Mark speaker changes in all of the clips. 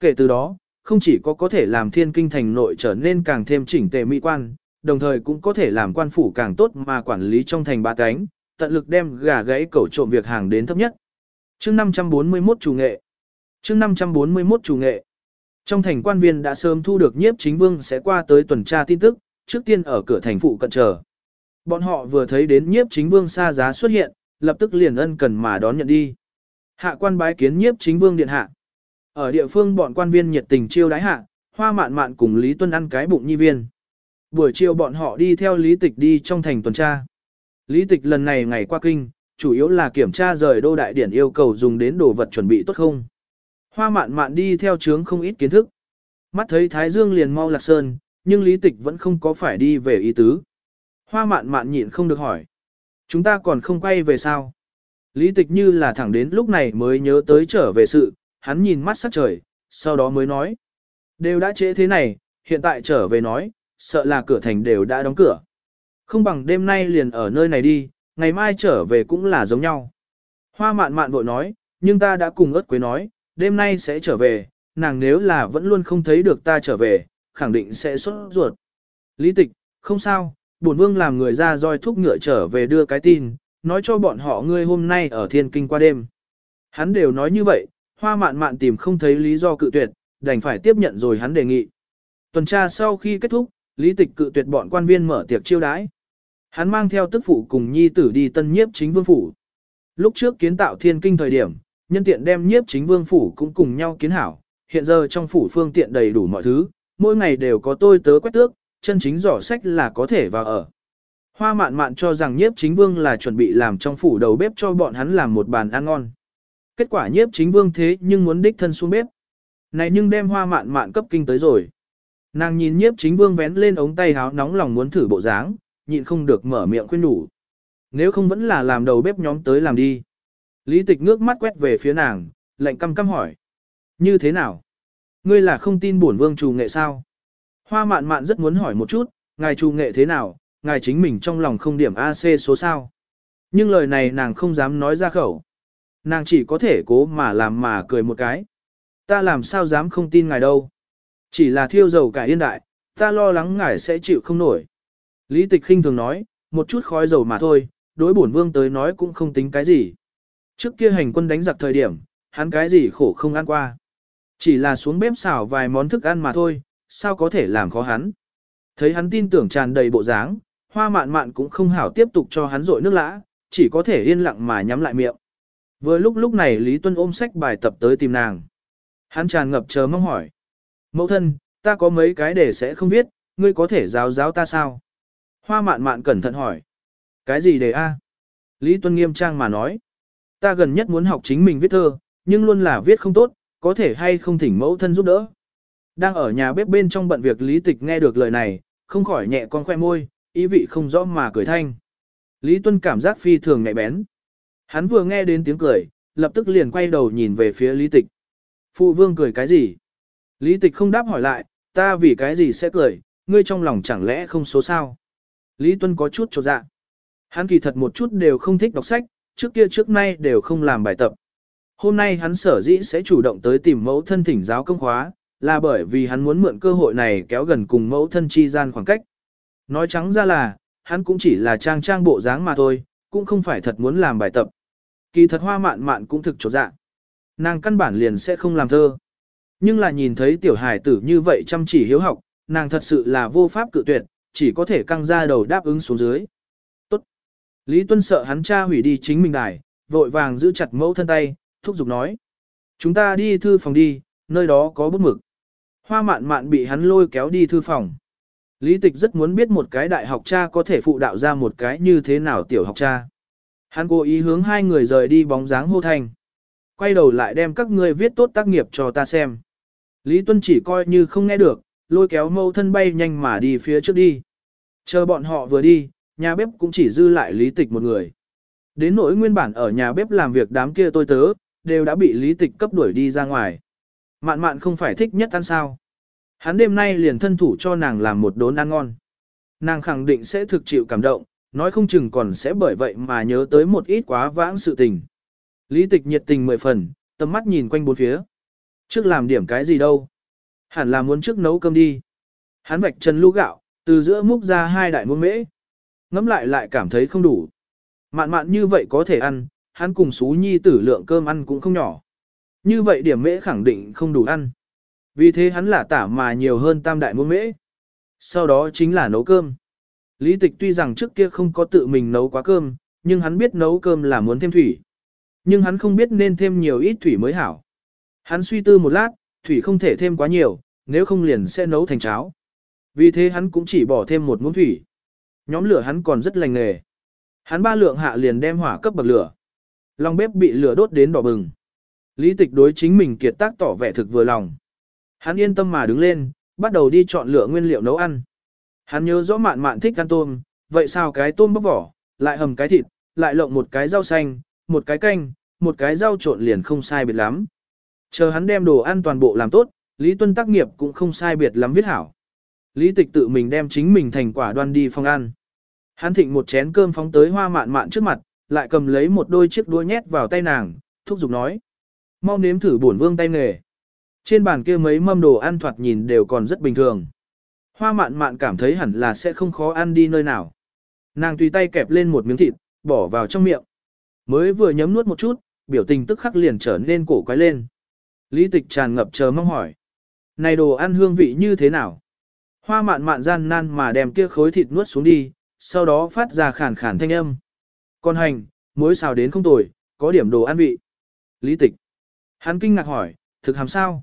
Speaker 1: Kể từ đó, không chỉ có có thể làm thiên kinh thành nội trở nên càng thêm chỉnh tề mỹ quan, đồng thời cũng có thể làm quan phủ càng tốt mà quản lý trong thành ba cánh, tận lực đem gà gãy cẩu trộm việc hàng đến thấp nhất. chương 541 chủ nghệ chương 541 chủ nghệ Trong thành quan viên đã sớm thu được nhiếp chính vương sẽ qua tới tuần tra tin tức, trước tiên ở cửa thành phụ cận chờ. Bọn họ vừa thấy đến nhiếp chính vương xa giá xuất hiện, lập tức liền ân cần mà đón nhận đi. Hạ quan bái kiến nhiếp chính vương điện hạ. Ở địa phương bọn quan viên nhiệt tình chiêu đái hạ, hoa mạn mạn cùng Lý Tuân ăn cái bụng nhi viên. Buổi chiều bọn họ đi theo Lý Tịch đi trong thành tuần tra. Lý Tịch lần này ngày qua kinh, chủ yếu là kiểm tra rời đô đại điển yêu cầu dùng đến đồ vật chuẩn bị tốt không. Hoa mạn mạn đi theo chướng không ít kiến thức. Mắt thấy Thái Dương liền mau lạc sơn, nhưng Lý Tịch vẫn không có phải đi về ý tứ. Hoa mạn mạn nhịn không được hỏi. Chúng ta còn không quay về sao? Lý Tịch như là thẳng đến lúc này mới nhớ tới trở về sự, hắn nhìn mắt sắc trời, sau đó mới nói. Đều đã trễ thế này, hiện tại trở về nói, sợ là cửa thành đều đã đóng cửa. Không bằng đêm nay liền ở nơi này đi, ngày mai trở về cũng là giống nhau. Hoa mạn mạn vội nói, nhưng ta đã cùng ớt quế nói, đêm nay sẽ trở về, nàng nếu là vẫn luôn không thấy được ta trở về, khẳng định sẽ xuất ruột. Lý tịch, không sao, bổn vương làm người ra roi thúc ngựa trở về đưa cái tin, nói cho bọn họ ngươi hôm nay ở thiên kinh qua đêm. Hắn đều nói như vậy, hoa mạn mạn tìm không thấy lý do cự tuyệt, đành phải tiếp nhận rồi hắn đề nghị. Tuần tra sau khi kết thúc, lý tịch cự tuyệt bọn quan viên mở tiệc chiêu đãi. Hắn mang theo tức phụ cùng nhi tử đi tân nhiếp chính vương phủ. Lúc trước kiến tạo thiên kinh thời điểm, nhân tiện đem nhiếp chính vương phủ cũng cùng nhau kiến hảo, hiện giờ trong phủ phương tiện đầy đủ mọi thứ, mỗi ngày đều có tôi tớ quét tước, chân chính giỏ sách là có thể vào ở. Hoa mạn mạn cho rằng nhiếp chính vương là chuẩn bị làm trong phủ đầu bếp cho bọn hắn làm một bàn ăn ngon. Kết quả nhiếp chính vương thế nhưng muốn đích thân xuống bếp. Này nhưng đem hoa mạn mạn cấp kinh tới rồi. Nàng nhìn nhiếp chính vương vén lên ống tay háo nóng lòng muốn thử bộ dáng, nhịn không được mở miệng khuyên đủ. Nếu không vẫn là làm đầu bếp nhóm tới làm đi. Lý tịch ngước mắt quét về phía nàng, lạnh căm căm hỏi. Như thế nào? Ngươi là không tin bổn vương trù nghệ sao? Hoa mạn mạn rất muốn hỏi một chút, ngài trù nghệ thế nào, ngài chính mình trong lòng không điểm AC số sao. Nhưng lời này nàng không dám nói ra khẩu. Nàng chỉ có thể cố mà làm mà cười một cái. Ta làm sao dám không tin ngài đâu. Chỉ là thiêu dầu cả yên đại, ta lo lắng ngài sẽ chịu không nổi. Lý tịch khinh thường nói, một chút khói dầu mà thôi, đối bổn vương tới nói cũng không tính cái gì. Trước kia hành quân đánh giặc thời điểm, hắn cái gì khổ không ăn qua. Chỉ là xuống bếp xào vài món thức ăn mà thôi, sao có thể làm khó hắn. Thấy hắn tin tưởng tràn đầy bộ dáng, hoa mạn mạn cũng không hảo tiếp tục cho hắn rội nước lã, chỉ có thể yên lặng mà nhắm lại miệng. Vừa lúc lúc này Lý Tuân ôm sách bài tập tới tìm nàng. Hắn tràn ngập chờ mong hỏi. Mẫu thân, ta có mấy cái để sẽ không viết, ngươi có thể giáo giáo ta sao? Hoa mạn mạn cẩn thận hỏi. Cái gì để a? Lý Tuân nghiêm trang mà nói. Ta gần nhất muốn học chính mình viết thơ, nhưng luôn là viết không tốt, có thể hay không thỉnh mẫu thân giúp đỡ. Đang ở nhà bếp bên trong bận việc Lý Tịch nghe được lời này, không khỏi nhẹ con khoe môi, ý vị không rõ mà cười thanh. Lý Tuân cảm giác phi thường nhạy bén. Hắn vừa nghe đến tiếng cười, lập tức liền quay đầu nhìn về phía Lý Tịch. Phụ vương cười cái gì? Lý Tịch không đáp hỏi lại, ta vì cái gì sẽ cười, ngươi trong lòng chẳng lẽ không số sao? Lý Tuân có chút trột dạ. Hắn kỳ thật một chút đều không thích đọc sách, trước kia trước nay đều không làm bài tập. Hôm nay hắn sở dĩ sẽ chủ động tới tìm mẫu thân thỉnh giáo công khóa, là bởi vì hắn muốn mượn cơ hội này kéo gần cùng mẫu thân chi gian khoảng cách. Nói trắng ra là, hắn cũng chỉ là trang trang bộ dáng mà thôi, cũng không phải thật muốn làm bài tập. Kỳ thật hoa mạn mạn cũng thực chỗ dạ. Nàng căn bản liền sẽ không làm thơ. Nhưng là nhìn thấy tiểu hài tử như vậy chăm chỉ hiếu học, nàng thật sự là vô pháp cự tuyệt, chỉ có thể căng ra đầu đáp ứng xuống dưới. Tốt. Lý Tuân sợ hắn cha hủy đi chính mình đài, vội vàng giữ chặt mẫu thân tay, thúc giục nói. Chúng ta đi thư phòng đi, nơi đó có bút mực. Hoa mạn mạn bị hắn lôi kéo đi thư phòng. Lý tịch rất muốn biết một cái đại học cha có thể phụ đạo ra một cái như thế nào tiểu học cha. Hắn cố ý hướng hai người rời đi bóng dáng hô thành, Quay đầu lại đem các ngươi viết tốt tác nghiệp cho ta xem. Lý Tuân chỉ coi như không nghe được, lôi kéo mâu thân bay nhanh mà đi phía trước đi. Chờ bọn họ vừa đi, nhà bếp cũng chỉ dư lại lý tịch một người. Đến nỗi nguyên bản ở nhà bếp làm việc đám kia tôi tớ, đều đã bị lý tịch cấp đuổi đi ra ngoài. Mạn mạn không phải thích nhất ăn sao. Hắn đêm nay liền thân thủ cho nàng làm một đốn ăn ngon. Nàng khẳng định sẽ thực chịu cảm động, nói không chừng còn sẽ bởi vậy mà nhớ tới một ít quá vãng sự tình. Lý tịch nhiệt tình mười phần, tầm mắt nhìn quanh bốn phía. Trước làm điểm cái gì đâu? Hẳn là muốn trước nấu cơm đi. Hắn vạch chân lu gạo, từ giữa múc ra hai đại muỗng mễ. Ngắm lại lại cảm thấy không đủ. Mạn mạn như vậy có thể ăn, hắn cùng xú nhi tử lượng cơm ăn cũng không nhỏ. Như vậy điểm mễ khẳng định không đủ ăn. Vì thế hắn là tả mà nhiều hơn tam đại muỗng mễ. Sau đó chính là nấu cơm. Lý tịch tuy rằng trước kia không có tự mình nấu quá cơm, nhưng hắn biết nấu cơm là muốn thêm thủy. Nhưng hắn không biết nên thêm nhiều ít thủy mới hảo. Hắn suy tư một lát, thủy không thể thêm quá nhiều, nếu không liền sẽ nấu thành cháo. Vì thế hắn cũng chỉ bỏ thêm một muỗng thủy. Nhóm lửa hắn còn rất lành nghề. Hắn ba lượng hạ liền đem hỏa cấp bậc lửa. Lòng bếp bị lửa đốt đến đỏ bừng. Lý tịch đối chính mình kiệt tác tỏ vẻ thực vừa lòng. Hắn yên tâm mà đứng lên, bắt đầu đi chọn lựa nguyên liệu nấu ăn. Hắn nhớ rõ mạn mạn thích ăn tôm, vậy sao cái tôm bóc vỏ, lại hầm cái thịt, lại lộng một cái rau xanh, một cái canh, một cái rau trộn liền không sai biệt lắm. Chờ hắn đem đồ ăn toàn bộ làm tốt, Lý Tuân tác nghiệp cũng không sai biệt lắm viết hảo. Lý tịch tự mình đem chính mình thành quả đoan đi phòng ăn. Hắn thịnh một chén cơm phóng tới hoa mạn mạn trước mặt, lại cầm lấy một đôi chiếc đuôi nhét vào tay nàng, thúc giục nói. Mau nếm thử bổn vương tay nghề. Trên bàn kia mấy mâm đồ ăn thoạt nhìn đều còn rất bình thường. Hoa mạn mạn cảm thấy hẳn là sẽ không khó ăn đi nơi nào. Nàng tùy tay kẹp lên một miếng thịt, bỏ vào trong miệng. Mới vừa nhấm nuốt một chút, biểu tình tức khắc liền trở nên cổ quái lên. Lý tịch tràn ngập chờ mong hỏi. Này đồ ăn hương vị như thế nào? Hoa mạn mạn gian nan mà đem kia khối thịt nuốt xuống đi, sau đó phát ra khản khản thanh âm. Con hành, muối xào đến không tồi, có điểm đồ ăn vị. Lý tịch. Hắn kinh ngạc hỏi, thực hàm sao?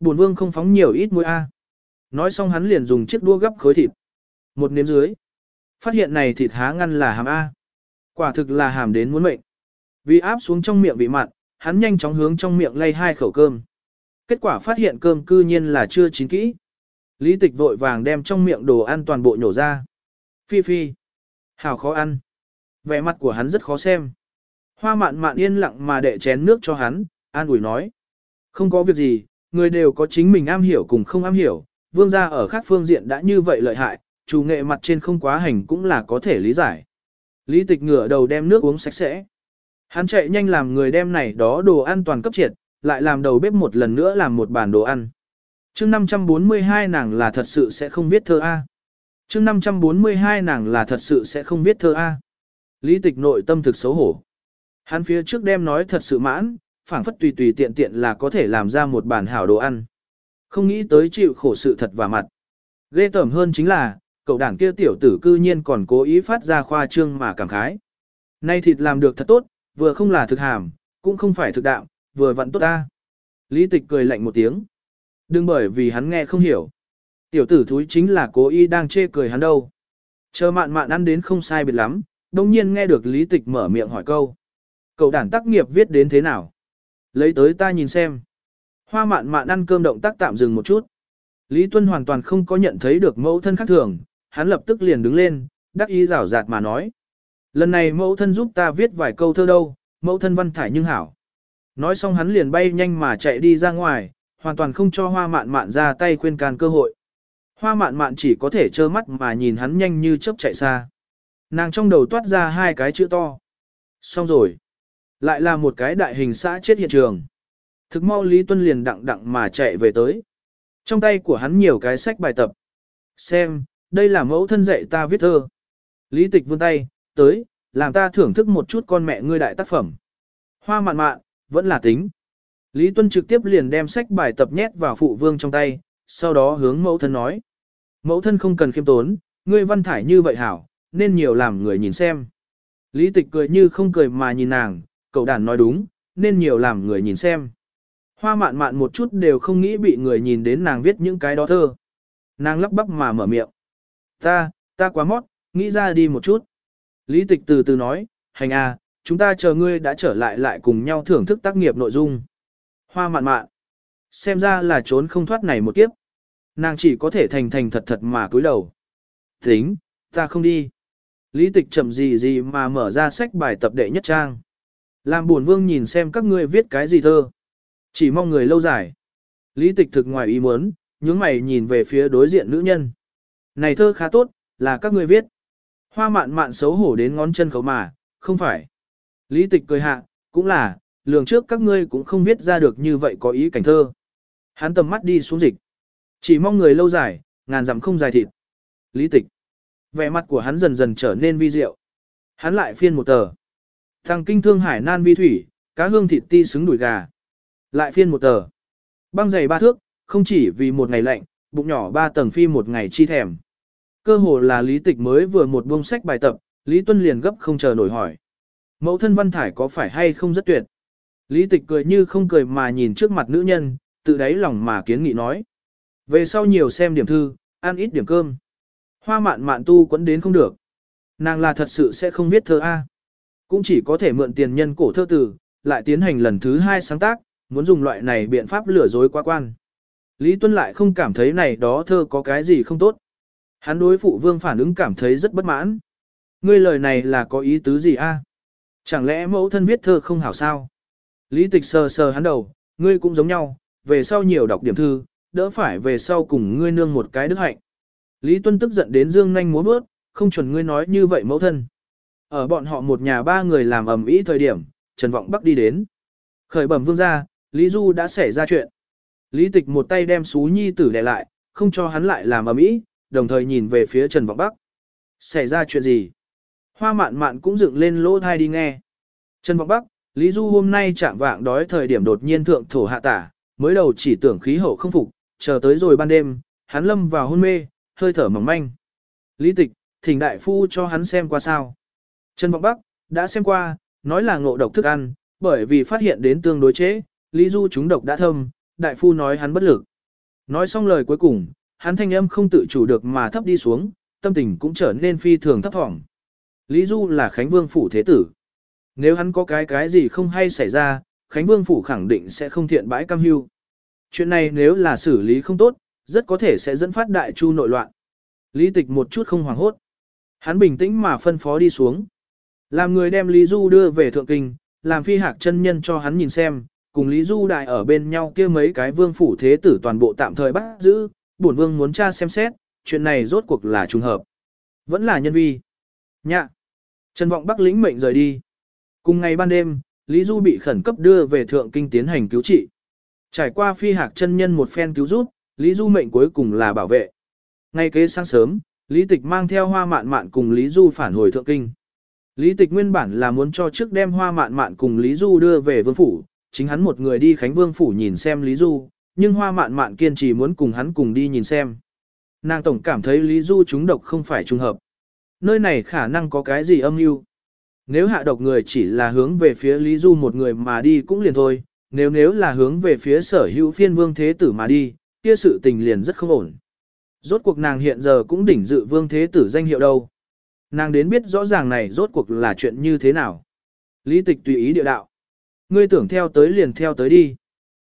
Speaker 1: Bổn vương không phóng nhiều ít muối A. Nói xong hắn liền dùng chiếc đua gấp khối thịt. Một nếm dưới. Phát hiện này thịt há ngăn là hàm A. Quả thực là hàm đến muốn mệnh. Vì áp xuống trong miệng vị mặn, hắn nhanh chóng hướng trong miệng lay hai khẩu cơm. Kết quả phát hiện cơm cư nhiên là chưa chín kỹ. Lý tịch vội vàng đem trong miệng đồ ăn toàn bộ nhổ ra. Phi phi. Hào khó ăn. Vẻ mặt của hắn rất khó xem. Hoa mạn mạn yên lặng mà đệ chén nước cho hắn, an ủi nói. Không có việc gì, người đều có chính mình am hiểu cùng không am hiểu, vương gia ở khác phương diện đã như vậy lợi hại, chủ nghệ mặt trên không quá hành cũng là có thể lý giải. Lý tịch ngửa đầu đem nước uống sạch sẽ. Hắn chạy nhanh làm người đem này đó đồ ăn toàn cấp triệt, lại làm đầu bếp một lần nữa làm một bàn đồ ăn. chương 542 nàng là thật sự sẽ không viết thơ A. chương 542 nàng là thật sự sẽ không viết thơ A. Lý tịch nội tâm thực xấu hổ. Hắn phía trước đem nói thật sự mãn, phảng phất tùy tùy tiện tiện là có thể làm ra một bàn hảo đồ ăn. Không nghĩ tới chịu khổ sự thật và mặt. Ghê tởm hơn chính là, cậu đảng kia tiểu tử cư nhiên còn cố ý phát ra khoa trương mà cảm khái. Nay thịt làm được thật tốt, vừa không là thực hàm, cũng không phải thực đạo, vừa vặn tốt ta. Lý tịch cười lạnh một tiếng. Đừng bởi vì hắn nghe không hiểu. Tiểu tử thúi chính là cố ý đang chê cười hắn đâu. Chờ mạn mạn ăn đến không sai biệt lắm, đồng nhiên nghe được lý tịch mở miệng hỏi câu. Cậu đảng tác nghiệp viết đến thế nào? Lấy tới ta nhìn xem. Hoa mạn mạn ăn cơm động tác tạm dừng một chút. Lý Tuân hoàn toàn không có nhận thấy được mẫu thân khác thường, hắn lập tức liền đứng lên, đắc ý rảo rạt mà nói. Lần này mẫu thân giúp ta viết vài câu thơ đâu, mẫu thân văn thải nhưng hảo. Nói xong hắn liền bay nhanh mà chạy đi ra ngoài, hoàn toàn không cho hoa mạn mạn ra tay khuyên can cơ hội. Hoa mạn mạn chỉ có thể trơ mắt mà nhìn hắn nhanh như chớp chạy xa. Nàng trong đầu toát ra hai cái chữ to. Xong rồi. Lại là một cái đại hình xã chết hiện trường. Thực mau Lý Tuân liền đặng đặng mà chạy về tới. Trong tay của hắn nhiều cái sách bài tập. Xem, đây là mẫu thân dạy ta viết thơ. Lý tịch vươn tay, tới, làm ta thưởng thức một chút con mẹ ngươi đại tác phẩm. Hoa mạn mạn, vẫn là tính. Lý Tuân trực tiếp liền đem sách bài tập nhét vào phụ vương trong tay, sau đó hướng mẫu thân nói. Mẫu thân không cần khiêm tốn, ngươi văn thải như vậy hảo, nên nhiều làm người nhìn xem. Lý tịch cười như không cười mà nhìn nàng, cậu đàn nói đúng, nên nhiều làm người nhìn xem. Hoa mạn mạn một chút đều không nghĩ bị người nhìn đến nàng viết những cái đó thơ. Nàng lắp bắp mà mở miệng. Ta, ta quá mót, nghĩ ra đi một chút. Lý tịch từ từ nói, hành à, chúng ta chờ ngươi đã trở lại lại cùng nhau thưởng thức tác nghiệp nội dung. Hoa mạn mạn. Xem ra là trốn không thoát này một kiếp. Nàng chỉ có thể thành thành thật thật mà cúi đầu. Tính, ta không đi. Lý tịch chậm gì gì mà mở ra sách bài tập đệ nhất trang. Làm buồn vương nhìn xem các ngươi viết cái gì thơ. Chỉ mong người lâu dài. Lý tịch thực ngoài ý muốn, những mày nhìn về phía đối diện nữ nhân. Này thơ khá tốt, là các ngươi viết. Hoa mạn mạn xấu hổ đến ngón chân khấu mà, không phải. Lý tịch cười hạ, cũng là, lường trước các ngươi cũng không viết ra được như vậy có ý cảnh thơ. Hắn tầm mắt đi xuống dịch. Chỉ mong người lâu dài, ngàn dặm không dài thịt. Lý tịch. Vẻ mặt của hắn dần dần trở nên vi diệu. Hắn lại phiên một tờ. Thằng kinh thương hải nan vi thủy, cá hương thịt ti xứng đùi gà. Lại phiên một tờ. Băng dày ba thước, không chỉ vì một ngày lạnh, bụng nhỏ ba tầng phi một ngày chi thèm. Cơ hồ là lý tịch mới vừa một buông sách bài tập, Lý Tuân liền gấp không chờ nổi hỏi. Mẫu thân văn thải có phải hay không rất tuyệt? Lý tịch cười như không cười mà nhìn trước mặt nữ nhân, tự đáy lòng mà kiến nghị nói. Về sau nhiều xem điểm thư, ăn ít điểm cơm. Hoa mạn mạn tu quấn đến không được. Nàng là thật sự sẽ không viết thơ A. Cũng chỉ có thể mượn tiền nhân cổ thơ tử, lại tiến hành lần thứ hai sáng tác, muốn dùng loại này biện pháp lừa dối quá quan. Lý Tuân lại không cảm thấy này đó thơ có cái gì không tốt. Hắn đối phụ vương phản ứng cảm thấy rất bất mãn. Ngươi lời này là có ý tứ gì a? Chẳng lẽ mẫu thân viết thơ không hảo sao? Lý tịch sờ sờ hắn đầu, ngươi cũng giống nhau, về sau nhiều đọc điểm thư, đỡ phải về sau cùng ngươi nương một cái đức hạnh. Lý Tuân tức giận đến dương nhanh múa bước, không chuẩn ngươi nói như vậy mẫu thân. Ở bọn họ một nhà ba người làm ầm ĩ thời điểm, Trần Vọng Bắc đi đến. Khởi bẩm vương gia Lý Du đã xảy ra chuyện. Lý Tịch một tay đem Xú Nhi tử đè lại, không cho hắn lại làm ầm ĩ, đồng thời nhìn về phía Trần Vọng Bắc. Xảy ra chuyện gì? Hoa mạn mạn cũng dựng lên lỗ thai đi nghe. Trần Vọng Bắc, Lý Du hôm nay chạm vạng đói thời điểm đột nhiên thượng thổ hạ tả, mới đầu chỉ tưởng khí hậu không phục, chờ tới rồi ban đêm, hắn lâm vào hôn mê, hơi thở mỏng manh. Lý tịch, thỉnh đại phu cho hắn xem qua sao. Trần Vọng Bắc, đã xem qua, nói là ngộ độc thức ăn, bởi vì phát hiện đến tương đối chế, Lý Du chúng độc đã thâm, đại phu nói hắn bất lực. Nói xong lời cuối cùng, hắn thanh âm không tự chủ được mà thấp đi xuống, tâm tình cũng trở nên phi thường thấp thỏm. Lý Du là Khánh Vương phủ thế tử. Nếu hắn có cái cái gì không hay xảy ra, Khánh Vương phủ khẳng định sẽ không thiện bãi cam hưu. Chuyện này nếu là xử lý không tốt, rất có thể sẽ dẫn phát đại chu nội loạn. Lý tịch một chút không hoảng hốt. Hắn bình tĩnh mà phân phó đi xuống. Làm người đem Lý Du đưa về thượng kinh, làm phi hạc chân nhân cho hắn nhìn xem, cùng Lý Du đại ở bên nhau kia mấy cái vương phủ thế tử toàn bộ tạm thời bắt giữ, bổn vương muốn tra xem xét, chuyện này rốt cuộc là trùng hợp. Vẫn là nhân vi. Nhạ. Trần Vọng Bắc lĩnh mệnh rời đi. Cùng ngày ban đêm, Lý Du bị khẩn cấp đưa về thượng kinh tiến hành cứu trị. Trải qua phi hạc chân nhân một phen cứu giúp, Lý Du mệnh cuối cùng là bảo vệ. Ngay kế sáng sớm, Lý Tịch mang theo hoa mạn mạn cùng Lý Du phản hồi thượng kinh. Lý Tịch nguyên bản là muốn cho trước đem hoa mạn mạn cùng Lý Du đưa về vương phủ, chính hắn một người đi Khánh Vương phủ nhìn xem Lý Du, nhưng hoa mạn mạn kiên trì muốn cùng hắn cùng đi nhìn xem. Nàng tổng cảm thấy Lý Du chúng độc không phải trùng hợp. Nơi này khả năng có cái gì âm mưu. Nếu hạ độc người chỉ là hướng về phía Lý Du một người mà đi cũng liền thôi, nếu nếu là hướng về phía sở hữu phiên vương thế tử mà đi, kia sự tình liền rất không ổn. Rốt cuộc nàng hiện giờ cũng đỉnh dự vương thế tử danh hiệu đâu. Nàng đến biết rõ ràng này rốt cuộc là chuyện như thế nào. Lý tịch tùy ý địa đạo. Ngươi tưởng theo tới liền theo tới đi.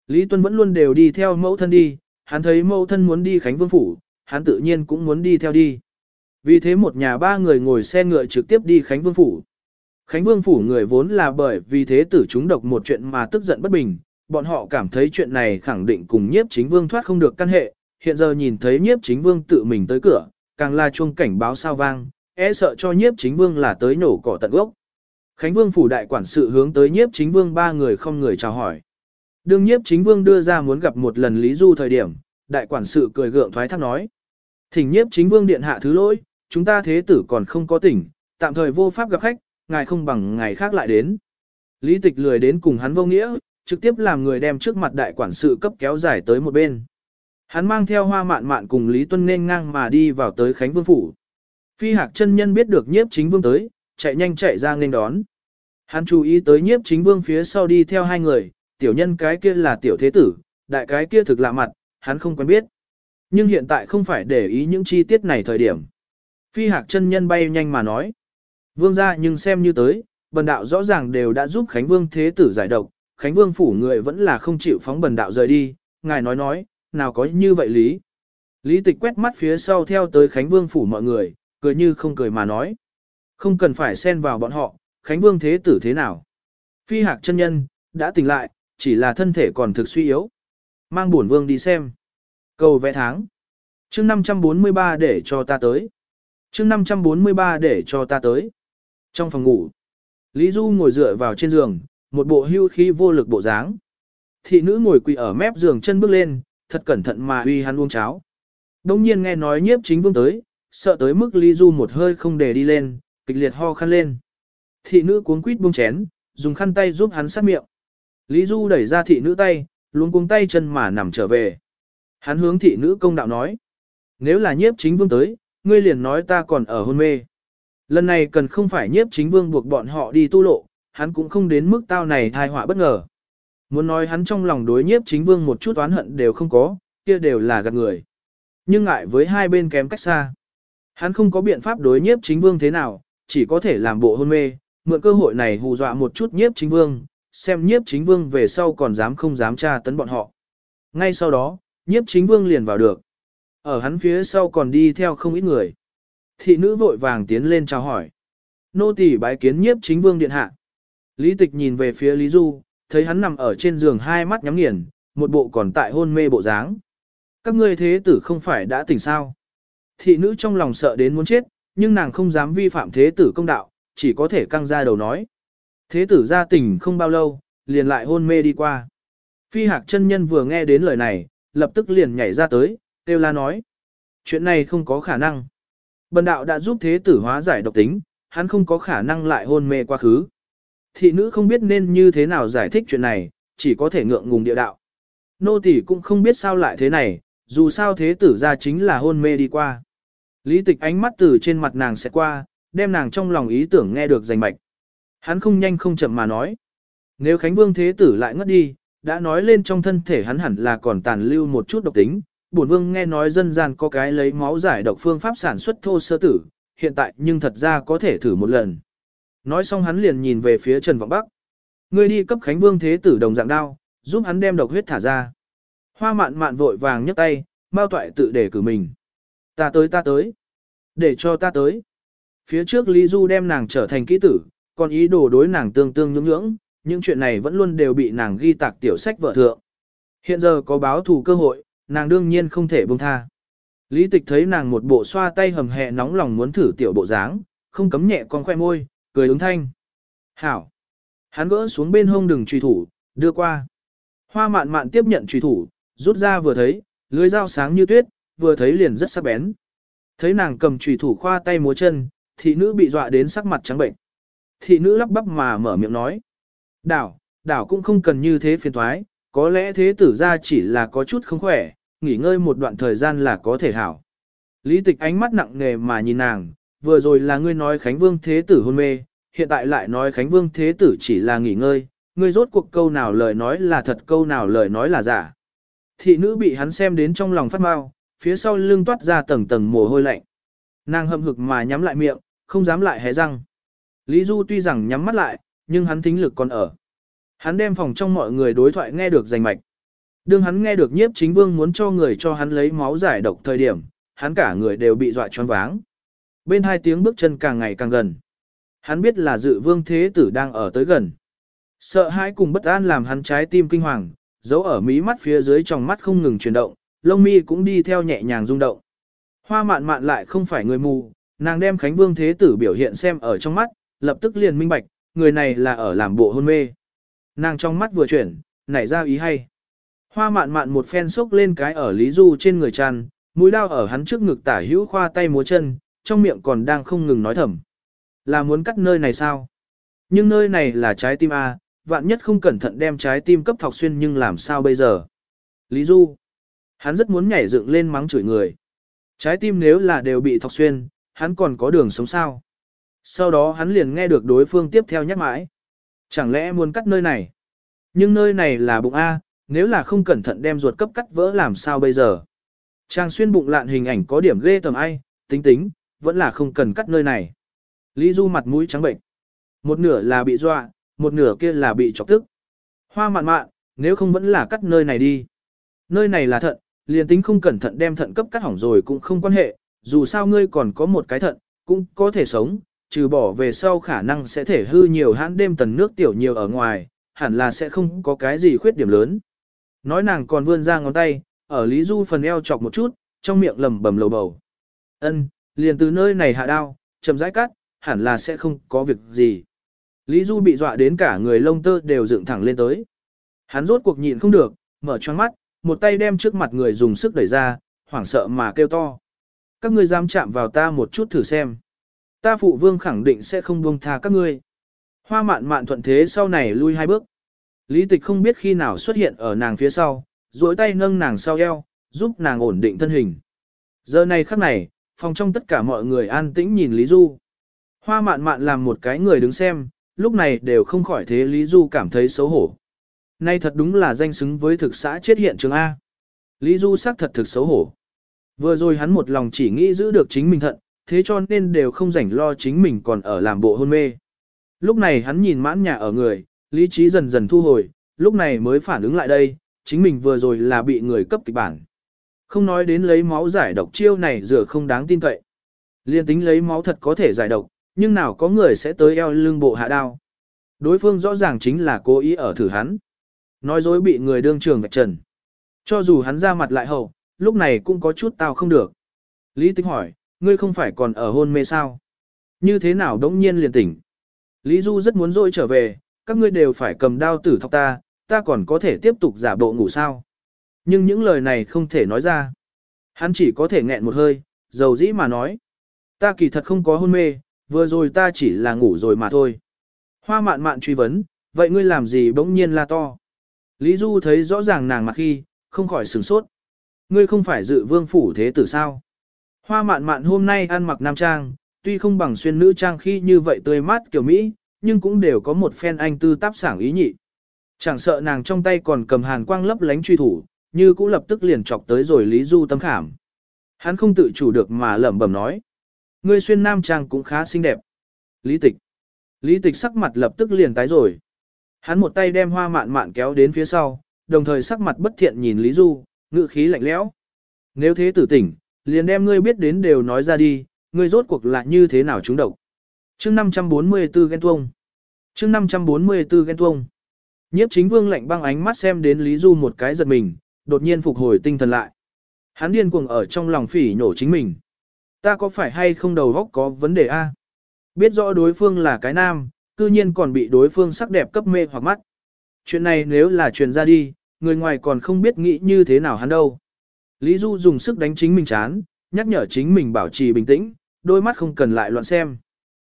Speaker 1: Lý Tuân vẫn luôn đều đi theo mẫu thân đi, hắn thấy mẫu thân muốn đi Khánh Vương Phủ, hắn tự nhiên cũng muốn đi theo đi. Vì thế một nhà ba người ngồi xe ngựa trực tiếp đi Khánh Vương Phủ. Khánh Vương Phủ người vốn là bởi vì thế tử chúng độc một chuyện mà tức giận bất bình, bọn họ cảm thấy chuyện này khẳng định cùng nhiếp chính vương thoát không được căn hệ, hiện giờ nhìn thấy nhiếp chính vương tự mình tới cửa, càng là chuông cảnh báo sao vang, e sợ cho nhiếp chính vương là tới nổ cỏ tận gốc. Khánh Vương phủ đại quản sự hướng tới nhiếp chính vương ba người không người chào hỏi. Đương nhiếp chính vương đưa ra muốn gặp một lần Lý Du thời điểm, đại quản sự cười gượng thoái thác nói. Thỉnh nhiếp chính vương điện hạ thứ lỗi, chúng ta thế tử còn không có tỉnh, tạm thời vô pháp gặp khách, ngài không bằng ngày khác lại đến. Lý tịch lười đến cùng hắn vô nghĩa, trực tiếp làm người đem trước mặt đại quản sự cấp kéo dài tới một bên. Hắn mang theo hoa mạn mạn cùng Lý Tuân nên ngang mà đi vào tới Khánh Vương Phủ. Phi hạc chân nhân biết được nhiếp chính vương tới, chạy nhanh chạy ra nên đón. Hắn chú ý tới nhiếp chính vương phía sau đi theo hai người, tiểu nhân cái kia là tiểu thế tử, đại cái kia thực lạ mặt, hắn không quen biết. Nhưng hiện tại không phải để ý những chi tiết này thời điểm. Phi hạc chân nhân bay nhanh mà nói. Vương ra nhưng xem như tới, bần đạo rõ ràng đều đã giúp Khánh Vương thế tử giải độc, Khánh Vương phủ người vẫn là không chịu phóng bần đạo rời đi, ngài nói nói, nào có như vậy lý. Lý tịch quét mắt phía sau theo tới Khánh Vương phủ mọi người, cười như không cười mà nói. Không cần phải xen vào bọn họ, Khánh Vương thế tử thế nào. Phi hạc chân nhân, đã tỉnh lại, chỉ là thân thể còn thực suy yếu. Mang bổn vương đi xem. Cầu vẽ tháng. chương 543 để cho ta tới. chương 543 để cho ta tới. Trong phòng ngủ, Lý Du ngồi dựa vào trên giường, một bộ hưu khí vô lực bộ dáng. Thị nữ ngồi quỳ ở mép giường chân bước lên, thật cẩn thận mà uy hắn uống cháo. Đông nhiên nghe nói nhiếp chính vương tới, sợ tới mức Lý Du một hơi không để đi lên, kịch liệt ho khăn lên. Thị nữ cuống quýt buông chén, dùng khăn tay giúp hắn sát miệng. Lý Du đẩy ra thị nữ tay, luôn cuống tay chân mà nằm trở về. Hắn hướng thị nữ công đạo nói. Nếu là nhiếp chính vương tới, ngươi liền nói ta còn ở hôn mê. Lần này cần không phải nhiếp chính vương buộc bọn họ đi tu lộ, hắn cũng không đến mức tao này thai họa bất ngờ. Muốn nói hắn trong lòng đối nhiếp chính vương một chút oán hận đều không có, kia đều là gạt người. Nhưng ngại với hai bên kém cách xa. Hắn không có biện pháp đối nhiếp chính vương thế nào, chỉ có thể làm bộ hôn mê, mượn cơ hội này hù dọa một chút nhiếp chính vương, xem nhiếp chính vương về sau còn dám không dám tra tấn bọn họ. Ngay sau đó, nhiếp chính vương liền vào được. Ở hắn phía sau còn đi theo không ít người. Thị nữ vội vàng tiến lên chào hỏi. Nô tỳ bái kiến nhiếp chính vương điện hạ. Lý tịch nhìn về phía Lý Du, thấy hắn nằm ở trên giường hai mắt nhắm nghiền, một bộ còn tại hôn mê bộ dáng. Các ngươi thế tử không phải đã tỉnh sao? Thị nữ trong lòng sợ đến muốn chết, nhưng nàng không dám vi phạm thế tử công đạo, chỉ có thể căng ra đầu nói. Thế tử ra tỉnh không bao lâu, liền lại hôn mê đi qua. Phi hạc chân nhân vừa nghe đến lời này, lập tức liền nhảy ra tới, kêu la nói. Chuyện này không có khả năng. Bần đạo đã giúp thế tử hóa giải độc tính, hắn không có khả năng lại hôn mê quá khứ. Thị nữ không biết nên như thế nào giải thích chuyện này, chỉ có thể ngượng ngùng địa đạo. Nô tỷ cũng không biết sao lại thế này, dù sao thế tử ra chính là hôn mê đi qua. Lý tịch ánh mắt từ trên mặt nàng sẽ qua, đem nàng trong lòng ý tưởng nghe được rành mạch. Hắn không nhanh không chậm mà nói. Nếu Khánh Vương thế tử lại ngất đi, đã nói lên trong thân thể hắn hẳn là còn tàn lưu một chút độc tính. Bổn vương nghe nói dân gian có cái lấy máu giải độc phương pháp sản xuất thô sơ tử, hiện tại nhưng thật ra có thể thử một lần. Nói xong hắn liền nhìn về phía Trần Vọng Bắc. Ngươi đi cấp Khánh Vương thế tử đồng dạng đao, giúp hắn đem độc huyết thả ra. Hoa mạn mạn vội vàng nhấc tay, bao toại tự để cử mình. Ta tới ta tới. Để cho ta tới. Phía trước Lý Du đem nàng trở thành kỹ tử, còn ý đồ đối nàng tương tương nhưỡng nhưỡng, những chuyện này vẫn luôn đều bị nàng ghi tạc tiểu sách vợ thượng. Hiện giờ có báo thù cơ hội, nàng đương nhiên không thể buông tha. Lý tịch thấy nàng một bộ xoa tay hầm hẹ nóng lòng muốn thử tiểu bộ dáng, không cấm nhẹ con khoe môi, cười ứng thanh. Hảo! Hắn gỡ xuống bên hông đừng truy thủ, đưa qua. Hoa mạn mạn tiếp nhận truy thủ, rút ra vừa thấy, lưới dao sáng như tuyết, vừa thấy liền rất sắc bén. Thấy nàng cầm chủy thủ khoa tay múa chân, thị nữ bị dọa đến sắc mặt trắng bệnh. Thị nữ lắp bắp mà mở miệng nói. Đảo, đảo cũng không cần như thế phiền thoái, có lẽ thế tử ra chỉ là có chút không khỏe, nghỉ ngơi một đoạn thời gian là có thể hảo. Lý tịch ánh mắt nặng nề mà nhìn nàng, vừa rồi là ngươi nói Khánh Vương Thế Tử hôn mê, hiện tại lại nói Khánh Vương Thế Tử chỉ là nghỉ ngơi, ngươi rốt cuộc câu nào lời nói là thật câu nào lời nói là giả. Thị nữ bị hắn xem đến trong lòng phát mau, phía sau lưng toát ra tầng tầng mồ hôi lạnh. Nàng hậm hực mà nhắm lại miệng, không dám lại hé răng. Lý Du tuy rằng nhắm mắt lại, nhưng hắn thính lực còn ở. Hắn đem phòng trong mọi người đối thoại nghe được rành mạch. Đương hắn nghe được nhiếp chính vương muốn cho người cho hắn lấy máu giải độc thời điểm, hắn cả người đều bị dọa choáng váng. Bên hai tiếng bước chân càng ngày càng gần. Hắn biết là dự vương thế tử đang ở tới gần. Sợ hãi cùng bất an làm hắn trái tim kinh hoàng, giấu ở mí mắt phía dưới trong mắt không ngừng chuyển động, lông mi cũng đi theo nhẹ nhàng rung động. Hoa mạn mạn lại không phải người mù, nàng đem Khánh Vương Thế Tử biểu hiện xem ở trong mắt, lập tức liền minh bạch, người này là ở làm bộ hôn mê. Nàng trong mắt vừa chuyển, nảy ra ý hay. Hoa mạn mạn một phen sốc lên cái ở Lý Du trên người tràn, mũi đao ở hắn trước ngực tả hữu khoa tay múa chân, trong miệng còn đang không ngừng nói thầm. Là muốn cắt nơi này sao? Nhưng nơi này là trái tim A, vạn nhất không cẩn thận đem trái tim cấp thọc xuyên nhưng làm sao bây giờ? Lý Du. Hắn rất muốn nhảy dựng lên mắng chửi người. Trái tim nếu là đều bị thọc xuyên, hắn còn có đường sống sao? Sau đó hắn liền nghe được đối phương tiếp theo nhắc mãi. Chẳng lẽ muốn cắt nơi này? Nhưng nơi này là bụng A, nếu là không cẩn thận đem ruột cấp cắt vỡ làm sao bây giờ? Trang xuyên bụng lạn hình ảnh có điểm ghê tầm ai, tính tính, vẫn là không cần cắt nơi này. Lý Du mặt mũi trắng bệnh. Một nửa là bị dọa, một nửa kia là bị chọc tức. Hoa mạn mạn, nếu không vẫn là cắt nơi này đi. Nơi này là thận, liền tính không cẩn thận đem thận cấp cắt hỏng rồi cũng không quan hệ, dù sao ngươi còn có một cái thận, cũng có thể sống, trừ bỏ về sau khả năng sẽ thể hư nhiều hãn đêm tần nước tiểu nhiều ở ngoài, hẳn là sẽ không có cái gì khuyết điểm lớn. Nói nàng còn vươn ra ngón tay, ở Lý Du phần eo chọc một chút, trong miệng lầm bầm lầu bầu. Ân, liền từ nơi này hạ đao, chậm rãi cắt, hẳn là sẽ không có việc gì. Lý Du bị dọa đến cả người lông tơ đều dựng thẳng lên tới. Hắn rốt cuộc nhịn không được, mở choáng mắt, một tay đem trước mặt người dùng sức đẩy ra, hoảng sợ mà kêu to. Các ngươi dám chạm vào ta một chút thử xem. Ta phụ vương khẳng định sẽ không buông tha các ngươi. Hoa mạn mạn thuận thế sau này lui hai bước. Lý tịch không biết khi nào xuất hiện ở nàng phía sau, duỗi tay nâng nàng sau eo, giúp nàng ổn định thân hình. Giờ này khắc này, phòng trong tất cả mọi người an tĩnh nhìn Lý Du. Hoa mạn mạn làm một cái người đứng xem, lúc này đều không khỏi thế Lý Du cảm thấy xấu hổ. Nay thật đúng là danh xứng với thực xã chết hiện trường A. Lý Du sắc thật thực xấu hổ. Vừa rồi hắn một lòng chỉ nghĩ giữ được chính mình thận, thế cho nên đều không rảnh lo chính mình còn ở làm bộ hôn mê. Lúc này hắn nhìn mãn nhà ở người, lý trí dần dần thu hồi, lúc này mới phản ứng lại đây, chính mình vừa rồi là bị người cấp kịch bản. Không nói đến lấy máu giải độc chiêu này rửa không đáng tin cậy. Liên tính lấy máu thật có thể giải độc, nhưng nào có người sẽ tới eo lưng bộ hạ đao. Đối phương rõ ràng chính là cố ý ở thử hắn. Nói dối bị người đương trường vạch trần. Cho dù hắn ra mặt lại hậu, lúc này cũng có chút tao không được. Lý Tĩnh hỏi, ngươi không phải còn ở hôn mê sao? Như thế nào đống nhiên liền tỉnh? Lý Du rất muốn dội trở về, các ngươi đều phải cầm đao tử thọc ta, ta còn có thể tiếp tục giả bộ ngủ sao? Nhưng những lời này không thể nói ra. Hắn chỉ có thể nghẹn một hơi, dầu dĩ mà nói. Ta kỳ thật không có hôn mê, vừa rồi ta chỉ là ngủ rồi mà thôi. Hoa mạn mạn truy vấn, vậy ngươi làm gì bỗng nhiên la to? Lý Du thấy rõ ràng nàng mặt khi, không khỏi sửng sốt. Ngươi không phải dự vương phủ thế tử sao? Hoa mạn mạn hôm nay ăn mặc nam trang, tuy không bằng xuyên nữ trang khi như vậy tươi mát kiểu Mỹ, nhưng cũng đều có một phen anh tư táp sảng ý nhị. Chẳng sợ nàng trong tay còn cầm hàn quang lấp lánh truy thủ, như cũng lập tức liền chọc tới rồi Lý Du tâm khảm. Hắn không tự chủ được mà lẩm bẩm nói. Ngươi xuyên nam trang cũng khá xinh đẹp. Lý tịch. Lý tịch sắc mặt lập tức liền tái rồi. Hắn một tay đem hoa mạn mạn kéo đến phía sau, đồng thời sắc mặt bất thiện nhìn Lý Du, ngữ khí lạnh lẽo. Nếu thế tử tỉnh, liền đem ngươi biết đến đều nói ra đi, ngươi rốt cuộc là như thế nào chúng độc. chương 544 ghen tuông. chương 544 ghen tuông. Nhiếp chính vương lạnh băng ánh mắt xem đến Lý Du một cái giật mình, đột nhiên phục hồi tinh thần lại. Hắn điên cuồng ở trong lòng phỉ nhổ chính mình. Ta có phải hay không đầu góc có vấn đề a? Biết rõ đối phương là cái nam, cư nhiên còn bị đối phương sắc đẹp cấp mê hoặc mắt. Chuyện này nếu là truyền ra đi, người ngoài còn không biết nghĩ như thế nào hắn đâu. Lý Du dùng sức đánh chính mình chán, nhắc nhở chính mình bảo trì bình tĩnh, đôi mắt không cần lại loạn xem.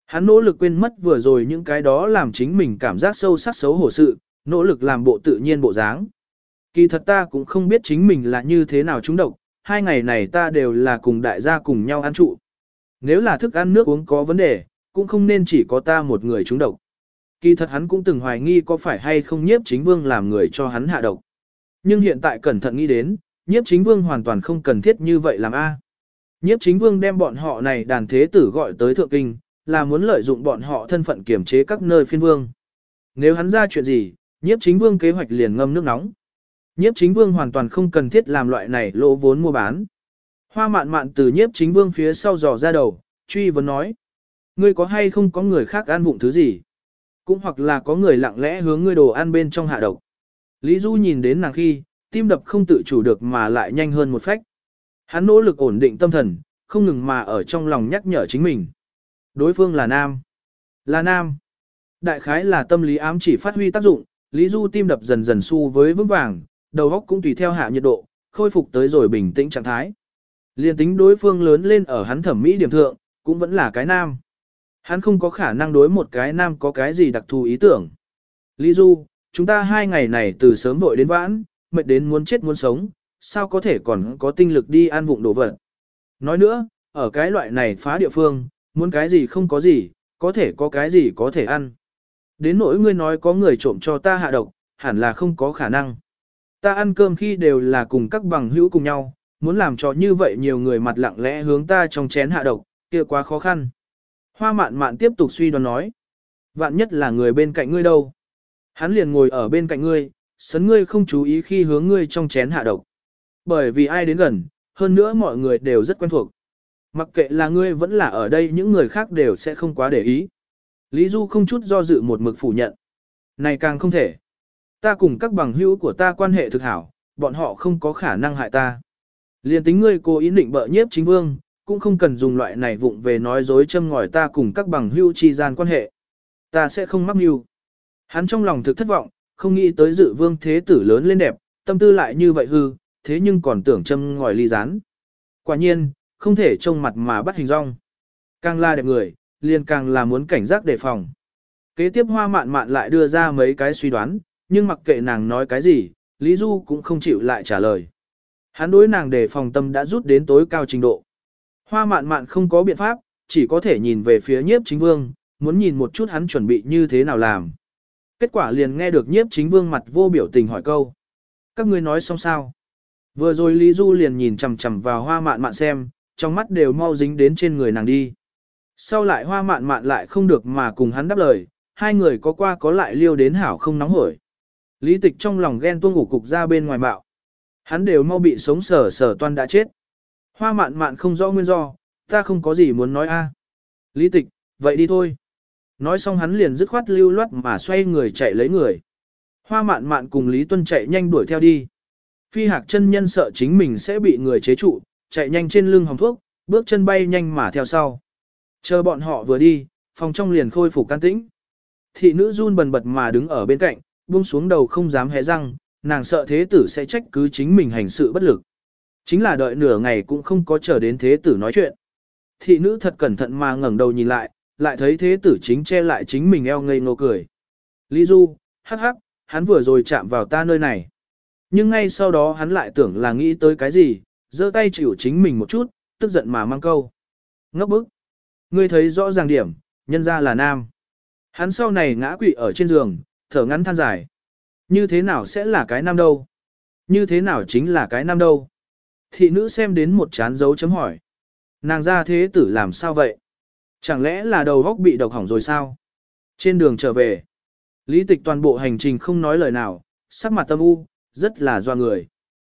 Speaker 1: Hắn nỗ lực quên mất vừa rồi những cái đó làm chính mình cảm giác sâu sắc xấu hổ sự, nỗ lực làm bộ tự nhiên bộ dáng. Kỳ thật ta cũng không biết chính mình là như thế nào trúng độc, hai ngày này ta đều là cùng đại gia cùng nhau ăn trụ. Nếu là thức ăn nước uống có vấn đề, cũng không nên chỉ có ta một người trúng độc. Kỳ thật hắn cũng từng hoài nghi có phải hay không nhiếp chính vương làm người cho hắn hạ độc. Nhưng hiện tại cẩn thận nghĩ đến, nhiếp chính vương hoàn toàn không cần thiết như vậy làm A. Nhiếp chính vương đem bọn họ này đàn thế tử gọi tới thượng kinh, là muốn lợi dụng bọn họ thân phận kiểm chế các nơi phiên vương. Nếu hắn ra chuyện gì, nhiếp chính vương kế hoạch liền ngâm nước nóng. Nhiếp chính vương hoàn toàn không cần thiết làm loại này lỗ vốn mua bán. Hoa mạn mạn từ nhiếp chính vương phía sau dò ra đầu, truy vấn nói. Ngươi có hay không có người khác ăn vụng thứ gì? Cũng hoặc là có người lặng lẽ hướng ngươi đồ ăn bên trong hạ độc. Lý Du nhìn đến nàng khi, tim đập không tự chủ được mà lại nhanh hơn một phách. Hắn nỗ lực ổn định tâm thần, không ngừng mà ở trong lòng nhắc nhở chính mình. Đối phương là nam. Là nam. Đại khái là tâm lý ám chỉ phát huy tác dụng, Lý Du tim đập dần dần su với vững vàng, đầu óc cũng tùy theo hạ nhiệt độ, khôi phục tới rồi bình tĩnh trạng thái. Liên tính đối phương lớn lên ở hắn thẩm mỹ điểm thượng, cũng vẫn là cái nam. Hắn không có khả năng đối một cái nam có cái gì đặc thù ý tưởng. Lý Du, chúng ta hai ngày này từ sớm vội đến vãn, mệt đến muốn chết muốn sống, sao có thể còn có tinh lực đi ăn vụng đồ vật. Nói nữa, ở cái loại này phá địa phương, muốn cái gì không có gì, có thể có cái gì có thể ăn. Đến nỗi ngươi nói có người trộm cho ta hạ độc, hẳn là không có khả năng. Ta ăn cơm khi đều là cùng các bằng hữu cùng nhau, muốn làm cho như vậy nhiều người mặt lặng lẽ hướng ta trong chén hạ độc, kia quá khó khăn. Hoa mạn mạn tiếp tục suy đoán nói. Vạn nhất là người bên cạnh ngươi đâu. Hắn liền ngồi ở bên cạnh ngươi, sấn ngươi không chú ý khi hướng ngươi trong chén hạ độc. Bởi vì ai đến gần, hơn nữa mọi người đều rất quen thuộc. Mặc kệ là ngươi vẫn là ở đây những người khác đều sẽ không quá để ý. Lý Du không chút do dự một mực phủ nhận. Này càng không thể. Ta cùng các bằng hữu của ta quan hệ thực hảo, bọn họ không có khả năng hại ta. Liên tính ngươi cố ý định bợ nhiếp chính vương, cũng không cần dùng loại này vụng về nói dối châm ngòi ta cùng các bằng hữu chi gian quan hệ. Ta sẽ không mắc mưu. Hắn trong lòng thực thất vọng, không nghĩ tới dự vương thế tử lớn lên đẹp, tâm tư lại như vậy hư, thế nhưng còn tưởng châm ngòi ly rán. Quả nhiên, không thể trông mặt mà bắt hình rong. Càng la đẹp người, liền càng là muốn cảnh giác đề phòng. Kế tiếp hoa mạn mạn lại đưa ra mấy cái suy đoán, nhưng mặc kệ nàng nói cái gì, Lý Du cũng không chịu lại trả lời. Hắn đối nàng đề phòng tâm đã rút đến tối cao trình độ. Hoa mạn mạn không có biện pháp, chỉ có thể nhìn về phía nhiếp chính vương, muốn nhìn một chút hắn chuẩn bị như thế nào làm. Kết quả liền nghe được nhiếp chính vương mặt vô biểu tình hỏi câu. Các ngươi nói xong sao? Vừa rồi Lý Du liền nhìn chằm chằm vào hoa mạn mạn xem, trong mắt đều mau dính đến trên người nàng đi. Sau lại hoa mạn mạn lại không được mà cùng hắn đáp lời, hai người có qua có lại liêu đến hảo không nóng hổi. Lý tịch trong lòng ghen tuông ngủ cục ra bên ngoài bạo. Hắn đều mau bị sống sờ sờ toan đã chết. Hoa mạn mạn không rõ nguyên do, ta không có gì muốn nói a. Lý tịch, vậy đi thôi. Nói xong hắn liền dứt khoát lưu loát mà xoay người chạy lấy người. Hoa mạn mạn cùng Lý Tuân chạy nhanh đuổi theo đi. Phi hạc chân nhân sợ chính mình sẽ bị người chế trụ, chạy nhanh trên lưng hồng thuốc, bước chân bay nhanh mà theo sau. Chờ bọn họ vừa đi, phòng trong liền khôi phục can tĩnh. Thị nữ run bần bật mà đứng ở bên cạnh, buông xuống đầu không dám hé răng, nàng sợ thế tử sẽ trách cứ chính mình hành sự bất lực. Chính là đợi nửa ngày cũng không có chờ đến thế tử nói chuyện. Thị nữ thật cẩn thận mà ngẩng đầu nhìn lại, lại thấy thế tử chính che lại chính mình eo ngây ngô cười. Lý Du, hắc hắc, hắn vừa rồi chạm vào ta nơi này. Nhưng ngay sau đó hắn lại tưởng là nghĩ tới cái gì, giơ tay chịu chính mình một chút, tức giận mà mang câu. Ngốc bức. Ngươi thấy rõ ràng điểm, nhân ra là nam. Hắn sau này ngã quỵ ở trên giường, thở ngắn than dài. Như thế nào sẽ là cái nam đâu? Như thế nào chính là cái nam đâu? Thị nữ xem đến một chán dấu chấm hỏi. Nàng ra thế tử làm sao vậy? Chẳng lẽ là đầu góc bị độc hỏng rồi sao? Trên đường trở về, lý tịch toàn bộ hành trình không nói lời nào, sắc mặt tâm u, rất là doa người.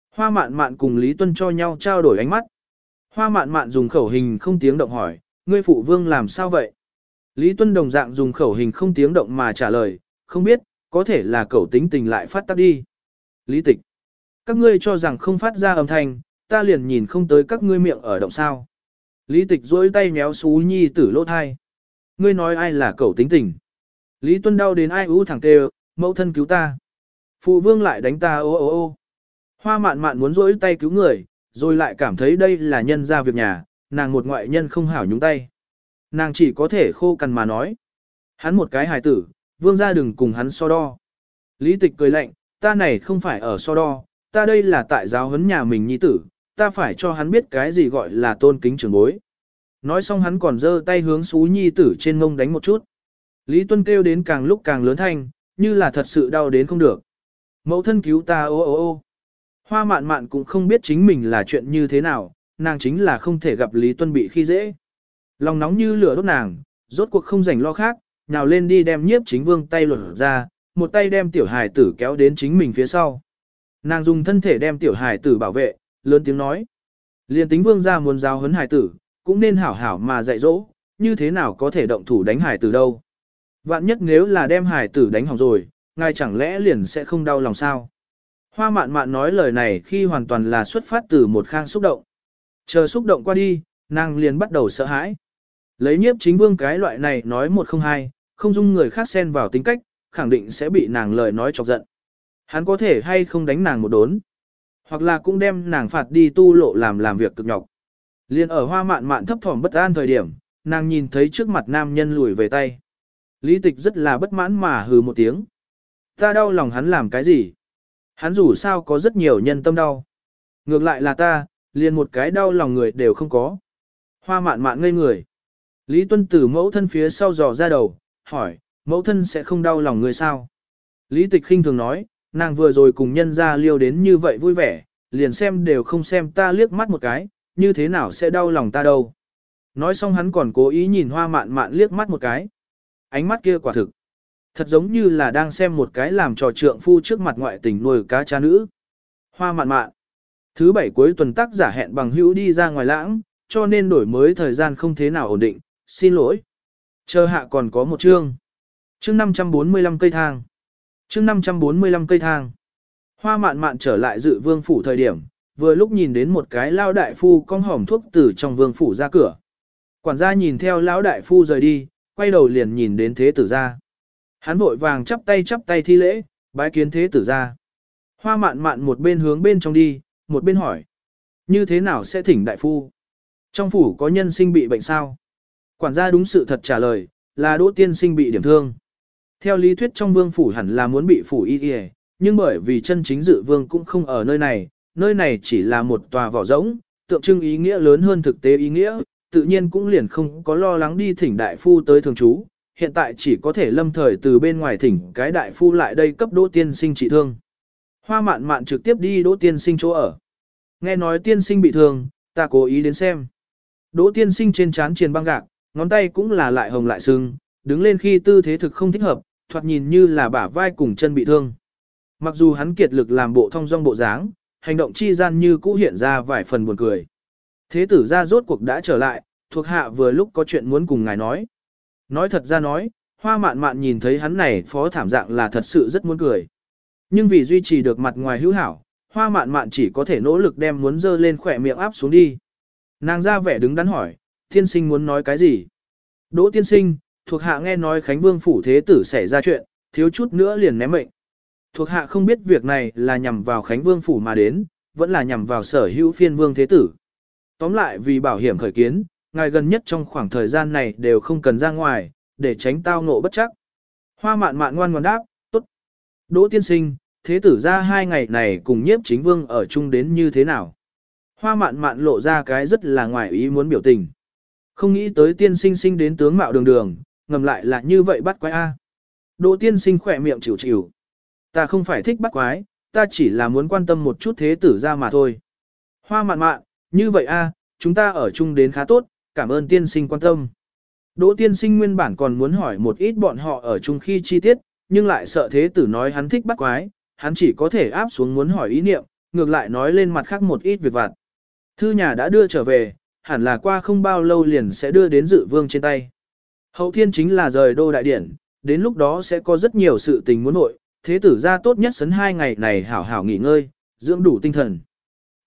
Speaker 1: Hoa mạn mạn cùng Lý Tuân cho nhau trao đổi ánh mắt. Hoa mạn mạn dùng khẩu hình không tiếng động hỏi, ngươi phụ vương làm sao vậy? Lý Tuân đồng dạng dùng khẩu hình không tiếng động mà trả lời, không biết, có thể là cậu tính tình lại phát tác đi. Lý tịch, các ngươi cho rằng không phát ra âm thanh, ta liền nhìn không tới các ngươi miệng ở động sao. Lý tịch duỗi tay méo xú nhi tử lỗ thai. Ngươi nói ai là cậu tính tình. Lý Tuân đau đến ai ú thẳng tê mẫu thân cứu ta. Phụ vương lại đánh ta ô ô ô. Hoa mạn mạn muốn duỗi tay cứu người, rồi lại cảm thấy đây là nhân ra việc nhà, nàng một ngoại nhân không hảo nhúng tay. Nàng chỉ có thể khô cằn mà nói. Hắn một cái hài tử, vương ra đừng cùng hắn so đo. Lý tịch cười lạnh, ta này không phải ở so đo, ta đây là tại giáo huấn nhà mình nhi tử, ta phải cho hắn biết cái gì gọi là tôn kính trưởng bối. Nói xong hắn còn giơ tay hướng xú nhi tử trên mông đánh một chút. Lý Tuân kêu đến càng lúc càng lớn thanh, như là thật sự đau đến không được. Mẫu thân cứu ta ô ô ô. Hoa mạn mạn cũng không biết chính mình là chuyện như thế nào, nàng chính là không thể gặp Lý Tuân bị khi dễ. Lòng nóng như lửa đốt nàng, rốt cuộc không rảnh lo khác, nào lên đi đem nhiếp chính vương tay lột ra, một tay đem tiểu hài tử kéo đến chính mình phía sau. Nàng dùng thân thể đem tiểu hài tử bảo vệ, lớn tiếng nói. Liên tính vương gia muốn giáo huấn hải tử, cũng nên hảo hảo mà dạy dỗ, như thế nào có thể động thủ đánh hải tử đâu. Vạn nhất nếu là đem hải tử đánh hỏng rồi, ngài chẳng lẽ liền sẽ không đau lòng sao? Hoa mạn mạn nói lời này khi hoàn toàn là xuất phát từ một khang xúc động. Chờ xúc động qua đi, nàng liền bắt đầu sợ hãi. Lấy nhiếp chính vương cái loại này nói một không hai, không dung người khác xen vào tính cách, khẳng định sẽ bị nàng lời nói chọc giận. Hắn có thể hay không đánh nàng một đốn, hoặc là cũng đem nàng phạt đi tu lộ làm làm việc cực nhọc. Liên ở hoa mạn mạn thấp thỏm bất an thời điểm, nàng nhìn thấy trước mặt nam nhân lùi về tay. Lý tịch rất là bất mãn mà hừ một tiếng. Ta đau lòng hắn làm cái gì? Hắn dù sao có rất nhiều nhân tâm đau. Ngược lại là ta, liền một cái đau lòng người đều không có. Hoa mạn mạn ngây người. Lý Tuân từ mẫu thân phía sau dò ra đầu, hỏi, mẫu thân sẽ không đau lòng người sao? Lý Tịch khinh thường nói, nàng vừa rồi cùng nhân ra liêu đến như vậy vui vẻ, liền xem đều không xem ta liếc mắt một cái, như thế nào sẽ đau lòng ta đâu. Nói xong hắn còn cố ý nhìn hoa mạn mạn liếc mắt một cái. Ánh mắt kia quả thực. Thật giống như là đang xem một cái làm trò trượng phu trước mặt ngoại tình nuôi cá cha nữ. Hoa mạn mạn. Thứ bảy cuối tuần tác giả hẹn bằng hữu đi ra ngoài lãng, cho nên đổi mới thời gian không thế nào ổn định, xin lỗi. Chờ hạ còn có một chương. Chương 545 cây thang. Chương 545 cây thang. Hoa mạn mạn trở lại dự vương phủ thời điểm, vừa lúc nhìn đến một cái lao đại phu con hỏng thuốc từ trong vương phủ ra cửa. Quản gia nhìn theo lão đại phu rời đi, quay đầu liền nhìn đến thế tử ra. Hắn vội vàng chắp tay chắp tay thi lễ, bái kiến thế tử ra. Hoa mạn mạn một bên hướng bên trong đi, một bên hỏi. Như thế nào sẽ thỉnh đại phu? Trong phủ có nhân sinh bị bệnh sao? Quản gia đúng sự thật trả lời, là đỗ tiên sinh bị điểm thương. Theo lý thuyết trong vương phủ hẳn là muốn bị phủ y y, nhưng bởi vì chân chính dự vương cũng không ở nơi này, nơi này chỉ là một tòa vỏ rỗng, tượng trưng ý nghĩa lớn hơn thực tế ý nghĩa, tự nhiên cũng liền không có lo lắng đi thỉnh đại phu tới thường trú, hiện tại chỉ có thể lâm thời từ bên ngoài thỉnh cái đại phu lại đây cấp đỗ tiên sinh trị thương. Hoa mạn mạn trực tiếp đi đỗ tiên sinh chỗ ở. Nghe nói tiên sinh bị thương, ta cố ý đến xem. Đỗ tiên sinh trên trán triền băng gạc, ngón tay cũng là lại hồng lại sưng, đứng lên khi tư thế thực không thích hợp, thoạt nhìn như là bả vai cùng chân bị thương. Mặc dù hắn kiệt lực làm bộ thông dong bộ dáng, hành động chi gian như cũ hiện ra vài phần buồn cười. Thế tử ra rốt cuộc đã trở lại, thuộc hạ vừa lúc có chuyện muốn cùng ngài nói. Nói thật ra nói, hoa mạn mạn nhìn thấy hắn này phó thảm dạng là thật sự rất muốn cười. Nhưng vì duy trì được mặt ngoài hữu hảo, hoa mạn mạn chỉ có thể nỗ lực đem muốn dơ lên khỏe miệng áp xuống đi. Nàng ra vẻ đứng đắn hỏi, tiên sinh muốn nói cái gì? Đỗ tiên sinh, thuộc hạ nghe nói Khánh Vương phủ thế tử xảy ra chuyện, thiếu chút nữa liền ném mệnh. Thuộc hạ không biết việc này là nhằm vào Khánh Vương phủ mà đến, vẫn là nhằm vào sở hữu phiên vương thế tử. Tóm lại vì bảo hiểm khởi kiến, ngài gần nhất trong khoảng thời gian này đều không cần ra ngoài, để tránh tao ngộ bất chắc. Hoa mạn mạn ngoan ngoan đáp, tốt. Đỗ tiên sinh, thế tử ra hai ngày này cùng nhiếp chính vương ở chung đến như thế nào? Hoa mạn mạn lộ ra cái rất là ngoài ý muốn biểu tình. Không nghĩ tới tiên sinh sinh đến tướng mạo đường đường, ngầm lại là như vậy bắt quái A. Đỗ tiên sinh khỏe miệng chịu chịu. Ta không phải thích bắt quái, ta chỉ là muốn quan tâm một chút thế tử ra mà thôi. Hoa mạn mạn, như vậy A, chúng ta ở chung đến khá tốt, cảm ơn tiên sinh quan tâm. Đỗ tiên sinh nguyên bản còn muốn hỏi một ít bọn họ ở chung khi chi tiết, nhưng lại sợ thế tử nói hắn thích bắt quái, hắn chỉ có thể áp xuống muốn hỏi ý niệm, ngược lại nói lên mặt khác một ít việc vặt. Thư nhà đã đưa trở về, hẳn là qua không bao lâu liền sẽ đưa đến dự vương trên tay. Hậu thiên chính là rời đô đại điển, đến lúc đó sẽ có rất nhiều sự tình muốn nội, thế tử ra tốt nhất sấn hai ngày này hảo hảo nghỉ ngơi, dưỡng đủ tinh thần.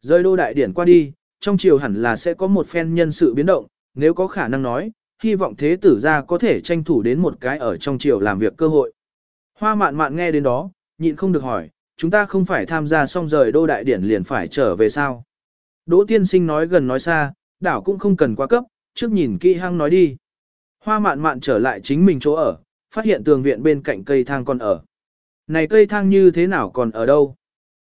Speaker 1: Rời đô đại điển qua đi, trong triều hẳn là sẽ có một phen nhân sự biến động, nếu có khả năng nói, hy vọng thế tử ra có thể tranh thủ đến một cái ở trong triều làm việc cơ hội. Hoa mạn mạn nghe đến đó, nhịn không được hỏi, chúng ta không phải tham gia xong rời đô đại điển liền phải trở về sao? Đỗ tiên sinh nói gần nói xa, đảo cũng không cần quá cấp, trước nhìn kỹ hăng nói đi. Hoa mạn mạn trở lại chính mình chỗ ở, phát hiện tường viện bên cạnh cây thang còn ở. Này cây thang như thế nào còn ở đâu?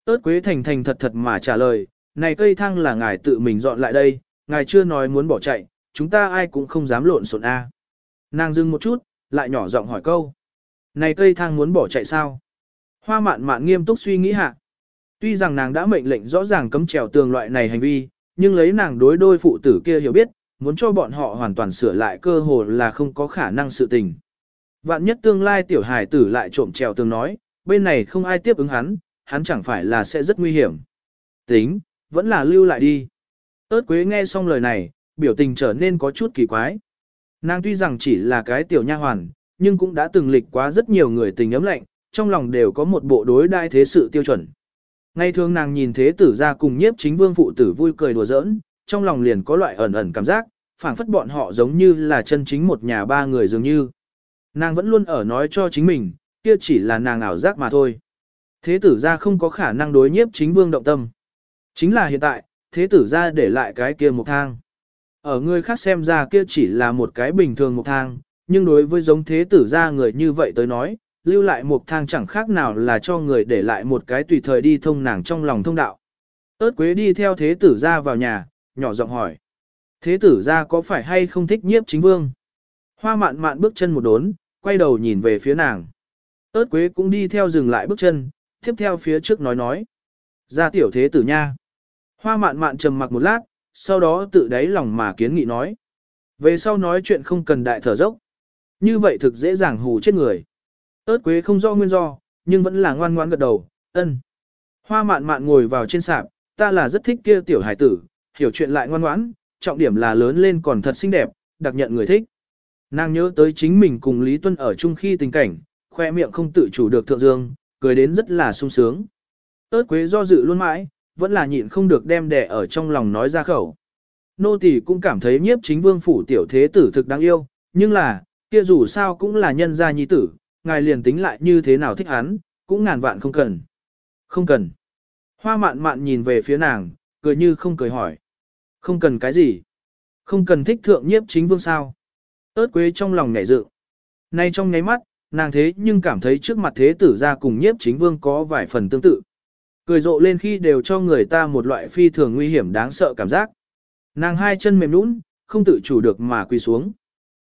Speaker 1: Ơt quế thành thành thật thật mà trả lời, này cây thang là ngài tự mình dọn lại đây, ngài chưa nói muốn bỏ chạy, chúng ta ai cũng không dám lộn xộn a. Nàng dừng một chút, lại nhỏ giọng hỏi câu. Này cây thang muốn bỏ chạy sao? Hoa mạn mạn nghiêm túc suy nghĩ hạ. Tuy rằng nàng đã mệnh lệnh rõ ràng cấm trèo tường loại này hành vi, nhưng lấy nàng đối đôi phụ tử kia hiểu biết, muốn cho bọn họ hoàn toàn sửa lại cơ hồ là không có khả năng sự tình. Vạn nhất tương lai tiểu hài tử lại trộm trèo tường nói, bên này không ai tiếp ứng hắn, hắn chẳng phải là sẽ rất nguy hiểm. Tính, vẫn là lưu lại đi. Ơt quế nghe xong lời này, biểu tình trở nên có chút kỳ quái. Nàng tuy rằng chỉ là cái tiểu nha hoàn, nhưng cũng đã từng lịch quá rất nhiều người tình ấm lạnh, trong lòng đều có một bộ đối đai thế sự tiêu chuẩn. Ngay thường nàng nhìn thế tử ra cùng nhiếp chính vương phụ tử vui cười đùa giỡn, trong lòng liền có loại ẩn ẩn cảm giác, phảng phất bọn họ giống như là chân chính một nhà ba người dường như. Nàng vẫn luôn ở nói cho chính mình, kia chỉ là nàng ảo giác mà thôi. Thế tử gia không có khả năng đối nhiếp chính vương động tâm. Chính là hiện tại, thế tử gia để lại cái kia một thang. Ở người khác xem ra kia chỉ là một cái bình thường một thang, nhưng đối với giống thế tử gia người như vậy tới nói, lưu lại một thang chẳng khác nào là cho người để lại một cái tùy thời đi thông nàng trong lòng thông đạo. Ơt quế đi theo thế tử gia vào nhà, nhỏ giọng hỏi. Thế tử ra có phải hay không thích nhiếp chính vương? Hoa mạn mạn bước chân một đốn, quay đầu nhìn về phía nàng. Ơt quế cũng đi theo dừng lại bước chân, tiếp theo phía trước nói nói. Ra tiểu thế tử nha. Hoa mạn mạn trầm mặc một lát, sau đó tự đáy lòng mà kiến nghị nói. Về sau nói chuyện không cần đại thở dốc. Như vậy thực dễ dàng hù chết người. Ơt quế không rõ nguyên do, nhưng vẫn là ngoan ngoãn gật đầu, ân. Hoa mạn mạn ngồi vào trên sạp, ta là rất thích kia tiểu hải tử, hiểu chuyện lại ngoan ngoãn, trọng điểm là lớn lên còn thật xinh đẹp, đặc nhận người thích. Nàng nhớ tới chính mình cùng Lý Tuân ở chung khi tình cảnh, khoe miệng không tự chủ được thượng dương, cười đến rất là sung sướng. Ơt quế do dự luôn mãi, vẫn là nhịn không được đem đẻ ở trong lòng nói ra khẩu. Nô tỳ cũng cảm thấy nhiếp chính vương phủ tiểu thế tử thực đáng yêu, nhưng là, kia dù sao cũng là nhân gia nhi tử, ngài liền tính lại như thế nào thích hắn, cũng ngàn vạn không cần. Không cần. Hoa mạn mạn nhìn về phía nàng, cười như không cười hỏi. Không cần cái gì. Không cần thích thượng nhiếp chính vương sao. ớt quế trong lòng nhảy dự. Nay trong nháy mắt, nàng thế nhưng cảm thấy trước mặt thế tử ra cùng nhiếp chính vương có vài phần tương tự. Cười rộ lên khi đều cho người ta một loại phi thường nguy hiểm đáng sợ cảm giác. Nàng hai chân mềm nũng, không tự chủ được mà quỳ xuống.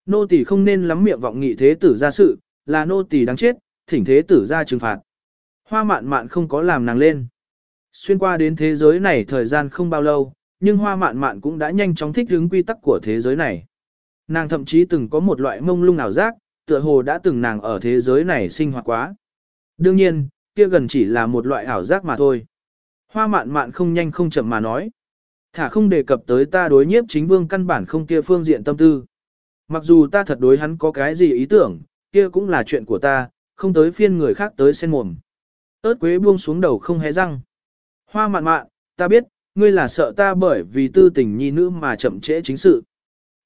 Speaker 1: Nô tỳ không nên lắm miệng vọng nghị thế tử ra sự, là nô tỳ đáng chết, thỉnh thế tử ra trừng phạt. Hoa mạn mạn không có làm nàng lên. Xuyên qua đến thế giới này thời gian không bao lâu, nhưng hoa mạn mạn cũng đã nhanh chóng thích ứng quy tắc của thế giới này. Nàng thậm chí từng có một loại mông lung ảo giác, tựa hồ đã từng nàng ở thế giới này sinh hoạt quá. Đương nhiên, kia gần chỉ là một loại ảo giác mà thôi. Hoa mạn mạn không nhanh không chậm mà nói. Thả không đề cập tới ta đối nhiếp chính vương căn bản không kia phương diện tâm tư. Mặc dù ta thật đối hắn có cái gì ý tưởng, kia cũng là chuyện của ta, không tới phiên người khác tới xen mồm. ớt quế buông xuống đầu không hé răng. Hoa mạn mạn, ta biết, ngươi là sợ ta bởi vì tư tình nhi nữ mà chậm trễ chính sự.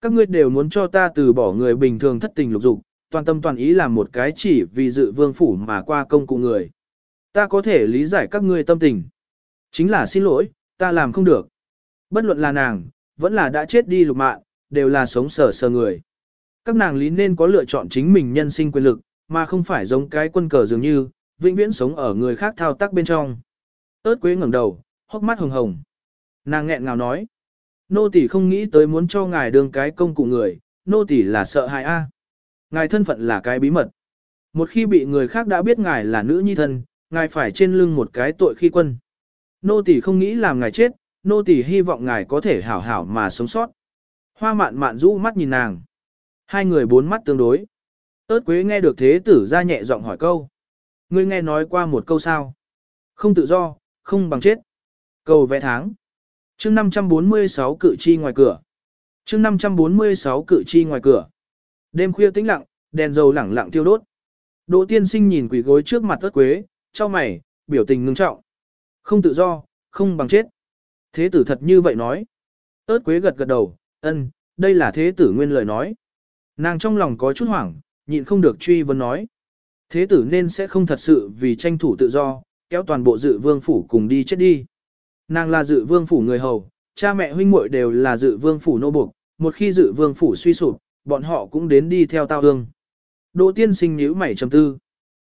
Speaker 1: Các ngươi đều muốn cho ta từ bỏ người bình thường thất tình lục dục, toàn tâm toàn ý làm một cái chỉ vì dự vương phủ mà qua công cụ người. Ta có thể lý giải các ngươi tâm tình. Chính là xin lỗi, ta làm không được. Bất luận là nàng, vẫn là đã chết đi lục mạng, đều là sống sờ sờ người. Các nàng lý nên có lựa chọn chính mình nhân sinh quyền lực, mà không phải giống cái quân cờ dường như, vĩnh viễn sống ở người khác thao tác bên trong. Ơt quế ngẩng đầu, hốc mắt hồng hồng. Nàng nghẹn ngào nói. Nô tỷ không nghĩ tới muốn cho ngài đương cái công cụ người, nô tỷ là sợ hại a. Ngài thân phận là cái bí mật. Một khi bị người khác đã biết ngài là nữ nhi thân, ngài phải trên lưng một cái tội khi quân. Nô tỷ không nghĩ làm ngài chết, nô tỷ hy vọng ngài có thể hảo hảo mà sống sót. Hoa mạn mạn rũ mắt nhìn nàng. Hai người bốn mắt tương đối. ớt quế nghe được thế tử ra nhẹ giọng hỏi câu. Ngươi nghe nói qua một câu sao? Không tự do, không bằng chết. Cầu vẽ tháng chương 546 cự chi ngoài cửa. chương 546 cự chi ngoài cửa. Đêm khuya tĩnh lặng, đèn dầu lẳng lặng tiêu đốt. Đỗ tiên sinh nhìn quỷ gối trước mặt ớt quế, cho mày, biểu tình ngưng trọng. Không tự do, không bằng chết. Thế tử thật như vậy nói. ớt quế gật gật đầu, ân, đây là thế tử nguyên lời nói. Nàng trong lòng có chút hoảng, nhịn không được truy vấn nói. Thế tử nên sẽ không thật sự vì tranh thủ tự do, kéo toàn bộ dự vương phủ cùng đi chết đi. Nàng là dự vương phủ người hầu, cha mẹ huynh muội đều là dự vương phủ nô buộc, một khi dự vương phủ suy sụp, bọn họ cũng đến đi theo tao hương. Đỗ tiên sinh nhíu mày trầm tư.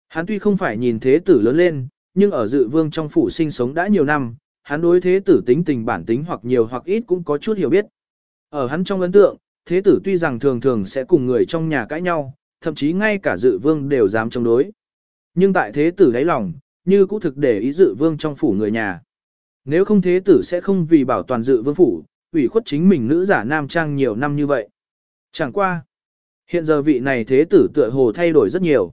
Speaker 1: Hắn tuy không phải nhìn thế tử lớn lên, nhưng ở dự vương trong phủ sinh sống đã nhiều năm, hắn đối thế tử tính tình bản tính hoặc nhiều hoặc ít cũng có chút hiểu biết. Ở hắn trong ấn tượng, thế tử tuy rằng thường thường sẽ cùng người trong nhà cãi nhau, thậm chí ngay cả dự vương đều dám chống đối. Nhưng tại thế tử đáy lòng, như cũ thực để ý dự vương trong phủ người nhà. Nếu không thế tử sẽ không vì bảo toàn dự vương phủ, ủy khuất chính mình nữ giả nam trang nhiều năm như vậy. Chẳng qua. Hiện giờ vị này thế tử tựa hồ thay đổi rất nhiều.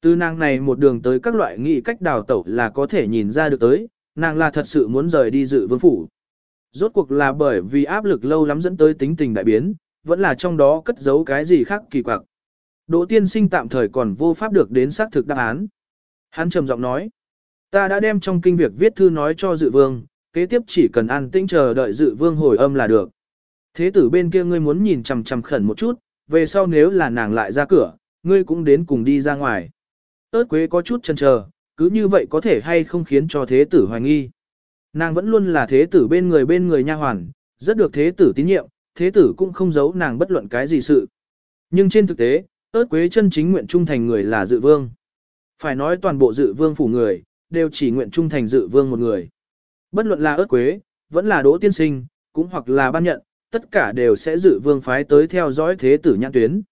Speaker 1: Từ nàng này một đường tới các loại nghị cách đào tẩu là có thể nhìn ra được tới, nàng là thật sự muốn rời đi dự vương phủ. Rốt cuộc là bởi vì áp lực lâu lắm dẫn tới tính tình đại biến, vẫn là trong đó cất giấu cái gì khác kỳ quặc. Đỗ tiên sinh tạm thời còn vô pháp được đến xác thực đáp án. Hắn trầm giọng nói, ta đã đem trong kinh việc viết thư nói cho dự vương, kế tiếp chỉ cần an tĩnh chờ đợi dự vương hồi âm là được. Thế tử bên kia ngươi muốn nhìn chằm chằm khẩn một chút, về sau nếu là nàng lại ra cửa, ngươi cũng đến cùng đi ra ngoài. Ơt quế có chút chần chờ, cứ như vậy có thể hay không khiến cho thế tử hoài nghi. Nàng vẫn luôn là thế tử bên người bên người nha hoàn, rất được thế tử tín nhiệm, thế tử cũng không giấu nàng bất luận cái gì sự. Nhưng trên thực tế, ớt quế chân chính nguyện trung thành người là dự vương. Phải nói toàn bộ dự vương phủ người, đều chỉ nguyện trung thành dự vương một người. Bất luận là ớt quế, vẫn là đỗ tiên sinh, cũng hoặc là ban nhận, tất cả đều sẽ dự vương phái tới theo dõi thế tử nhãn tuyến.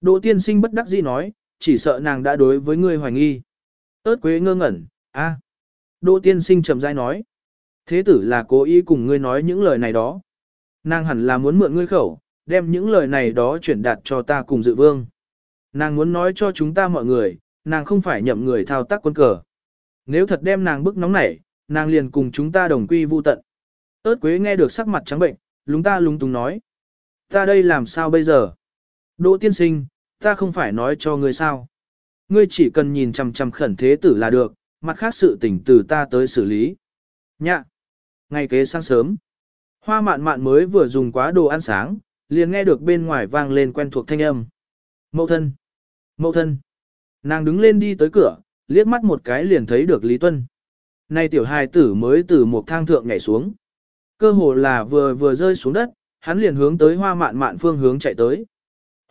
Speaker 1: Đỗ tiên sinh bất đắc dĩ nói, chỉ sợ nàng đã đối với ngươi hoài nghi. ớt quế ngơ ngẩn, a. Đỗ tiên sinh trầm dai nói, thế tử là cố ý cùng ngươi nói những lời này đó. Nàng hẳn là muốn mượn ngươi khẩu, đem những lời này đó chuyển đạt cho ta cùng dự vương. Nàng muốn nói cho chúng ta mọi người, nàng không phải nhậm người thao tác quân cờ. Nếu thật đem nàng bức nóng nảy, nàng liền cùng chúng ta đồng quy vu tận. ớt quế nghe được sắc mặt trắng bệnh, lúng ta lúng túng nói. Ta đây làm sao bây giờ? Đỗ tiên sinh, ta không phải nói cho ngươi sao. Ngươi chỉ cần nhìn chằm chằm khẩn thế tử là được, mặt khác sự tình từ ta tới xử lý. Nhạ. Ngày kế sáng sớm. Hoa mạn mạn mới vừa dùng quá đồ ăn sáng, liền nghe được bên ngoài vang lên quen thuộc thanh âm. Mậu thân. Mậu thân. Nàng đứng lên đi tới cửa, liếc mắt một cái liền thấy được Lý Tuân. Nay tiểu hài tử mới từ một thang thượng nhảy xuống. Cơ hồ là vừa vừa rơi xuống đất, hắn liền hướng tới hoa mạn mạn phương hướng chạy tới.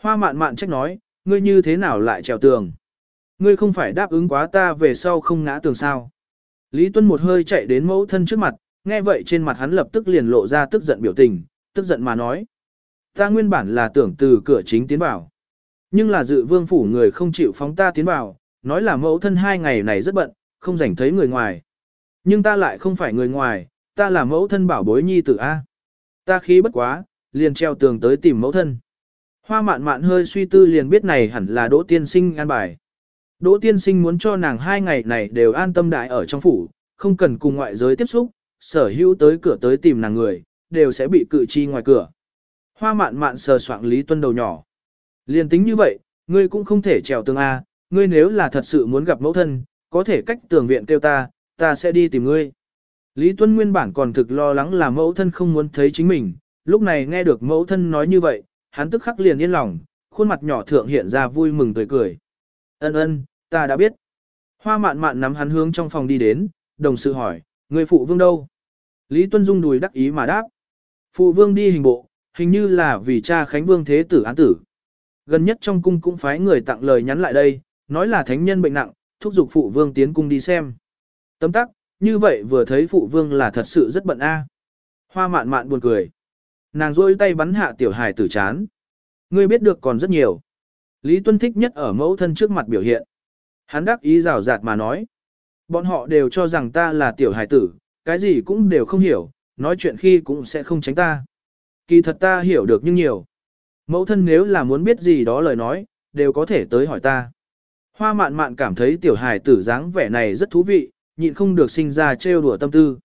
Speaker 1: Hoa mạn mạn trách nói, ngươi như thế nào lại trèo tường? Ngươi không phải đáp ứng quá ta về sau không ngã tường sao? Lý Tuân một hơi chạy đến mẫu thân trước mặt, nghe vậy trên mặt hắn lập tức liền lộ ra tức giận biểu tình, tức giận mà nói. Ta nguyên bản là tưởng từ cửa chính tiến vào. Nhưng là dự vương phủ người không chịu phóng ta tiến vào, nói là mẫu thân hai ngày này rất bận, không rảnh thấy người ngoài. Nhưng ta lại không phải người ngoài, ta là mẫu thân bảo bối nhi tử A. Ta khí bất quá, liền treo tường tới tìm mẫu thân. Hoa mạn mạn hơi suy tư liền biết này hẳn là đỗ tiên sinh an bài. Đỗ tiên sinh muốn cho nàng hai ngày này đều an tâm đại ở trong phủ, không cần cùng ngoại giới tiếp xúc, sở hữu tới cửa tới tìm nàng người, đều sẽ bị cự chi ngoài cửa. Hoa mạn mạn sờ soạng Lý Tuân đầu nhỏ. liền tính như vậy, ngươi cũng không thể trèo tường A, ngươi nếu là thật sự muốn gặp mẫu thân, có thể cách tường viện kêu ta, ta sẽ đi tìm ngươi. Lý Tuân nguyên bản còn thực lo lắng là mẫu thân không muốn thấy chính mình, lúc này nghe được mẫu thân nói như vậy, hắn tức khắc liền yên lòng, khuôn mặt nhỏ thượng hiện ra vui mừng tươi cười. Ân ân, ta đã biết. Hoa mạn mạn nắm hắn hướng trong phòng đi đến, đồng sự hỏi, người phụ vương đâu? Lý Tuân Dung đùi đắc ý mà đáp. Phụ vương đi hình bộ, hình như là vì cha Khánh Vương Thế Tử án tử. Gần nhất trong cung cũng phái người tặng lời nhắn lại đây, nói là thánh nhân bệnh nặng, thúc giục phụ vương tiến cung đi xem. Tấm tắc, như vậy vừa thấy phụ vương là thật sự rất bận a. Hoa mạn mạn buồn cười. Nàng rôi tay bắn hạ tiểu hài tử chán. Ngươi biết được còn rất nhiều. Lý Tuân thích nhất ở mẫu thân trước mặt biểu hiện. Hắn đắc ý rào rạt mà nói. Bọn họ đều cho rằng ta là tiểu hài tử, cái gì cũng đều không hiểu, nói chuyện khi cũng sẽ không tránh ta. Kỳ thật ta hiểu được nhưng nhiều. Mẫu thân nếu là muốn biết gì đó lời nói, đều có thể tới hỏi ta. Hoa mạn mạn cảm thấy tiểu hài tử dáng vẻ này rất thú vị, nhịn không được sinh ra trêu đùa tâm tư.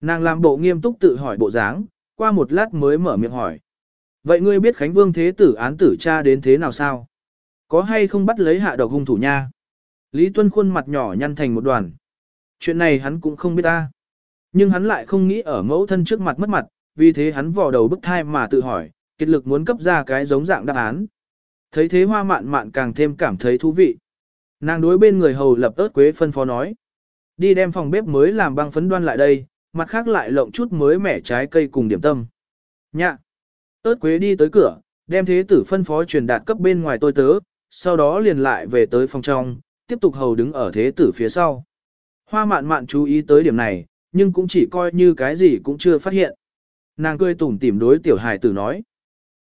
Speaker 1: Nàng làm bộ nghiêm túc tự hỏi bộ dáng, qua một lát mới mở miệng hỏi. Vậy ngươi biết Khánh Vương Thế Tử án tử cha đến thế nào sao? Có hay không bắt lấy hạ độc hung thủ nha? Lý Tuân khuôn mặt nhỏ nhăn thành một đoàn. Chuyện này hắn cũng không biết ta. Nhưng hắn lại không nghĩ ở mẫu thân trước mặt mất mặt, vì thế hắn vò đầu bức thai mà tự hỏi, kết lực muốn cấp ra cái giống dạng đáp án. Thấy thế hoa mạn mạn càng thêm cảm thấy thú vị. Nàng đối bên người hầu lập ớt quế phân phó nói. Đi đem phòng bếp mới làm băng phấn đoan lại đây, mặt khác lại lộng chút mới mẻ trái cây cùng điểm tâm. Nhạ. ớt quế đi tới cửa, đem thế tử phân phó truyền đạt cấp bên ngoài tôi tớ, sau đó liền lại về tới phòng trong, tiếp tục hầu đứng ở thế tử phía sau. Hoa mạn mạn chú ý tới điểm này, nhưng cũng chỉ coi như cái gì cũng chưa phát hiện. Nàng cười tủm tỉm đối tiểu hài tử nói.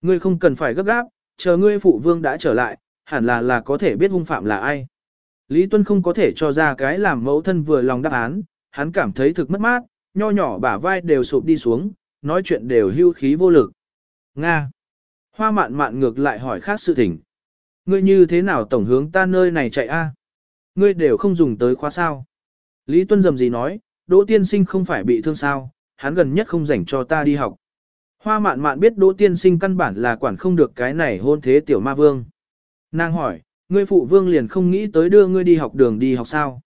Speaker 1: Ngươi không cần phải gấp gáp, chờ ngươi phụ vương đã trở lại, hẳn là là có thể biết hung phạm là ai. Lý Tuân không có thể cho ra cái làm mẫu thân vừa lòng đáp án, hắn cảm thấy thực mất mát, nho nhỏ bả vai đều sụp đi xuống, nói chuyện đều hưu khí vô lực. Nga. Hoa mạn mạn ngược lại hỏi khác sự thỉnh. Ngươi như thế nào tổng hướng ta nơi này chạy a? Ngươi đều không dùng tới khóa sao. Lý Tuân dầm gì nói, Đỗ Tiên Sinh không phải bị thương sao, hắn gần nhất không dành cho ta đi học. Hoa mạn mạn biết Đỗ Tiên Sinh căn bản là quản không được cái này hôn thế tiểu ma vương. Nàng hỏi, ngươi phụ vương liền không nghĩ tới đưa ngươi đi học đường đi học sao?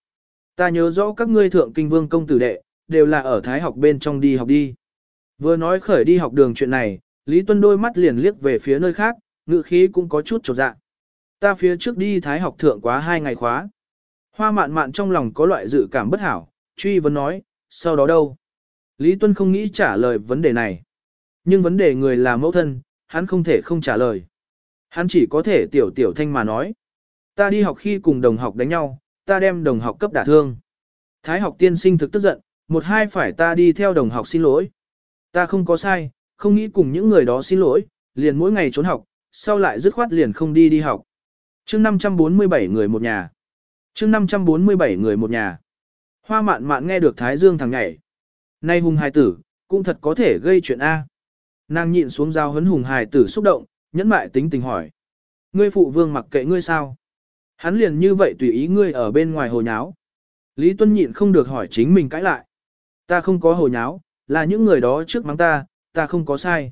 Speaker 1: Ta nhớ rõ các ngươi thượng kinh vương công tử đệ, đều là ở thái học bên trong đi học đi. Vừa nói khởi đi học đường chuyện này, Lý Tuân đôi mắt liền liếc về phía nơi khác, ngự khí cũng có chút trột dạ. Ta phía trước đi thái học thượng quá hai ngày khóa. Hoa mạn mạn trong lòng có loại dự cảm bất hảo, truy vấn nói, sau đó đâu? Lý Tuân không nghĩ trả lời vấn đề này. Nhưng vấn đề người là mẫu thân, hắn không thể không trả lời. Hắn chỉ có thể tiểu tiểu thanh mà nói. Ta đi học khi cùng đồng học đánh nhau, ta đem đồng học cấp đả thương. Thái học tiên sinh thực tức giận, một hai phải ta đi theo đồng học xin lỗi. Ta không có sai, không nghĩ cùng những người đó xin lỗi, liền mỗi ngày trốn học, sau lại dứt khoát liền không đi đi học. chương 547 người một nhà. chương 547 người một nhà. Hoa mạn mạn nghe được Thái Dương thằng nhảy. Nay hùng hài tử, cũng thật có thể gây chuyện A. Nàng nhịn xuống dao hấn hùng hài tử xúc động, nhẫn mại tính tình hỏi. Ngươi phụ vương mặc kệ ngươi sao? Hắn liền như vậy tùy ý ngươi ở bên ngoài hồ nháo. Lý Tuân nhịn không được hỏi chính mình cãi lại. Ta không có hồ nháo, là những người đó trước mắng ta, ta không có sai.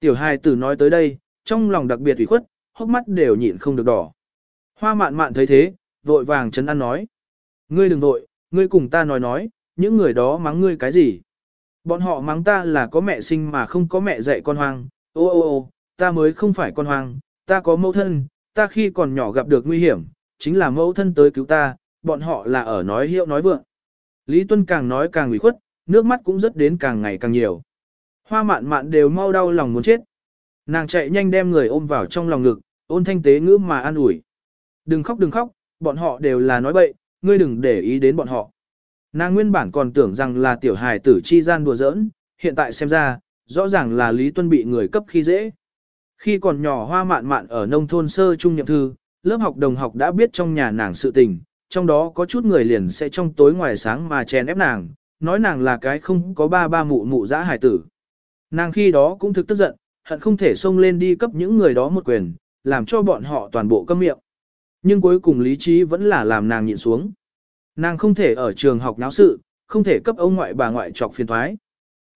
Speaker 1: Tiểu hài tử nói tới đây, trong lòng đặc biệt ủy khuất, hốc mắt đều nhịn không được đỏ. Hoa mạn mạn thấy thế, vội vàng chấn an nói. Ngươi đừng vội, ngươi cùng ta nói nói, những người đó mắng ngươi cái gì? Bọn họ mắng ta là có mẹ sinh mà không có mẹ dạy con hoang, ô ô ô, ta mới không phải con hoang, ta có mẫu thân, ta khi còn nhỏ gặp được nguy hiểm, chính là mẫu thân tới cứu ta, bọn họ là ở nói hiệu nói vượng. Lý Tuân càng nói càng ủy khuất, nước mắt cũng rất đến càng ngày càng nhiều. Hoa mạn mạn đều mau đau lòng muốn chết. Nàng chạy nhanh đem người ôm vào trong lòng ngực, ôn thanh tế ngữ mà an ủi. Đừng khóc đừng khóc, bọn họ đều là nói bậy, ngươi đừng để ý đến bọn họ. Nàng nguyên bản còn tưởng rằng là tiểu hài tử chi gian đùa giỡn, hiện tại xem ra, rõ ràng là Lý Tuân bị người cấp khi dễ. Khi còn nhỏ hoa mạn mạn ở nông thôn sơ trung nhậm thư, lớp học đồng học đã biết trong nhà nàng sự tình, trong đó có chút người liền sẽ trong tối ngoài sáng mà chèn ép nàng, nói nàng là cái không có ba ba mụ mụ dã hài tử. Nàng khi đó cũng thực tức giận, hận không thể xông lên đi cấp những người đó một quyền, làm cho bọn họ toàn bộ câm miệng. Nhưng cuối cùng lý trí vẫn là làm nàng nhịn xuống. Nàng không thể ở trường học náo sự, không thể cấp ông ngoại bà ngoại trọc phiền thoái.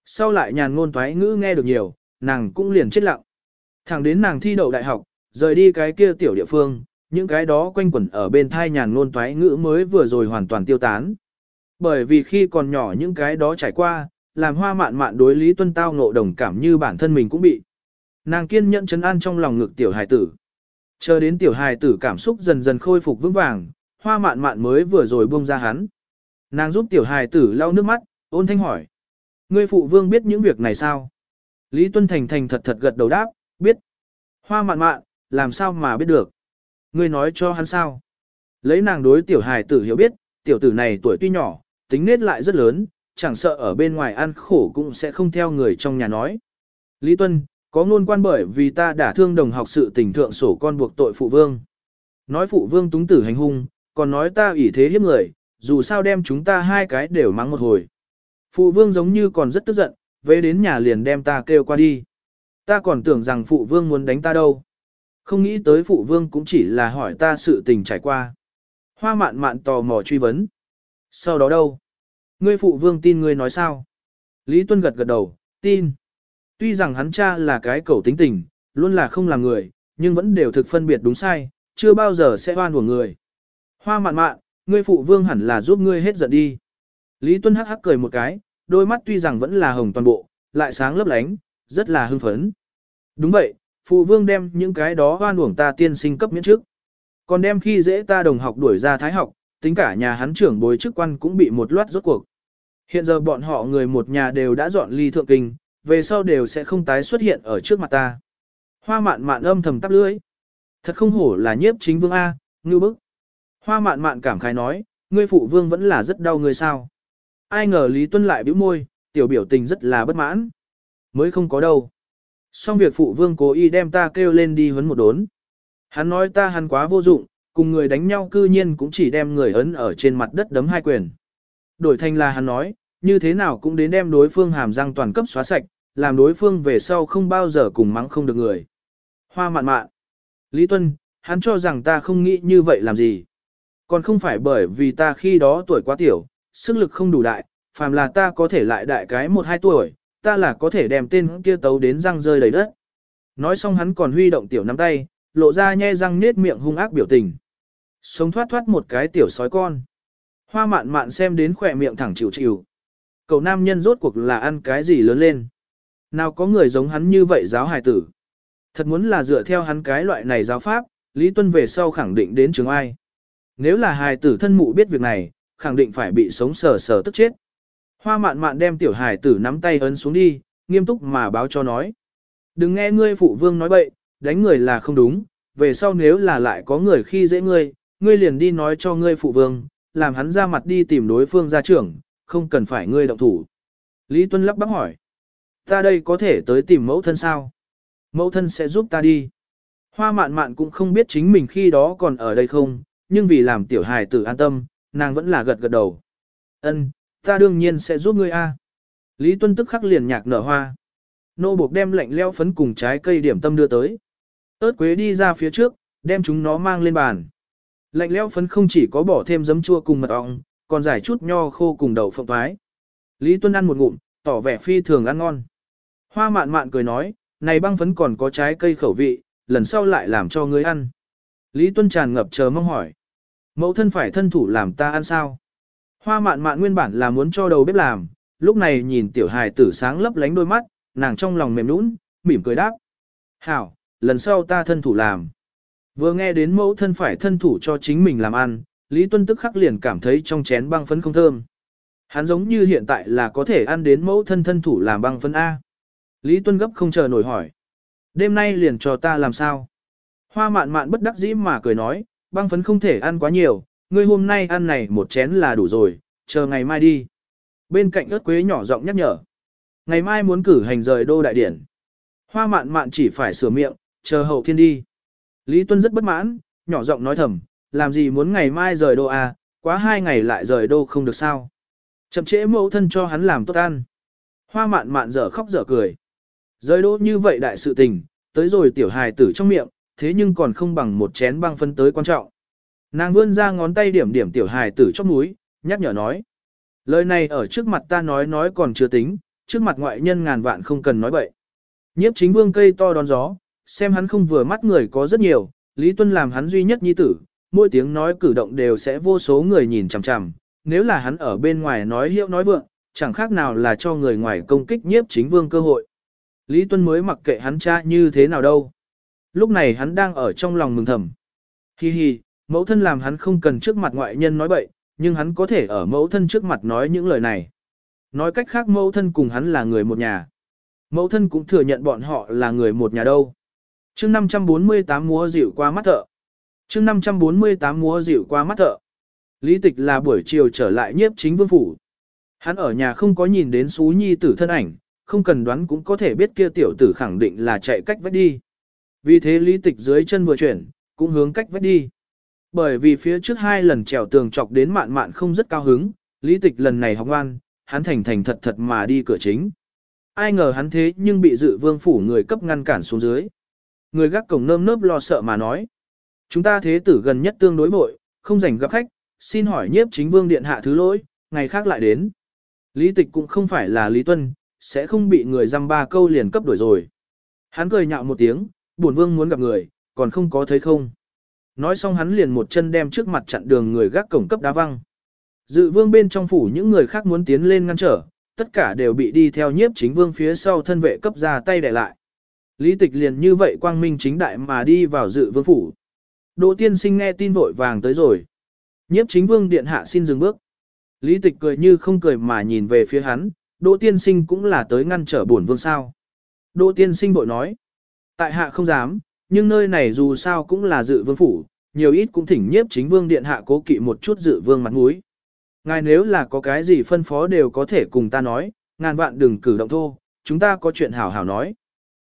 Speaker 1: Sau lại nhàn ngôn thoái ngữ nghe được nhiều, nàng cũng liền chết lặng. Thẳng đến nàng thi đậu đại học, rời đi cái kia tiểu địa phương, những cái đó quanh quẩn ở bên thai nhàn ngôn toái ngữ mới vừa rồi hoàn toàn tiêu tán. Bởi vì khi còn nhỏ những cái đó trải qua, làm hoa mạn mạn đối Lý Tuân tao ngộ đồng cảm như bản thân mình cũng bị. Nàng kiên nhẫn chấn an trong lòng ngực tiểu hài tử. Chờ đến tiểu hài tử cảm xúc dần dần khôi phục vững vàng, hoa mạn mạn mới vừa rồi buông ra hắn. Nàng giúp tiểu hài tử lau nước mắt, ôn thanh hỏi. Ngươi phụ vương biết những việc này sao? Lý Tuân Thành thành thật thật gật đầu đáp, biết. Hoa mạn mạn, làm sao mà biết được? Ngươi nói cho hắn sao? Lấy nàng đối tiểu hài tử hiểu biết, tiểu tử này tuổi tuy nhỏ, tính nết lại rất lớn, chẳng sợ ở bên ngoài ăn khổ cũng sẽ không theo người trong nhà nói. Lý Tuân, có ngôn quan bởi vì ta đã thương đồng học sự tình thượng sổ con buộc tội phụ vương. Nói phụ vương túng tử hành hung, còn nói ta ủy thế hiếp người, dù sao đem chúng ta hai cái đều mắng một hồi. Phụ vương giống như còn rất tức giận, về đến nhà liền đem ta kêu qua đi. Ta còn tưởng rằng phụ vương muốn đánh ta đâu. Không nghĩ tới phụ vương cũng chỉ là hỏi ta sự tình trải qua. Hoa mạn mạn tò mò truy vấn. Sau đó đâu? Ngươi phụ vương tin ngươi nói sao? Lý Tuân gật gật đầu, tin. Tuy rằng hắn cha là cái cầu tính tình, luôn là không làm người, nhưng vẫn đều thực phân biệt đúng sai, chưa bao giờ sẽ oan của người. Hoa mạn mạn, ngươi phụ vương hẳn là giúp ngươi hết giận đi. Lý Tuân hắc hắc cười một cái, đôi mắt tuy rằng vẫn là hồng toàn bộ, lại sáng lấp lánh, rất là hưng phấn. Đúng vậy, phụ vương đem những cái đó hoan uổng ta tiên sinh cấp miễn trước. Còn đem khi dễ ta đồng học đuổi ra thái học, tính cả nhà hắn trưởng bối chức quan cũng bị một loạt rốt cuộc. Hiện giờ bọn họ người một nhà đều đã dọn ly thượng kinh, về sau đều sẽ không tái xuất hiện ở trước mặt ta. Hoa mạn mạn âm thầm tắp lưỡi. Thật không hổ là nhiếp chính vương A, ngư bức. Hoa mạn mạn cảm khái nói, ngươi phụ vương vẫn là rất đau người sao. Ai ngờ Lý Tuân lại bĩu môi, tiểu biểu tình rất là bất mãn. Mới không có đâu. Xong việc phụ vương cố ý đem ta kêu lên đi huấn một đốn. Hắn nói ta hắn quá vô dụng, cùng người đánh nhau cư nhiên cũng chỉ đem người ấn ở trên mặt đất đấm hai quyền. Đổi thành là hắn nói, như thế nào cũng đến đem đối phương hàm răng toàn cấp xóa sạch, làm đối phương về sau không bao giờ cùng mắng không được người. Hoa mạn mạn. Lý Tuân, hắn cho rằng ta không nghĩ như vậy làm gì. Còn không phải bởi vì ta khi đó tuổi quá tiểu, sức lực không đủ đại, phàm là ta có thể lại đại cái một hai tuổi, ta là có thể đem tên kia tấu đến răng rơi đầy đất. Nói xong hắn còn huy động tiểu nắm tay, lộ ra nhe răng nết miệng hung ác biểu tình. Sống thoát thoát một cái tiểu sói con. Hoa mạn mạn xem đến khỏe miệng thẳng chịu chịu. Cậu nam nhân rốt cuộc là ăn cái gì lớn lên. Nào có người giống hắn như vậy giáo hài tử. Thật muốn là dựa theo hắn cái loại này giáo pháp, Lý Tuân về sau khẳng định đến trường ai. Nếu là hài tử thân mụ biết việc này, khẳng định phải bị sống sờ sờ tức chết. Hoa mạn mạn đem tiểu Hải tử nắm tay ấn xuống đi, nghiêm túc mà báo cho nói. Đừng nghe ngươi phụ vương nói bậy, đánh người là không đúng, về sau nếu là lại có người khi dễ ngươi, ngươi liền đi nói cho ngươi phụ vương, làm hắn ra mặt đi tìm đối phương gia trưởng, không cần phải ngươi động thủ. Lý Tuân lắp bắp hỏi. Ta đây có thể tới tìm mẫu thân sao? Mẫu thân sẽ giúp ta đi. Hoa mạn mạn cũng không biết chính mình khi đó còn ở đây không, nhưng vì làm tiểu hài tử an tâm, nàng vẫn là gật gật đầu. Ân, ta đương nhiên sẽ giúp ngươi a. Lý Tuân tức khắc liền nhạc nở hoa. Nô buộc đem lạnh leo phấn cùng trái cây điểm tâm đưa tới. ớt quế đi ra phía trước, đem chúng nó mang lên bàn. Lạnh leo phấn không chỉ có bỏ thêm giấm chua cùng mật ong, còn giải chút nho khô cùng đậu phộng thoái. Lý Tuân ăn một ngụm, tỏ vẻ phi thường ăn ngon. Hoa mạn mạn cười nói, này băng phấn còn có trái cây khẩu vị, lần sau lại làm cho ngươi ăn. Lý Tuân tràn ngập chờ mong hỏi. Mẫu thân phải thân thủ làm ta ăn sao? Hoa mạn mạn nguyên bản là muốn cho đầu bếp làm, lúc này nhìn tiểu hài tử sáng lấp lánh đôi mắt, nàng trong lòng mềm nũng, mỉm cười đáp. Hảo, lần sau ta thân thủ làm. Vừa nghe đến mẫu thân phải thân thủ cho chính mình làm ăn, Lý Tuân tức khắc liền cảm thấy trong chén băng phấn không thơm. Hắn giống như hiện tại là có thể ăn đến mẫu thân thân thủ làm băng phấn A. Lý Tuân gấp không chờ nổi hỏi. Đêm nay liền cho ta làm sao? Hoa mạn mạn bất đắc dĩ mà cười nói, băng phấn không thể ăn quá nhiều, ngươi hôm nay ăn này một chén là đủ rồi, chờ ngày mai đi. Bên cạnh ớt quế nhỏ giọng nhắc nhở. Ngày mai muốn cử hành rời đô đại điển. Hoa mạn mạn chỉ phải sửa miệng, chờ hậu thiên đi. Lý Tuân rất bất mãn, nhỏ giọng nói thầm, làm gì muốn ngày mai rời đô à, quá hai ngày lại rời đô không được sao. Chậm trễ mẫu thân cho hắn làm tốt ăn. Hoa mạn mạn dở khóc dở cười. Rời đô như vậy đại sự tình, tới rồi tiểu hài tử trong miệng, thế nhưng còn không bằng một chén băng phân tới quan trọng. Nàng vươn ra ngón tay điểm điểm tiểu hài tử chóp núi, nhắc nhở nói. Lời này ở trước mặt ta nói nói còn chưa tính, trước mặt ngoại nhân ngàn vạn không cần nói bậy. Nhiếp chính vương cây to đón gió, xem hắn không vừa mắt người có rất nhiều, Lý Tuân làm hắn duy nhất nhi tử, mỗi tiếng nói cử động đều sẽ vô số người nhìn chằm chằm, nếu là hắn ở bên ngoài nói hiệu nói vượng, chẳng khác nào là cho người ngoài công kích nhiếp chính vương cơ hội. Lý Tuân mới mặc kệ hắn cha như thế nào đâu. Lúc này hắn đang ở trong lòng mừng thầm. Hi hi, mẫu thân làm hắn không cần trước mặt ngoại nhân nói bậy, nhưng hắn có thể ở mẫu thân trước mặt nói những lời này. Nói cách khác mẫu thân cùng hắn là người một nhà. Mẫu thân cũng thừa nhận bọn họ là người một nhà đâu. chương 548 múa dịu qua mắt thợ. chương 548 múa dịu qua mắt thợ. Lý tịch là buổi chiều trở lại nhiếp chính vương phủ. Hắn ở nhà không có nhìn đến xú nhi tử thân ảnh, không cần đoán cũng có thể biết kia tiểu tử khẳng định là chạy cách vách đi. Vì thế lý tịch dưới chân vừa chuyển, cũng hướng cách vách đi. Bởi vì phía trước hai lần trèo tường chọc đến mạn mạn không rất cao hứng, lý tịch lần này học ngoan, hắn thành thành thật thật mà đi cửa chính. Ai ngờ hắn thế nhưng bị dự vương phủ người cấp ngăn cản xuống dưới. Người gác cổng nơm nớp lo sợ mà nói. Chúng ta thế tử gần nhất tương đối vội, không rảnh gặp khách, xin hỏi nhiếp chính vương điện hạ thứ lỗi, ngày khác lại đến. Lý tịch cũng không phải là Lý Tuân, sẽ không bị người dăm ba câu liền cấp đổi rồi. Hắn cười nhạo một tiếng, bổn vương muốn gặp người, còn không có thấy không. Nói xong hắn liền một chân đem trước mặt chặn đường người gác cổng cấp đá văng. Dự vương bên trong phủ những người khác muốn tiến lên ngăn trở, tất cả đều bị đi theo nhiếp chính vương phía sau thân vệ cấp ra tay để lại. Lý tịch liền như vậy quang minh chính đại mà đi vào dự vương phủ. Đỗ tiên sinh nghe tin vội vàng tới rồi. Nhiếp chính vương điện hạ xin dừng bước. Lý tịch cười như không cười mà nhìn về phía hắn, Đỗ tiên sinh cũng là tới ngăn trở bổn vương sao. Đỗ tiên sinh bội nói. Tại hạ không dám, nhưng nơi này dù sao cũng là dự vương phủ, nhiều ít cũng thỉnh nhiếp chính vương điện hạ cố kỵ một chút dự vương mặt mũi. Ngài nếu là có cái gì phân phó đều có thể cùng ta nói, ngàn vạn đừng cử động thô, chúng ta có chuyện hảo hảo nói.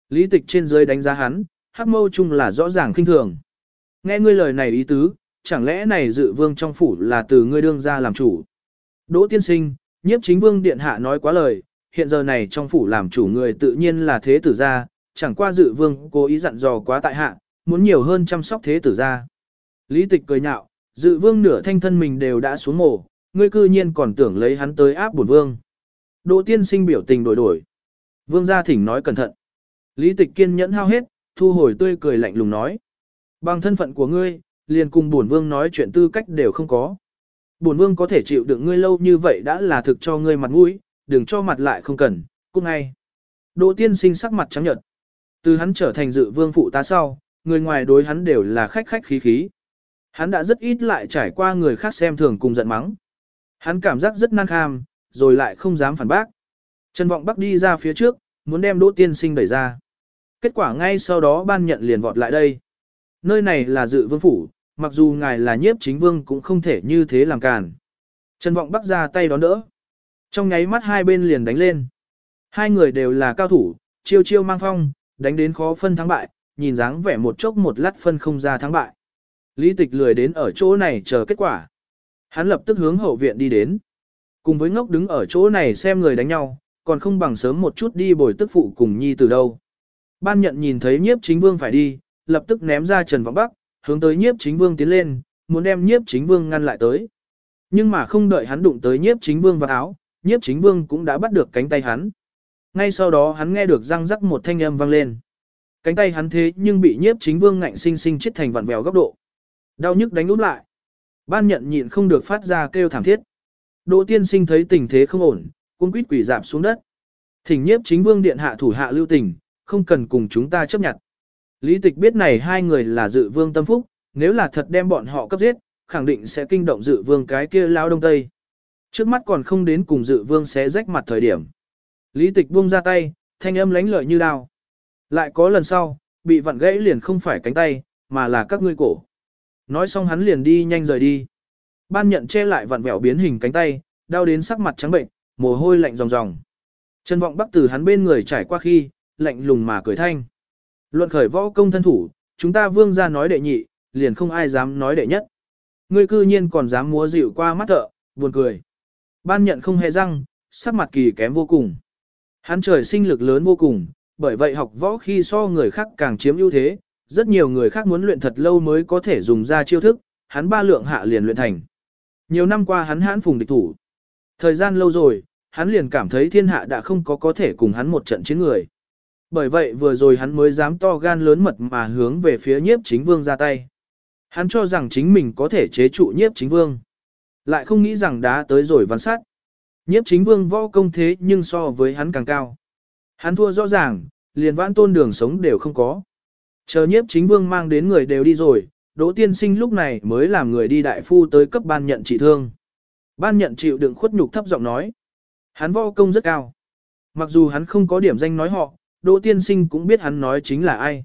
Speaker 1: Lý tịch trên dưới đánh giá hắn, hắc mâu chung là rõ ràng khinh thường. Nghe ngươi lời này ý tứ, chẳng lẽ này dự vương trong phủ là từ ngươi đương ra làm chủ. Đỗ tiên sinh, nhiếp chính vương điện hạ nói quá lời, hiện giờ này trong phủ làm chủ người tự nhiên là thế tử gia, chẳng qua dự vương cố ý dặn dò quá tại hạ, muốn nhiều hơn chăm sóc thế tử gia. Lý tịch cười nhạo, dự vương nửa thanh thân mình đều đã xuống mổ, ngươi cư nhiên còn tưởng lấy hắn tới áp bổn vương. Đỗ tiên sinh biểu tình đổi đổi. Vương gia thỉnh nói cẩn thận. Lý tịch kiên nhẫn hao hết, thu hồi tươi cười lạnh lùng nói. Bằng thân phận của ngươi, liền cùng bổn vương nói chuyện tư cách đều không có. Bổn vương có thể chịu đựng ngươi lâu như vậy đã là thực cho ngươi mặt mũi, đừng cho mặt lại không cần, cút ngay. Đỗ tiên sinh sắc mặt trắng nhợt. Từ hắn trở thành dự vương phụ tá sau, người ngoài đối hắn đều là khách khách khí khí. Hắn đã rất ít lại trải qua người khác xem thường cùng giận mắng. Hắn cảm giác rất năng kham, rồi lại không dám phản bác. Trần Vọng Bắc đi ra phía trước, muốn đem Đỗ Tiên Sinh đẩy ra. Kết quả ngay sau đó ban nhận liền vọt lại đây. Nơi này là dự vương phủ, mặc dù ngài là nhiếp chính vương cũng không thể như thế làm càn. Trần Vọng Bắc ra tay đón đỡ. Trong nháy mắt hai bên liền đánh lên. Hai người đều là cao thủ, chiêu chiêu mang phong, đánh đến khó phân thắng bại, nhìn dáng vẻ một chốc một lát phân không ra thắng bại. Lý tịch lười đến ở chỗ này chờ kết quả. Hắn lập tức hướng hậu viện đi đến. Cùng với ngốc đứng ở chỗ này xem người đánh nhau, còn không bằng sớm một chút đi bồi tức phụ cùng nhi từ đâu. Ban nhận nhìn thấy nhiếp chính vương phải đi, lập tức ném ra Trần Vọng Bắc, hướng tới nhiếp chính vương tiến lên, muốn đem nhiếp chính vương ngăn lại tới. Nhưng mà không đợi hắn đụng tới nhiếp chính vương vào áo, nhiếp chính vương cũng đã bắt được cánh tay hắn. Ngay sau đó hắn nghe được răng rắc một thanh âm vang lên. Cánh tay hắn thế nhưng bị nhiếp chính vương ngạnh sinh sinh chết thành vặn vẹo góc độ. Đau nhức đánh úp lại. Ban nhận nhịn không được phát ra kêu thảm thiết. Đỗ tiên sinh thấy tình thế không ổn, cung quýt quỷ dạp xuống đất. Thỉnh nhiếp chính vương điện hạ thủ hạ lưu tình, không cần cùng chúng ta chấp nhận. Lý tịch biết này hai người là dự vương tâm phúc, nếu là thật đem bọn họ cấp giết, khẳng định sẽ kinh động dự vương cái kia lao đông tây. Trước mắt còn không đến cùng dự vương sẽ rách mặt thời điểm. Lý tịch buông ra tay, thanh âm lánh lợi như đao. Lại có lần sau, bị vặn gãy liền không phải cánh tay, mà là các ngươi cổ. Nói xong hắn liền đi nhanh rời đi. Ban nhận che lại vặn vẹo biến hình cánh tay, đau đến sắc mặt trắng bệnh, mồ hôi lạnh ròng ròng. Trần vọng bắc từ hắn bên người trải qua khi, lạnh lùng mà cười thanh. Luận khởi võ công thân thủ, chúng ta vương ra nói đệ nhị, liền không ai dám nói đệ nhất. Ngươi cư nhiên còn dám múa dịu qua mắt thợ, buồn cười. Ban nhận không hề răng, sắc mặt kỳ kém vô cùng. Hắn trời sinh lực lớn vô cùng, bởi vậy học võ khi so người khác càng chiếm ưu thế, rất nhiều người khác muốn luyện thật lâu mới có thể dùng ra chiêu thức, hắn ba lượng hạ liền luyện thành. Nhiều năm qua hắn hãn phùng địch thủ. Thời gian lâu rồi, hắn liền cảm thấy thiên hạ đã không có có thể cùng hắn một trận chiến người. Bởi vậy vừa rồi hắn mới dám to gan lớn mật mà hướng về phía nhiếp chính vương ra tay. Hắn cho rằng chính mình có thể chế trụ nhiếp chính vương. Lại không nghĩ rằng đã tới rồi văn sát. Nhiếp chính vương võ công thế nhưng so với hắn càng cao. Hắn thua rõ ràng, liền vãn tôn đường sống đều không có. Chờ nhiếp chính vương mang đến người đều đi rồi, Đỗ tiên sinh lúc này mới làm người đi đại phu tới cấp ban nhận trị thương. Ban nhận chịu đựng khuất nhục thấp giọng nói. Hắn võ công rất cao. Mặc dù hắn không có điểm danh nói họ, Đỗ tiên sinh cũng biết hắn nói chính là ai.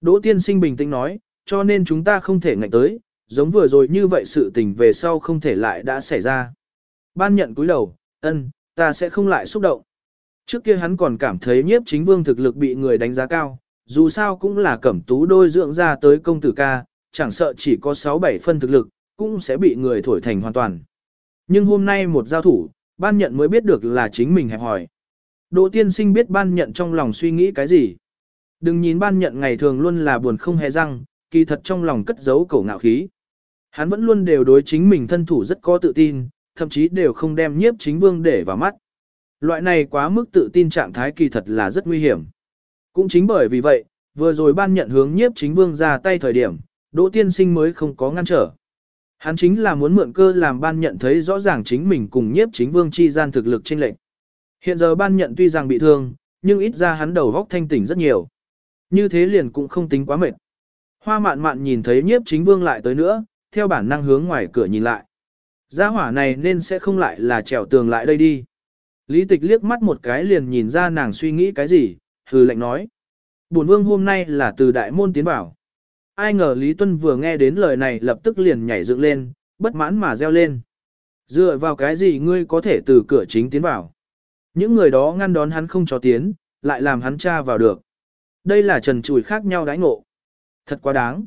Speaker 1: Đỗ tiên sinh bình tĩnh nói, cho nên chúng ta không thể ngạnh tới, giống vừa rồi như vậy sự tình về sau không thể lại đã xảy ra. Ban nhận cúi đầu, ân, ta sẽ không lại xúc động. Trước kia hắn còn cảm thấy nhiếp chính vương thực lực bị người đánh giá cao, dù sao cũng là cẩm tú đôi dưỡng ra tới công tử ca, chẳng sợ chỉ có 6-7 phân thực lực, cũng sẽ bị người thổi thành hoàn toàn. Nhưng hôm nay một giao thủ, ban nhận mới biết được là chính mình hẹp hỏi. Đỗ tiên sinh biết ban nhận trong lòng suy nghĩ cái gì. Đừng nhìn ban nhận ngày thường luôn là buồn không hề răng, kỳ thật trong lòng cất giấu cổ ngạo khí. Hắn vẫn luôn đều đối chính mình thân thủ rất có tự tin, thậm chí đều không đem nhiếp chính vương để vào mắt. Loại này quá mức tự tin trạng thái kỳ thật là rất nguy hiểm. Cũng chính bởi vì vậy, vừa rồi ban nhận hướng nhiếp chính vương ra tay thời điểm, Đỗ tiên sinh mới không có ngăn trở. Hắn chính là muốn mượn cơ làm ban nhận thấy rõ ràng chính mình cùng nhiếp chính vương chi gian thực lực chênh lệch. Hiện giờ ban nhận tuy rằng bị thương, nhưng ít ra hắn đầu góc thanh tỉnh rất nhiều. Như thế liền cũng không tính quá mệt. Hoa mạn mạn nhìn thấy nhiếp chính vương lại tới nữa, theo bản năng hướng ngoài cửa nhìn lại. Gia hỏa này nên sẽ không lại là trèo tường lại đây đi. Lý tịch liếc mắt một cái liền nhìn ra nàng suy nghĩ cái gì, hừ lạnh nói. Bổn vương hôm nay là từ đại môn tiến bảo. Ai ngờ Lý Tuân vừa nghe đến lời này lập tức liền nhảy dựng lên, bất mãn mà reo lên. Dựa vào cái gì ngươi có thể từ cửa chính tiến vào. Những người đó ngăn đón hắn không cho tiến, lại làm hắn tra vào được. Đây là trần chùi khác nhau đãi ngộ. Thật quá đáng.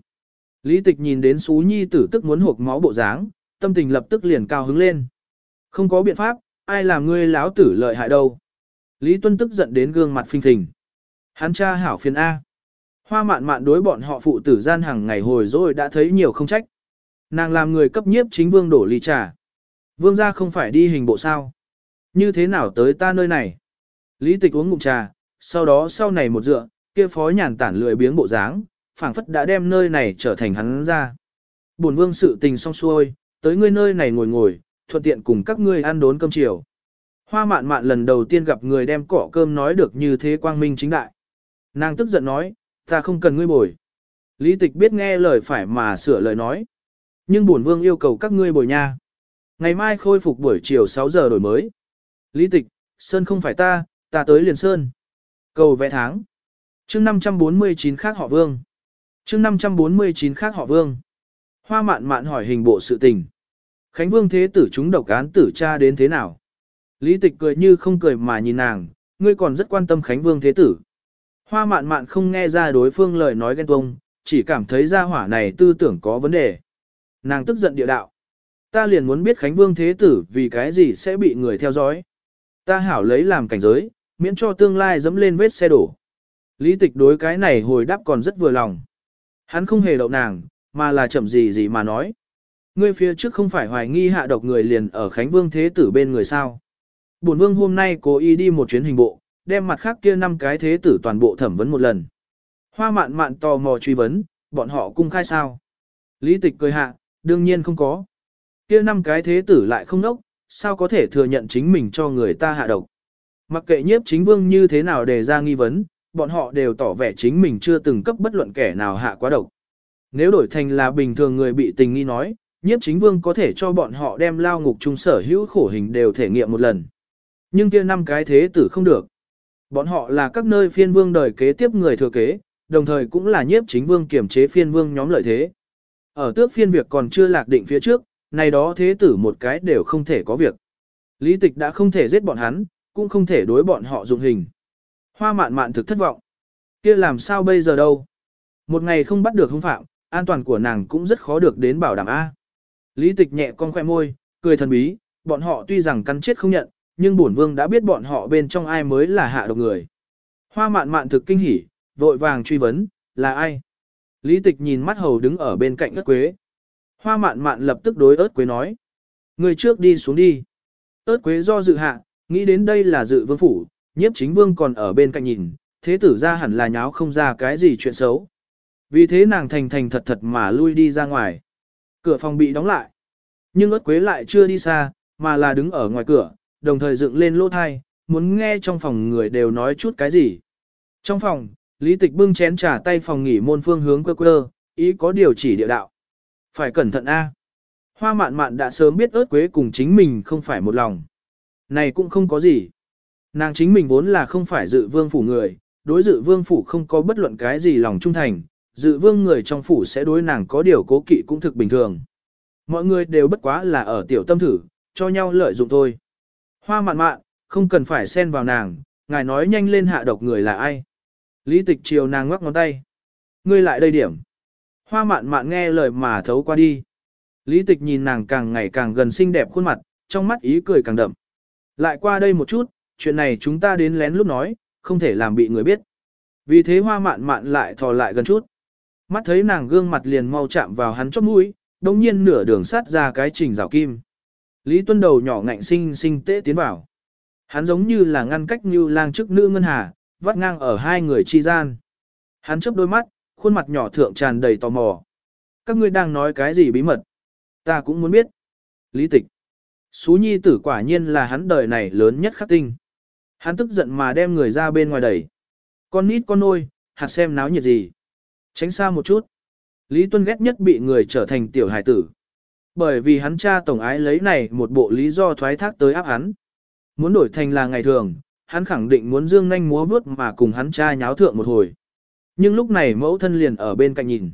Speaker 1: Lý tịch nhìn đến xú nhi tử tức muốn hộp máu bộ dáng, tâm tình lập tức liền cao hứng lên. Không có biện pháp, ai làm ngươi láo tử lợi hại đâu. Lý Tuân tức giận đến gương mặt phình phình. Hắn cha hảo phiền A. Hoa mạn mạn đối bọn họ phụ tử gian hàng ngày hồi rồi đã thấy nhiều không trách. Nàng làm người cấp nhiếp chính vương đổ ly trà. Vương gia không phải đi hình bộ sao. Như thế nào tới ta nơi này? Lý tịch uống ngụm trà, sau đó sau này một dựa, kia phó nhàn tản lười biếng bộ dáng, phảng phất đã đem nơi này trở thành hắn ra. Bổn vương sự tình xong xuôi, tới ngươi nơi này ngồi ngồi, thuận tiện cùng các ngươi ăn đốn cơm chiều. Hoa mạn mạn lần đầu tiên gặp người đem cỏ cơm nói được như thế quang minh chính đại. Nàng tức giận nói, ta không cần ngươi bồi. Lý tịch biết nghe lời phải mà sửa lời nói. Nhưng bổn vương yêu cầu các ngươi bồi nha. Ngày mai khôi phục buổi chiều 6 giờ đổi mới. Lý tịch, Sơn không phải ta, ta tới liền Sơn. Cầu vẽ tháng. chương 549 khác họ vương. chương 549 khác họ vương. Hoa mạn mạn hỏi hình bộ sự tình. Khánh vương thế tử chúng độc án tử cha đến thế nào? Lý tịch cười như không cười mà nhìn nàng, ngươi còn rất quan tâm Khánh vương thế tử. Hoa mạn mạn không nghe ra đối phương lời nói ghen tuông, chỉ cảm thấy ra hỏa này tư tưởng có vấn đề. Nàng tức giận địa đạo. Ta liền muốn biết Khánh Vương Thế Tử vì cái gì sẽ bị người theo dõi. Ta hảo lấy làm cảnh giới, miễn cho tương lai dẫm lên vết xe đổ. Lý tịch đối cái này hồi đáp còn rất vừa lòng. Hắn không hề đậu nàng, mà là chậm gì gì mà nói. Ngươi phía trước không phải hoài nghi hạ độc người liền ở Khánh Vương Thế Tử bên người sao. Bổn Vương hôm nay cố ý đi một chuyến hình bộ, đem mặt khác kia năm cái thế tử toàn bộ thẩm vấn một lần. Hoa mạn mạn tò mò truy vấn, bọn họ cung khai sao? Lý tịch cười hạ, đương nhiên không có. Kia năm cái thế tử lại không nốc, sao có thể thừa nhận chính mình cho người ta hạ độc. Mặc kệ nhiếp chính vương như thế nào đề ra nghi vấn, bọn họ đều tỏ vẻ chính mình chưa từng cấp bất luận kẻ nào hạ quá độc. Nếu đổi thành là bình thường người bị tình nghi nói, nhiếp chính vương có thể cho bọn họ đem lao ngục trung sở hữu khổ hình đều thể nghiệm một lần. Nhưng kia năm cái thế tử không được. Bọn họ là các nơi phiên vương đời kế tiếp người thừa kế, đồng thời cũng là nhiếp chính vương kiểm chế phiên vương nhóm lợi thế. Ở tước phiên việc còn chưa lạc định phía trước, này đó thế tử một cái đều không thể có việc. Lý tịch đã không thể giết bọn hắn, cũng không thể đối bọn họ dụng hình. Hoa mạn mạn thực thất vọng. kia làm sao bây giờ đâu? Một ngày không bắt được hung phạm, an toàn của nàng cũng rất khó được đến bảo đảm A. Lý tịch nhẹ con khoe môi, cười thần bí, bọn họ tuy rằng cắn chết không nhận, nhưng bổn vương đã biết bọn họ bên trong ai mới là hạ độc người. Hoa mạn mạn thực kinh hỉ, vội vàng truy vấn, là ai? Lý tịch nhìn mắt hầu đứng ở bên cạnh ớt quế. Hoa mạn mạn lập tức đối ớt quế nói. Người trước đi xuống đi. ớt quế do dự hạ, nghĩ đến đây là dự vương phủ, nhiếp chính vương còn ở bên cạnh nhìn, thế tử ra hẳn là nháo không ra cái gì chuyện xấu. Vì thế nàng thành thành thật thật mà lui đi ra ngoài. Cửa phòng bị đóng lại. Nhưng ớt quế lại chưa đi xa, mà là đứng ở ngoài cửa, đồng thời dựng lên lỗ thai, muốn nghe trong phòng người đều nói chút cái gì. Trong phòng, Lý Tịch bưng chén trà tay phòng nghỉ môn phương hướng quơ quơ, ý có điều chỉ địa đạo. Phải cẩn thận a. Hoa mạn mạn đã sớm biết ớt quế cùng chính mình không phải một lòng. Này cũng không có gì. Nàng chính mình vốn là không phải dự vương phủ người, đối dự vương phủ không có bất luận cái gì lòng trung thành, dự vương người trong phủ sẽ đối nàng có điều cố kỵ cũng thực bình thường. Mọi người đều bất quá là ở tiểu tâm thử, cho nhau lợi dụng thôi. Hoa mạn mạn, không cần phải xen vào nàng, ngài nói nhanh lên hạ độc người là ai. Lý tịch chiều nàng ngoắc ngón tay. Ngươi lại đây điểm. Hoa mạn mạn nghe lời mà thấu qua đi. Lý tịch nhìn nàng càng ngày càng gần xinh đẹp khuôn mặt, trong mắt ý cười càng đậm. Lại qua đây một chút, chuyện này chúng ta đến lén lúc nói, không thể làm bị người biết. Vì thế hoa mạn mạn lại thò lại gần chút. Mắt thấy nàng gương mặt liền mau chạm vào hắn chóp mũi, đồng nhiên nửa đường sát ra cái trình rào kim. Lý tuân đầu nhỏ ngạnh sinh sinh tế tiến vào. Hắn giống như là ngăn cách như lang chức nữ ngân hà, vắt ngang ở hai người chi gian. Hắn chớp đôi mắt, khuôn mặt nhỏ thượng tràn đầy tò mò. Các ngươi đang nói cái gì bí mật? Ta cũng muốn biết. Lý tịch. Xú nhi tử quả nhiên là hắn đời này lớn nhất khắc tinh. Hắn tức giận mà đem người ra bên ngoài đẩy. Con nít con nôi, hạt xem náo nhiệt gì. Tránh xa một chút. Lý Tuân ghét nhất bị người trở thành tiểu hải tử. Bởi vì hắn cha tổng ái lấy này một bộ lý do thoái thác tới áp hắn. Muốn đổi thành là ngày thường, hắn khẳng định muốn dương nhanh múa vướt mà cùng hắn cha nháo thượng một hồi. Nhưng lúc này mẫu thân liền ở bên cạnh nhìn.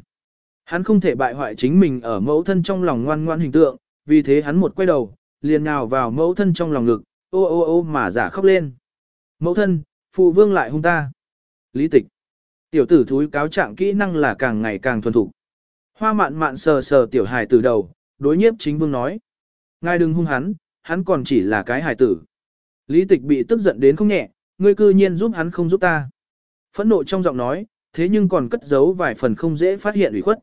Speaker 1: Hắn không thể bại hoại chính mình ở mẫu thân trong lòng ngoan ngoan hình tượng, vì thế hắn một quay đầu, liền nhào vào mẫu thân trong lòng ngực, ô ô ô mà giả khóc lên. Mẫu thân, phụ vương lại hung ta. Lý tịch. Tiểu tử thúi cáo trạng kỹ năng là càng ngày càng thuần thục. Hoa mạn mạn sờ sờ tiểu hài từ đầu, đối nhiếp chính vương nói. Ngài đừng hung hắn, hắn còn chỉ là cái hài tử. Lý tịch bị tức giận đến không nhẹ, ngươi cư nhiên giúp hắn không giúp ta. Phẫn nộ trong giọng nói, thế nhưng còn cất giấu vài phần không dễ phát hiện ủy khuất.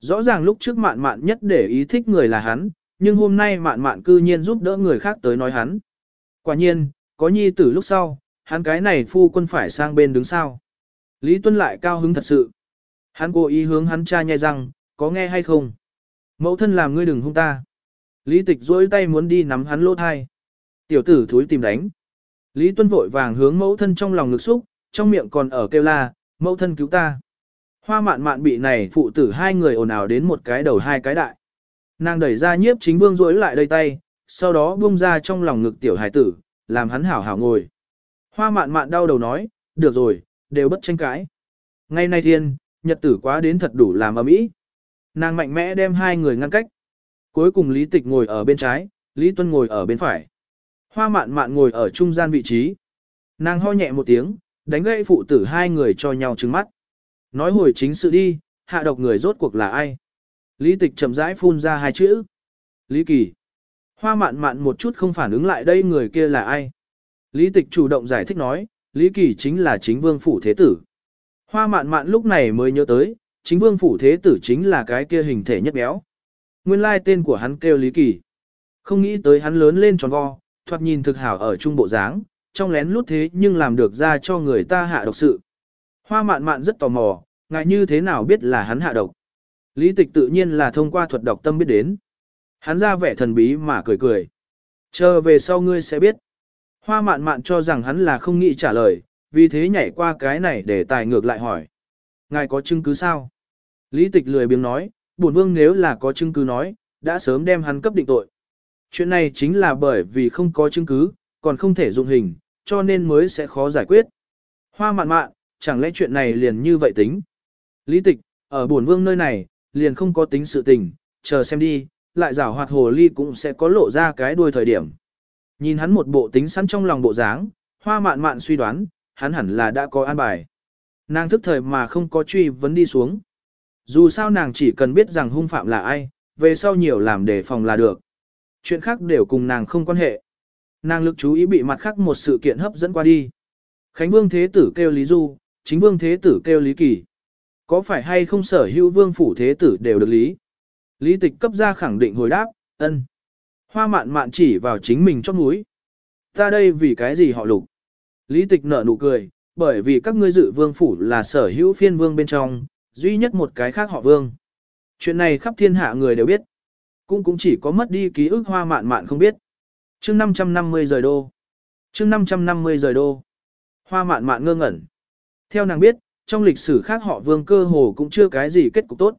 Speaker 1: Rõ ràng lúc trước mạn mạn nhất để ý thích người là hắn, nhưng hôm nay mạn mạn cư nhiên giúp đỡ người khác tới nói hắn. Quả nhiên, có nhi tử lúc sau, hắn cái này phu quân phải sang bên đứng sau. Lý Tuân lại cao hứng thật sự. Hắn cố ý hướng hắn cha nhai răng, có nghe hay không? Mẫu thân làm ngươi đừng hung ta. Lý tịch duỗi tay muốn đi nắm hắn lỗ thai. Tiểu tử thúi tìm đánh. Lý Tuân vội vàng hướng mẫu thân trong lòng ngực xúc, trong miệng còn ở kêu la, mẫu thân cứu ta. Hoa mạn mạn bị này phụ tử hai người ồn ào đến một cái đầu hai cái đại. Nàng đẩy ra nhiếp chính vương duỗi lại đây tay, sau đó buông ra trong lòng ngực tiểu hải tử, làm hắn hảo hảo ngồi. Hoa mạn mạn đau đầu nói, được rồi, đều bất tranh cãi. Ngay nay thiên, nhật tử quá đến thật đủ làm ầm ĩ. Nàng mạnh mẽ đem hai người ngăn cách. Cuối cùng Lý Tịch ngồi ở bên trái, Lý Tuân ngồi ở bên phải. Hoa mạn mạn ngồi ở trung gian vị trí. Nàng ho nhẹ một tiếng, đánh gãy phụ tử hai người cho nhau trừng mắt. Nói hồi chính sự đi, hạ độc người rốt cuộc là ai? Lý tịch chậm rãi phun ra hai chữ. Lý kỳ. Hoa mạn mạn một chút không phản ứng lại đây người kia là ai? Lý tịch chủ động giải thích nói, Lý kỳ chính là chính vương phủ thế tử. Hoa mạn mạn lúc này mới nhớ tới, chính vương phủ thế tử chính là cái kia hình thể nhất béo. Nguyên lai tên của hắn kêu Lý Kỳ. Không nghĩ tới hắn lớn lên tròn vo, thoạt nhìn thực hảo ở trung bộ dáng, trong lén lút thế nhưng làm được ra cho người ta hạ độc sự. Hoa mạn mạn rất tò mò, ngại như thế nào biết là hắn hạ độc. Lý tịch tự nhiên là thông qua thuật độc tâm biết đến. Hắn ra vẻ thần bí mà cười cười. Chờ về sau ngươi sẽ biết. Hoa mạn mạn cho rằng hắn là không nghĩ trả lời, vì thế nhảy qua cái này để tài ngược lại hỏi. Ngài có chứng cứ sao? Lý tịch lười biếng nói, bổn vương nếu là có chứng cứ nói, đã sớm đem hắn cấp định tội. Chuyện này chính là bởi vì không có chứng cứ, còn không thể dụng hình, cho nên mới sẽ khó giải quyết. Hoa mạn mạn, chẳng lẽ chuyện này liền như vậy tính? Lý tịch, ở bổn vương nơi này, liền không có tính sự tình, chờ xem đi, lại giảo hoạt hồ ly cũng sẽ có lộ ra cái đuôi thời điểm. Nhìn hắn một bộ tính sẵn trong lòng bộ dáng, hoa mạn mạn suy đoán, hắn hẳn là đã có an bài. Nàng thức thời mà không có truy vấn đi xuống. Dù sao nàng chỉ cần biết rằng hung phạm là ai, về sau nhiều làm đề phòng là được. Chuyện khác đều cùng nàng không quan hệ. Nàng lực chú ý bị mặt khác một sự kiện hấp dẫn qua đi. Khánh Vương Thế Tử kêu Lý Du, chính Vương Thế Tử kêu Lý Kỳ. Có phải hay không sở hữu Vương Phủ Thế Tử đều được Lý? Lý Tịch cấp ra khẳng định hồi đáp, ân. Hoa mạn mạn chỉ vào chính mình chót núi. Ta đây vì cái gì họ lục? Lý Tịch nở nụ cười, bởi vì các ngươi dự Vương Phủ là sở hữu phiên Vương bên trong, duy nhất một cái khác họ Vương. Chuyện này khắp thiên hạ người đều biết. Cũng cũng chỉ có mất đi ký ức hoa mạn mạn không biết. chương 550 rời đô. chương 550 rời đô. Hoa mạn mạn ngơ ngẩn. Theo nàng biết, trong lịch sử khác họ vương cơ hồ cũng chưa cái gì kết cục tốt.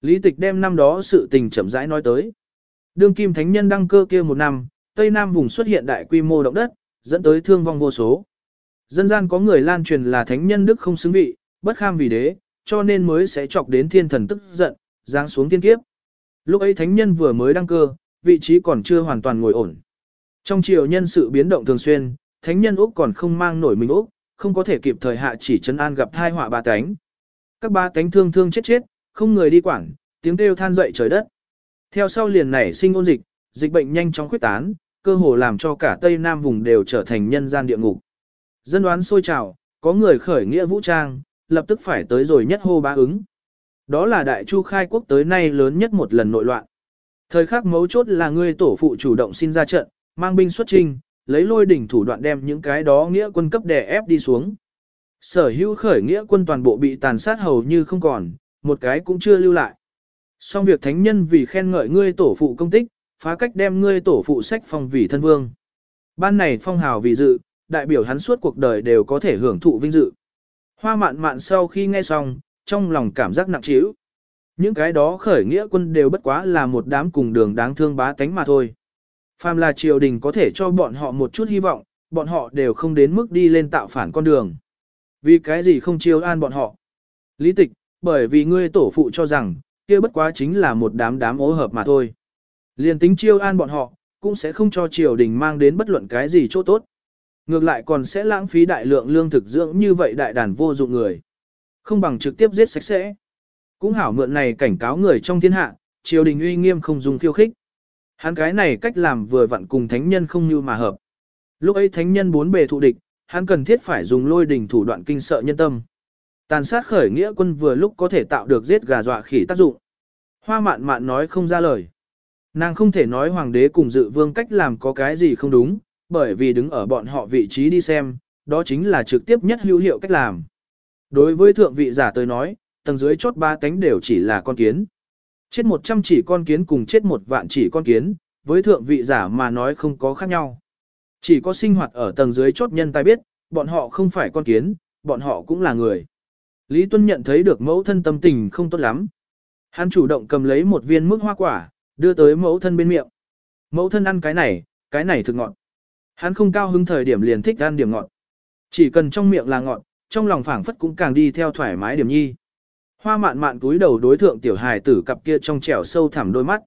Speaker 1: Lý tịch đem năm đó sự tình chậm rãi nói tới. Đương kim thánh nhân đăng cơ kia một năm, Tây Nam vùng xuất hiện đại quy mô động đất, dẫn tới thương vong vô số. Dân gian có người lan truyền là thánh nhân đức không xứng vị, bất kham vì đế, cho nên mới sẽ chọc đến thiên thần tức giận, giáng xuống thiên kiếp. Lúc ấy thánh nhân vừa mới đăng cơ, vị trí còn chưa hoàn toàn ngồi ổn. Trong triều nhân sự biến động thường xuyên, thánh nhân Úc còn không mang nổi mình Úc, không có thể kịp thời hạ chỉ trấn an gặp thai họa ba tánh. Các ba tánh thương thương chết chết, không người đi quản, tiếng kêu than dậy trời đất. Theo sau liền nảy sinh ôn dịch, dịch bệnh nhanh chóng khuyết tán, cơ hồ làm cho cả Tây Nam vùng đều trở thành nhân gian địa ngục. Dân đoán sôi trào, có người khởi nghĩa vũ trang, lập tức phải tới rồi nhất hô bá ứng. Đó là đại chu khai quốc tới nay lớn nhất một lần nội loạn. Thời khắc mấu chốt là ngươi tổ phụ chủ động xin ra trận, mang binh xuất trinh, lấy lôi đỉnh thủ đoạn đem những cái đó nghĩa quân cấp đè ép đi xuống. Sở hữu khởi nghĩa quân toàn bộ bị tàn sát hầu như không còn, một cái cũng chưa lưu lại xong việc thánh nhân vì khen ngợi ngươi tổ phụ công tích, phá cách đem ngươi tổ phụ sách phong vì thân vương. Ban này phong hào vì dự, đại biểu hắn suốt cuộc đời đều có thể hưởng thụ vinh dự. Hoa mạn mạn sau khi nghe xong, trong lòng cảm giác nặng trĩu. Những cái đó khởi nghĩa quân đều bất quá là một đám cùng đường đáng thương bá tánh mà thôi. Phàm là triều đình có thể cho bọn họ một chút hy vọng, bọn họ đều không đến mức đi lên tạo phản con đường. Vì cái gì không chiêu an bọn họ? Lý tịch, bởi vì ngươi tổ phụ cho rằng, kia bất quá chính là một đám đám ố hợp mà thôi. Liên tính chiêu an bọn họ, cũng sẽ không cho triều đình mang đến bất luận cái gì chỗ tốt. Ngược lại còn sẽ lãng phí đại lượng lương thực dưỡng như vậy đại đàn vô dụng người. Không bằng trực tiếp giết sạch sẽ. Cũng hảo mượn này cảnh cáo người trong thiên hạ, triều đình uy nghiêm không dùng khiêu khích. Hắn cái này cách làm vừa vặn cùng thánh nhân không như mà hợp. Lúc ấy thánh nhân bốn bề thụ địch, hắn cần thiết phải dùng lôi đình thủ đoạn kinh sợ nhân tâm. Tàn sát khởi nghĩa quân vừa lúc có thể tạo được giết gà dọa khỉ tác dụng. Hoa mạn mạn nói không ra lời. Nàng không thể nói hoàng đế cùng dự vương cách làm có cái gì không đúng, bởi vì đứng ở bọn họ vị trí đi xem, đó chính là trực tiếp nhất hữu hiệu cách làm. Đối với thượng vị giả tôi nói, tầng dưới chốt ba cánh đều chỉ là con kiến. Chết một trăm chỉ con kiến cùng chết một vạn chỉ con kiến, với thượng vị giả mà nói không có khác nhau. Chỉ có sinh hoạt ở tầng dưới chốt nhân tai biết, bọn họ không phải con kiến, bọn họ cũng là người. Lý Tuân nhận thấy được mẫu thân tâm tình không tốt lắm. Hắn chủ động cầm lấy một viên mức hoa quả, đưa tới mẫu thân bên miệng. Mẫu thân ăn cái này, cái này thực ngọt. Hắn không cao hứng thời điểm liền thích ăn điểm ngọt. Chỉ cần trong miệng là ngọt, trong lòng phảng phất cũng càng đi theo thoải mái điểm nhi. Hoa mạn mạn túi đầu đối thượng tiểu hài tử cặp kia trong trẻo sâu thẳm đôi mắt.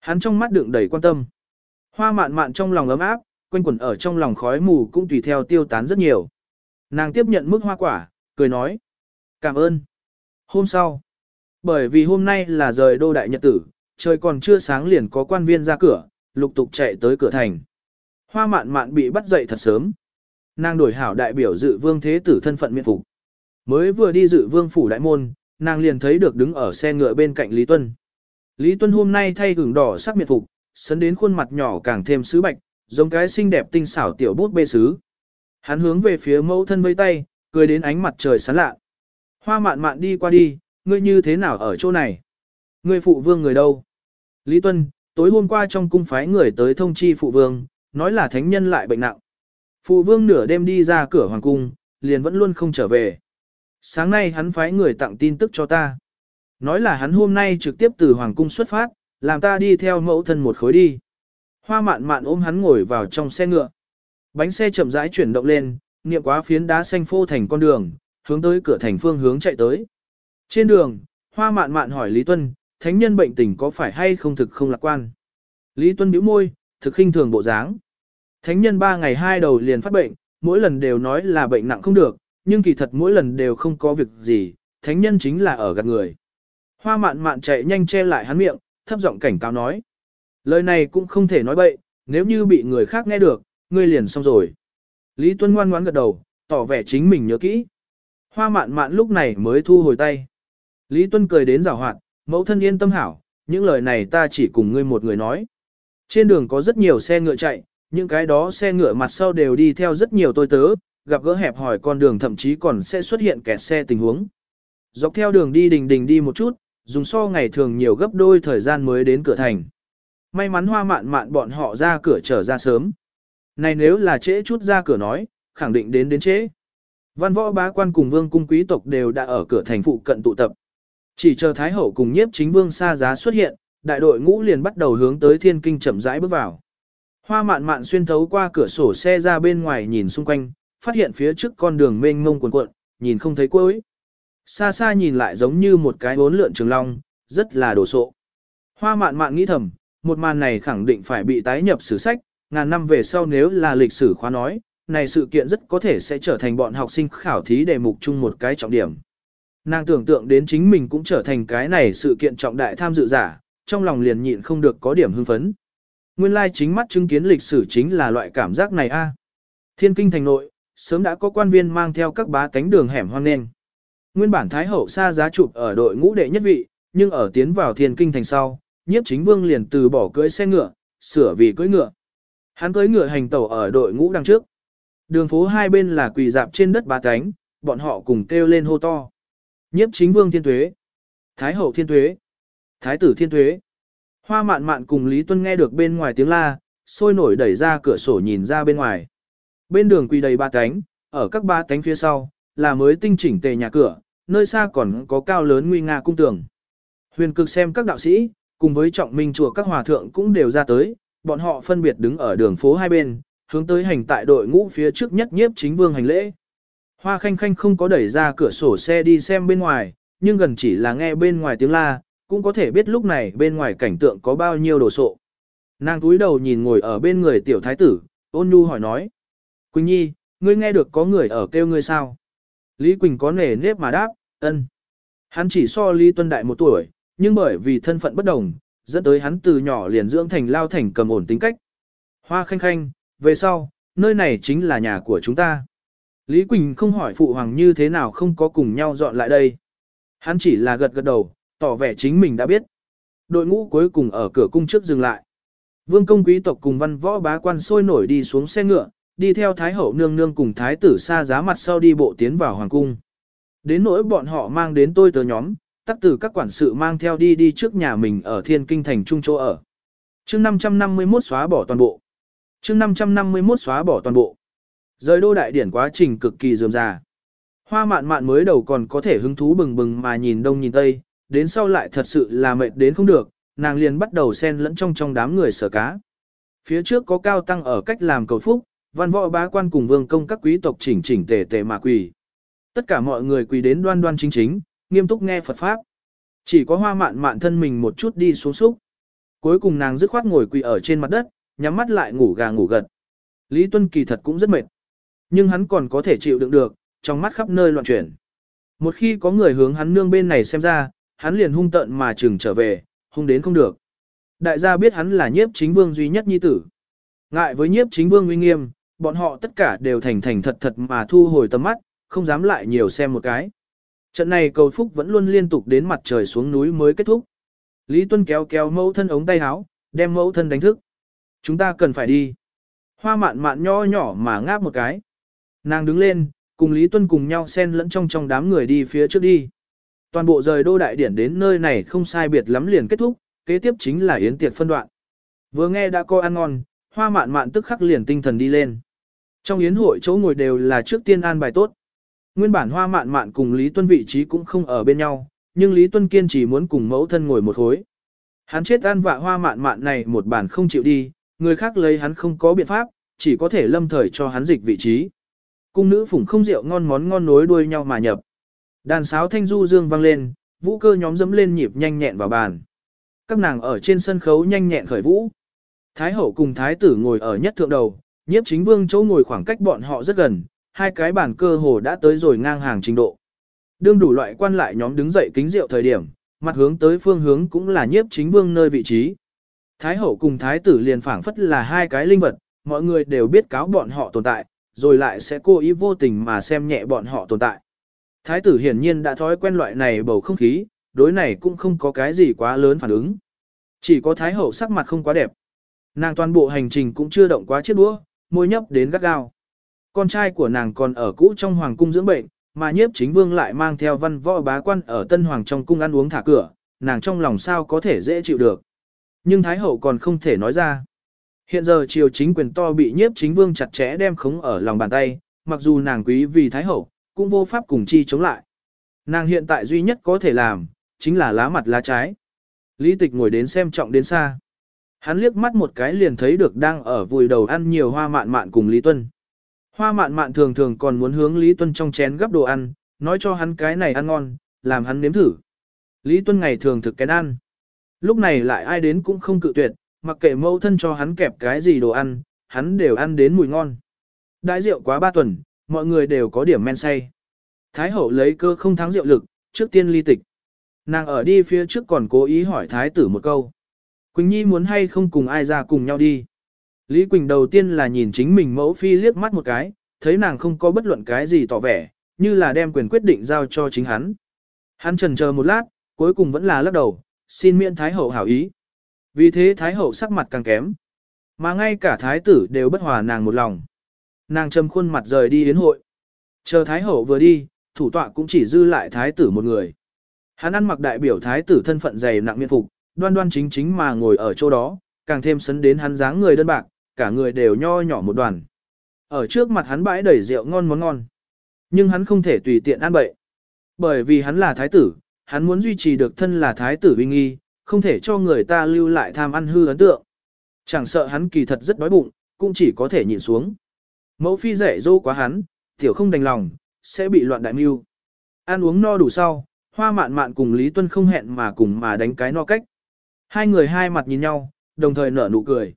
Speaker 1: Hắn trong mắt đựng đầy quan tâm. Hoa mạn mạn trong lòng ấm áp, quanh quẩn ở trong lòng khói mù cũng tùy theo tiêu tán rất nhiều. Nàng tiếp nhận mức hoa quả, cười nói. Cảm ơn. Hôm sau, bởi vì hôm nay là rời đô đại nhật tử, trời còn chưa sáng liền có quan viên ra cửa, lục tục chạy tới cửa thành. Hoa mạn mạn bị bắt dậy thật sớm. Nàng đổi hảo đại biểu dự vương thế tử thân phận miễn phục. Mới vừa đi dự vương phủ đại môn, nàng liền thấy được đứng ở xe ngựa bên cạnh Lý Tuân. Lý Tuân hôm nay thay gừng đỏ sắc miệt phục, sấn đến khuôn mặt nhỏ càng thêm sứ bạch, giống cái xinh đẹp tinh xảo tiểu bút bê sứ. Hắn hướng về phía mẫu thân vây tay, cười đến ánh mặt trời sáng lạ. Hoa mạn mạn đi qua đi, ngươi như thế nào ở chỗ này? Ngươi phụ vương người đâu? Lý Tuân, tối hôm qua trong cung phái người tới thông chi phụ vương, nói là thánh nhân lại bệnh nặng. Phụ vương nửa đêm đi ra cửa hoàng cung, liền vẫn luôn không trở về. Sáng nay hắn phái người tặng tin tức cho ta. Nói là hắn hôm nay trực tiếp từ hoàng cung xuất phát, làm ta đi theo mẫu thân một khối đi. Hoa mạn mạn ôm hắn ngồi vào trong xe ngựa. Bánh xe chậm rãi chuyển động lên, niệm quá phiến đá xanh phô thành con đường, hướng tới cửa thành phương hướng chạy tới. Trên đường, hoa mạn mạn hỏi Lý Tuân, thánh nhân bệnh tình có phải hay không thực không lạc quan. Lý Tuân bĩu môi, thực khinh thường bộ dáng. Thánh nhân ba ngày hai đầu liền phát bệnh, mỗi lần đều nói là bệnh nặng không được, nhưng kỳ thật mỗi lần đều không có việc gì, thánh nhân chính là ở gạt người. Hoa mạn mạn chạy nhanh che lại hắn miệng, thấp giọng cảnh cáo nói. Lời này cũng không thể nói bậy, nếu như bị người khác nghe được, ngươi liền xong rồi. Lý Tuân ngoan ngoãn gật đầu, tỏ vẻ chính mình nhớ kỹ. Hoa mạn mạn lúc này mới thu hồi tay. Lý Tuân cười đến rào hoạt, mẫu thân yên tâm hảo, những lời này ta chỉ cùng ngươi một người nói. Trên đường có rất nhiều xe ngựa chạy, những cái đó xe ngựa mặt sau đều đi theo rất nhiều tôi tớ, gặp gỡ hẹp hỏi con đường thậm chí còn sẽ xuất hiện kẹt xe tình huống. Dọc theo đường đi đình đình đi một chút, dùng so ngày thường nhiều gấp đôi thời gian mới đến cửa thành. May mắn hoa mạn mạn bọn họ ra cửa trở ra sớm. Này nếu là trễ chút ra cửa nói, khẳng định đến đến trễ. Văn võ bá quan cùng vương cung quý tộc đều đã ở cửa thành phụ cận tụ tập. Chỉ chờ Thái Hậu cùng nhiếp chính vương xa giá xuất hiện, đại đội ngũ liền bắt đầu hướng tới thiên kinh chậm rãi bước vào. Hoa mạn mạn xuyên thấu qua cửa sổ xe ra bên ngoài nhìn xung quanh, phát hiện phía trước con đường mênh mông cuồn cuộn, nhìn không thấy cuối. Xa xa nhìn lại giống như một cái bốn lượn trường long, rất là đồ sộ. Hoa mạn mạn nghĩ thầm, một màn này khẳng định phải bị tái nhập sử sách, ngàn năm về sau nếu là lịch sử khóa nói, này sự kiện rất có thể sẽ trở thành bọn học sinh khảo thí đề mục chung một cái trọng điểm. Nàng tưởng tượng đến chính mình cũng trở thành cái này sự kiện trọng đại tham dự giả, trong lòng liền nhịn không được có điểm hưng phấn. Nguyên lai chính mắt chứng kiến lịch sử chính là loại cảm giác này a. Thiên kinh thành nội, sớm đã có quan viên mang theo các bá cánh đường hẻm hoang nên. Nguyên bản Thái Hậu xa giá chụp ở đội ngũ đệ nhất vị, nhưng ở tiến vào thiên kinh thành sau, nhiếp chính vương liền từ bỏ cưỡi xe ngựa, sửa vì cưỡi ngựa. Hắn cưỡi ngựa hành tẩu ở đội ngũ đằng trước. Đường phố hai bên là quỳ dạp trên đất ba cánh, bọn họ cùng kêu lên hô to. Nhiếp chính vương thiên tuế, Thái hậu thiên tuế, Thái tử thiên tuế. Hoa mạn mạn cùng Lý Tuân nghe được bên ngoài tiếng la, sôi nổi đẩy ra cửa sổ nhìn ra bên ngoài. Bên đường quỳ đầy ba cánh, ở các ba cánh phía sau, là mới tinh chỉnh tề nhà cửa, nơi xa còn có cao lớn nguy nga cung tường. Huyền cực xem các đạo sĩ, cùng với trọng minh chùa các hòa thượng cũng đều ra tới, bọn họ phân biệt đứng ở đường phố hai bên, hướng tới hành tại đội ngũ phía trước nhất nhiếp chính vương hành lễ. Hoa khanh khanh không có đẩy ra cửa sổ xe đi xem bên ngoài, nhưng gần chỉ là nghe bên ngoài tiếng la, cũng có thể biết lúc này bên ngoài cảnh tượng có bao nhiêu đồ sộ. Nàng túi đầu nhìn ngồi ở bên người tiểu thái tử, ôn nhu hỏi nói. Quỳnh Nhi, ngươi nghe được có người ở kêu ngươi sao? Lý Quỳnh có nể nếp mà đáp, ân. Hắn chỉ so Lý Tuân Đại một tuổi, nhưng bởi vì thân phận bất đồng, dẫn tới hắn từ nhỏ liền dưỡng thành lao thành cầm ổn tính cách. Hoa khanh khanh, về sau, nơi này chính là nhà của chúng ta. Lý Quỳnh không hỏi phụ hoàng như thế nào không có cùng nhau dọn lại đây. Hắn chỉ là gật gật đầu, tỏ vẻ chính mình đã biết. Đội ngũ cuối cùng ở cửa cung trước dừng lại. Vương công quý tộc cùng văn võ bá quan sôi nổi đi xuống xe ngựa, đi theo Thái hậu nương nương cùng Thái tử xa giá mặt sau đi bộ tiến vào hoàng cung. Đến nỗi bọn họ mang đến tôi tớ nhóm, tắc tử các quản sự mang theo đi đi trước nhà mình ở thiên kinh thành trung chỗ ở. chương 551 xóa bỏ toàn bộ chương 551 xóa bỏ toàn bộ. Rời đô đại điển quá trình cực kỳ dườm già. Hoa mạn mạn mới đầu còn có thể hứng thú bừng bừng mà nhìn đông nhìn tây, đến sau lại thật sự là mệt đến không được, nàng liền bắt đầu xen lẫn trong trong đám người sở cá. Phía trước có cao tăng ở cách làm cầu phúc, văn võ bá quan cùng vương công các quý tộc chỉnh chỉnh tề tề mà quỳ. Tất cả mọi người quỳ đến đoan đoan chính chính, nghiêm túc nghe Phật Pháp. Chỉ có hoa mạn mạn thân mình một chút đi xuống xúc. Cuối cùng nàng dứt khoát ngồi quỳ ở trên mặt đất, nhắm mắt lại ngủ gà ngủ gật. Lý Tuân kỳ thật cũng rất mệt. Nhưng hắn còn có thể chịu đựng được, trong mắt khắp nơi loạn chuyển. Một khi có người hướng hắn nương bên này xem ra, hắn liền hung tận mà chừng trở về, hung đến không được. Đại gia biết hắn là nhiếp chính vương duy nhất nhi tử. Ngại với nhiếp chính vương uy nghiêm, bọn họ tất cả đều thành thành thật thật mà thu hồi tầm mắt, không dám lại nhiều xem một cái. Trận này cầu phúc vẫn luôn liên tục đến mặt trời xuống núi mới kết thúc. Lý Tuân kéo kéo mẫu thân ống tay áo, đem mẫu thân đánh thức. Chúng ta cần phải đi. Hoa mạn mạn nho nhỏ mà ngáp một cái. Nàng đứng lên, cùng Lý Tuân cùng nhau xen lẫn trong trong đám người đi phía trước đi. Toàn bộ rời đô đại điển đến nơi này không sai biệt lắm liền kết thúc, kế tiếp chính là yến tiệc phân đoạn. Vừa nghe đã coi ăn ngon, hoa mạn mạn tức khắc liền tinh thần đi lên. Trong yến hội chỗ ngồi đều là trước tiên an bài tốt. Nguyên bản hoa mạn mạn cùng Lý Tuân vị trí cũng không ở bên nhau, nhưng Lý Tuân kiên trì muốn cùng mẫu thân ngồi một khối. Hắn chết ăn vạ hoa mạn mạn này một bản không chịu đi, người khác lấy hắn không có biện pháp, chỉ có thể lâm thời cho hắn dịch vị trí. Cung nữ phủng không rượu ngon món ngon nối đuôi nhau mà nhập. Đàn sáo thanh du dương vang lên, vũ cơ nhóm dẫm lên nhịp nhanh nhẹn vào bàn. Các nàng ở trên sân khấu nhanh nhẹn khởi vũ. Thái hậu cùng thái tử ngồi ở nhất thượng đầu, nhiếp chính vương chỗ ngồi khoảng cách bọn họ rất gần, hai cái bàn cơ hồ đã tới rồi ngang hàng trình độ. Đương đủ loại quan lại nhóm đứng dậy kính rượu thời điểm, mặt hướng tới phương hướng cũng là nhiếp chính vương nơi vị trí. Thái hậu cùng thái tử liền phảng phất là hai cái linh vật, mọi người đều biết cáo bọn họ tồn tại, rồi lại sẽ cố ý vô tình mà xem nhẹ bọn họ tồn tại. Thái tử hiển nhiên đã thói quen loại này bầu không khí, đối này cũng không có cái gì quá lớn phản ứng. Chỉ có thái hậu sắc mặt không quá đẹp. Nàng toàn bộ hành trình cũng chưa động quá chiếc đũa, môi nhấp đến gắt gao. Con trai của nàng còn ở cũ trong hoàng cung dưỡng bệnh, mà nhiếp chính vương lại mang theo văn võ bá quan ở tân hoàng trong cung ăn uống thả cửa, nàng trong lòng sao có thể dễ chịu được. Nhưng thái hậu còn không thể nói ra. Hiện giờ triều chính quyền to bị nhiếp chính vương chặt chẽ đem khống ở lòng bàn tay, mặc dù nàng quý vì thái hậu, cũng vô pháp cùng chi chống lại. Nàng hiện tại duy nhất có thể làm, chính là lá mặt lá trái. Lý tịch ngồi đến xem trọng đến xa. Hắn liếc mắt một cái liền thấy được đang ở vùi đầu ăn nhiều hoa mạn mạn cùng Lý Tuân. Hoa mạn mạn thường thường còn muốn hướng Lý Tuân trong chén gấp đồ ăn, nói cho hắn cái này ăn ngon, làm hắn nếm thử. Lý Tuân ngày thường thực kén ăn. Lúc này lại ai đến cũng không cự tuyệt, mặc kệ mẫu thân cho hắn kẹp cái gì đồ ăn, hắn đều ăn đến mùi ngon. Đãi rượu quá ba tuần, mọi người đều có điểm men say. Thái hậu lấy cơ không thắng rượu lực, trước tiên ly tịch. Nàng ở đi phía trước còn cố ý hỏi thái tử một câu. Quỳnh Nhi muốn hay không cùng ai ra cùng nhau đi. Lý Quỳnh đầu tiên là nhìn chính mình mẫu phi liếc mắt một cái, thấy nàng không có bất luận cái gì tỏ vẻ, như là đem quyền quyết định giao cho chính hắn. Hắn trần chờ một lát, cuối cùng vẫn là lắc đầu, xin miễn Thái Hậu hảo ý. Vì thế Thái Hậu sắc mặt càng kém. Mà ngay cả Thái tử đều bất hòa nàng một lòng. Nàng trầm khuôn mặt rời đi yến hội. Chờ Thái Hậu vừa đi, thủ tọa cũng chỉ dư lại Thái tử một người. Hắn ăn mặc đại biểu Thái tử thân phận dày nặng miên phục, đoan đoan chính chính mà ngồi ở chỗ đó, càng thêm sấn đến hắn dáng người đơn bạc, cả người đều nho nhỏ một đoàn. Ở trước mặt hắn bãi đầy rượu ngon món ngon. Nhưng hắn không thể tùy tiện ăn bậy. Bởi vì hắn là thái tử, hắn muốn duy trì được thân là thái tử uy nghi, không thể cho người ta lưu lại tham ăn hư ấn tượng. Chẳng sợ hắn kỳ thật rất đói bụng, cũng chỉ có thể nhịn xuống. Mẫu phi dạy dỗ quá hắn, tiểu không đành lòng, sẽ bị loạn đại mưu. Ăn uống no đủ sau, hoa mạn mạn cùng Lý Tuân không hẹn mà cùng mà đánh cái no cách. Hai người hai mặt nhìn nhau, đồng thời nở nụ cười.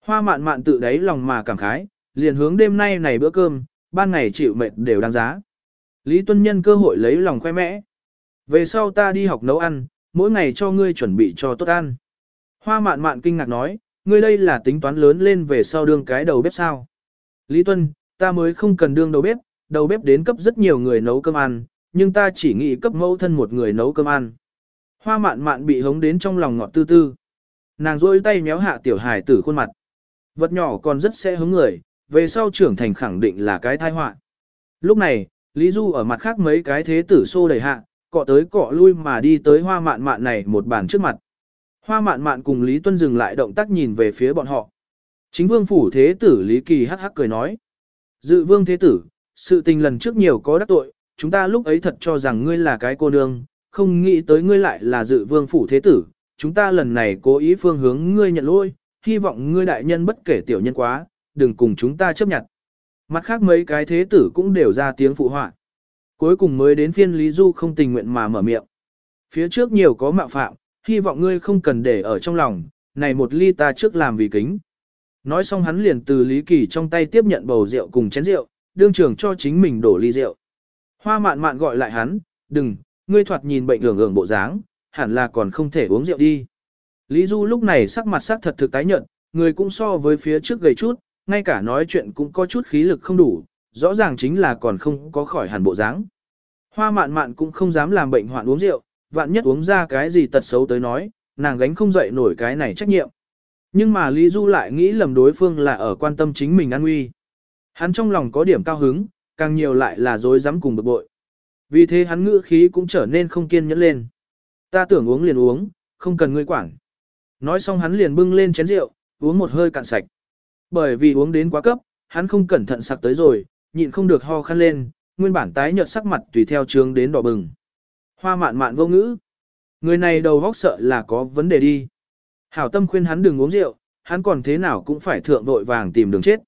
Speaker 1: Hoa mạn mạn tự đáy lòng mà cảm khái, liền hướng đêm nay này bữa cơm, ban ngày chịu mệt đều đáng giá. Lý Tuân nhân cơ hội lấy lòng khoe mẽ. Về sau ta đi học nấu ăn, mỗi ngày cho ngươi chuẩn bị cho tốt ăn. Hoa mạn mạn kinh ngạc nói, ngươi đây là tính toán lớn lên về sau đương cái đầu bếp sao. Lý Tuân, ta mới không cần đương đầu bếp, đầu bếp đến cấp rất nhiều người nấu cơm ăn, nhưng ta chỉ nghĩ cấp mẫu thân một người nấu cơm ăn. Hoa mạn mạn bị hống đến trong lòng ngọt tư tư. Nàng rôi tay méo hạ tiểu hài tử khuôn mặt. Vật nhỏ còn rất sẽ hứng người, về sau trưởng thành khẳng định là cái thai họa. Lúc này, Lý Du ở mặt khác mấy cái thế tử xô đầy hạ, cọ tới cọ lui mà đi tới hoa mạn mạn này một bàn trước mặt. Hoa mạn mạn cùng Lý Tuân dừng lại động tác nhìn về phía bọn họ. Chính vương phủ thế tử Lý Kỳ hắc hắc cười nói. Dự vương thế tử, sự tình lần trước nhiều có đắc tội, chúng ta lúc ấy thật cho rằng ngươi là cái cô nương, không nghĩ tới ngươi lại là dự vương phủ thế tử, chúng ta lần này cố ý phương hướng ngươi nhận lỗi, hy vọng ngươi đại nhân bất kể tiểu nhân quá, đừng cùng chúng ta chấp nhận. Mặt khác mấy cái thế tử cũng đều ra tiếng phụ họa. Cuối cùng mới đến phiên Lý Du không tình nguyện mà mở miệng. Phía trước nhiều có mạo phạm, hy vọng ngươi không cần để ở trong lòng, này một ly ta trước làm vì kính. Nói xong hắn liền từ Lý Kỳ trong tay tiếp nhận bầu rượu cùng chén rượu, đương trưởng cho chính mình đổ ly rượu. Hoa mạn mạn gọi lại hắn, đừng, ngươi thoạt nhìn bệnh ưởng ưởng bộ dáng, hẳn là còn không thể uống rượu đi. Lý Du lúc này sắc mặt sắc thật thực tái nhợt, người cũng so với phía trước gầy chút, ngay cả nói chuyện cũng có chút khí lực không đủ, rõ ràng chính là còn không có khỏi hẳn bộ dáng. Hoa mạn mạn cũng không dám làm bệnh hoạn uống rượu, vạn nhất uống ra cái gì tật xấu tới nói, nàng gánh không dậy nổi cái này trách nhiệm. Nhưng mà Lý Du lại nghĩ lầm đối phương là ở quan tâm chính mình an nguy. Hắn trong lòng có điểm cao hứng, càng nhiều lại là dối dám cùng bực bội. Vì thế hắn ngữ khí cũng trở nên không kiên nhẫn lên. Ta tưởng uống liền uống, không cần ngươi quản. Nói xong hắn liền bưng lên chén rượu, uống một hơi cạn sạch. Bởi vì uống đến quá cấp, hắn không cẩn thận sặc tới rồi, nhịn không được ho khăn lên, nguyên bản tái nhợt sắc mặt tùy theo trướng đến đỏ bừng. Hoa mạn mạn vô ngữ. Người này đầu góc sợ là có vấn đề đi. Hảo tâm khuyên hắn đừng uống rượu, hắn còn thế nào cũng phải thượng vội vàng tìm đường chết.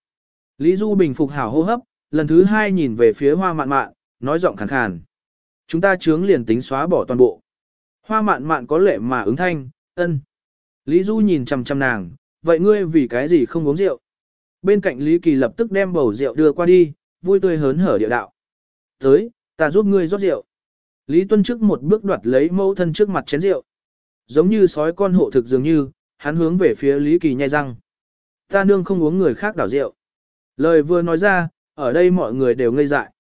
Speaker 1: Lý Du bình phục hảo hô hấp, lần thứ hai nhìn về phía hoa mạn mạn, nói giọng khàn khàn. Chúng ta chướng liền tính xóa bỏ toàn bộ. Hoa mạn mạn có lệ mà ứng thanh, ân. Lý Du nhìn chằm chằm nàng, vậy ngươi vì cái gì không uống rượu? Bên cạnh Lý Kỳ lập tức đem bầu rượu đưa qua đi, vui tươi hớn hở địa đạo. Tới, ta giúp ngươi rót rượu. Lý Tuân trước một bước đoạt lấy mẫu thân trước mặt chén rượu. Giống như sói con hộ thực dường như, hắn hướng về phía Lý Kỳ nhai răng. Ta nương không uống người khác đảo rượu. Lời vừa nói ra, ở đây mọi người đều ngây dại.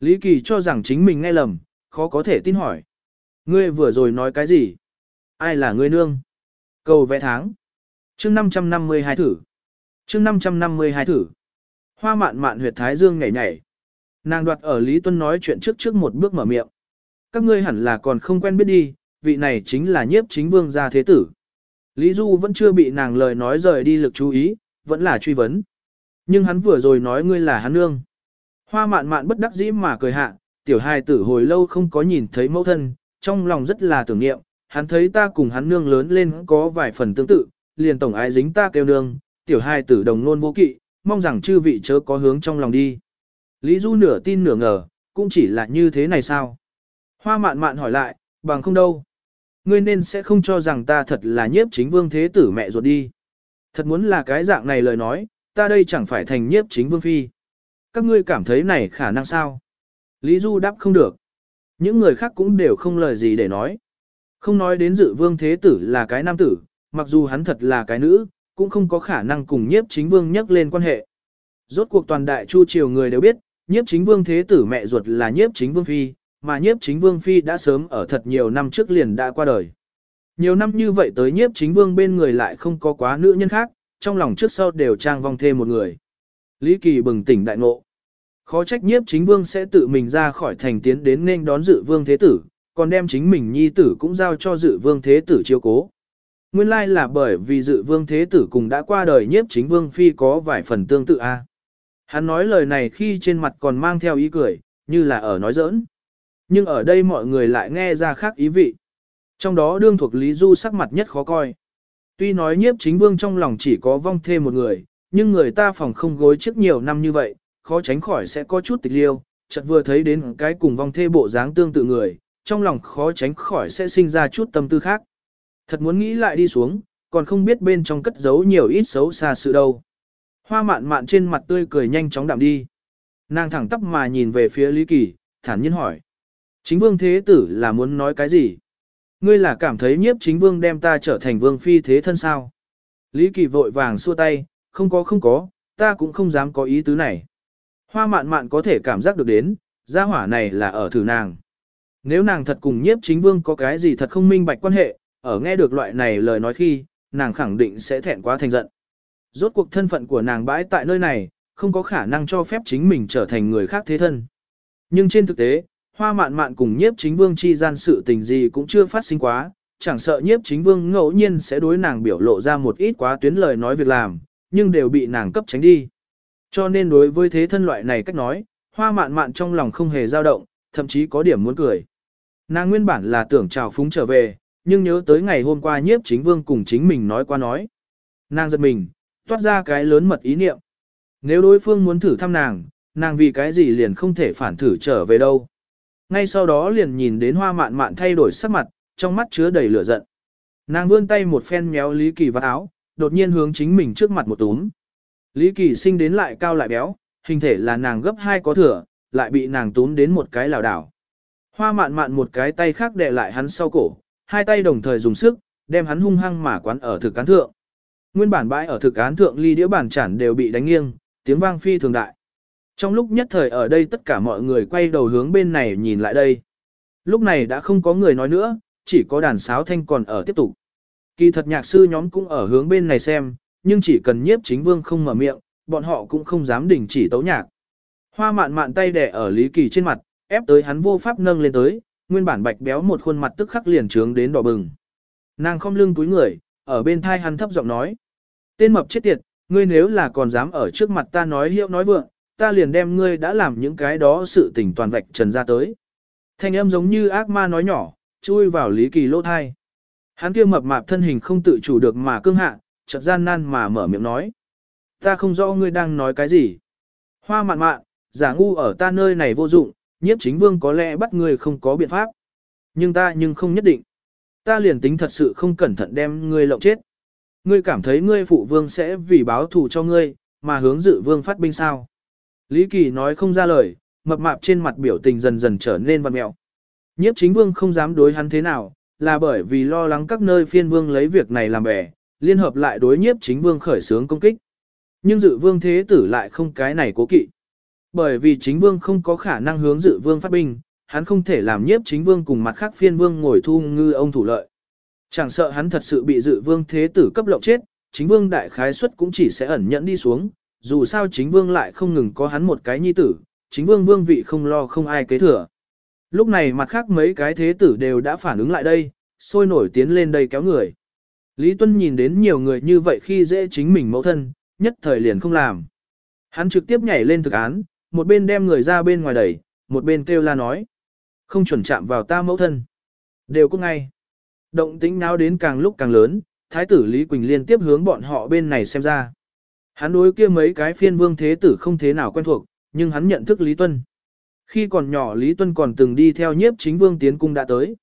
Speaker 1: Lý Kỳ cho rằng chính mình nghe lầm, khó có thể tin hỏi. Ngươi vừa rồi nói cái gì? Ai là ngươi nương? Cầu vẽ tháng. chương 552 thử. chương 552 thử. Hoa mạn mạn huyệt thái dương nhảy nhảy. Nàng đoạt ở Lý Tuân nói chuyện trước trước một bước mở miệng. Các ngươi hẳn là còn không quen biết đi, vị này chính là nhiếp chính vương gia thế tử. Lý Du vẫn chưa bị nàng lời nói rời đi lực chú ý, vẫn là truy vấn. Nhưng hắn vừa rồi nói ngươi là hắn nương. Hoa mạn mạn bất đắc dĩ mà cười hạ, tiểu hài tử hồi lâu không có nhìn thấy mẫu thân, trong lòng rất là tưởng niệm, hắn thấy ta cùng hắn nương lớn lên có vài phần tương tự, liền tổng ái dính ta kêu nương, tiểu hài tử đồng nôn vô kỵ, mong rằng chư vị chớ có hướng trong lòng đi. Lý Du nửa tin nửa ngờ, cũng chỉ là như thế này sao? Hoa mạn mạn hỏi lại, bằng không đâu. Ngươi nên sẽ không cho rằng ta thật là nhiếp chính vương thế tử mẹ ruột đi. Thật muốn là cái dạng này lời nói, ta đây chẳng phải thành nhiếp chính vương phi. Các ngươi cảm thấy này khả năng sao? Lý Du đáp không được. Những người khác cũng đều không lời gì để nói. Không nói đến dự vương thế tử là cái nam tử, mặc dù hắn thật là cái nữ, cũng không có khả năng cùng nhiếp chính vương nhắc lên quan hệ. Rốt cuộc toàn đại chu triều người đều biết, nhiếp chính vương thế tử mẹ ruột là nhiếp chính vương phi, mà nhiếp chính vương phi đã sớm ở thật nhiều năm trước liền đã qua đời. Nhiều năm như vậy tới nhiếp chính vương bên người lại không có quá nữ nhân khác, trong lòng trước sau đều trang vong thêm một người. Lý Kỳ bừng tỉnh đại ngộ. Khó trách nhiếp chính vương sẽ tự mình ra khỏi thành tiến đến nên đón dự vương thế tử, còn đem chính mình nhi tử cũng giao cho dự vương thế tử chiêu cố. Nguyên lai là bởi vì dự vương thế tử cùng đã qua đời nhiếp chính vương phi có vài phần tương tự a. Hắn nói lời này khi trên mặt còn mang theo ý cười, như là ở nói giỡn. Nhưng ở đây mọi người lại nghe ra khác ý vị. Trong đó đương thuộc Lý Du sắc mặt nhất khó coi. Tuy nói nhiếp chính vương trong lòng chỉ có vong thêm một người, nhưng người ta phòng không gối trước nhiều năm như vậy, khó tránh khỏi sẽ có chút tịch liêu, chợt vừa thấy đến cái cùng vong thê bộ dáng tương tự người, trong lòng khó tránh khỏi sẽ sinh ra chút tâm tư khác. Thật muốn nghĩ lại đi xuống, còn không biết bên trong cất giấu nhiều ít xấu xa sự đâu. Hoa mạn mạn trên mặt tươi cười nhanh chóng đạm đi. Nàng thẳng tắp mà nhìn về phía Lý Kỳ, thản nhiên hỏi. Chính vương thế tử là muốn nói cái gì? Ngươi là cảm thấy nhiếp chính vương đem ta trở thành vương phi thế thân sao? Lý Kỳ vội vàng xua tay, không có không có, ta cũng không dám có ý tứ này. Hoa mạn mạn có thể cảm giác được đến, gia hỏa này là ở thử nàng. Nếu nàng thật cùng nhiếp chính vương có cái gì thật không minh bạch quan hệ, ở nghe được loại này lời nói khi, nàng khẳng định sẽ thẹn quá thành giận. Rốt cuộc thân phận của nàng bãi tại nơi này, không có khả năng cho phép chính mình trở thành người khác thế thân. Nhưng trên thực tế, hoa mạn mạn cùng nhiếp chính vương chi gian sự tình gì cũng chưa phát sinh quá, chẳng sợ nhiếp chính vương ngẫu nhiên sẽ đối nàng biểu lộ ra một ít quá tuyến lời nói việc làm, nhưng đều bị nàng cấp tránh đi. Cho nên đối với thế thân loại này cách nói, hoa mạn mạn trong lòng không hề dao động, thậm chí có điểm muốn cười. Nàng nguyên bản là tưởng chào phúng trở về, nhưng nhớ tới ngày hôm qua nhiếp chính vương cùng chính mình nói qua nói. Nàng giật mình, toát ra cái lớn mật ý niệm. Nếu đối phương muốn thử thăm nàng, nàng vì cái gì liền không thể phản thử trở về đâu. Ngay sau đó liền nhìn đến hoa mạn mạn thay đổi sắc mặt, trong mắt chứa đầy lửa giận. Nàng vươn tay một phen méo Lý Kỳ vào áo, đột nhiên hướng chính mình trước mặt một túm. Lý Kỳ sinh đến lại cao lại béo, hình thể là nàng gấp hai có thừa, lại bị nàng túm đến một cái lảo đảo. Hoa mạn mạn một cái tay khác đè lại hắn sau cổ, hai tay đồng thời dùng sức, đem hắn hung hăng mà quán ở thực cán thượng. Nguyên bản bãi ở thực án thượng ly đĩa bản chản đều bị đánh nghiêng, tiếng vang phi thường đại. Trong lúc nhất thời ở đây tất cả mọi người quay đầu hướng bên này nhìn lại đây. Lúc này đã không có người nói nữa, chỉ có đàn sáo thanh còn ở tiếp tục. Kỳ thật nhạc sư nhóm cũng ở hướng bên này xem, nhưng chỉ cần nhiếp chính vương không mở miệng, bọn họ cũng không dám đình chỉ tấu nhạc. Hoa mạn mạn tay đẻ ở Lý Kỳ trên mặt, ép tới hắn vô pháp nâng lên tới, nguyên bản bạch béo một khuôn mặt tức khắc liền trướng đến đỏ bừng. Nàng không lưng túi người, ở bên thai hắn thấp giọng nói. Tên mập chết tiệt, ngươi nếu là còn dám ở trước mặt ta nói hiệu nói vượng, ta liền đem ngươi đã làm những cái đó sự tình toàn vạch trần ra tới. Thanh âm giống như ác ma nói nhỏ, chui vào Lý Kỳ lỗ thai. Hắn kia mập mạp thân hình không tự chủ được mà cương hạ, chợt gian nan mà mở miệng nói. Ta không rõ ngươi đang nói cái gì. Hoa mạn mạn, giả ngu ở ta nơi này vô dụng, nhiếp chính vương có lẽ bắt ngươi không có biện pháp. Nhưng ta nhưng không nhất định. Ta liền tính thật sự không cẩn thận đem ngươi lộng chết. Ngươi cảm thấy ngươi phụ vương sẽ vì báo thù cho ngươi, mà hướng dự vương phát binh sao. Lý Kỳ nói không ra lời, mập mạp trên mặt biểu tình dần dần trở nên văn mẹo. Nhiếp chính vương không dám đối hắn thế nào, là bởi vì lo lắng các nơi phiên vương lấy việc này làm bẻ, liên hợp lại đối nhiếp chính vương khởi xướng công kích. Nhưng dự vương thế tử lại không cái này cố kỵ. Bởi vì chính vương không có khả năng hướng dự vương phát binh, hắn không thể làm nhiếp chính vương cùng mặt khác phiên vương ngồi thu ngư ông thủ lợi. Chẳng sợ hắn thật sự bị dự vương thế tử cấp lộng chết, chính vương đại khái suất cũng chỉ sẽ ẩn nhẫn đi xuống, dù sao chính vương lại không ngừng có hắn một cái nhi tử, chính vương vương vị không lo không ai kế thừa. Lúc này mặt khác mấy cái thế tử đều đã phản ứng lại đây, sôi nổi tiến lên đây kéo người. Lý Tuân nhìn đến nhiều người như vậy khi dễ chính mình mẫu thân, nhất thời liền không làm. Hắn trực tiếp nhảy lên thực án, một bên đem người ra bên ngoài đẩy, một bên kêu la nói. Không chuẩn chạm vào ta mẫu thân. Đều có ngay. Động tĩnh náo đến càng lúc càng lớn, thái tử Lý Quỳnh liên tiếp hướng bọn họ bên này xem ra. Hắn đối kia mấy cái phiên vương thế tử không thế nào quen thuộc, nhưng hắn nhận thức Lý Tuân. Khi còn nhỏ Lý Tuân còn từng đi theo nhiếp chính vương tiến cung đã tới.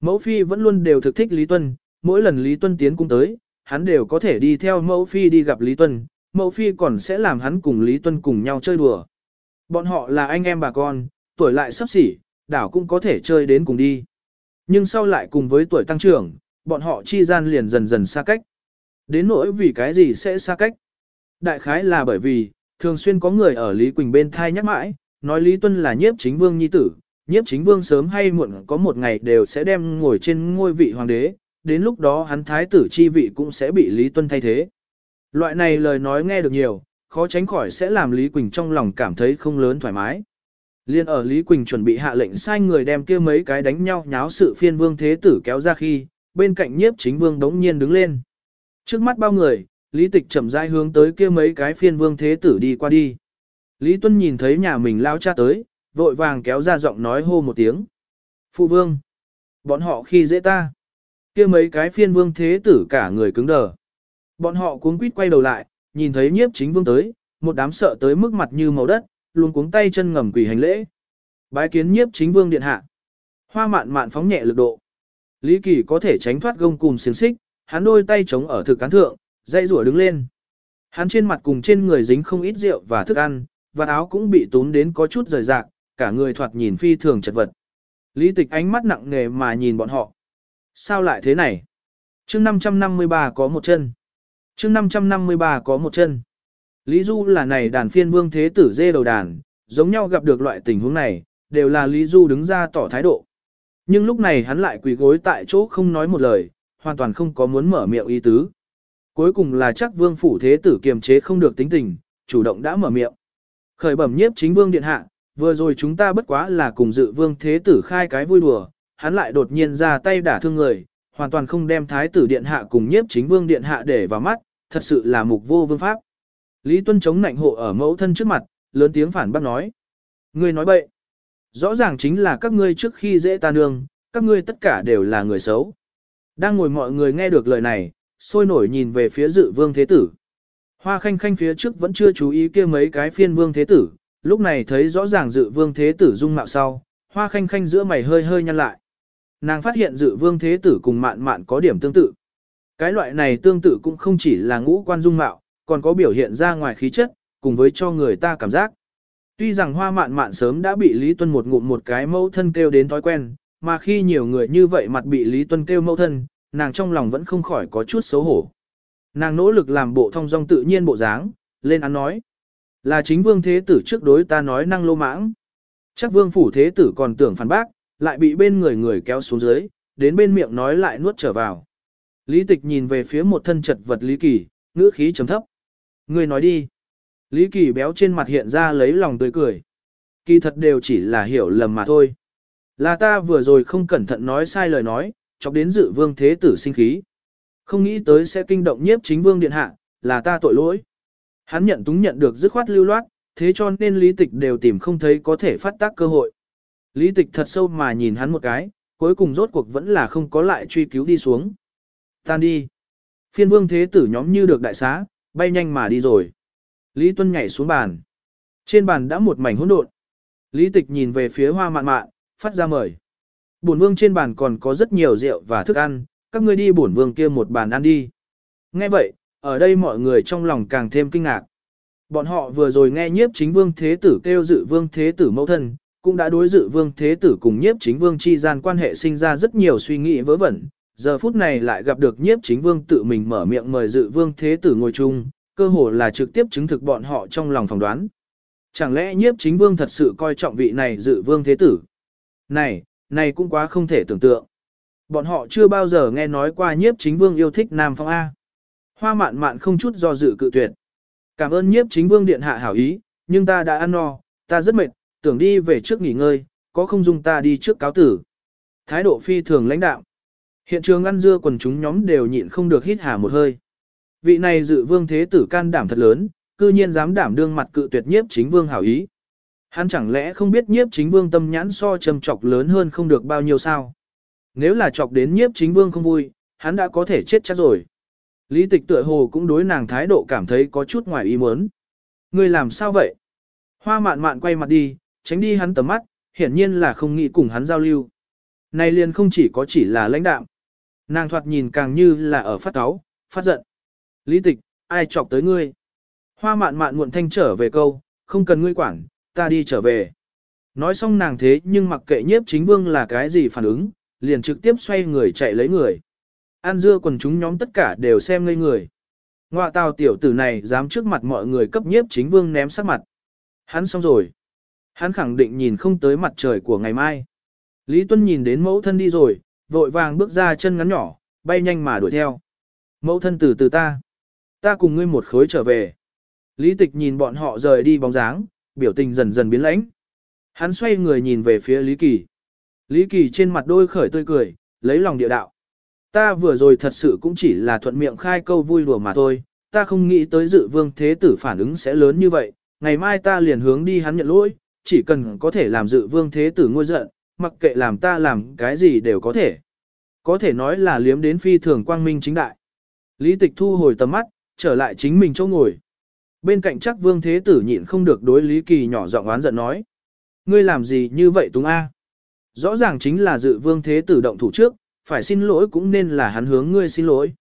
Speaker 1: Mẫu phi vẫn luôn đều thực thích Lý Tuân, mỗi lần Lý Tuân tiến cung tới, hắn đều có thể đi theo mẫu phi đi gặp Lý Tuân, mẫu phi còn sẽ làm hắn cùng Lý Tuân cùng nhau chơi đùa. Bọn họ là anh em bà con, tuổi lại sắp xỉ, đảo cũng có thể chơi đến cùng đi. Nhưng sau lại cùng với tuổi tăng trưởng, bọn họ chi gian liền dần dần xa cách. Đến nỗi vì cái gì sẽ xa cách? Đại khái là bởi vì, thường xuyên có người ở Lý Quỳnh bên thai nhắc mãi, nói Lý Tuân là nhiếp chính vương nhi tử, nhiếp chính vương sớm hay muộn có một ngày đều sẽ đem ngồi trên ngôi vị hoàng đế, đến lúc đó hắn thái tử chi vị cũng sẽ bị Lý Tuân thay thế. Loại này lời nói nghe được nhiều, khó tránh khỏi sẽ làm Lý Quỳnh trong lòng cảm thấy không lớn thoải mái. Liên ở Lý Quỳnh chuẩn bị hạ lệnh sai người đem kia mấy cái đánh nhau nháo sự phiên vương thế tử kéo ra khi, bên cạnh nhiếp chính vương đống nhiên đứng lên. Trước mắt bao người, Lý Tịch chậm rãi hướng tới kia mấy cái phiên vương thế tử đi qua đi. Lý Tuân nhìn thấy nhà mình lao cha tới, vội vàng kéo ra giọng nói hô một tiếng. Phụ vương! Bọn họ khi dễ ta. kia mấy cái phiên vương thế tử cả người cứng đờ. Bọn họ cuống quýt quay đầu lại, nhìn thấy nhiếp chính vương tới, một đám sợ tới mức mặt như màu đất, luôn cuống tay chân ngầm quỳ hành lễ. Bái kiến nhiếp chính vương điện hạ. Hoa mạn mạn phóng nhẹ lực độ. Lý Kỳ có thể tránh thoát gông cùng xiềng xích, hắn đôi tay chống ở thực cán thượng, dây rủa đứng lên. Hắn trên mặt cùng trên người dính không ít rượu và thức ăn, và áo cũng bị tốn đến có chút rời rạc, cả người thoạt nhìn phi thường chật vật. Lý tịch ánh mắt nặng nề mà nhìn bọn họ. Sao lại thế này? chương 553 có một chân. chương 553 có một chân. Lý Du là này đàn phiên vương thế tử dê đầu đàn, giống nhau gặp được loại tình huống này, đều là Lý Du đứng ra tỏ thái độ. Nhưng lúc này hắn lại quỳ gối tại chỗ không nói một lời, hoàn toàn không có muốn mở miệng ý tứ. Cuối cùng là chắc vương phủ thế tử kiềm chế không được tính tình, chủ động đã mở miệng. Khởi bẩm nhiếp chính vương điện hạ, vừa rồi chúng ta bất quá là cùng dự vương thế tử khai cái vui đùa, hắn lại đột nhiên ra tay đả thương người, hoàn toàn không đem thái tử điện hạ cùng nhiếp chính vương điện hạ để vào mắt, thật sự là mục vô vương pháp. Lý Tuân chống nạnh hộ ở mẫu thân trước mặt, lớn tiếng phản bác nói. Ngươi nói bậy. Rõ ràng chính là các ngươi trước khi dễ ta nương, các ngươi tất cả đều là người xấu. Đang ngồi mọi người nghe được lời này, sôi nổi nhìn về phía dự vương thế tử. Hoa khanh khanh phía trước vẫn chưa chú ý kia mấy cái phiên vương thế tử, lúc này thấy rõ ràng dự vương thế tử dung mạo sau, hoa khanh khanh giữa mày hơi hơi nhăn lại. Nàng phát hiện dự vương thế tử cùng mạn mạn có điểm tương tự. Cái loại này tương tự cũng không chỉ là ngũ quan dung mạo, còn có biểu hiện ra ngoài khí chất, cùng với cho người ta cảm giác. Tuy rằng hoa mạn mạn sớm đã bị Lý Tuân một ngụm một cái mẫu thân kêu đến thói quen, mà khi nhiều người như vậy mặt bị Lý Tuân kêu mẫu thân, nàng trong lòng vẫn không khỏi có chút xấu hổ. Nàng nỗ lực làm bộ thông dong tự nhiên bộ dáng, lên án nói. Là chính vương thế tử trước đối ta nói năng lô mãng. Chắc vương phủ thế tử còn tưởng phản bác, lại bị bên người người kéo xuống dưới, đến bên miệng nói lại nuốt trở vào. Lý tịch nhìn về phía một thân chật vật Lý Kỳ, ngữ khí chấm thấp. Ngươi nói đi. Lý Kỳ béo trên mặt hiện ra lấy lòng tươi cười. Kỳ thật đều chỉ là hiểu lầm mà thôi. Là ta vừa rồi không cẩn thận nói sai lời nói, chọc đến dự vương thế tử sinh khí. Không nghĩ tới sẽ kinh động nhiếp chính vương điện hạ, là ta tội lỗi. Hắn nhận túng nhận được dứt khoát lưu loát, thế cho nên lý tịch đều tìm không thấy có thể phát tác cơ hội. Lý tịch thật sâu mà nhìn hắn một cái, cuối cùng rốt cuộc vẫn là không có lại truy cứu đi xuống. Tan đi. Phiên vương thế tử nhóm như được đại xá, bay nhanh mà đi rồi. Lý Tuân nhảy xuống bàn. Trên bàn đã một mảnh hỗn độn. Lý Tịch nhìn về phía hoa mạn mạn, phát ra mời. Bổn vương trên bàn còn có rất nhiều rượu và thức ăn, các ngươi đi bổn vương kia một bàn ăn đi. Nghe vậy, ở đây mọi người trong lòng càng thêm kinh ngạc. Bọn họ vừa rồi nghe nhiếp chính vương thế tử kêu dự vương thế tử mẫu thân, cũng đã đối dự vương thế tử cùng nhiếp chính vương chi gian quan hệ sinh ra rất nhiều suy nghĩ vớ vẩn. Giờ phút này lại gặp được nhiếp chính vương tự mình mở miệng mời dự vương thế tử ngồi chung, cơ hồ là trực tiếp chứng thực bọn họ trong lòng phỏng đoán. Chẳng lẽ nhiếp chính vương thật sự coi trọng vị này dự vương thế tử? Này, này cũng quá không thể tưởng tượng. Bọn họ chưa bao giờ nghe nói qua nhiếp chính vương yêu thích Nam Phong A. Hoa mạn mạn không chút do dự cự tuyệt. Cảm ơn nhiếp chính vương điện hạ hảo ý, nhưng ta đã ăn no, ta rất mệt, tưởng đi về trước nghỉ ngơi, có không dung ta đi trước cáo tử. Thái độ phi thường lãnh đạo. Hiện trường ăn dưa quần chúng nhóm đều nhịn không được hít hà một hơi. Vị này dự vương thế tử can đảm thật lớn, cư nhiên dám đảm đương mặt cự tuyệt nhiếp chính vương hảo ý. Hắn chẳng lẽ không biết nhiếp chính vương tâm nhãn so trầm trọc lớn hơn không được bao nhiêu sao? Nếu là chọc đến nhiếp chính vương không vui, hắn đã có thể chết chắc rồi. Lý tịch tựa hồ cũng đối nàng thái độ cảm thấy có chút ngoài ý muốn. Ngươi làm sao vậy? Hoa mạn mạn quay mặt đi, tránh đi hắn tầm mắt, hiển nhiên là không nghĩ cùng hắn giao lưu. Này liền không chỉ có chỉ là lãnh đạm. Nàng thoạt nhìn càng như là ở phát cáu, phát giận. Lý tịch, ai chọc tới ngươi? Hoa mạn mạn muộn thanh trở về câu, không cần ngươi quản, ta đi trở về. Nói xong nàng thế nhưng mặc kệ nhiếp chính vương là cái gì phản ứng, liền trực tiếp xoay người chạy lấy người. An dưa quần chúng nhóm tất cả đều xem ngây người. Ngoạ tào tiểu tử này dám trước mặt mọi người cấp nhiếp chính vương ném sắc mặt. Hắn xong rồi. Hắn khẳng định nhìn không tới mặt trời của ngày mai. Lý Tuân nhìn đến mẫu thân đi rồi, vội vàng bước ra chân ngắn nhỏ, bay nhanh mà đuổi theo. Mẫu thân từ từ ta. Ta cùng ngươi một khối trở về. Lý tịch nhìn bọn họ rời đi bóng dáng, biểu tình dần dần biến lãnh. Hắn xoay người nhìn về phía Lý Kỳ. Lý Kỳ trên mặt đôi khởi tươi cười, lấy lòng địa đạo. Ta vừa rồi thật sự cũng chỉ là thuận miệng khai câu vui đùa mà thôi, ta không nghĩ tới dự vương thế tử phản ứng sẽ lớn như vậy, ngày mai ta liền hướng đi hắn nhận lỗi, chỉ cần có thể làm dự vương thế tử ngôi giận, mặc kệ làm ta làm cái gì đều có thể. Có thể nói là liếm đến phi thường quang minh chính đại. Lý tịch thu hồi tầm mắt, trở lại chính mình chỗ ngồi. Bên cạnh chắc vương thế tử nhịn không được đối Lý Kỳ nhỏ giọng oán giận nói. Ngươi làm gì như vậy Túng A? Rõ ràng chính là dự vương thế tử động thủ trước, phải xin lỗi cũng nên là hắn hướng ngươi xin lỗi.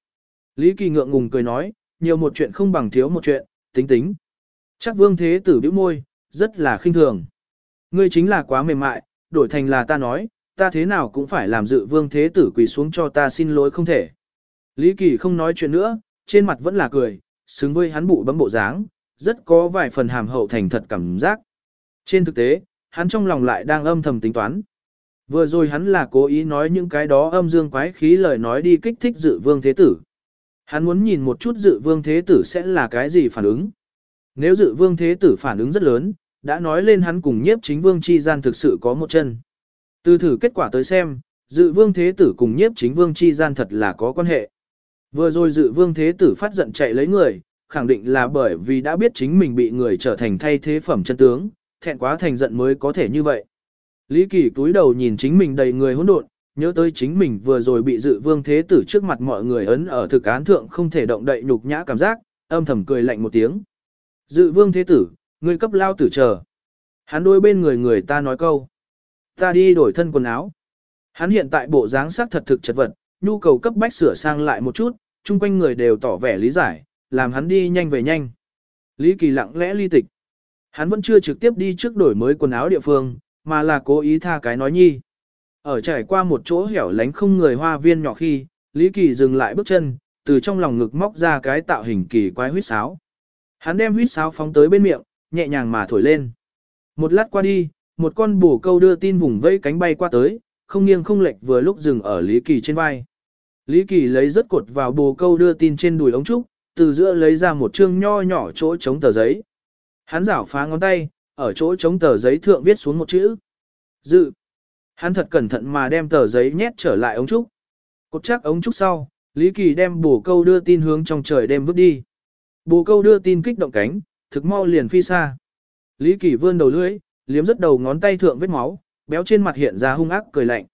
Speaker 1: Lý Kỳ ngượng ngùng cười nói, nhiều một chuyện không bằng thiếu một chuyện, tính tính. Chắc vương thế tử bĩu môi, rất là khinh thường. Ngươi chính là quá mềm mại, đổi thành là ta nói, ta thế nào cũng phải làm dự vương thế tử quỳ xuống cho ta xin lỗi không thể. Lý Kỳ không nói chuyện nữa, trên mặt vẫn là cười, xứng với hắn bụ bấm bộ dáng, rất có vài phần hàm hậu thành thật cảm giác. Trên thực tế, hắn trong lòng lại đang âm thầm tính toán. Vừa rồi hắn là cố ý nói những cái đó âm dương quái khí lời nói đi kích thích dự vương thế tử. Hắn muốn nhìn một chút dự vương thế tử sẽ là cái gì phản ứng. Nếu dự vương thế tử phản ứng rất lớn, đã nói lên hắn cùng nhiếp chính vương chi gian thực sự có một chân. Từ thử kết quả tới xem, dự vương thế tử cùng nhiếp chính vương chi gian thật là có quan hệ. Vừa rồi dự vương thế tử phát giận chạy lấy người, khẳng định là bởi vì đã biết chính mình bị người trở thành thay thế phẩm chân tướng, thẹn quá thành giận mới có thể như vậy. Lý Kỳ túi đầu nhìn chính mình đầy người hỗn độn, nhớ tới chính mình vừa rồi bị dự vương thế tử trước mặt mọi người ấn ở thực án thượng không thể động đậy nhục nhã cảm giác, âm thầm cười lạnh một tiếng. Dự vương thế tử, ngươi cấp lao tử chờ. Hắn đôi bên người người ta nói câu. Ta đi đổi thân quần áo. Hắn hiện tại bộ dáng sắc thật thực chật vật, nhu cầu cấp bách sửa sang lại một chút, chung quanh người đều tỏ vẻ lý giải, làm hắn đi nhanh về nhanh. Lý Kỳ lặng lẽ ly tịch. Hắn vẫn chưa trực tiếp đi trước đổi mới quần áo địa phương, mà là cố ý tha cái nói nhi. Ở trải qua một chỗ hẻo lánh không người hoa viên nhỏ khi, Lý Kỳ dừng lại bước chân, từ trong lòng ngực móc ra cái tạo hình kỳ quái huyết sáo. Hắn đem huyết sáo phóng tới bên miệng, nhẹ nhàng mà thổi lên. Một lát qua đi, một con bồ câu đưa tin vùng vẫy cánh bay qua tới, không nghiêng không lệch vừa lúc dừng ở Lý Kỳ trên vai. Lý Kỳ lấy rất cột vào bồ câu đưa tin trên đùi ống trúc, từ giữa lấy ra một chương nho nhỏ chỗ chống tờ giấy. Hắn rảo phá ngón tay, ở chỗ chống tờ giấy thượng viết xuống một chữ. Dự. Hắn thật cẩn thận mà đem tờ giấy nhét trở lại ống trúc. Cột chắc ống trúc sau, Lý Kỳ đem bồ câu đưa tin hướng trong trời đem vứt đi. Bồ câu đưa tin kích động cánh, thực mau liền phi xa. Lý Kỳ vươn đầu lưỡi, liếm rất đầu ngón tay thượng vết máu, béo trên mặt hiện ra hung ác cười lạnh.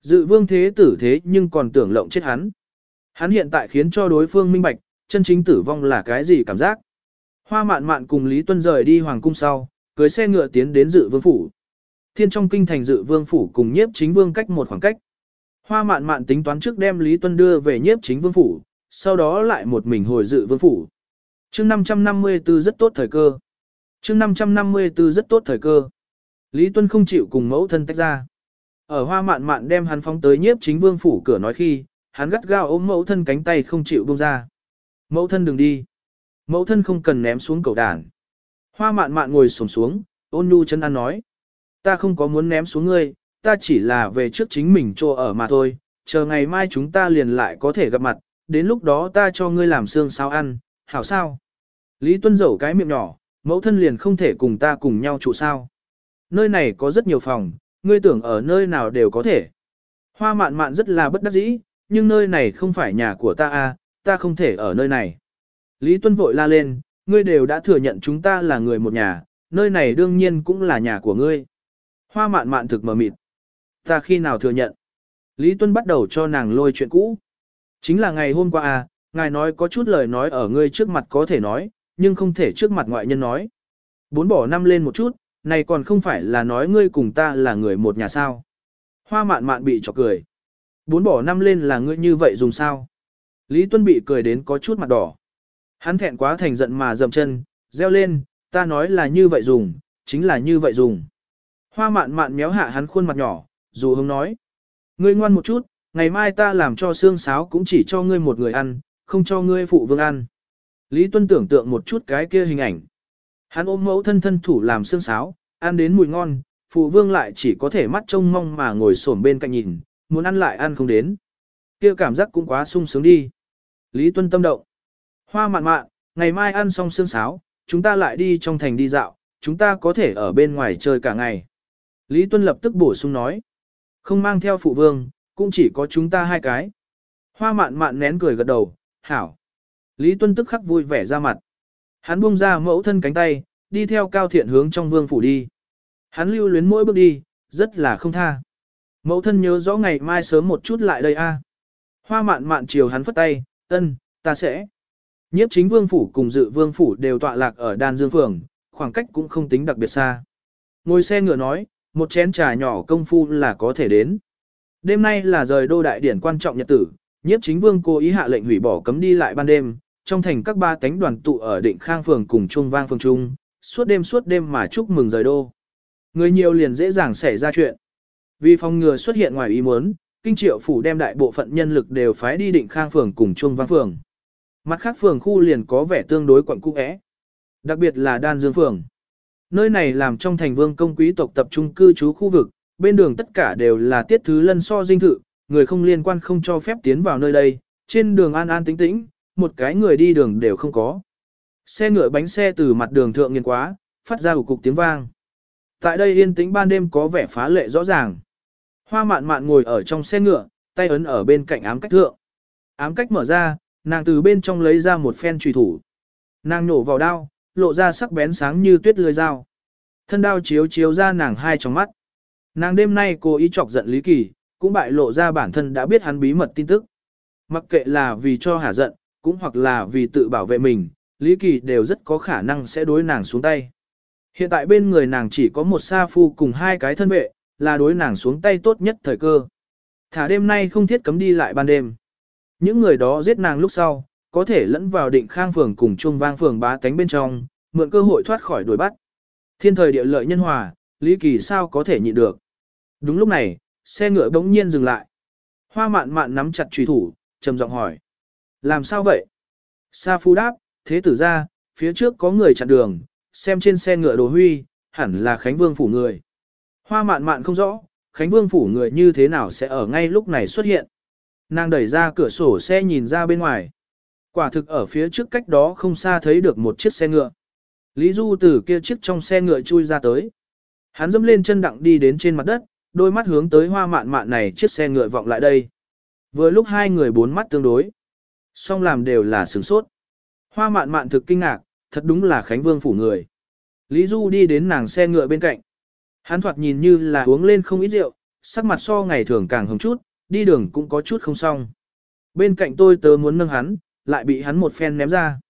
Speaker 1: Dự vương thế tử thế nhưng còn tưởng lộng chết hắn. Hắn hiện tại khiến cho đối phương minh bạch, chân chính tử vong là cái gì cảm giác. Hoa mạn mạn cùng Lý Tuân rời đi hoàng cung sau, cưới xe ngựa tiến đến dự vương phủ. Thiên trong kinh thành dự vương phủ cùng nhiếp chính vương cách một khoảng cách. Hoa mạn mạn tính toán trước đem Lý Tuân đưa về nhiếp chính vương phủ, sau đó lại một mình hồi dự vương phủ. chương 554 rất tốt thời cơ chương 554 rất tốt thời cơ. Lý Tuân không chịu cùng mẫu thân tách ra. Ở hoa mạn mạn đem hắn phóng tới nhiếp chính vương phủ cửa nói khi, hắn gắt gao ôm mẫu thân cánh tay không chịu buông ra. Mẫu thân đừng đi. Mẫu thân không cần ném xuống cầu đàn. Hoa mạn mạn ngồi sổm xuống, ôn nhu chân ăn nói. Ta không có muốn ném xuống ngươi, ta chỉ là về trước chính mình chỗ ở mà thôi, chờ ngày mai chúng ta liền lại có thể gặp mặt, đến lúc đó ta cho ngươi làm xương sao ăn, hảo sao? Lý Tuân dẩu cái miệng nhỏ, mẫu thân liền không thể cùng ta cùng nhau trụ sao. Nơi này có rất nhiều phòng, ngươi tưởng ở nơi nào đều có thể. Hoa mạn mạn rất là bất đắc dĩ, nhưng nơi này không phải nhà của ta à, ta không thể ở nơi này. Lý Tuân vội la lên, ngươi đều đã thừa nhận chúng ta là người một nhà, nơi này đương nhiên cũng là nhà của ngươi. Hoa mạn mạn thực mờ mịt. Ta khi nào thừa nhận? Lý Tuân bắt đầu cho nàng lôi chuyện cũ. Chính là ngày hôm qua à, ngài nói có chút lời nói ở ngươi trước mặt có thể nói, nhưng không thể trước mặt ngoại nhân nói. Bốn bỏ năm lên một chút, này còn không phải là nói ngươi cùng ta là người một nhà sao. Hoa mạn mạn bị chọc cười. Bốn bỏ năm lên là ngươi như vậy dùng sao. Lý Tuân bị cười đến có chút mặt đỏ. Hắn thẹn quá thành giận mà dầm chân, reo lên, ta nói là như vậy dùng, chính là như vậy dùng. Hoa mạn mạn méo hạ hắn khuôn mặt nhỏ, dù hông nói. Ngươi ngoan một chút, ngày mai ta làm cho xương sáo cũng chỉ cho ngươi một người ăn, không cho ngươi phụ vương ăn. Lý Tuân tưởng tượng một chút cái kia hình ảnh. Hắn ôm mẫu thân thân thủ làm xương sáo, ăn đến mùi ngon, phụ vương lại chỉ có thể mắt trông mong mà ngồi xổm bên cạnh nhìn, muốn ăn lại ăn không đến. Kia cảm giác cũng quá sung sướng đi. Lý Tuân tâm động. Hoa mạn mạn, ngày mai ăn xong xương sáo, chúng ta lại đi trong thành đi dạo, chúng ta có thể ở bên ngoài chơi cả ngày. Lý Tuân lập tức bổ sung nói. Không mang theo phụ vương, cũng chỉ có chúng ta hai cái. Hoa mạn mạn nén cười gật đầu, hảo. Lý Tuân tức khắc vui vẻ ra mặt. Hắn buông ra mẫu thân cánh tay, đi theo cao thiện hướng trong vương phủ đi. Hắn lưu luyến mỗi bước đi, rất là không tha. Mẫu thân nhớ rõ ngày mai sớm một chút lại đây a. Hoa mạn mạn chiều hắn phất tay, ân, ta sẽ. Nhiếp chính vương phủ cùng dự vương phủ đều tọa lạc ở đan dương phường, khoảng cách cũng không tính đặc biệt xa. Ngồi xe ngựa nói, một chén trà nhỏ công phu là có thể đến. Đêm nay là rời đô đại điển quan trọng nhật tử, nhiếp chính vương cố ý hạ lệnh hủy bỏ cấm đi lại ban đêm, trong thành các ba tánh đoàn tụ ở định khang phường cùng trung vang phường trung, suốt đêm suốt đêm mà chúc mừng rời đô. Người nhiều liền dễ dàng xảy ra chuyện. Vì phòng ngừa xuất hiện ngoài ý muốn, kinh triệu phủ đem đại bộ phận nhân lực đều phái đi định khang phường cùng trung vang phường. Mặt khác phường khu liền có vẻ tương đối quận cũ é. Đặc biệt là đan dương phường. Nơi này làm trong thành vương công quý tộc tập trung cư trú khu vực, bên đường tất cả đều là tiết thứ lân so dinh thự, người không liên quan không cho phép tiến vào nơi đây, trên đường an an tĩnh tĩnh, một cái người đi đường đều không có. Xe ngựa bánh xe từ mặt đường thượng nghiền quá, phát ra ủ cục tiếng vang. Tại đây yên tĩnh ban đêm có vẻ phá lệ rõ ràng. Hoa mạn mạn ngồi ở trong xe ngựa, tay ấn ở bên cạnh ám cách thượng. Ám cách mở ra, nàng từ bên trong lấy ra một phen trùy thủ. Nàng nổ vào đao, lộ ra sắc bén sáng như tuyết lưới dao. Thân đao chiếu chiếu ra nàng hai trong mắt. Nàng đêm nay cố ý chọc giận Lý Kỳ, cũng bại lộ ra bản thân đã biết hắn bí mật tin tức. Mặc kệ là vì cho hả giận, cũng hoặc là vì tự bảo vệ mình, Lý Kỳ đều rất có khả năng sẽ đối nàng xuống tay. Hiện tại bên người nàng chỉ có một sa phu cùng hai cái thân vệ, là đối nàng xuống tay tốt nhất thời cơ. Thả đêm nay không thiết cấm đi lại ban đêm. Những người đó giết nàng lúc sau, có thể lẫn vào định khang phường cùng Chuông vang phường bá tánh bên trong, mượn cơ hội thoát khỏi đuổi bắt. Thiên thời địa lợi nhân hòa, Lý Kỳ sao có thể nhịn được. Đúng lúc này, xe ngựa bỗng nhiên dừng lại. Hoa mạn mạn nắm chặt trùy thủ, trầm giọng hỏi. Làm sao vậy? Sa phu đáp, thế tử ra, phía trước có người chặn đường, xem trên xe ngựa đồ huy, hẳn là Khánh Vương phủ người. Hoa mạn mạn không rõ, Khánh Vương phủ người như thế nào sẽ ở ngay lúc này xuất hiện. Nàng đẩy ra cửa sổ xe nhìn ra bên ngoài. Quả thực ở phía trước cách đó không xa thấy được một chiếc xe ngựa. Lý Du từ kia chiếc trong xe ngựa chui ra tới. Hắn dẫm lên chân đặng đi đến trên mặt đất, đôi mắt hướng tới hoa mạn mạn này chiếc xe ngựa vọng lại đây. Vừa lúc hai người bốn mắt tương đối. Song làm đều là sửng sốt. Hoa mạn mạn thực kinh ngạc, thật đúng là Khánh Vương phủ người. Lý Du đi đến nàng xe ngựa bên cạnh. Hắn thoạt nhìn như là uống lên không ít rượu, sắc mặt so ngày thường càng hồng chút, đi đường cũng có chút không xong. Bên cạnh tôi tớ muốn nâng hắn, lại bị hắn một phen ném ra.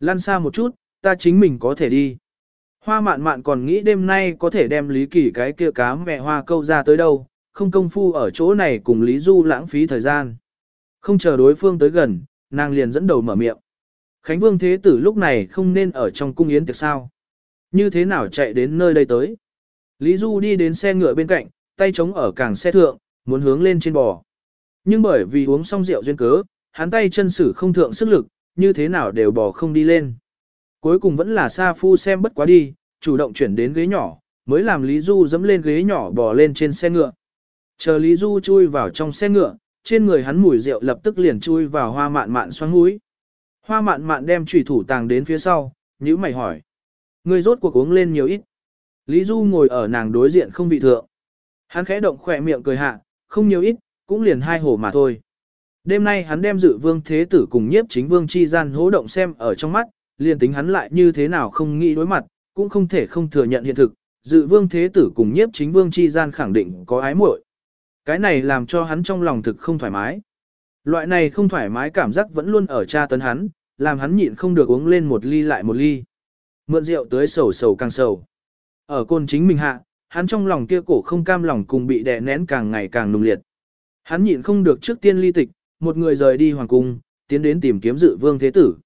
Speaker 1: Lăn xa một chút, ta chính mình có thể đi. Hoa mạn mạn còn nghĩ đêm nay có thể đem Lý Kỳ cái kia cá mẹ hoa câu ra tới đâu, không công phu ở chỗ này cùng Lý Du lãng phí thời gian. Không chờ đối phương tới gần, nàng liền dẫn đầu mở miệng. Khánh Vương Thế Tử lúc này không nên ở trong cung yến tiệc sao. Như thế nào chạy đến nơi đây tới. Lý Du đi đến xe ngựa bên cạnh, tay chống ở càng xe thượng, muốn hướng lên trên bò. Nhưng bởi vì uống xong rượu duyên cớ, hắn tay chân sử không thượng sức lực, như thế nào đều bò không đi lên. Cuối cùng vẫn là Sa Phu xem bất quá đi, chủ động chuyển đến ghế nhỏ, mới làm Lý Du dẫm lên ghế nhỏ bò lên trên xe ngựa. Chờ Lý Du chui vào trong xe ngựa, trên người hắn mùi rượu lập tức liền chui vào hoa mạn mạn xoắn mũi. Hoa mạn mạn đem trùy thủ tàng đến phía sau, nhữ mày hỏi. Người rốt cuộc uống lên nhiều ít. Lý Du ngồi ở nàng đối diện không vị thượng. Hắn khẽ động khỏe miệng cười hạ, không nhiều ít, cũng liền hai hổ mà thôi. Đêm nay hắn đem dự vương thế tử cùng nhiếp chính vương chi gian hố động xem ở trong mắt, liền tính hắn lại như thế nào không nghĩ đối mặt, cũng không thể không thừa nhận hiện thực, dự vương thế tử cùng nhiếp chính vương chi gian khẳng định có ái muội. Cái này làm cho hắn trong lòng thực không thoải mái. Loại này không thoải mái cảm giác vẫn luôn ở tra tấn hắn, làm hắn nhịn không được uống lên một ly lại một ly. Mượn rượu tới sầu sầu càng sầu. Ở côn chính mình hạ, hắn trong lòng kia cổ không cam lòng cùng bị đè nén càng ngày càng nung liệt. Hắn nhịn không được trước tiên ly tịch, một người rời đi hoàng cung, tiến đến tìm kiếm dự vương thế tử.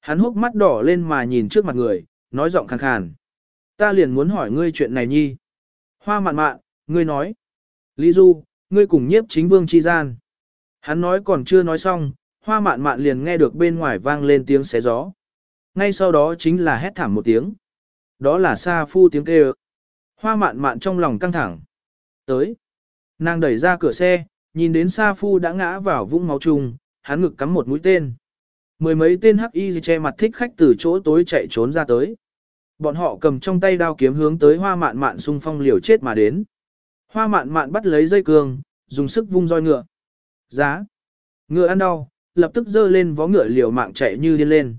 Speaker 1: Hắn hốc mắt đỏ lên mà nhìn trước mặt người, nói giọng khàn khàn. Ta liền muốn hỏi ngươi chuyện này nhi. Hoa mạn mạn, ngươi nói. Lý Du, ngươi cùng nhiếp chính vương chi gian. Hắn nói còn chưa nói xong, hoa mạn mạn liền nghe được bên ngoài vang lên tiếng xé gió. Ngay sau đó chính là hét thảm một tiếng. Đó là Sa Phu tiếng kêu. Hoa mạn mạn trong lòng căng thẳng. Tới. Nàng đẩy ra cửa xe, nhìn đến Sa Phu đã ngã vào vũng máu trùng, hắn ngực cắm một mũi tên. Mười mấy tên hắc y che mặt thích khách từ chỗ tối chạy trốn ra tới. Bọn họ cầm trong tay đao kiếm hướng tới hoa mạn mạn xung phong liều chết mà đến. Hoa mạn mạn bắt lấy dây cương, dùng sức vung roi ngựa. Giá. Ngựa ăn đau, lập tức dơ lên vó ngựa liều mạng chạy như điên lên.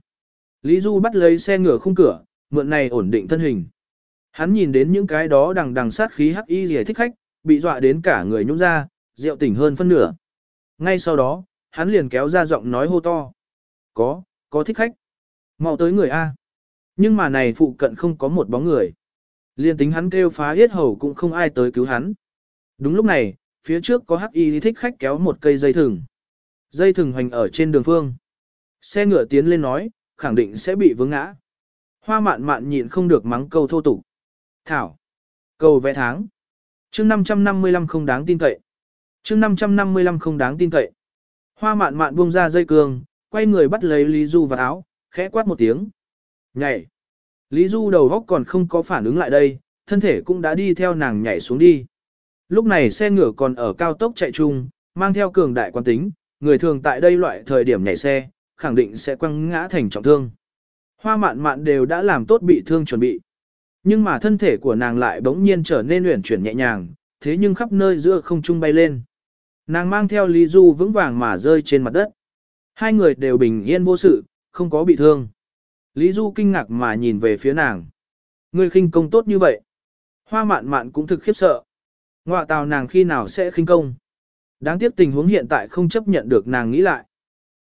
Speaker 1: Lý Du bắt lấy xe ngựa khung cửa, mượn này ổn định thân hình. Hắn nhìn đến những cái đó đằng đằng sát khí hắc y rìa thích khách, bị dọa đến cả người nhũng ra, rượu tỉnh hơn phân nửa. Ngay sau đó, hắn liền kéo ra giọng nói hô to. Có, có thích khách. mau tới người A. Nhưng mà này phụ cận không có một bóng người. Liên tính hắn kêu phá yết hầu cũng không ai tới cứu hắn. Đúng lúc này, phía trước có hắc y thích khách kéo một cây dây thừng. Dây thừng hoành ở trên đường phương. Xe ngựa tiến lên nói, khẳng định sẽ bị vướng ngã. Hoa mạn mạn nhịn không được mắng câu thô tục. Thảo. Cầu vẽ tháng. chương 555 không đáng tin cậy. chương 555 không đáng tin cậy. Hoa mạn mạn buông ra dây cương, quay người bắt lấy Lý Du vào áo, khẽ quát một tiếng. Nhảy. Lý Du đầu góc còn không có phản ứng lại đây, thân thể cũng đã đi theo nàng nhảy xuống đi. Lúc này xe ngựa còn ở cao tốc chạy chung, mang theo cường đại quan tính, người thường tại đây loại thời điểm nhảy xe, khẳng định sẽ quăng ngã thành trọng thương. Hoa mạn mạn đều đã làm tốt bị thương chuẩn bị. Nhưng mà thân thể của nàng lại bỗng nhiên trở nên uyển chuyển nhẹ nhàng, thế nhưng khắp nơi giữa không trung bay lên. Nàng mang theo Lý Du vững vàng mà rơi trên mặt đất. Hai người đều bình yên vô sự, không có bị thương. Lý Du kinh ngạc mà nhìn về phía nàng. Ngươi khinh công tốt như vậy. Hoa mạn mạn cũng thực khiếp sợ. Ngoại tào nàng khi nào sẽ khinh công. Đáng tiếc tình huống hiện tại không chấp nhận được nàng nghĩ lại.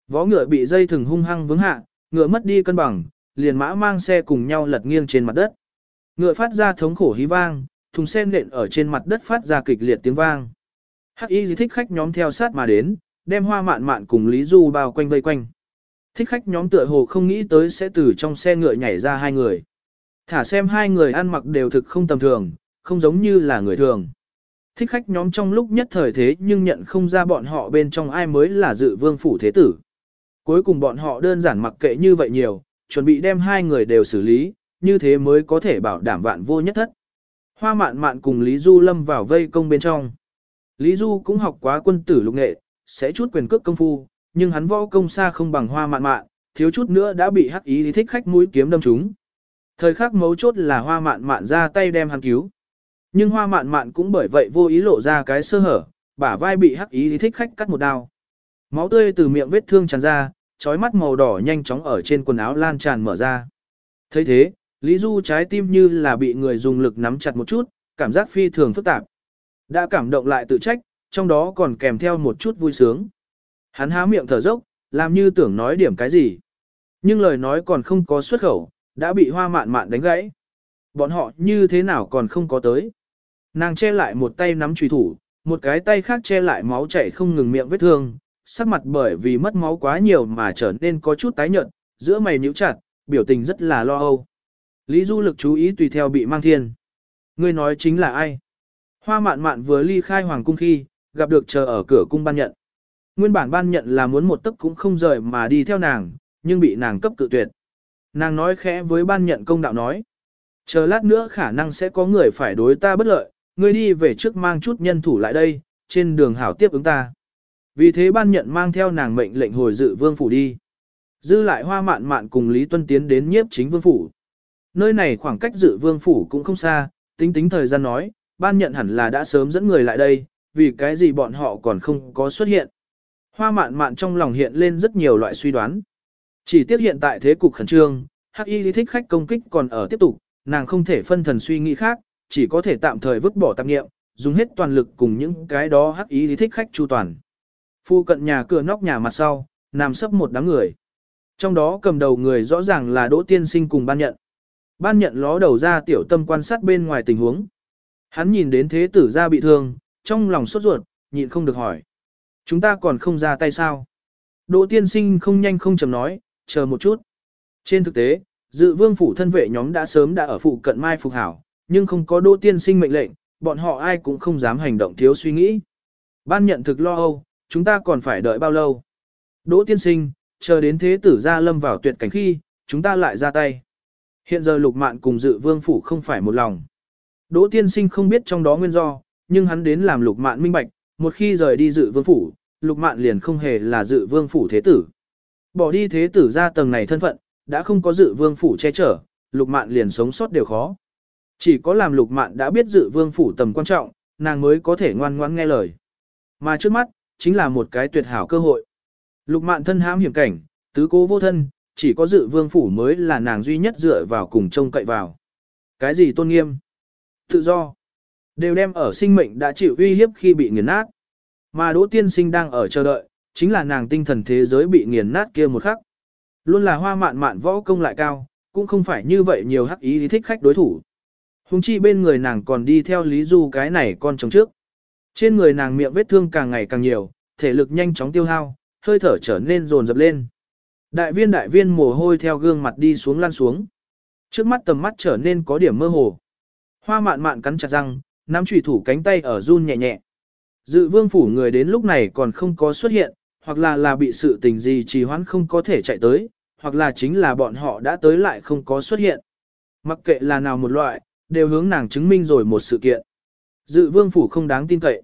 Speaker 1: Vó ngựa bị dây thừng hung hăng vướng hạ, ngựa mất đi cân bằng, liền mã mang xe cùng nhau lật nghiêng trên mặt đất. Ngựa phát ra thống khổ hí vang, thùng xe nện ở trên mặt đất phát ra kịch liệt tiếng vang. Hắc y thích khách nhóm theo sát mà đến, đem hoa mạn mạn cùng Lý Du bao quanh vây quanh. Thích khách nhóm tựa hồ không nghĩ tới sẽ từ trong xe ngựa nhảy ra hai người. Thả xem hai người ăn mặc đều thực không tầm thường, không giống như là người thường. Thích khách nhóm trong lúc nhất thời thế nhưng nhận không ra bọn họ bên trong ai mới là dự vương phủ thế tử. Cuối cùng bọn họ đơn giản mặc kệ như vậy nhiều, chuẩn bị đem hai người đều xử lý, như thế mới có thể bảo đảm vạn vô nhất thất. Hoa mạn mạn cùng Lý Du lâm vào vây công bên trong. Lý Du cũng học quá quân tử lục nghệ, sẽ chút quyền cước công phu, nhưng hắn võ công xa không bằng hoa mạn mạn, thiếu chút nữa đã bị hắc ý thích khách mũi kiếm đâm trúng. Thời khắc mấu chốt là hoa mạn mạn ra tay đem hắn cứu. Nhưng hoa mạn mạn cũng bởi vậy vô ý lộ ra cái sơ hở, bả vai bị hắc ý thích khách cắt một đao. Máu tươi từ miệng vết thương tràn ra, trói mắt màu đỏ nhanh chóng ở trên quần áo lan tràn mở ra. thấy thế, Lý Du trái tim như là bị người dùng lực nắm chặt một chút, cảm giác phi thường phức tạp. Đã cảm động lại tự trách, trong đó còn kèm theo một chút vui sướng. Hắn há miệng thở dốc, làm như tưởng nói điểm cái gì. Nhưng lời nói còn không có xuất khẩu, đã bị hoa mạn mạn đánh gãy. Bọn họ như thế nào còn không có tới. Nàng che lại một tay nắm trùy thủ, một cái tay khác che lại máu chảy không ngừng miệng vết thương, sắc mặt bởi vì mất máu quá nhiều mà trở nên có chút tái nhợt, giữa mày nhíu chặt, biểu tình rất là lo âu. Lý Du lực chú ý tùy theo bị mang thiên. Ngươi nói chính là ai? Hoa mạn mạn vừa ly khai hoàng cung khi, gặp được chờ ở cửa cung ban nhận. Nguyên bản ban nhận là muốn một tấc cũng không rời mà đi theo nàng, nhưng bị nàng cấp cự tuyệt. Nàng nói khẽ với ban nhận công đạo nói. Chờ lát nữa khả năng sẽ có người phải đối ta bất lợi, ngươi đi về trước mang chút nhân thủ lại đây, trên đường hảo tiếp ứng ta. Vì thế ban nhận mang theo nàng mệnh lệnh hồi dự vương phủ đi. Dư lại hoa mạn mạn cùng Lý Tuân tiến đến nhiếp chính vương phủ. Nơi này khoảng cách dự vương phủ cũng không xa, tính tính thời gian nói, ban nhận hẳn là đã sớm dẫn người lại đây, vì cái gì bọn họ còn không có xuất hiện. Hoa mạn mạn trong lòng hiện lên rất nhiều loại suy đoán. Chỉ tiếc hiện tại thế cục khẩn trương, hắc y lý thích khách công kích còn ở tiếp tục, nàng không thể phân thần suy nghĩ khác, chỉ có thể tạm thời vứt bỏ tạp nghiệm, dùng hết toàn lực cùng những cái đó hắc y lý thích khách chu toàn. Phu cận nhà cửa nóc nhà mặt sau, nằm sấp một đám người. Trong đó cầm đầu người rõ ràng là Đỗ Tiên Sinh cùng ban nhận. Ban nhận ló đầu ra tiểu tâm quan sát bên ngoài tình huống. Hắn nhìn đến thế tử ra bị thương, trong lòng sốt ruột, nhịn không được hỏi. Chúng ta còn không ra tay sao? Đỗ Tiên Sinh không nhanh không chậm nói, chờ một chút. Trên thực tế, dự vương phủ thân vệ nhóm đã sớm đã ở phụ cận mai phục hảo, nhưng không có Đỗ Tiên Sinh mệnh lệnh, bọn họ ai cũng không dám hành động thiếu suy nghĩ. Ban nhận thực lo âu, chúng ta còn phải đợi bao lâu? Đỗ Tiên Sinh, chờ đến thế tử gia lâm vào tuyệt cảnh khi, chúng ta lại ra tay. Hiện giờ lục mạn cùng dự vương phủ không phải một lòng. Đỗ tiên sinh không biết trong đó nguyên do, nhưng hắn đến làm lục mạn minh bạch, một khi rời đi dự vương phủ, lục mạn liền không hề là dự vương phủ thế tử. Bỏ đi thế tử ra tầng này thân phận, đã không có dự vương phủ che chở, lục mạn liền sống sót đều khó. Chỉ có làm lục mạn đã biết dự vương phủ tầm quan trọng, nàng mới có thể ngoan ngoãn nghe lời. Mà trước mắt, chính là một cái tuyệt hảo cơ hội. Lục mạn thân hãm hiểm cảnh, tứ cố vô thân, chỉ có dự vương phủ mới là nàng duy nhất dựa vào cùng trông cậy vào. Cái gì tôn nghiêm? Tự do. Đều đem ở sinh mệnh đã chịu uy hiếp khi bị nghiền nát. Mà Đỗ Tiên Sinh đang ở chờ đợi, chính là nàng tinh thần thế giới bị nghiền nát kia một khắc. Luôn là hoa mạn mạn võ công lại cao, cũng không phải như vậy nhiều hắc ý thích khách đối thủ. Hùng chi bên người nàng còn đi theo Lý Du cái này con chồng trước. Trên người nàng miệng vết thương càng ngày càng nhiều, thể lực nhanh chóng tiêu hao, hơi thở trở nên rồn rập lên. Đại viên đại viên mồ hôi theo gương mặt đi xuống lan xuống. Trước mắt tầm mắt trở nên có điểm mơ hồ. Hoa mạn mạn cắn chặt răng, nắm chủy thủ cánh tay ở run nhẹ nhẹ. Dự vương phủ người đến lúc này còn không có xuất hiện, hoặc là là bị sự tình gì trì hoãn không có thể chạy tới, hoặc là chính là bọn họ đã tới lại không có xuất hiện. Mặc kệ là nào một loại, đều hướng nàng chứng minh rồi một sự kiện. Dự vương phủ không đáng tin cậy.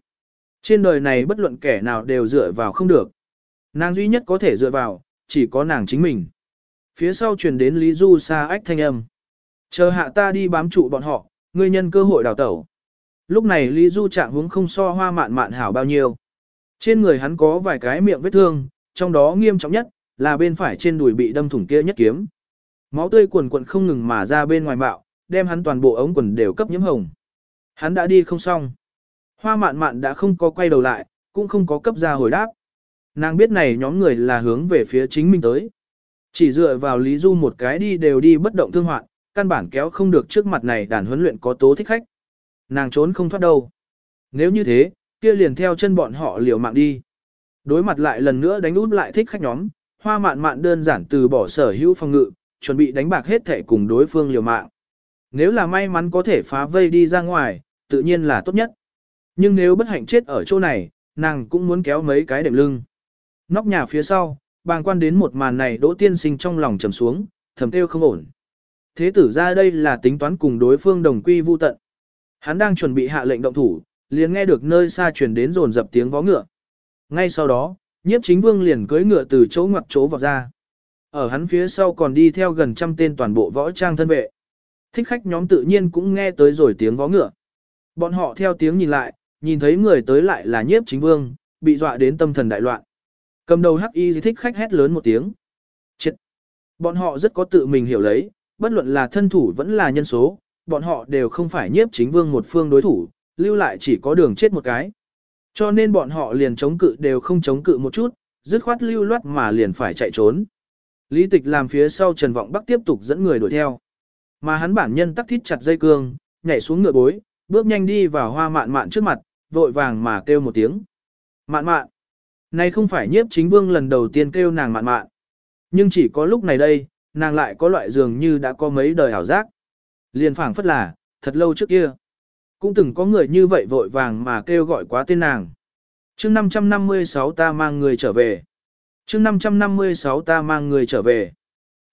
Speaker 1: Trên đời này bất luận kẻ nào đều dựa vào không được. Nàng duy nhất có thể dựa vào, chỉ có nàng chính mình. Phía sau truyền đến Lý Du Sa ách thanh âm. Chờ hạ ta đi bám trụ bọn họ, ngươi nhân cơ hội đào tẩu. Lúc này Lý Du trạng hướng không so hoa mạn mạn hảo bao nhiêu. Trên người hắn có vài cái miệng vết thương, trong đó nghiêm trọng nhất, là bên phải trên đùi bị đâm thủng kia nhất kiếm. Máu tươi quần quần không ngừng mà ra bên ngoài bạo, đem hắn toàn bộ ống quần đều cấp nhiễm hồng. Hắn đã đi không xong. Hoa mạn mạn đã không có quay đầu lại, cũng không có cấp ra hồi đáp. Nàng biết này nhóm người là hướng về phía chính mình tới. Chỉ dựa vào Lý Du một cái đi đều đi bất động thương hoạn, căn bản kéo không được trước mặt này đàn huấn luyện có tố thích khách. Nàng trốn không thoát đâu. Nếu như thế, kia liền theo chân bọn họ liều mạng đi. Đối mặt lại lần nữa đánh út lại thích khách nhóm, hoa mạn mạn đơn giản từ bỏ sở hữu phòng ngự, chuẩn bị đánh bạc hết thể cùng đối phương liều mạng. Nếu là may mắn có thể phá vây đi ra ngoài, tự nhiên là tốt nhất. Nhưng nếu bất hạnh chết ở chỗ này, nàng cũng muốn kéo mấy cái đệm lưng. Nóc nhà phía sau, bàng quan đến một màn này đỗ tiên sinh trong lòng trầm xuống, thầm tiêu không ổn. Thế tử ra đây là tính toán cùng đối phương đồng quy vu tận. Hắn đang chuẩn bị hạ lệnh động thủ, liền nghe được nơi xa truyền đến rồn dập tiếng vó ngựa. Ngay sau đó, nhiếp chính vương liền cưỡi ngựa từ chỗ ngoặt chỗ vào ra. Ở hắn phía sau còn đi theo gần trăm tên toàn bộ võ trang thân vệ. Thích khách nhóm tự nhiên cũng nghe tới rồi tiếng vó ngựa. Bọn họ theo tiếng nhìn lại, nhìn thấy người tới lại là nhiếp chính vương, bị dọa đến tâm thần đại loạn. Cầm đầu hắc y thích khách hét lớn một tiếng. Chết! Bọn họ rất có tự mình hiểu lấy, bất luận là thân thủ vẫn là nhân số, bọn họ đều không phải nhiếp chính vương một phương đối thủ, lưu lại chỉ có đường chết một cái. Cho nên bọn họ liền chống cự đều không chống cự một chút, dứt khoát lưu loát mà liền phải chạy trốn. Lý tịch làm phía sau Trần Vọng Bắc tiếp tục dẫn người đuổi theo. Mà hắn bản nhân tắc thít chặt dây cương, nhảy xuống ngựa bối, bước nhanh đi vào hoa mạn mạn trước mặt, vội vàng mà kêu một tiếng. Mạn mạn. Này không phải nhiếp chính vương lần đầu tiên kêu nàng mạn mạn. Nhưng chỉ có lúc này đây, nàng lại có loại dường như đã có mấy đời ảo giác. Liền phảng phất là, thật lâu trước kia. Cũng từng có người như vậy vội vàng mà kêu gọi quá tên nàng. chương 556 ta mang người trở về. chương 556 ta mang người trở về.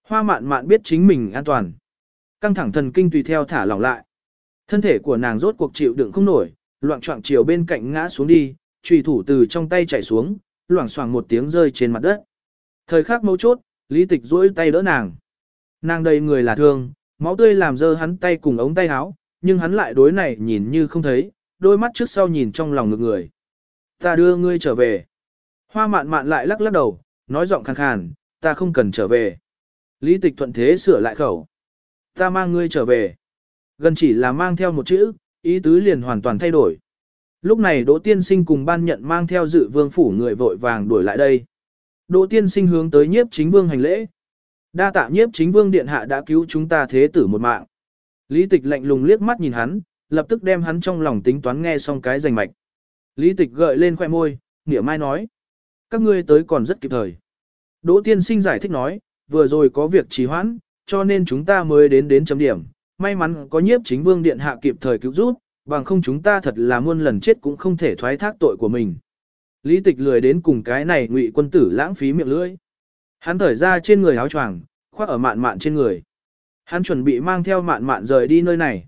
Speaker 1: Hoa mạn mạn biết chính mình an toàn. Căng thẳng thần kinh tùy theo thả lỏng lại. Thân thể của nàng rốt cuộc chịu đựng không nổi, loạn trọng chiều bên cạnh ngã xuống đi, trùy thủ từ trong tay chảy xuống, loảng xoảng một tiếng rơi trên mặt đất. Thời khắc mấu chốt, lý tịch duỗi tay đỡ nàng. Nàng đầy người là thương, máu tươi làm dơ hắn tay cùng ống tay áo, nhưng hắn lại đối này nhìn như không thấy, đôi mắt trước sau nhìn trong lòng ngược người. Ta đưa ngươi trở về. Hoa mạn mạn lại lắc lắc đầu, nói giọng khàn khàn, ta không cần trở về. Lý tịch thuận thế sửa lại khẩu. Ta mang ngươi trở về. Gần chỉ là mang theo một chữ, ý tứ liền hoàn toàn thay đổi. Lúc này Đỗ Tiên Sinh cùng ban nhận mang theo dự vương phủ người vội vàng đuổi lại đây. Đỗ Tiên Sinh hướng tới nhiếp chính vương hành lễ. Đa tạ nhiếp chính vương điện hạ đã cứu chúng ta thế tử một mạng. Lý tịch lạnh lùng liếc mắt nhìn hắn, lập tức đem hắn trong lòng tính toán nghe xong cái rành mạch. Lý tịch gợi lên khoe môi, nghĩa mai nói. Các ngươi tới còn rất kịp thời. Đỗ tiên sinh giải thích nói, vừa rồi có việc trì hoãn, cho nên chúng ta mới đến đến chấm điểm. May mắn có nhiếp chính vương điện hạ kịp thời cứu giúp, bằng không chúng ta thật là muôn lần chết cũng không thể thoái thác tội của mình. Lý tịch lười đến cùng cái này ngụy quân tử lãng phí miệng lưỡi. Hắn thở ra trên người áo choàng, khoác ở mạn mạn trên người. Hắn chuẩn bị mang theo mạn mạn rời đi nơi này.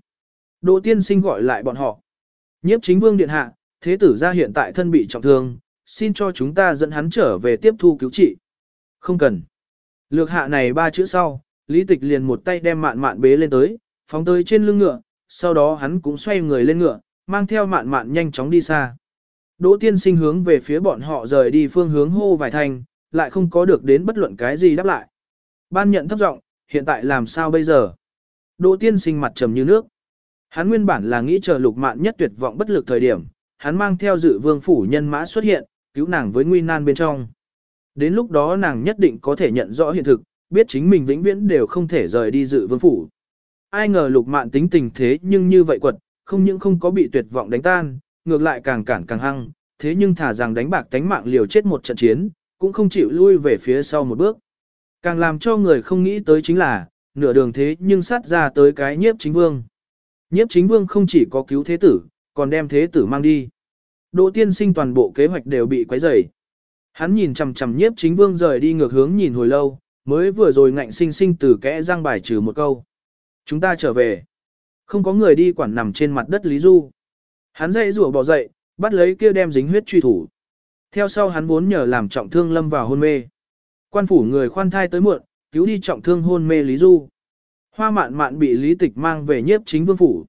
Speaker 1: Đỗ tiên sinh gọi lại bọn họ. Nhiếp chính vương điện hạ, thế tử gia hiện tại thân bị trọng thương, xin cho chúng ta dẫn hắn trở về tiếp thu cứu trị. Không cần. Lược hạ này ba chữ sau, lý tịch liền một tay đem mạn mạn bế lên tới, phóng tới trên lưng ngựa, sau đó hắn cũng xoay người lên ngựa, mang theo mạn mạn nhanh chóng đi xa. Đỗ tiên sinh hướng về phía bọn họ rời đi phương hướng hô vài thành, lại không có được đến bất luận cái gì đáp lại. Ban nhận thấp giọng, hiện tại làm sao bây giờ? Đỗ tiên sinh mặt trầm như nước. Hắn nguyên bản là nghĩ chờ lục mạn nhất tuyệt vọng bất lực thời điểm, hắn mang theo dự vương phủ nhân mã xuất hiện, cứu nàng với nguy nan bên trong. Đến lúc đó nàng nhất định có thể nhận rõ hiện thực, biết chính mình vĩnh viễn đều không thể rời đi dự vương phủ. Ai ngờ lục mạn tính tình thế nhưng như vậy quật, không những không có bị tuyệt vọng đánh tan, ngược lại càng cản càng hăng, thế nhưng thả rằng đánh bạc tánh mạng liều chết một trận chiến, cũng không chịu lui về phía sau một bước. Càng làm cho người không nghĩ tới chính là, nửa đường thế nhưng sát ra tới cái nhiếp chính vương. Nhiếp chính vương không chỉ có cứu thế tử, còn đem thế tử mang đi. Đỗ tiên sinh toàn bộ kế hoạch đều bị quấy rầy. Hắn nhìn chằm chằm nhiếp chính vương rời đi ngược hướng nhìn hồi lâu, mới vừa rồi ngạnh sinh sinh từ kẽ răng bài trừ một câu. Chúng ta trở về. Không có người đi quản nằm trên mặt đất Lý Du. Hắn dậy rủa bỏ dậy, bắt lấy kia đem dính huyết truy thủ. Theo sau hắn vốn nhờ làm trọng thương lâm vào hôn mê. Quan phủ người khoan thai tới muộn, cứu đi trọng thương hôn mê Lý Du. Hoa mạn mạn bị lý tịch mang về nhiếp chính vương phủ.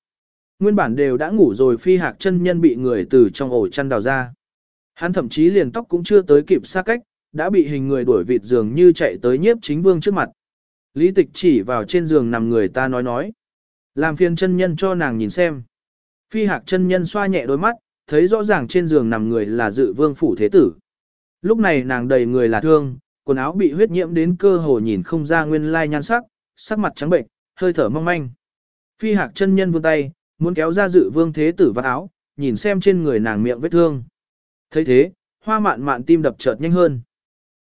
Speaker 1: Nguyên bản đều đã ngủ rồi phi hạc chân nhân bị người từ trong ổ chăn đào ra. Hắn thậm chí liền tóc cũng chưa tới kịp xa cách, đã bị hình người đuổi vịt giường như chạy tới nhiếp chính vương trước mặt. Lý tịch chỉ vào trên giường nằm người ta nói nói. Làm phiền chân nhân cho nàng nhìn xem. Phi hạc chân nhân xoa nhẹ đôi mắt, thấy rõ ràng trên giường nằm người là dự vương phủ thế tử. Lúc này nàng đầy người là thương, quần áo bị huyết nhiễm đến cơ hồ nhìn không ra nguyên lai nhan sắc, sắc mặt trắng bệnh, hơi thở mong manh. Phi hạc chân nhân vươn tay, muốn kéo ra dự vương thế tử vào áo, nhìn xem trên người nàng miệng vết thương. thấy thế, hoa mạn mạn tim đập chợt nhanh hơn.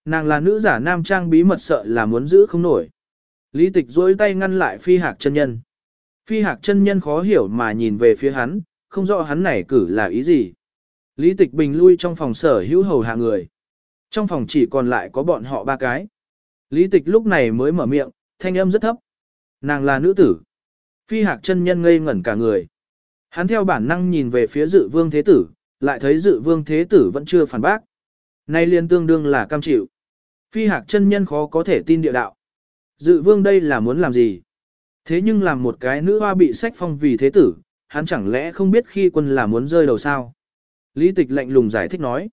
Speaker 1: Nàng là nữ giả nam trang bí mật sợ là muốn giữ không nổi. Lý tịch duỗi tay ngăn lại phi hạc chân nhân. Phi hạc chân nhân khó hiểu mà nhìn về phía hắn, không rõ hắn này cử là ý gì. Lý tịch bình lui trong phòng sở hữu hầu hạ người. Trong phòng chỉ còn lại có bọn họ ba cái. Lý tịch lúc này mới mở miệng, thanh âm rất thấp. Nàng là nữ tử. Phi hạc chân nhân ngây ngẩn cả người. Hắn theo bản năng nhìn về phía dự vương thế tử, lại thấy dự vương thế tử vẫn chưa phản bác. Nay liên tương đương là cam chịu. Phi hạc chân nhân khó có thể tin địa đạo. Dự vương đây là muốn làm gì? Thế nhưng làm một cái nữ hoa bị sách phong vì thế tử, hắn chẳng lẽ không biết khi quân là muốn rơi đầu sao? Lý tịch lạnh lùng giải thích nói.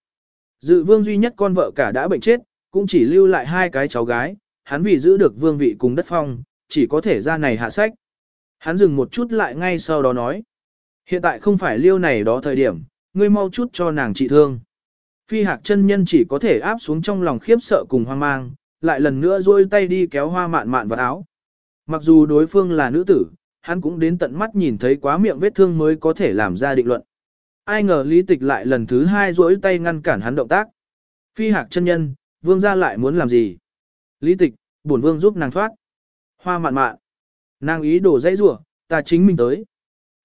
Speaker 1: Dự vương duy nhất con vợ cả đã bệnh chết, cũng chỉ lưu lại hai cái cháu gái, hắn vì giữ được vương vị cùng đất phong, chỉ có thể ra này hạ sách. Hắn dừng một chút lại ngay sau đó nói. Hiện tại không phải liêu này đó thời điểm, ngươi mau chút cho nàng trị thương. Phi hạc chân nhân chỉ có thể áp xuống trong lòng khiếp sợ cùng hoang mang, lại lần nữa duỗi tay đi kéo hoa mạn mạn vào áo. Mặc dù đối phương là nữ tử, hắn cũng đến tận mắt nhìn thấy quá miệng vết thương mới có thể làm ra định luận. Ai ngờ lý tịch lại lần thứ hai duỗi tay ngăn cản hắn động tác. Phi hạc chân nhân, vương gia lại muốn làm gì? Lý tịch, bổn vương giúp nàng thoát. Hoa mạn mạn. Nàng ý đồ dãy rủa, ta chính mình tới.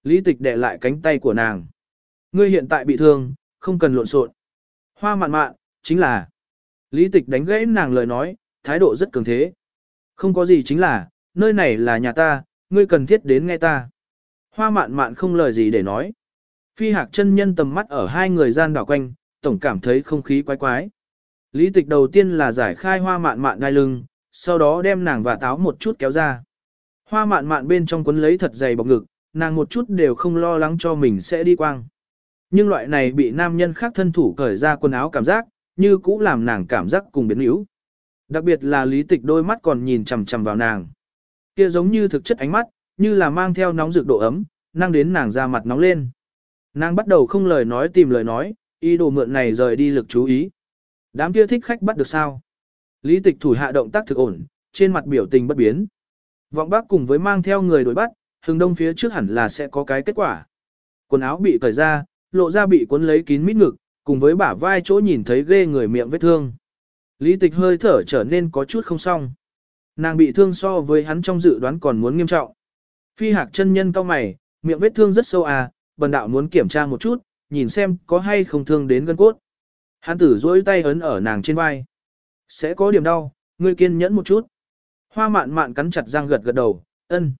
Speaker 1: Lý tịch đè lại cánh tay của nàng. Ngươi hiện tại bị thương, không cần lộn xộn. Hoa mạn mạn, chính là. Lý tịch đánh gãy nàng lời nói, thái độ rất cường thế. Không có gì chính là, nơi này là nhà ta, ngươi cần thiết đến nghe ta. Hoa mạn mạn không lời gì để nói. Phi hạc chân nhân tầm mắt ở hai người gian đảo quanh, tổng cảm thấy không khí quái quái. Lý tịch đầu tiên là giải khai hoa mạn mạn đai lưng, sau đó đem nàng và táo một chút kéo ra. Hoa mạn mạn bên trong quấn lấy thật dày bọc ngực, nàng một chút đều không lo lắng cho mình sẽ đi quang. Nhưng loại này bị nam nhân khác thân thủ cởi ra quần áo cảm giác, như cũ làm nàng cảm giác cùng biến yếu. Đặc biệt là lý tịch đôi mắt còn nhìn chằm chằm vào nàng. Kia giống như thực chất ánh mắt, như là mang theo nóng rực độ ấm, năng đến nàng ra mặt nóng lên. Nàng bắt đầu không lời nói tìm lời nói, ý đồ mượn này rời đi lực chú ý. Đám kia thích khách bắt được sao? Lý tịch thủ hạ động tác thực ổn, trên mặt biểu tình bất biến. Vọng bác cùng với mang theo người đuổi bắt, hừng đông phía trước hẳn là sẽ có cái kết quả. Quần áo bị cởi ra, lộ ra bị cuốn lấy kín mít ngực, cùng với bả vai chỗ nhìn thấy ghê người miệng vết thương. Lý tịch hơi thở trở nên có chút không xong. Nàng bị thương so với hắn trong dự đoán còn muốn nghiêm trọng. Phi hạc chân nhân cao mày, miệng vết thương rất sâu à, bần đạo muốn kiểm tra một chút, nhìn xem có hay không thương đến gân cốt. Hắn tử dối tay ấn ở nàng trên vai. Sẽ có điểm đau, ngươi kiên nhẫn một chút. Hoa mạn mạn cắn chặt răng gật gật đầu, ân.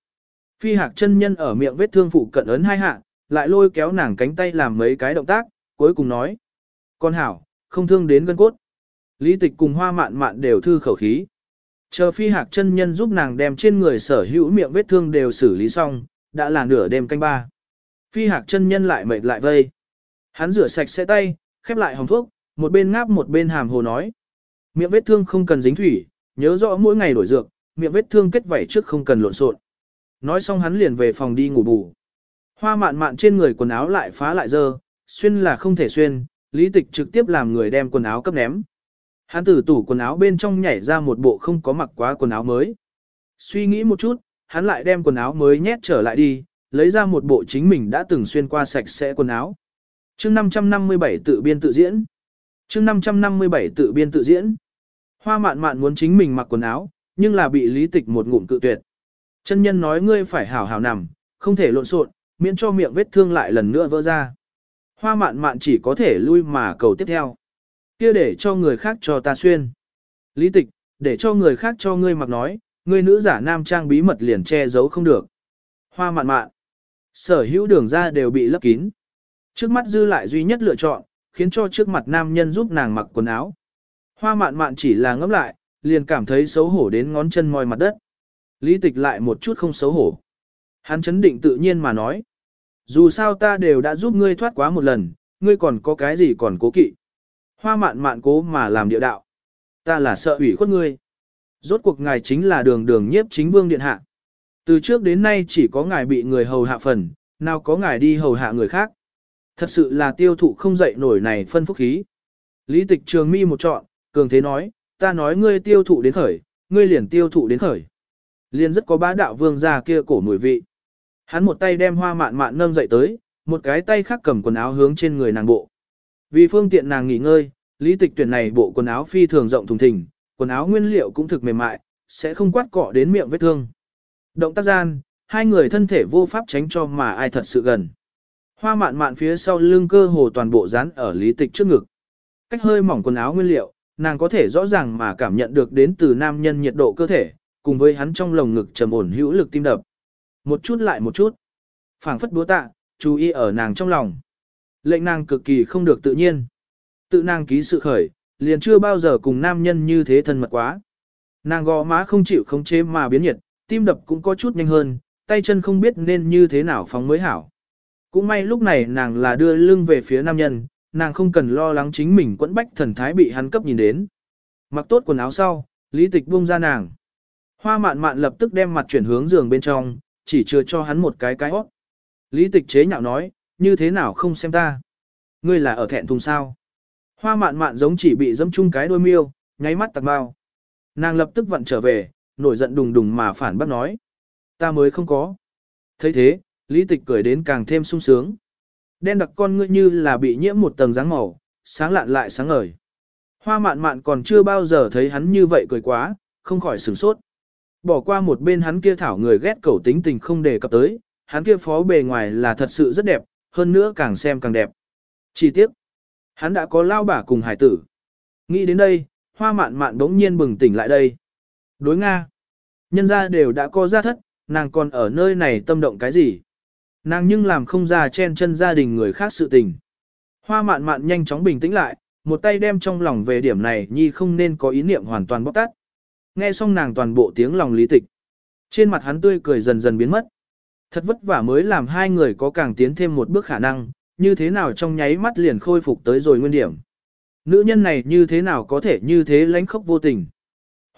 Speaker 1: Phi hạc chân nhân ở miệng vết thương phụ cận ấn hai hạ, lại lôi kéo nàng cánh tay làm mấy cái động tác, cuối cùng nói. Con hảo, không thương đến gân cốt. Lý tịch cùng hoa mạn mạn đều thư khẩu khí. Chờ phi hạc chân nhân giúp nàng đem trên người sở hữu miệng vết thương đều xử lý xong, đã là nửa đêm canh ba. Phi hạc chân nhân lại mệt lại vây. Hắn rửa sạch sẽ tay, khép lại hồng thuốc, một bên ngáp một bên hàm hồ nói. Miệng vết thương không cần dính thủy, nhớ rõ mỗi ngày đổi dược, miệng vết thương kết vảy trước không cần lộn xộn. Nói xong hắn liền về phòng đi ngủ bù. Hoa mạn mạn trên người quần áo lại phá lại dơ, xuyên là không thể xuyên, lý tịch trực tiếp làm người đem quần áo cấp ném. Hắn từ tủ quần áo bên trong nhảy ra một bộ không có mặc quá quần áo mới. Suy nghĩ một chút, hắn lại đem quần áo mới nhét trở lại đi, lấy ra một bộ chính mình đã từng xuyên qua sạch sẽ quần áo. chương 557 tự biên tự diễn. chương 557 tự biên tự diễn. Hoa mạn mạn muốn chính mình mặc quần áo, nhưng là bị lý tịch một ngụm cự tuyệt. Chân nhân nói ngươi phải hảo hảo nằm, không thể lộn xộn, miễn cho miệng vết thương lại lần nữa vỡ ra. Hoa mạn mạn chỉ có thể lui mà cầu tiếp theo kia để cho người khác cho ta xuyên. Lý tịch, để cho người khác cho ngươi mặc nói, ngươi nữ giả nam trang bí mật liền che giấu không được. Hoa mạn mạn. Sở hữu đường ra đều bị lấp kín. Trước mắt dư lại duy nhất lựa chọn, khiến cho trước mặt nam nhân giúp nàng mặc quần áo. Hoa mạn mạn chỉ là ngẫm lại, liền cảm thấy xấu hổ đến ngón chân mòi mặt đất. Lý tịch lại một chút không xấu hổ. Hắn chấn định tự nhiên mà nói. Dù sao ta đều đã giúp ngươi thoát quá một lần, ngươi còn có cái gì còn cố kỵ. Hoa mạn mạn cố mà làm địa đạo. Ta là sợ ủy khuất ngươi. Rốt cuộc ngài chính là đường đường nhiếp chính vương điện hạ. Từ trước đến nay chỉ có ngài bị người hầu hạ phần, nào có ngài đi hầu hạ người khác. Thật sự là tiêu thụ không dậy nổi này phân phúc khí. Lý tịch trường mi một trọn, cường thế nói, ta nói ngươi tiêu thụ đến khởi, ngươi liền tiêu thụ đến khởi. Liền rất có bá đạo vương ra kia cổ mùi vị. Hắn một tay đem hoa mạn mạn nâng dậy tới, một cái tay khác cầm quần áo hướng trên người nàng bộ. Vì phương tiện nàng nghỉ ngơi, lý tịch tuyển này bộ quần áo phi thường rộng thùng thình, quần áo nguyên liệu cũng thực mềm mại, sẽ không quát cọ đến miệng vết thương. Động tác gian, hai người thân thể vô pháp tránh cho mà ai thật sự gần. Hoa mạn mạn phía sau lưng cơ hồ toàn bộ dán ở lý tịch trước ngực. Cách hơi mỏng quần áo nguyên liệu, nàng có thể rõ ràng mà cảm nhận được đến từ nam nhân nhiệt độ cơ thể, cùng với hắn trong lồng ngực trầm ổn hữu lực tim đập. Một chút lại một chút. phảng phất búa tạ, chú ý ở nàng trong lòng. Lệnh nàng cực kỳ không được tự nhiên. Tự nàng ký sự khởi, liền chưa bao giờ cùng nam nhân như thế thân mật quá. Nàng gò má không chịu khống chế mà biến nhiệt, tim đập cũng có chút nhanh hơn, tay chân không biết nên như thế nào phóng mới hảo. Cũng may lúc này nàng là đưa lưng về phía nam nhân, nàng không cần lo lắng chính mình quẫn bách thần thái bị hắn cấp nhìn đến. Mặc tốt quần áo sau, lý tịch buông ra nàng. Hoa mạn mạn lập tức đem mặt chuyển hướng giường bên trong, chỉ chưa cho hắn một cái cái hót. Lý tịch chế nhạo nói, như thế nào không xem ta? Ngươi là ở thẹn thùng sao? Hoa mạn mạn giống chỉ bị dẫm chung cái đôi miêu, nháy mắt tặc bao. Nàng lập tức vặn trở về, nổi giận đùng đùng mà phản bác nói. Ta mới không có. thấy thế, lý tịch cười đến càng thêm sung sướng. Đen đặc con ngươi như là bị nhiễm một tầng dáng màu, sáng lạn lại sáng ngời. Hoa mạn mạn còn chưa bao giờ thấy hắn như vậy cười quá, không khỏi sửng sốt. Bỏ qua một bên hắn kia thảo người ghét cẩu tính tình không đề cập tới, hắn kia phó bề ngoài là thật sự rất đẹp, hơn nữa càng xem càng đẹp. Chỉ tiếc, hắn đã có lao bả cùng hải tử. Nghĩ đến đây, hoa mạn mạn đống nhiên bừng tỉnh lại đây. Đối Nga, nhân ra đều đã có gia thất, nàng còn ở nơi này tâm động cái gì. Nàng nhưng làm không ra chen chân gia đình người khác sự tình. Hoa mạn mạn nhanh chóng bình tĩnh lại, một tay đem trong lòng về điểm này nhi không nên có ý niệm hoàn toàn bóc tát. Nghe xong nàng toàn bộ tiếng lòng lý tịch. Trên mặt hắn tươi cười dần dần biến mất. Thật vất vả mới làm hai người có càng tiến thêm một bước khả năng, như thế nào trong nháy mắt liền khôi phục tới rồi nguyên điểm. Nữ nhân này như thế nào có thể như thế lánh khóc vô tình.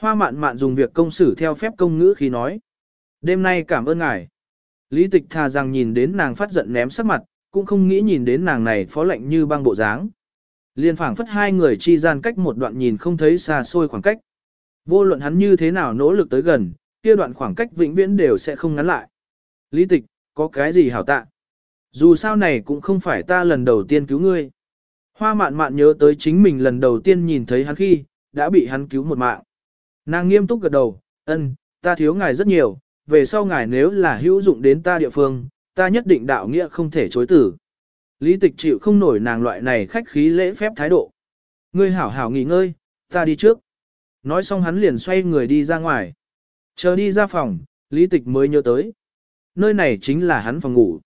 Speaker 1: Hoa mạn mạn dùng việc công xử theo phép công ngữ khi nói. Đêm nay cảm ơn ngài. Lý tịch thà rằng nhìn đến nàng phát giận ném sắc mặt, cũng không nghĩ nhìn đến nàng này phó lệnh như băng bộ dáng. Liên phảng phất hai người chi gian cách một đoạn nhìn không thấy xa xôi khoảng cách. Vô luận hắn như thế nào nỗ lực tới gần, kia đoạn khoảng cách vĩnh viễn đều sẽ không ngắn lại. Lý tịch, có cái gì hảo tạ? Dù sao này cũng không phải ta lần đầu tiên cứu ngươi. Hoa mạn mạn nhớ tới chính mình lần đầu tiên nhìn thấy hắn khi, đã bị hắn cứu một mạng. Nàng nghiêm túc gật đầu, ân, ta thiếu ngài rất nhiều, về sau ngài nếu là hữu dụng đến ta địa phương, ta nhất định đạo nghĩa không thể chối tử. Lý tịch chịu không nổi nàng loại này khách khí lễ phép thái độ. Ngươi hảo hảo nghỉ ngơi, ta đi trước. Nói xong hắn liền xoay người đi ra ngoài. Chờ đi ra phòng, lý tịch mới nhớ tới. Nơi này chính là hắn phòng ngủ.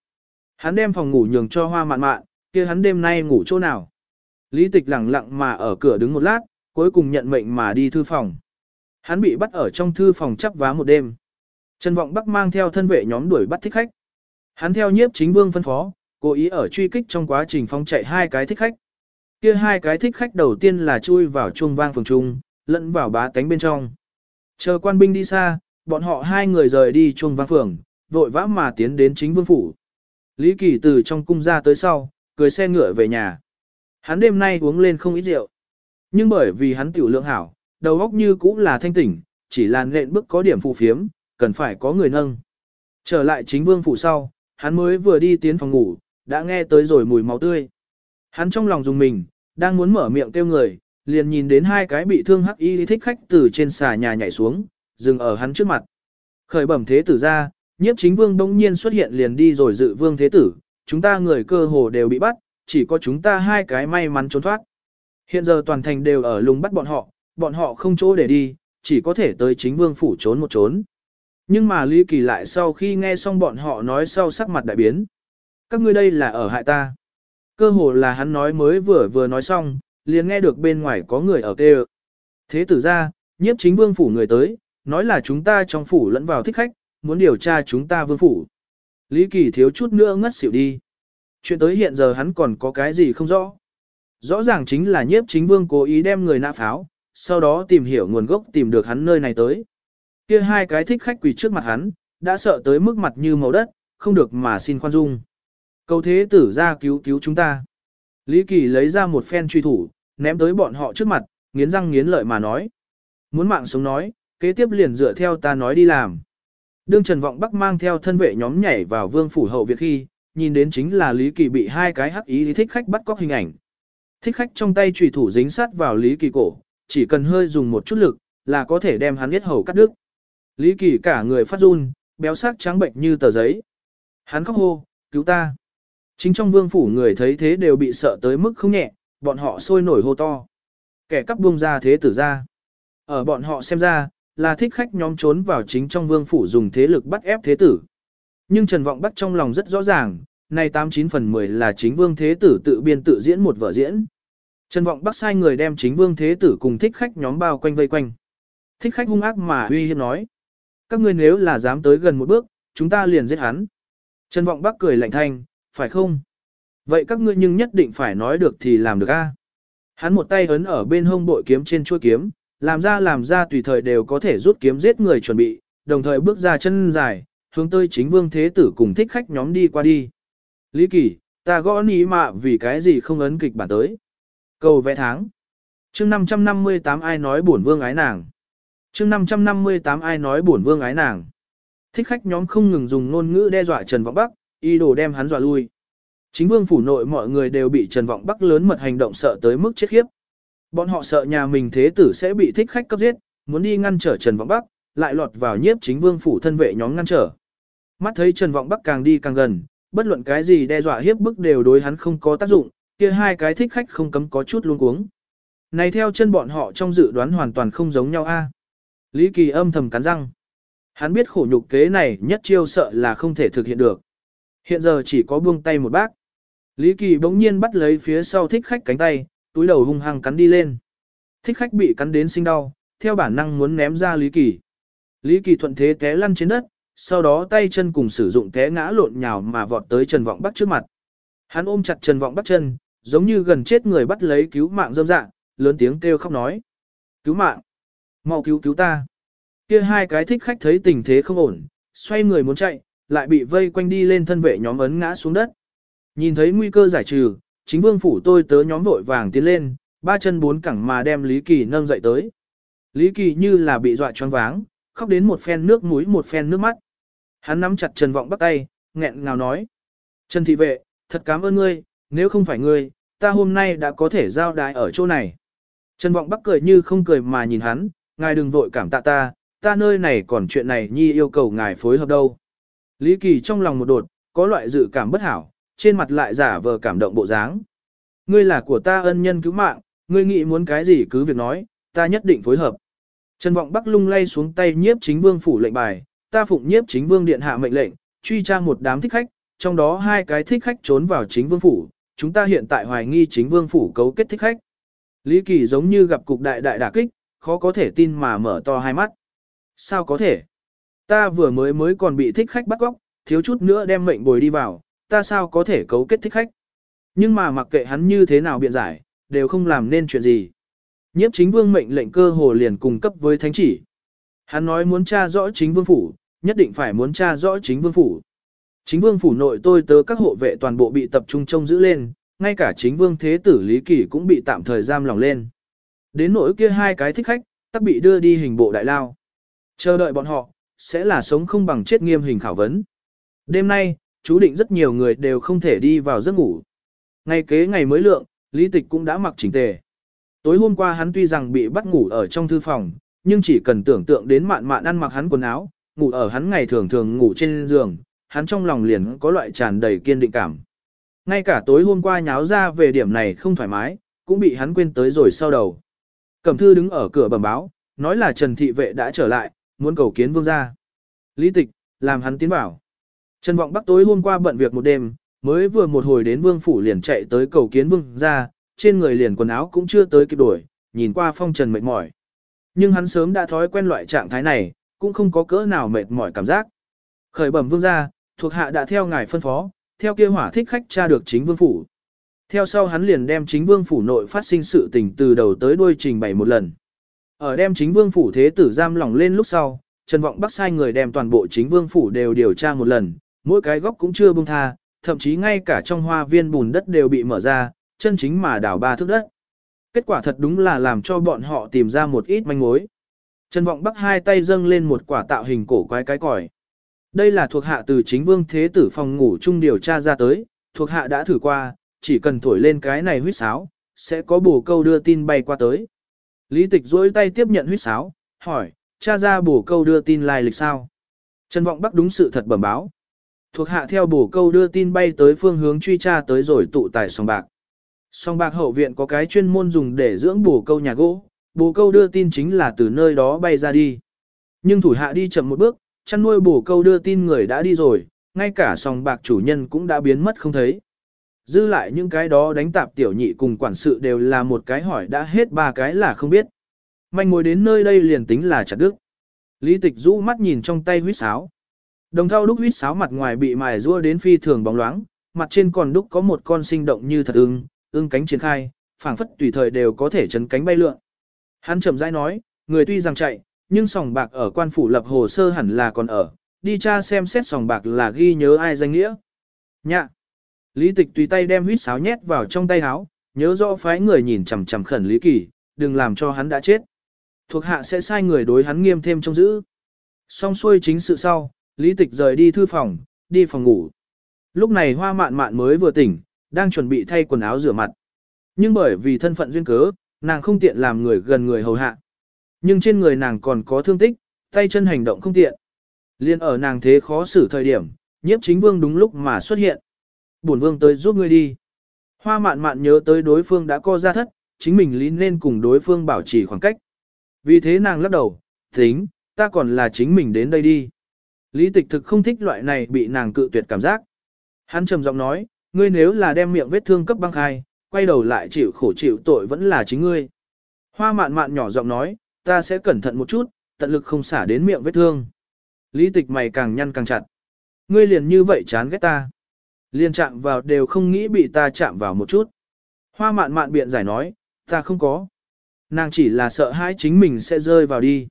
Speaker 1: Hắn đem phòng ngủ nhường cho hoa mạn mạn, kia hắn đêm nay ngủ chỗ nào. Lý tịch lặng lặng mà ở cửa đứng một lát, cuối cùng nhận mệnh mà đi thư phòng. Hắn bị bắt ở trong thư phòng chắp vá một đêm. Trần Vọng Bắc mang theo thân vệ nhóm đuổi bắt thích khách. Hắn theo nhiếp chính vương phân phó, cố ý ở truy kích trong quá trình phong chạy hai cái thích khách. Kia hai cái thích khách đầu tiên là chui vào chuông vang phường trung, lẫn vào bá tánh bên trong. Chờ quan binh đi xa, bọn họ hai người rời đi chuông vang phường, vội vã mà tiến đến chính vương phủ. Lý Kỳ từ trong cung ra tới sau, cưới xe ngựa về nhà. Hắn đêm nay uống lên không ít rượu. Nhưng bởi vì hắn tiểu lượng hảo, đầu óc như cũng là thanh tỉnh, chỉ là nện bước có điểm phù phiếm, cần phải có người nâng. Trở lại chính vương phủ sau, hắn mới vừa đi tiến phòng ngủ, đã nghe tới rồi mùi máu tươi. Hắn trong lòng dùng mình, đang muốn mở miệng kêu người, liền nhìn đến hai cái bị thương hắc y thích khách từ trên xà nhà nhảy xuống, dừng ở hắn trước mặt. Khởi bẩm thế tử ra, nhiếp chính vương đông nhiên xuất hiện liền đi rồi dự vương thế tử, chúng ta người cơ hồ đều bị bắt, chỉ có chúng ta hai cái may mắn trốn thoát. Hiện giờ toàn thành đều ở lùng bắt bọn họ, bọn họ không chỗ để đi, chỉ có thể tới chính vương phủ trốn một trốn. Nhưng mà Lý Kỳ lại sau khi nghe xong bọn họ nói sau sắc mặt đại biến. Các ngươi đây là ở hại ta. Cơ hồ là hắn nói mới vừa vừa nói xong, liền nghe được bên ngoài có người ở kêu. Thế tử ra, nhiếp chính vương phủ người tới, nói là chúng ta trong phủ lẫn vào thích khách, muốn điều tra chúng ta vương phủ. Lý Kỳ thiếu chút nữa ngất xỉu đi. Chuyện tới hiện giờ hắn còn có cái gì không rõ. Rõ ràng chính là nhiếp chính vương cố ý đem người nã pháo, sau đó tìm hiểu nguồn gốc tìm được hắn nơi này tới. Kia hai cái thích khách quỳ trước mặt hắn, đã sợ tới mức mặt như màu đất, không được mà xin khoan dung. Cầu thế tử ra cứu cứu chúng ta. Lý Kỳ lấy ra một phen truy thủ, ném tới bọn họ trước mặt, nghiến răng nghiến lợi mà nói. Muốn mạng sống nói, kế tiếp liền dựa theo ta nói đi làm. Đương Trần Vọng Bắc mang theo thân vệ nhóm nhảy vào vương phủ hậu viện khi, nhìn đến chính là Lý Kỳ bị hai cái hắc ý thích khách bắt cóc hình ảnh. Thích khách trong tay chủy thủ dính sát vào Lý Kỳ cổ, chỉ cần hơi dùng một chút lực, là có thể đem hắn giết hầu cắt đứt. Lý Kỳ cả người phát run, béo sắc trắng bệnh như tờ giấy. Hắn khóc hô, cứu ta. Chính trong vương phủ người thấy thế đều bị sợ tới mức không nhẹ, bọn họ sôi nổi hô to. Kẻ cắp buông ra thế tử ra. Ở bọn họ xem ra, là thích khách nhóm trốn vào chính trong vương phủ dùng thế lực bắt ép thế tử. Nhưng Trần Vọng Bắc trong lòng rất rõ ràng, này 89 phần 10 là chính vương thế tử tự biên tự diễn một vở diễn. Trần Vọng Bắc sai người đem chính vương thế tử cùng thích khách nhóm bao quanh vây quanh. Thích khách hung ác mà uy hiếp nói. Các ngươi nếu là dám tới gần một bước, chúng ta liền giết hắn. Trần Vọng Bắc cười lạnh thanh, phải không? Vậy các ngươi nhưng nhất định phải nói được thì làm được a. Hắn một tay ấn ở bên hông bội kiếm trên chuôi kiếm, làm ra làm ra tùy thời đều có thể rút kiếm giết người chuẩn bị, đồng thời bước ra chân dài, hướng tới chính vương thế tử cùng thích khách nhóm đi qua đi. Lý Kỳ, ta gõ ní mạ vì cái gì không ấn kịch bản tới. Cầu vẽ tháng. chương 558 ai nói bổn vương ái nàng. chương 558 ai nói bổn vương ái nàng. Thích khách nhóm không ngừng dùng ngôn ngữ đe dọa Trần Vọng Bắc, y đồ đem hắn dọa lui. Chính vương phủ nội mọi người đều bị Trần Vọng Bắc lớn mật hành động sợ tới mức chết khiếp. Bọn họ sợ nhà mình thế tử sẽ bị thích khách cấp giết, muốn đi ngăn trở Trần Vọng Bắc, lại lọt vào nhiếp chính vương phủ thân vệ nhóm ngăn trở. Mắt thấy Trần Vọng Bắc càng đi càng gần, bất luận cái gì đe dọa hiếp bức đều đối hắn không có tác dụng, kia hai cái thích khách không cấm có chút luống cuống. Này theo chân bọn họ trong dự đoán hoàn toàn không giống nhau a. Lý Kỳ âm thầm cắn răng. Hắn biết khổ nhục kế này nhất chiêu sợ là không thể thực hiện được. Hiện giờ chỉ có buông tay một bác. Lý Kỳ bỗng nhiên bắt lấy phía sau thích khách cánh tay, túi đầu hung hăng cắn đi lên. Thích khách bị cắn đến sinh đau, theo bản năng muốn ném ra Lý Kỳ. Lý Kỳ thuận thế té lăn trên đất, sau đó tay chân cùng sử dụng té ngã lộn nhào mà vọt tới Trần Vọng Bắc trước mặt. Hắn ôm chặt Trần Vọng Bắc chân, giống như gần chết người bắt lấy cứu mạng dâm dạng, lớn tiếng kêu khóc nói. Cứu mạng! mau cứu cứu ta! Kia hai cái thích khách thấy tình thế không ổn, xoay người muốn chạy, lại bị vây quanh đi lên thân vệ nhóm ấn ngã xuống đất. Nhìn thấy nguy cơ giải trừ, chính vương phủ tôi tớ nhóm vội vàng tiến lên, ba chân bốn cẳng mà đem Lý Kỳ nâng dậy tới. Lý Kỳ như là bị dọa choáng váng, khóc đến một phen nước mũi một phen nước mắt. Hắn nắm chặt Trần Vọng bắt tay, nghẹn ngào nói. Trần thị vệ, thật cảm ơn ngươi, nếu không phải ngươi, ta hôm nay đã có thể giao đái ở chỗ này. Trần Vọng Bắc cười như không cười mà nhìn hắn, ngài đừng vội cảm tạ ta, ta nơi này còn chuyện này nhi yêu cầu ngài phối hợp đâu. Lý Kỳ trong lòng một đột, có loại dự cảm bất hảo, trên mặt lại giả vờ cảm động bộ dáng. Ngươi là của ta ân nhân cứu mạng, ngươi nghĩ muốn cái gì cứ việc nói, ta nhất định phối hợp. Trần Vọng Bắc lung lay xuống tay nhiếp chính vương phủ lệnh bài, ta phụng nhiếp chính vương điện hạ mệnh lệnh, truy tra một đám thích khách, trong đó hai cái thích khách trốn vào chính vương phủ, chúng ta hiện tại hoài nghi chính vương phủ cấu kết thích khách. Lý Kỳ giống như gặp cục đại đại đả kích, khó có thể tin mà mở to hai mắt. Sao có thể? Ta vừa mới mới còn bị thích khách bắt góc, thiếu chút nữa đem mệnh bồi đi vào, ta sao có thể cấu kết thích khách? Nhưng mà mặc kệ hắn như thế nào biện giải, đều không làm nên chuyện gì. Nhiếp chính vương mệnh lệnh cơ hồ liền cung cấp với thánh chỉ. Hắn nói muốn tra rõ chính vương phủ, nhất định phải muốn tra rõ chính vương phủ. Chính vương phủ nội tôi tớ các hộ vệ toàn bộ bị tập trung trông giữ lên, ngay cả chính vương thế tử Lý Kỳ cũng bị tạm thời giam lòng lên. Đến nỗi kia hai cái thích khách, tắc bị đưa đi hình bộ đại lao. Chờ đợi bọn họ, sẽ là sống không bằng chết nghiêm hình khảo vấn. Đêm nay, chú định rất nhiều người đều không thể đi vào giấc ngủ. Ngày kế ngày mới lượng, Lý Tịch cũng đã mặc chỉnh tề. Tối hôm qua hắn tuy rằng bị bắt ngủ ở trong thư phòng, nhưng chỉ cần tưởng tượng đến mạn mạn ăn mặc hắn quần áo, ngủ ở hắn ngày thường thường ngủ trên giường, hắn trong lòng liền có loại tràn đầy kiên định cảm. Ngay cả tối hôm qua nháo ra về điểm này không thoải mái, cũng bị hắn quên tới rồi sau đầu. Cẩm thư đứng ở cửa bẩm báo, nói là Trần Thị Vệ đã trở lại, muốn cầu kiến vương gia. Lý tịch, làm hắn tiến bảo. Trần Vọng Bắc tối hôm qua bận việc một đêm, mới vừa một hồi đến vương phủ liền chạy tới cầu kiến vương gia, trên người liền quần áo cũng chưa tới kịp đổi, nhìn qua phong trần mệt mỏi. Nhưng hắn sớm đã thói quen loại trạng thái này, cũng không có cỡ nào mệt mỏi cảm giác. Khởi bẩm vương gia, thuộc hạ đã theo ngài phân phó, theo kia hỏa thích khách tra được chính vương phủ. Theo sau hắn liền đem chính vương phủ nội phát sinh sự tình từ đầu tới đuôi trình bày một lần. Ở đem chính vương phủ thế tử giam lỏng lên lúc sau, Trần Vọng Bắc sai người đem toàn bộ chính vương phủ đều điều tra một lần, mỗi cái góc cũng chưa buông tha, thậm chí ngay cả trong hoa viên bùn đất đều bị mở ra, chân chính mà đào ba thước đất. Kết quả thật đúng là làm cho bọn họ tìm ra một ít manh mối. Trần Vọng Bắc hai tay dâng lên một quả tạo hình cổ quái cái còi. Đây là thuộc hạ từ chính vương thế tử phòng ngủ chung điều tra ra tới, thuộc hạ đã thử qua, chỉ cần thổi lên cái này huyết sáo, sẽ có bổ câu đưa tin bay qua tới. Lý tịch duỗi tay tiếp nhận huyết sáo, hỏi, cha ra bổ câu đưa tin lai lịch sao? Trần Vọng Bắc đúng sự thật bẩm báo. Thuộc hạ theo bổ câu đưa tin bay tới phương hướng truy tra tới rồi tụ tại sòng bạc. Sòng bạc hậu viện có cái chuyên môn dùng để dưỡng bổ câu nhà gỗ, bổ câu đưa tin chính là từ nơi đó bay ra đi. Nhưng thủ hạ đi chậm một bước, chăn nuôi bổ câu đưa tin người đã đi rồi, ngay cả sòng bạc chủ nhân cũng đã biến mất không thấy. Dư lại những cái đó đánh tạp tiểu nhị cùng quản sự đều là một cái hỏi đã hết ba cái là không biết. Manh ngồi đến nơi đây liền tính là chặt đức. Lý tịch rũ mắt nhìn trong tay huyết sáo. Đồng thau đúc huyết sáo mặt ngoài bị mài rua đến phi thường bóng loáng, mặt trên còn đúc có một con sinh động như thật ưng, ưng cánh triển khai, phảng phất tùy thời đều có thể chấn cánh bay lượn. Hắn chậm rãi nói, người tuy rằng chạy, nhưng sòng bạc ở quan phủ lập hồ sơ hẳn là còn ở, đi tra xem xét sòng bạc là ghi nhớ ai danh nghĩa. Nhạ. Lý tịch tùy tay đem huyết sáo nhét vào trong tay áo, nhớ rõ phái người nhìn chằm chằm khẩn Lý Kỳ, đừng làm cho hắn đã chết. Thuộc hạ sẽ sai người đối hắn nghiêm thêm trong giữ. Xong xuôi chính sự sau, Lý Tịch rời đi thư phòng, đi phòng ngủ. Lúc này hoa mạn mạn mới vừa tỉnh, đang chuẩn bị thay quần áo rửa mặt. Nhưng bởi vì thân phận duyên cớ, nàng không tiện làm người gần người hầu hạ. Nhưng trên người nàng còn có thương tích, tay chân hành động không tiện. Liên ở nàng thế khó xử thời điểm, nhiếp chính vương đúng lúc mà xuất hiện. Bổn vương tới giúp ngươi đi. Hoa mạn mạn nhớ tới đối phương đã co ra thất, chính mình lý nên cùng đối phương bảo trì khoảng cách. Vì thế nàng lắc đầu, tính, ta còn là chính mình đến đây đi. Lý tịch thực không thích loại này bị nàng cự tuyệt cảm giác. Hắn trầm giọng nói, ngươi nếu là đem miệng vết thương cấp băng khai, quay đầu lại chịu khổ chịu tội vẫn là chính ngươi. Hoa mạn mạn nhỏ giọng nói, ta sẽ cẩn thận một chút, tận lực không xả đến miệng vết thương. Lý tịch mày càng nhăn càng chặt. Ngươi liền như vậy chán ghét ta. Liền chạm vào đều không nghĩ bị ta chạm vào một chút. Hoa mạn mạn biện giải nói, ta không có. Nàng chỉ là sợ hãi chính mình sẽ rơi vào đi.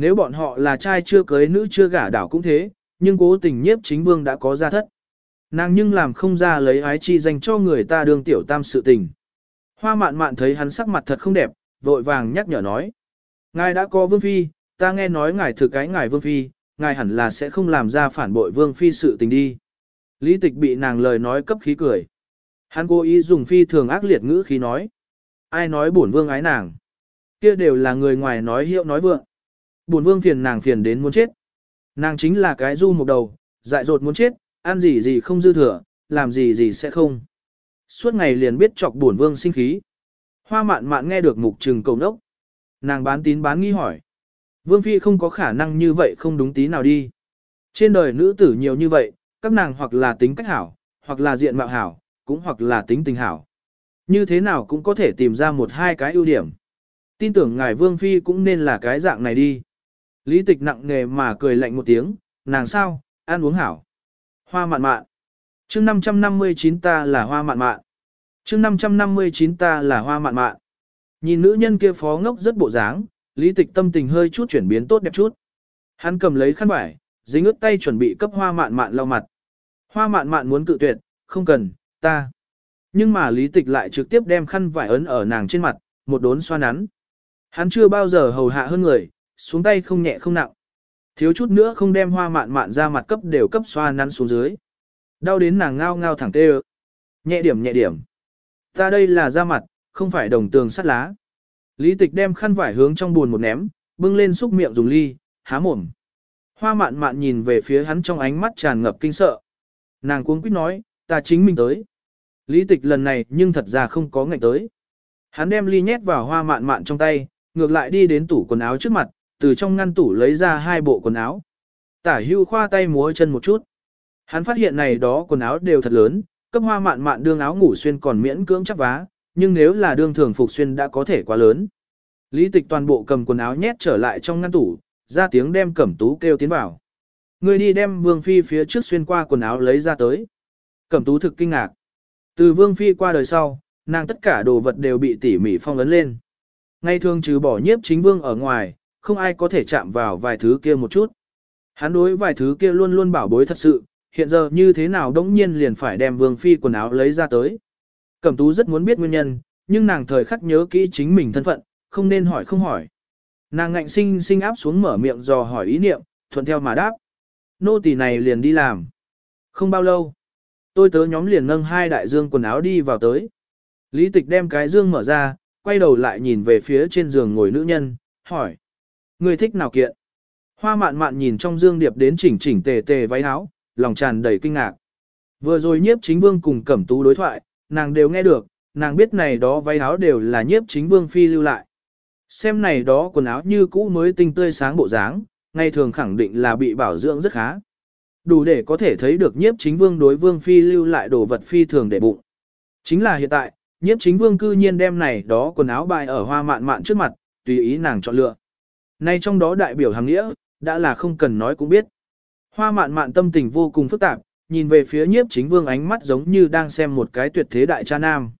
Speaker 1: Nếu bọn họ là trai chưa cưới nữ chưa gả đảo cũng thế, nhưng cố tình nhiếp chính vương đã có gia thất. Nàng nhưng làm không ra lấy ái chi dành cho người ta đương tiểu tam sự tình. Hoa mạn mạn thấy hắn sắc mặt thật không đẹp, vội vàng nhắc nhở nói. Ngài đã có vương phi, ta nghe nói ngài thực cái ngài vương phi, ngài hẳn là sẽ không làm ra phản bội vương phi sự tình đi. Lý tịch bị nàng lời nói cấp khí cười. Hắn cố ý dùng phi thường ác liệt ngữ khí nói. Ai nói bổn vương ái nàng? Kia đều là người ngoài nói hiệu nói vượng buồn vương phiền nàng phiền đến muốn chết. Nàng chính là cái du một đầu, dại dột muốn chết, ăn gì gì không dư thừa, làm gì gì sẽ không. Suốt ngày liền biết chọc buồn vương sinh khí. Hoa mạn mạn nghe được mục trừng cầu nốc. Nàng bán tín bán nghi hỏi. Vương Phi không có khả năng như vậy không đúng tí nào đi. Trên đời nữ tử nhiều như vậy, các nàng hoặc là tính cách hảo, hoặc là diện mạo hảo, cũng hoặc là tính tình hảo. Như thế nào cũng có thể tìm ra một hai cái ưu điểm. Tin tưởng ngài Vương Phi cũng nên là cái dạng này đi. Lý tịch nặng nề mà cười lạnh một tiếng, nàng sao, ăn uống hảo. Hoa mạn mạn. chương 559 ta là hoa mạn mạn. chương 559 ta là hoa mạn mạn. Nhìn nữ nhân kia phó ngốc rất bộ dáng, lý tịch tâm tình hơi chút chuyển biến tốt đẹp chút. Hắn cầm lấy khăn vải, dính ướt tay chuẩn bị cấp hoa mạn mạn lau mặt. Hoa mạn mạn muốn cự tuyệt, không cần, ta. Nhưng mà lý tịch lại trực tiếp đem khăn vải ấn ở nàng trên mặt, một đốn xoa nắn. Hắn chưa bao giờ hầu hạ hơn người, xuống tay không nhẹ không nặng. Thiếu chút nữa không đem hoa mạn mạn ra mặt cấp đều cấp xoa nắn xuống dưới. Đau đến nàng ngao ngao thẳng tê Nhẹ điểm nhẹ điểm. Ta đây là da mặt, không phải đồng tường sắt lá. Lý tịch đem khăn vải hướng trong buồn một ném, bưng lên xúc miệng dùng ly, há mồm. Hoa mạn mạn nhìn về phía hắn trong ánh mắt tràn ngập kinh sợ. Nàng cuống quýt nói, ta chính mình tới. Lý tịch lần này nhưng thật ra không có ngạnh tới. Hắn đem ly nhét vào hoa mạn mạn trong tay, ngược lại đi đến tủ quần áo trước mặt, từ trong ngăn tủ lấy ra hai bộ quần áo. Tả hưu khoa tay múa chân một chút. Hắn phát hiện này đó quần áo đều thật lớn, cấp hoa mạn mạn đương áo ngủ xuyên còn miễn cưỡng chắc vá, nhưng nếu là đương thường phục xuyên đã có thể quá lớn. Lý tịch toàn bộ cầm quần áo nhét trở lại trong ngăn tủ, ra tiếng đem cẩm tú kêu tiến vào. Người đi đem vương phi phía trước xuyên qua quần áo lấy ra tới. Cẩm tú thực kinh ngạc. Từ vương phi qua đời sau, nàng tất cả đồ vật đều bị tỉ mỉ phong ấn lên. Ngay thường trừ bỏ nhiếp chính vương ở ngoài, không ai có thể chạm vào vài thứ kia một chút. Hắn đối vài thứ kia luôn luôn bảo bối thật sự, hiện giờ như thế nào đống nhiên liền phải đem vương phi quần áo lấy ra tới. Cẩm tú rất muốn biết nguyên nhân, nhưng nàng thời khắc nhớ kỹ chính mình thân phận, không nên hỏi không hỏi. Nàng ngạnh sinh sinh áp xuống mở miệng dò hỏi ý niệm, thuận theo mà đáp. Nô tỳ này liền đi làm. Không bao lâu, tôi tớ nhóm liền nâng hai đại dương quần áo đi vào tới. Lý tịch đem cái dương mở ra, quay đầu lại nhìn về phía trên giường ngồi nữ nhân, hỏi. Người thích nào kiện? Hoa mạn mạn nhìn trong dương điệp đến chỉnh chỉnh tề tề váy áo, lòng tràn đầy kinh ngạc. Vừa rồi nhiếp chính vương cùng cẩm tú đối thoại, nàng đều nghe được, nàng biết này đó váy áo đều là nhiếp chính vương phi lưu lại. Xem này đó quần áo như cũ mới tinh tươi sáng bộ dáng, ngày thường khẳng định là bị bảo dưỡng rất khá. Đủ để có thể thấy được nhiếp chính vương đối vương phi lưu lại đồ vật phi thường để bụng. Chính là hiện tại, nhiếp chính vương cư nhiên đem này đó quần áo bài ở hoa mạn mạn trước mặt, tùy ý nàng chọn lựa. Nay trong đó đại biểu hàng nghĩa, đã là không cần nói cũng biết. Hoa mạn mạn tâm tình vô cùng phức tạp, nhìn về phía nhiếp chính vương ánh mắt giống như đang xem một cái tuyệt thế đại cha nam.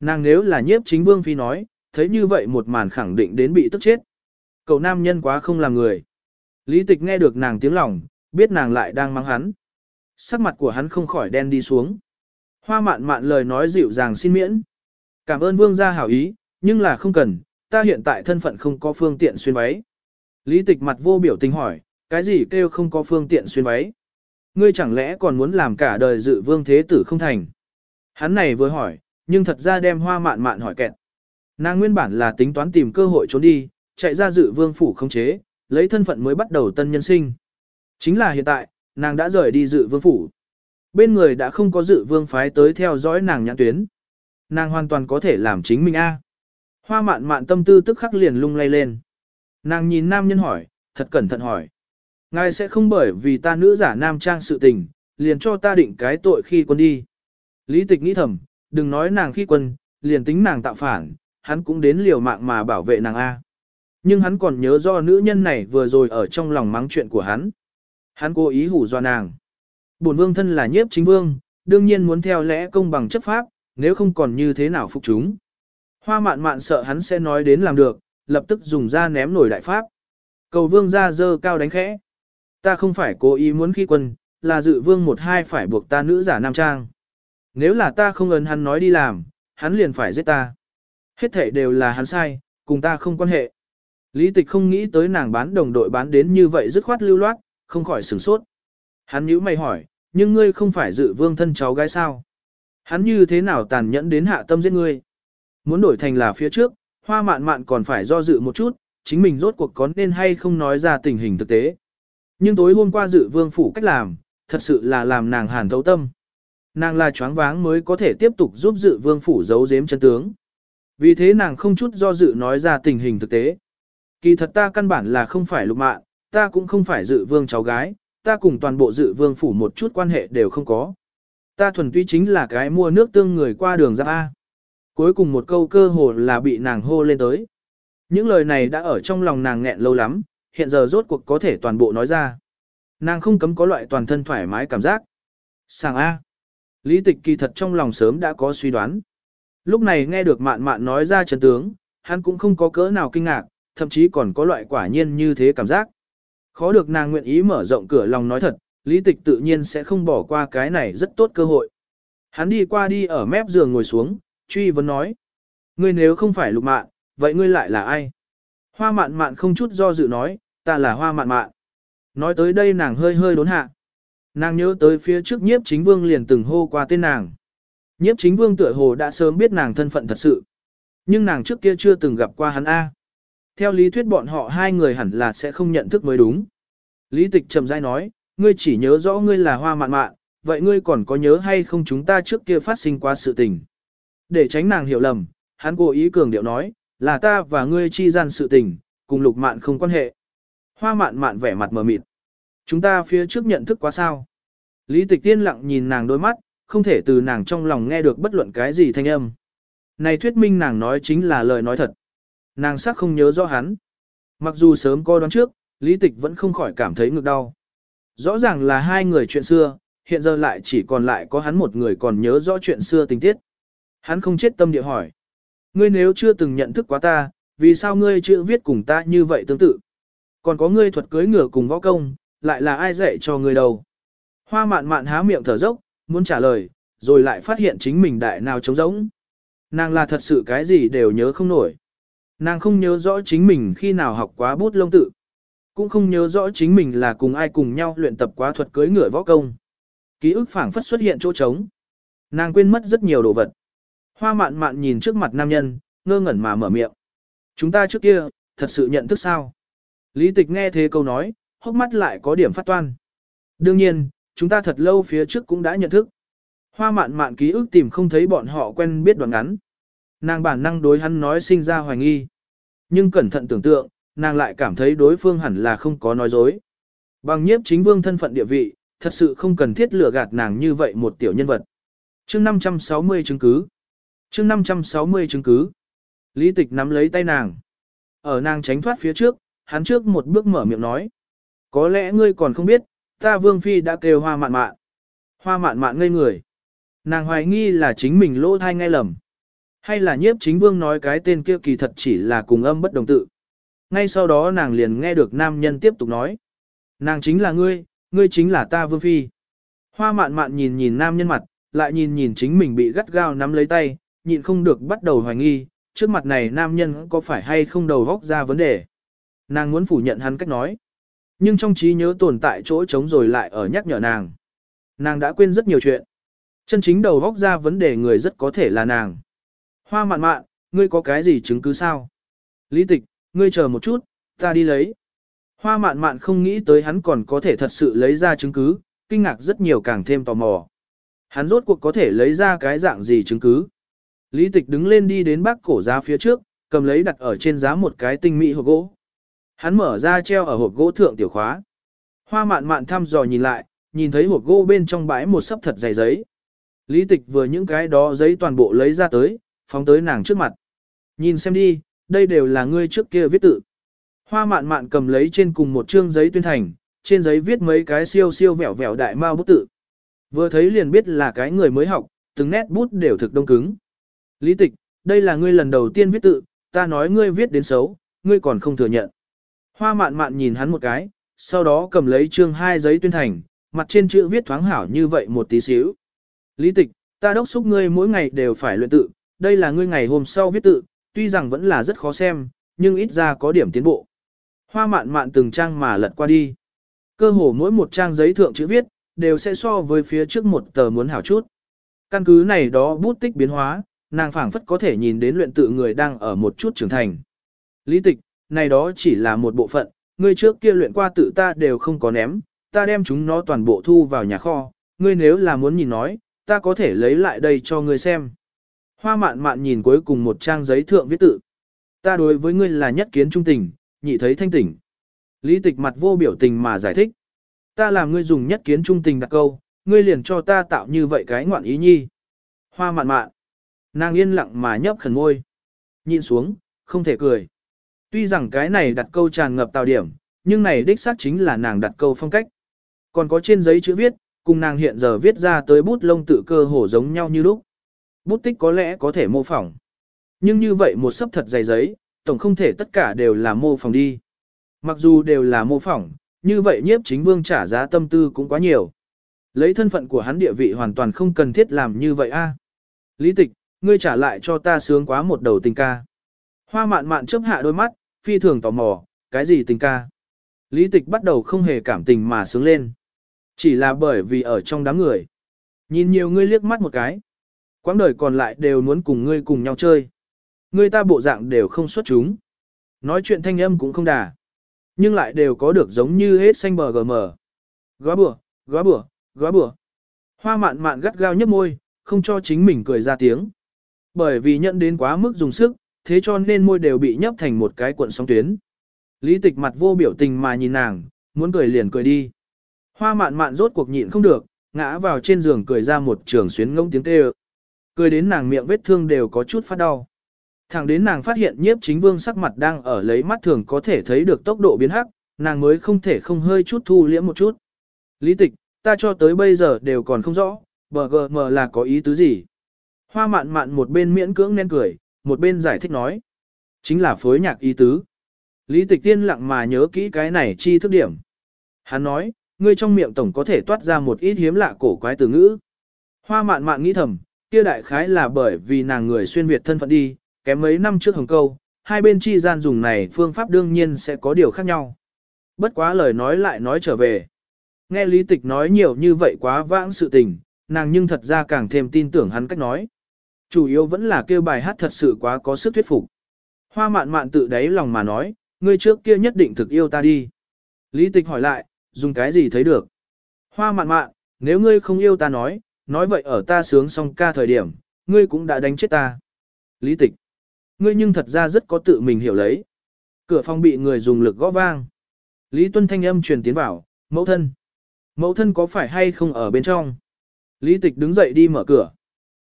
Speaker 1: Nàng nếu là nhiếp chính vương phi nói, thấy như vậy một màn khẳng định đến bị tức chết. Cậu nam nhân quá không làm người. Lý tịch nghe được nàng tiếng lòng, biết nàng lại đang mắng hắn. Sắc mặt của hắn không khỏi đen đi xuống. Hoa mạn mạn lời nói dịu dàng xin miễn. Cảm ơn vương gia hảo ý, nhưng là không cần, ta hiện tại thân phận không có phương tiện xuyên váy. Lý tịch mặt vô biểu tình hỏi, cái gì kêu không có phương tiện xuyên váy? Ngươi chẳng lẽ còn muốn làm cả đời dự vương thế tử không thành? Hắn này vừa hỏi, nhưng thật ra đem hoa mạn mạn hỏi kẹt. Nàng nguyên bản là tính toán tìm cơ hội trốn đi, chạy ra dự vương phủ không chế, lấy thân phận mới bắt đầu tân nhân sinh. Chính là hiện tại, nàng đã rời đi dự vương phủ. Bên người đã không có dự vương phái tới theo dõi nàng nhãn tuyến. Nàng hoàn toàn có thể làm chính mình a. Hoa mạn mạn tâm tư tức khắc liền lung lay lên. Nàng nhìn nam nhân hỏi, thật cẩn thận hỏi. Ngài sẽ không bởi vì ta nữ giả nam trang sự tình, liền cho ta định cái tội khi quân đi. Lý tịch nghĩ thầm, đừng nói nàng khi quân, liền tính nàng tạo phản, hắn cũng đến liều mạng mà bảo vệ nàng A. Nhưng hắn còn nhớ do nữ nhân này vừa rồi ở trong lòng mắng chuyện của hắn. Hắn cố ý hủ do nàng. Bổn vương thân là nhiếp chính vương, đương nhiên muốn theo lẽ công bằng chấp pháp, nếu không còn như thế nào phục chúng. Hoa mạn mạn sợ hắn sẽ nói đến làm được, lập tức dùng ra ném nổi đại pháp. Cầu vương ra dơ cao đánh khẽ. Ta không phải cố ý muốn khi quân, là dự vương một hai phải buộc ta nữ giả nam trang. Nếu là ta không ấn hắn nói đi làm, hắn liền phải giết ta. Hết thể đều là hắn sai, cùng ta không quan hệ. Lý tịch không nghĩ tới nàng bán đồng đội bán đến như vậy dứt khoát lưu loát, không khỏi sửng sốt. Hắn nhíu mày hỏi, nhưng ngươi không phải dự vương thân cháu gái sao? Hắn như thế nào tàn nhẫn đến hạ tâm giết ngươi? Muốn đổi thành là phía trước, hoa mạn mạn còn phải do dự một chút, chính mình rốt cuộc có nên hay không nói ra tình hình thực tế. Nhưng tối hôm qua dự vương phủ cách làm, thật sự là làm nàng hàn thấu tâm. Nàng là choáng váng mới có thể tiếp tục giúp dự vương phủ giấu giếm chân tướng. Vì thế nàng không chút do dự nói ra tình hình thực tế. Kỳ thật ta căn bản là không phải lục mạn, ta cũng không phải dự vương cháu gái, ta cùng toàn bộ dự vương phủ một chút quan hệ đều không có. Ta thuần túy chính là cái mua nước tương người qua đường ra A. Cuối cùng một câu cơ hồ là bị nàng hô lên tới. Những lời này đã ở trong lòng nàng nghẹn lâu lắm, hiện giờ rốt cuộc có thể toàn bộ nói ra. Nàng không cấm có loại toàn thân thoải mái cảm giác. Sàng A. Lý tịch kỳ thật trong lòng sớm đã có suy đoán. Lúc này nghe được mạn mạn nói ra chân tướng, hắn cũng không có cỡ nào kinh ngạc, thậm chí còn có loại quả nhiên như thế cảm giác. Khó được nàng nguyện ý mở rộng cửa lòng nói thật, lý tịch tự nhiên sẽ không bỏ qua cái này rất tốt cơ hội. Hắn đi qua đi ở mép giường ngồi xuống, truy vấn nói. Ngươi nếu không phải lục mạn, vậy ngươi lại là ai? Hoa mạn mạn không chút do dự nói, ta là hoa mạn mạn. Nói tới đây nàng hơi hơi đốn hạ. Nàng nhớ tới phía trước nhiếp chính vương liền từng hô qua tên nàng. Nhiếp chính vương tựa hồ đã sớm biết nàng thân phận thật sự. Nhưng nàng trước kia chưa từng gặp qua hắn A. Theo lý thuyết bọn họ hai người hẳn là sẽ không nhận thức mới đúng. Lý tịch trầm dai nói, ngươi chỉ nhớ rõ ngươi là hoa mạn mạn, vậy ngươi còn có nhớ hay không chúng ta trước kia phát sinh qua sự tình. Để tránh nàng hiểu lầm, hắn cố ý cường điệu nói, là ta và ngươi chi gian sự tình, cùng lục mạn không quan hệ. Hoa mạn mạn vẻ mặt mờ mịt. Chúng ta phía trước nhận thức quá sao. Lý tịch tiên lặng nhìn nàng đôi mắt, không thể từ nàng trong lòng nghe được bất luận cái gì thanh âm. Này thuyết minh nàng nói chính là lời nói thật. Nàng sắc không nhớ rõ hắn. Mặc dù sớm coi đoán trước, lý tịch vẫn không khỏi cảm thấy ngực đau. Rõ ràng là hai người chuyện xưa, hiện giờ lại chỉ còn lại có hắn một người còn nhớ rõ chuyện xưa tình tiết. Hắn không chết tâm địa hỏi. Ngươi nếu chưa từng nhận thức quá ta, vì sao ngươi chưa viết cùng ta như vậy tương tự? Còn có ngươi thuật cưới ngựa cùng võ công, lại là ai dạy cho ngươi đâu? Hoa mạn mạn há miệng thở dốc, muốn trả lời, rồi lại phát hiện chính mình đại nào trống rỗng. Nàng là thật sự cái gì đều nhớ không nổi. Nàng không nhớ rõ chính mình khi nào học quá bút lông tự. Cũng không nhớ rõ chính mình là cùng ai cùng nhau luyện tập quá thuật cưới ngựa võ công. Ký ức phảng phất xuất hiện chỗ trống. Nàng quên mất rất nhiều đồ vật. Hoa mạn mạn nhìn trước mặt nam nhân, ngơ ngẩn mà mở miệng. Chúng ta trước kia, thật sự nhận thức sao? Lý tịch nghe thế câu nói, hốc mắt lại có điểm phát toan. Đương nhiên, chúng ta thật lâu phía trước cũng đã nhận thức. Hoa mạn mạn ký ức tìm không thấy bọn họ quen biết đoạn ngắn. Nàng bản năng đối hắn nói sinh ra hoài nghi. Nhưng cẩn thận tưởng tượng, nàng lại cảm thấy đối phương hẳn là không có nói dối. Bằng nhiếp chính vương thân phận địa vị, thật sự không cần thiết lừa gạt nàng như vậy một tiểu nhân vật. chương 560 chứng cứ chương 560 chứng cứ. Lý tịch nắm lấy tay nàng. Ở nàng tránh thoát phía trước, hắn trước một bước mở miệng nói. Có lẽ ngươi còn không biết, ta vương phi đã kêu hoa mạn mạn. Hoa mạn mạn ngây người. Nàng hoài nghi là chính mình lỗ thai nghe lầm. Hay là nhiếp chính vương nói cái tên kia kỳ thật chỉ là cùng âm bất đồng tự. Ngay sau đó nàng liền nghe được nam nhân tiếp tục nói. Nàng chính là ngươi, ngươi chính là ta vương phi. Hoa mạn mạn nhìn nhìn nam nhân mặt, lại nhìn nhìn chính mình bị gắt gao nắm lấy tay, nhịn không được bắt đầu hoài nghi, trước mặt này nam nhân có phải hay không đầu góc ra vấn đề. Nàng muốn phủ nhận hắn cách nói. Nhưng trong trí nhớ tồn tại chỗ trống rồi lại ở nhắc nhở nàng. Nàng đã quên rất nhiều chuyện. Chân chính đầu góc ra vấn đề người rất có thể là nàng. Hoa mạn mạn, ngươi có cái gì chứng cứ sao? Lý tịch, ngươi chờ một chút, ta đi lấy. Hoa mạn mạn không nghĩ tới hắn còn có thể thật sự lấy ra chứng cứ, kinh ngạc rất nhiều càng thêm tò mò. Hắn rốt cuộc có thể lấy ra cái dạng gì chứng cứ. Lý tịch đứng lên đi đến bác cổ giá phía trước, cầm lấy đặt ở trên giá một cái tinh mỹ hộp gỗ. Hắn mở ra treo ở hộp gỗ thượng tiểu khóa. Hoa mạn mạn thăm dò nhìn lại, nhìn thấy hộp gỗ bên trong bãi một sấp thật dày giấy. Lý tịch vừa những cái đó giấy toàn bộ lấy ra tới, phóng tới nàng trước mặt. Nhìn xem đi, đây đều là ngươi trước kia viết tự. Hoa mạn mạn cầm lấy trên cùng một chương giấy tuyên thành, trên giấy viết mấy cái siêu siêu vẹo vẹo đại mao bút tự. Vừa thấy liền biết là cái người mới học, từng nét bút đều thực đông cứng. Lý tịch, đây là ngươi lần đầu tiên viết tự, ta nói ngươi viết đến xấu, ngươi còn không thừa nhận. Hoa mạn mạn nhìn hắn một cái, sau đó cầm lấy chương hai giấy tuyên thành, mặt trên chữ viết thoáng hảo như vậy một tí xíu. Lý tịch, ta đốc xúc ngươi mỗi ngày đều phải luyện tự, đây là ngươi ngày hôm sau viết tự, tuy rằng vẫn là rất khó xem, nhưng ít ra có điểm tiến bộ. Hoa mạn mạn từng trang mà lật qua đi. Cơ hồ mỗi một trang giấy thượng chữ viết, đều sẽ so với phía trước một tờ muốn hảo chút. Căn cứ này đó bút tích biến hóa, nàng phảng phất có thể nhìn đến luyện tự người đang ở một chút trưởng thành. Lý tịch, này đó chỉ là một bộ phận, ngươi trước kia luyện qua tự ta đều không có ném, ta đem chúng nó toàn bộ thu vào nhà kho, ngươi nếu là muốn nhìn nói, ta có thể lấy lại đây cho ngươi xem. Hoa mạn mạn nhìn cuối cùng một trang giấy thượng viết tự. Ta đối với ngươi là nhất kiến trung tình, nhị thấy thanh tỉnh. Lý tịch mặt vô biểu tình mà giải thích. Ta làm ngươi dùng nhất kiến trung tình đặt câu, ngươi liền cho ta tạo như vậy cái ngoạn ý nhi. Hoa mạn mạn. Nàng yên lặng mà nhấp khẩn môi. Nhìn xuống, không thể cười. Tuy rằng cái này đặt câu tràn ngập tạo điểm, nhưng này đích xác chính là nàng đặt câu phong cách. Còn có trên giấy chữ viết, cùng nàng hiện giờ viết ra tới bút lông tự cơ hổ giống nhau như lúc. Bút tích có lẽ có thể mô phỏng. Nhưng như vậy một sấp thật dày giấy, tổng không thể tất cả đều là mô phỏng đi. Mặc dù đều là mô phỏng, như vậy nhiếp chính vương trả giá tâm tư cũng quá nhiều. Lấy thân phận của hắn địa vị hoàn toàn không cần thiết làm như vậy a. Lý tịch, ngươi trả lại cho ta sướng quá một đầu tình ca. Hoa mạn mạn chớp hạ đôi mắt, phi thường tò mò, cái gì tình ca. Lý tịch bắt đầu không hề cảm tình mà sướng lên. Chỉ là bởi vì ở trong đám người. Nhìn nhiều ngươi liếc mắt một cái. Quãng đời còn lại đều muốn cùng ngươi cùng nhau chơi. Ngươi ta bộ dạng đều không xuất chúng. Nói chuyện thanh âm cũng không đà. Nhưng lại đều có được giống như hết xanh bờ gm. Góa bừa, góa bừa, góa bừa. Hoa mạn mạn gắt gao nhấp môi, không cho chính mình cười ra tiếng. Bởi vì nhận đến quá mức dùng sức, thế cho nên môi đều bị nhấp thành một cái cuộn sóng tuyến. Lý tịch mặt vô biểu tình mà nhìn nàng, muốn cười liền cười đi. Hoa mạn mạn rốt cuộc nhịn không được, ngã vào trên giường cười ra một trường xuyến ngông tiếng kêu. Cười đến nàng miệng vết thương đều có chút phát đau. Thẳng đến nàng phát hiện nhiếp chính vương sắc mặt đang ở lấy mắt thường có thể thấy được tốc độ biến hắc, nàng mới không thể không hơi chút thu liễm một chút. Lý tịch, ta cho tới bây giờ đều còn không rõ, bờ gờ mờ là có ý tứ gì. Hoa mạn mạn một bên miễn cưỡng nên cười, một bên giải thích nói. Chính là phối nhạc ý tứ. Lý tịch tiên lặng mà nhớ kỹ cái này chi thức điểm. Hắn nói, ngươi trong miệng tổng có thể toát ra một ít hiếm lạ cổ quái từ ngữ. Hoa mạn mạn nghĩ thầm, kia đại khái là bởi vì nàng người xuyên Việt thân phận đi, kém mấy năm trước hồng câu, hai bên chi gian dùng này phương pháp đương nhiên sẽ có điều khác nhau. Bất quá lời nói lại nói trở về. Nghe lý tịch nói nhiều như vậy quá vãng sự tình, nàng nhưng thật ra càng thêm tin tưởng hắn cách nói. Chủ yếu vẫn là kêu bài hát thật sự quá có sức thuyết phục. Hoa mạn mạn tự đáy lòng mà nói, ngươi trước kia nhất định thực yêu ta đi. Lý tịch hỏi lại, dùng cái gì thấy được? Hoa mạn mạn, nếu ngươi không yêu ta nói, nói vậy ở ta sướng xong ca thời điểm, ngươi cũng đã đánh chết ta. Lý tịch, ngươi nhưng thật ra rất có tự mình hiểu lấy. Cửa phòng bị người dùng lực gõ vang. Lý tuân thanh âm truyền tiến vào, mẫu thân. Mẫu thân có phải hay không ở bên trong? Lý tịch đứng dậy đi mở cửa.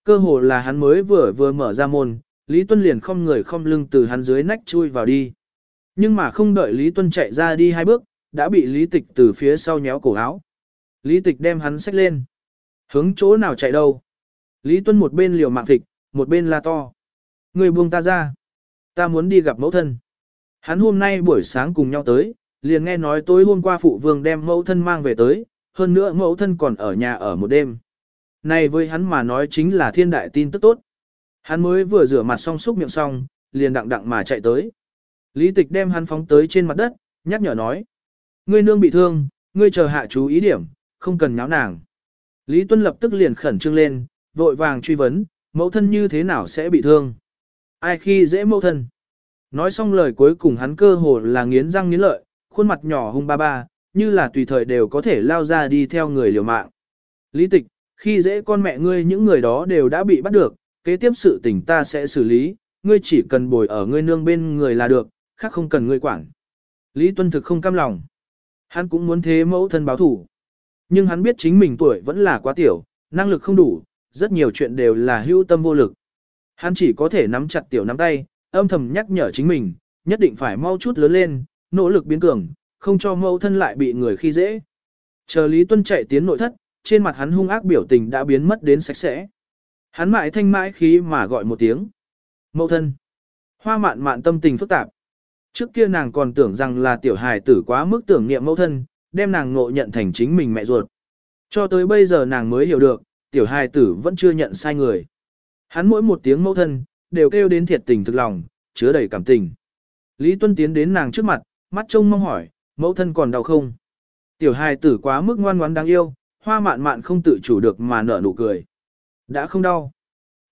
Speaker 1: Cơ hồ là hắn mới vừa vừa mở ra môn, Lý Tuân liền không người không lưng từ hắn dưới nách chui vào đi. Nhưng mà không đợi Lý Tuân chạy ra đi hai bước, đã bị Lý Tịch từ phía sau nhéo cổ áo. Lý Tịch đem hắn xách lên. Hướng chỗ nào chạy đâu? Lý Tuân một bên liều mạng thịt, một bên la to. Người buông ta ra. Ta muốn đi gặp mẫu thân. Hắn hôm nay buổi sáng cùng nhau tới, liền nghe nói tối hôm qua phụ vương đem mẫu thân mang về tới, hơn nữa mẫu thân còn ở nhà ở một đêm. Này với hắn mà nói chính là thiên đại tin tức tốt. Hắn mới vừa rửa mặt xong xúc miệng xong, liền đặng đặng mà chạy tới. Lý tịch đem hắn phóng tới trên mặt đất, nhắc nhở nói. Ngươi nương bị thương, ngươi chờ hạ chú ý điểm, không cần nháo nàng. Lý Tuân lập tức liền khẩn trương lên, vội vàng truy vấn, mẫu thân như thế nào sẽ bị thương? Ai khi dễ mẫu thân? Nói xong lời cuối cùng hắn cơ hồ là nghiến răng nghiến lợi, khuôn mặt nhỏ hung ba ba, như là tùy thời đều có thể lao ra đi theo người liều mạng. Lý tịch, khi dễ con mẹ ngươi những người đó đều đã bị bắt được, kế tiếp sự tình ta sẽ xử lý, ngươi chỉ cần bồi ở ngươi nương bên người là được, khác không cần ngươi quản. Lý Tuân thực không cam lòng. Hắn cũng muốn thế mẫu thân báo thủ. Nhưng hắn biết chính mình tuổi vẫn là quá tiểu, năng lực không đủ, rất nhiều chuyện đều là hữu tâm vô lực. Hắn chỉ có thể nắm chặt tiểu nắm tay, âm thầm nhắc nhở chính mình, nhất định phải mau chút lớn lên, nỗ lực biến cường, không cho mẫu thân lại bị người khi dễ. Chờ Lý Tuân chạy tiến nội thất, trên mặt hắn hung ác biểu tình đã biến mất đến sạch sẽ. Hắn mãi thanh mãi khí mà gọi một tiếng. Mẫu thân. Hoa mạn mạn tâm tình phức tạp. Trước kia nàng còn tưởng rằng là tiểu hài tử quá mức tưởng niệm mẫu thân, đem nàng ngộ nhận thành chính mình mẹ ruột. Cho tới bây giờ nàng mới hiểu được, tiểu hài tử vẫn chưa nhận sai người. Hắn mỗi một tiếng mẫu thân, đều kêu đến thiệt tình thực lòng, chứa đầy cảm tình. Lý Tuân tiến đến nàng trước mặt, mắt trông mong hỏi, mẫu thân còn đau không? Tiểu hài tử quá mức ngoan ngoãn đáng yêu, hoa mạn mạn không tự chủ được mà nở nụ cười. Đã không đau.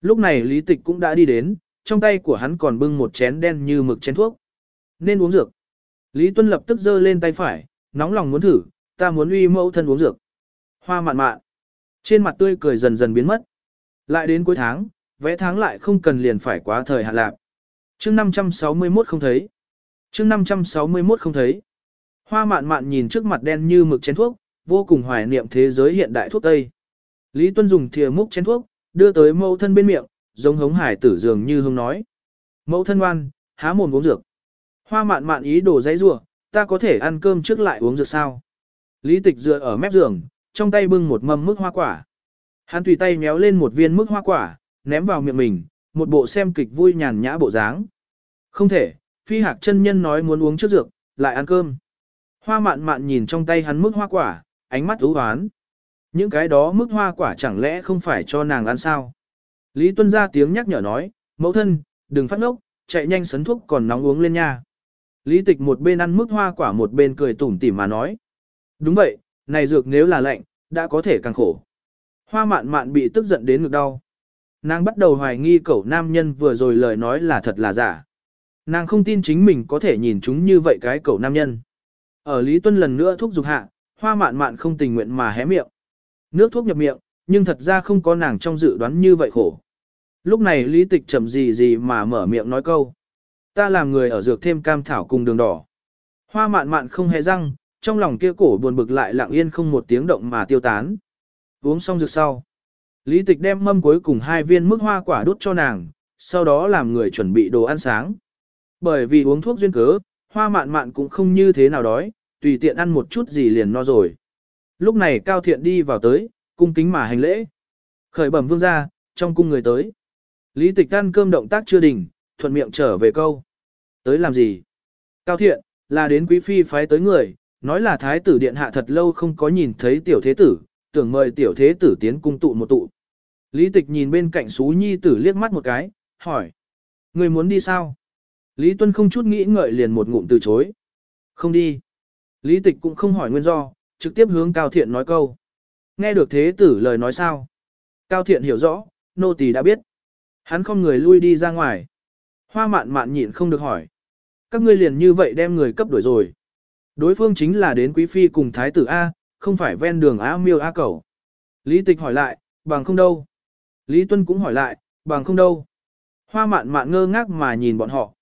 Speaker 1: Lúc này Lý Tịch cũng đã đi đến, trong tay của hắn còn bưng một chén đen như mực chén thuốc. Nên uống dược. Lý Tuân lập tức giơ lên tay phải, nóng lòng muốn thử, ta muốn uy mẫu thân uống dược. Hoa mạn mạn. Trên mặt tươi cười dần dần biến mất. Lại đến cuối tháng, vẽ tháng lại không cần liền phải quá thời hạn lạc. chương 561 không thấy. chương 561 không thấy. Hoa mạn mạn nhìn trước mặt đen như mực chén thuốc, vô cùng hoài niệm thế giới hiện đại thuốc Tây. Lý Tuân dùng thìa múc chén thuốc, đưa tới mẫu thân bên miệng, giống hống hải tử dường như hông nói. Mẫu thân ngoan, há mồm uống dược. Hoa mạn mạn ý đồ dãy rủa, ta có thể ăn cơm trước lại uống dược sao? Lý tịch dựa ở mép giường, trong tay bưng một mâm mức hoa quả. Hắn tùy tay méo lên một viên mức hoa quả, ném vào miệng mình, một bộ xem kịch vui nhàn nhã bộ dáng. Không thể, phi hạc chân nhân nói muốn uống trước dược, lại ăn cơm. Hoa mạn mạn nhìn trong tay hắn mức hoa quả, ánh mắt ú hoán. Những cái đó mức hoa quả chẳng lẽ không phải cho nàng ăn sao? Lý Tuân ra tiếng nhắc nhở nói, mẫu thân, đừng phát ngốc, chạy nhanh sấn thuốc còn nóng uống lên nha. Lý tịch một bên ăn mức hoa quả một bên cười tủm tỉm mà nói. Đúng vậy, này dược nếu là lạnh, đã có thể càng khổ. Hoa mạn mạn bị tức giận đến ngực đau. Nàng bắt đầu hoài nghi cậu nam nhân vừa rồi lời nói là thật là giả. Nàng không tin chính mình có thể nhìn chúng như vậy cái cậu nam nhân. Ở Lý Tuân lần nữa thúc giục hạ, hoa mạn mạn không tình nguyện mà hé miệng. Nước thuốc nhập miệng, nhưng thật ra không có nàng trong dự đoán như vậy khổ. Lúc này Lý Tịch chậm gì gì mà mở miệng nói câu. Ta làm người ở dược thêm cam thảo cùng đường đỏ. Hoa mạn mạn không hề răng, trong lòng kia cổ buồn bực lại lặng yên không một tiếng động mà tiêu tán. Uống xong dược sau. Lý Tịch đem mâm cuối cùng hai viên mức hoa quả đút cho nàng, sau đó làm người chuẩn bị đồ ăn sáng. Bởi vì uống thuốc duyên cớ, hoa mạn mạn cũng không như thế nào đói, tùy tiện ăn một chút gì liền no rồi. Lúc này Cao Thiện đi vào tới, cung kính mà hành lễ. Khởi bẩm vương ra, trong cung người tới. Lý tịch ăn cơm động tác chưa đỉnh thuận miệng trở về câu. Tới làm gì? Cao Thiện, là đến quý phi phái tới người, nói là thái tử điện hạ thật lâu không có nhìn thấy tiểu thế tử, tưởng mời tiểu thế tử tiến cung tụ một tụ. Lý tịch nhìn bên cạnh xú nhi tử liếc mắt một cái, hỏi. Người muốn đi sao? Lý Tuân không chút nghĩ ngợi liền một ngụm từ chối. Không đi. Lý tịch cũng không hỏi nguyên do, trực tiếp hướng Cao Thiện nói câu. Nghe được thế tử lời nói sao? Cao Thiện hiểu rõ, nô tỳ đã biết. Hắn không người lui đi ra ngoài. Hoa mạn mạn nhịn không được hỏi. Các ngươi liền như vậy đem người cấp đổi rồi. Đối phương chính là đến quý phi cùng thái tử A, không phải ven đường A miêu A cầu. Lý tịch hỏi lại, bằng không đâu. Lý Tuân cũng hỏi lại, bằng không đâu. Hoa mạn mạn ngơ ngác mà nhìn bọn họ.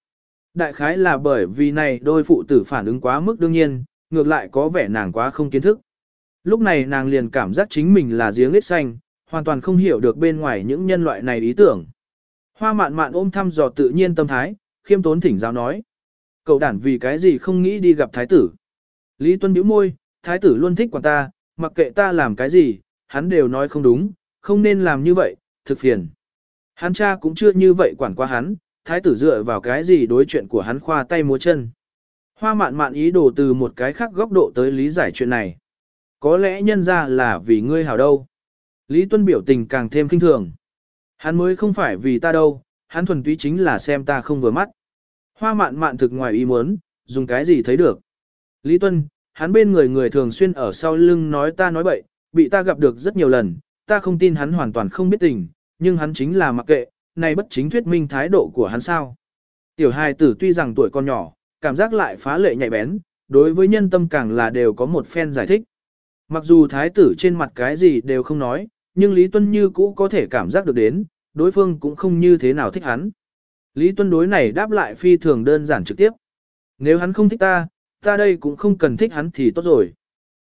Speaker 1: Đại khái là bởi vì này đôi phụ tử phản ứng quá mức đương nhiên, ngược lại có vẻ nàng quá không kiến thức. Lúc này nàng liền cảm giác chính mình là giếng lết xanh, hoàn toàn không hiểu được bên ngoài những nhân loại này ý tưởng. Hoa mạn mạn ôm thăm dò tự nhiên tâm thái, khiêm tốn thỉnh giáo nói. Cậu đản vì cái gì không nghĩ đi gặp thái tử. Lý Tuân bĩu môi, thái tử luôn thích quản ta, mặc kệ ta làm cái gì, hắn đều nói không đúng, không nên làm như vậy, thực phiền. Hắn cha cũng chưa như vậy quản qua hắn, thái tử dựa vào cái gì đối chuyện của hắn khoa tay múa chân. Hoa mạn mạn ý đồ từ một cái khác góc độ tới lý giải chuyện này. Có lẽ nhân ra là vì ngươi hảo đâu. Lý Tuân biểu tình càng thêm kinh thường. Hắn mới không phải vì ta đâu, hắn thuần túy chính là xem ta không vừa mắt. Hoa mạn mạn thực ngoài ý muốn, dùng cái gì thấy được. Lý Tuân, hắn bên người người thường xuyên ở sau lưng nói ta nói bậy, bị ta gặp được rất nhiều lần, ta không tin hắn hoàn toàn không biết tình, nhưng hắn chính là mặc kệ, này bất chính thuyết minh thái độ của hắn sao. Tiểu hài tử tuy rằng tuổi còn nhỏ, cảm giác lại phá lệ nhạy bén, đối với nhân tâm càng là đều có một phen giải thích. Mặc dù thái tử trên mặt cái gì đều không nói, nhưng Lý Tuân như cũ có thể cảm giác được đến, đối phương cũng không như thế nào thích hắn. Lý Tuân đối này đáp lại phi thường đơn giản trực tiếp. Nếu hắn không thích ta, ta đây cũng không cần thích hắn thì tốt rồi.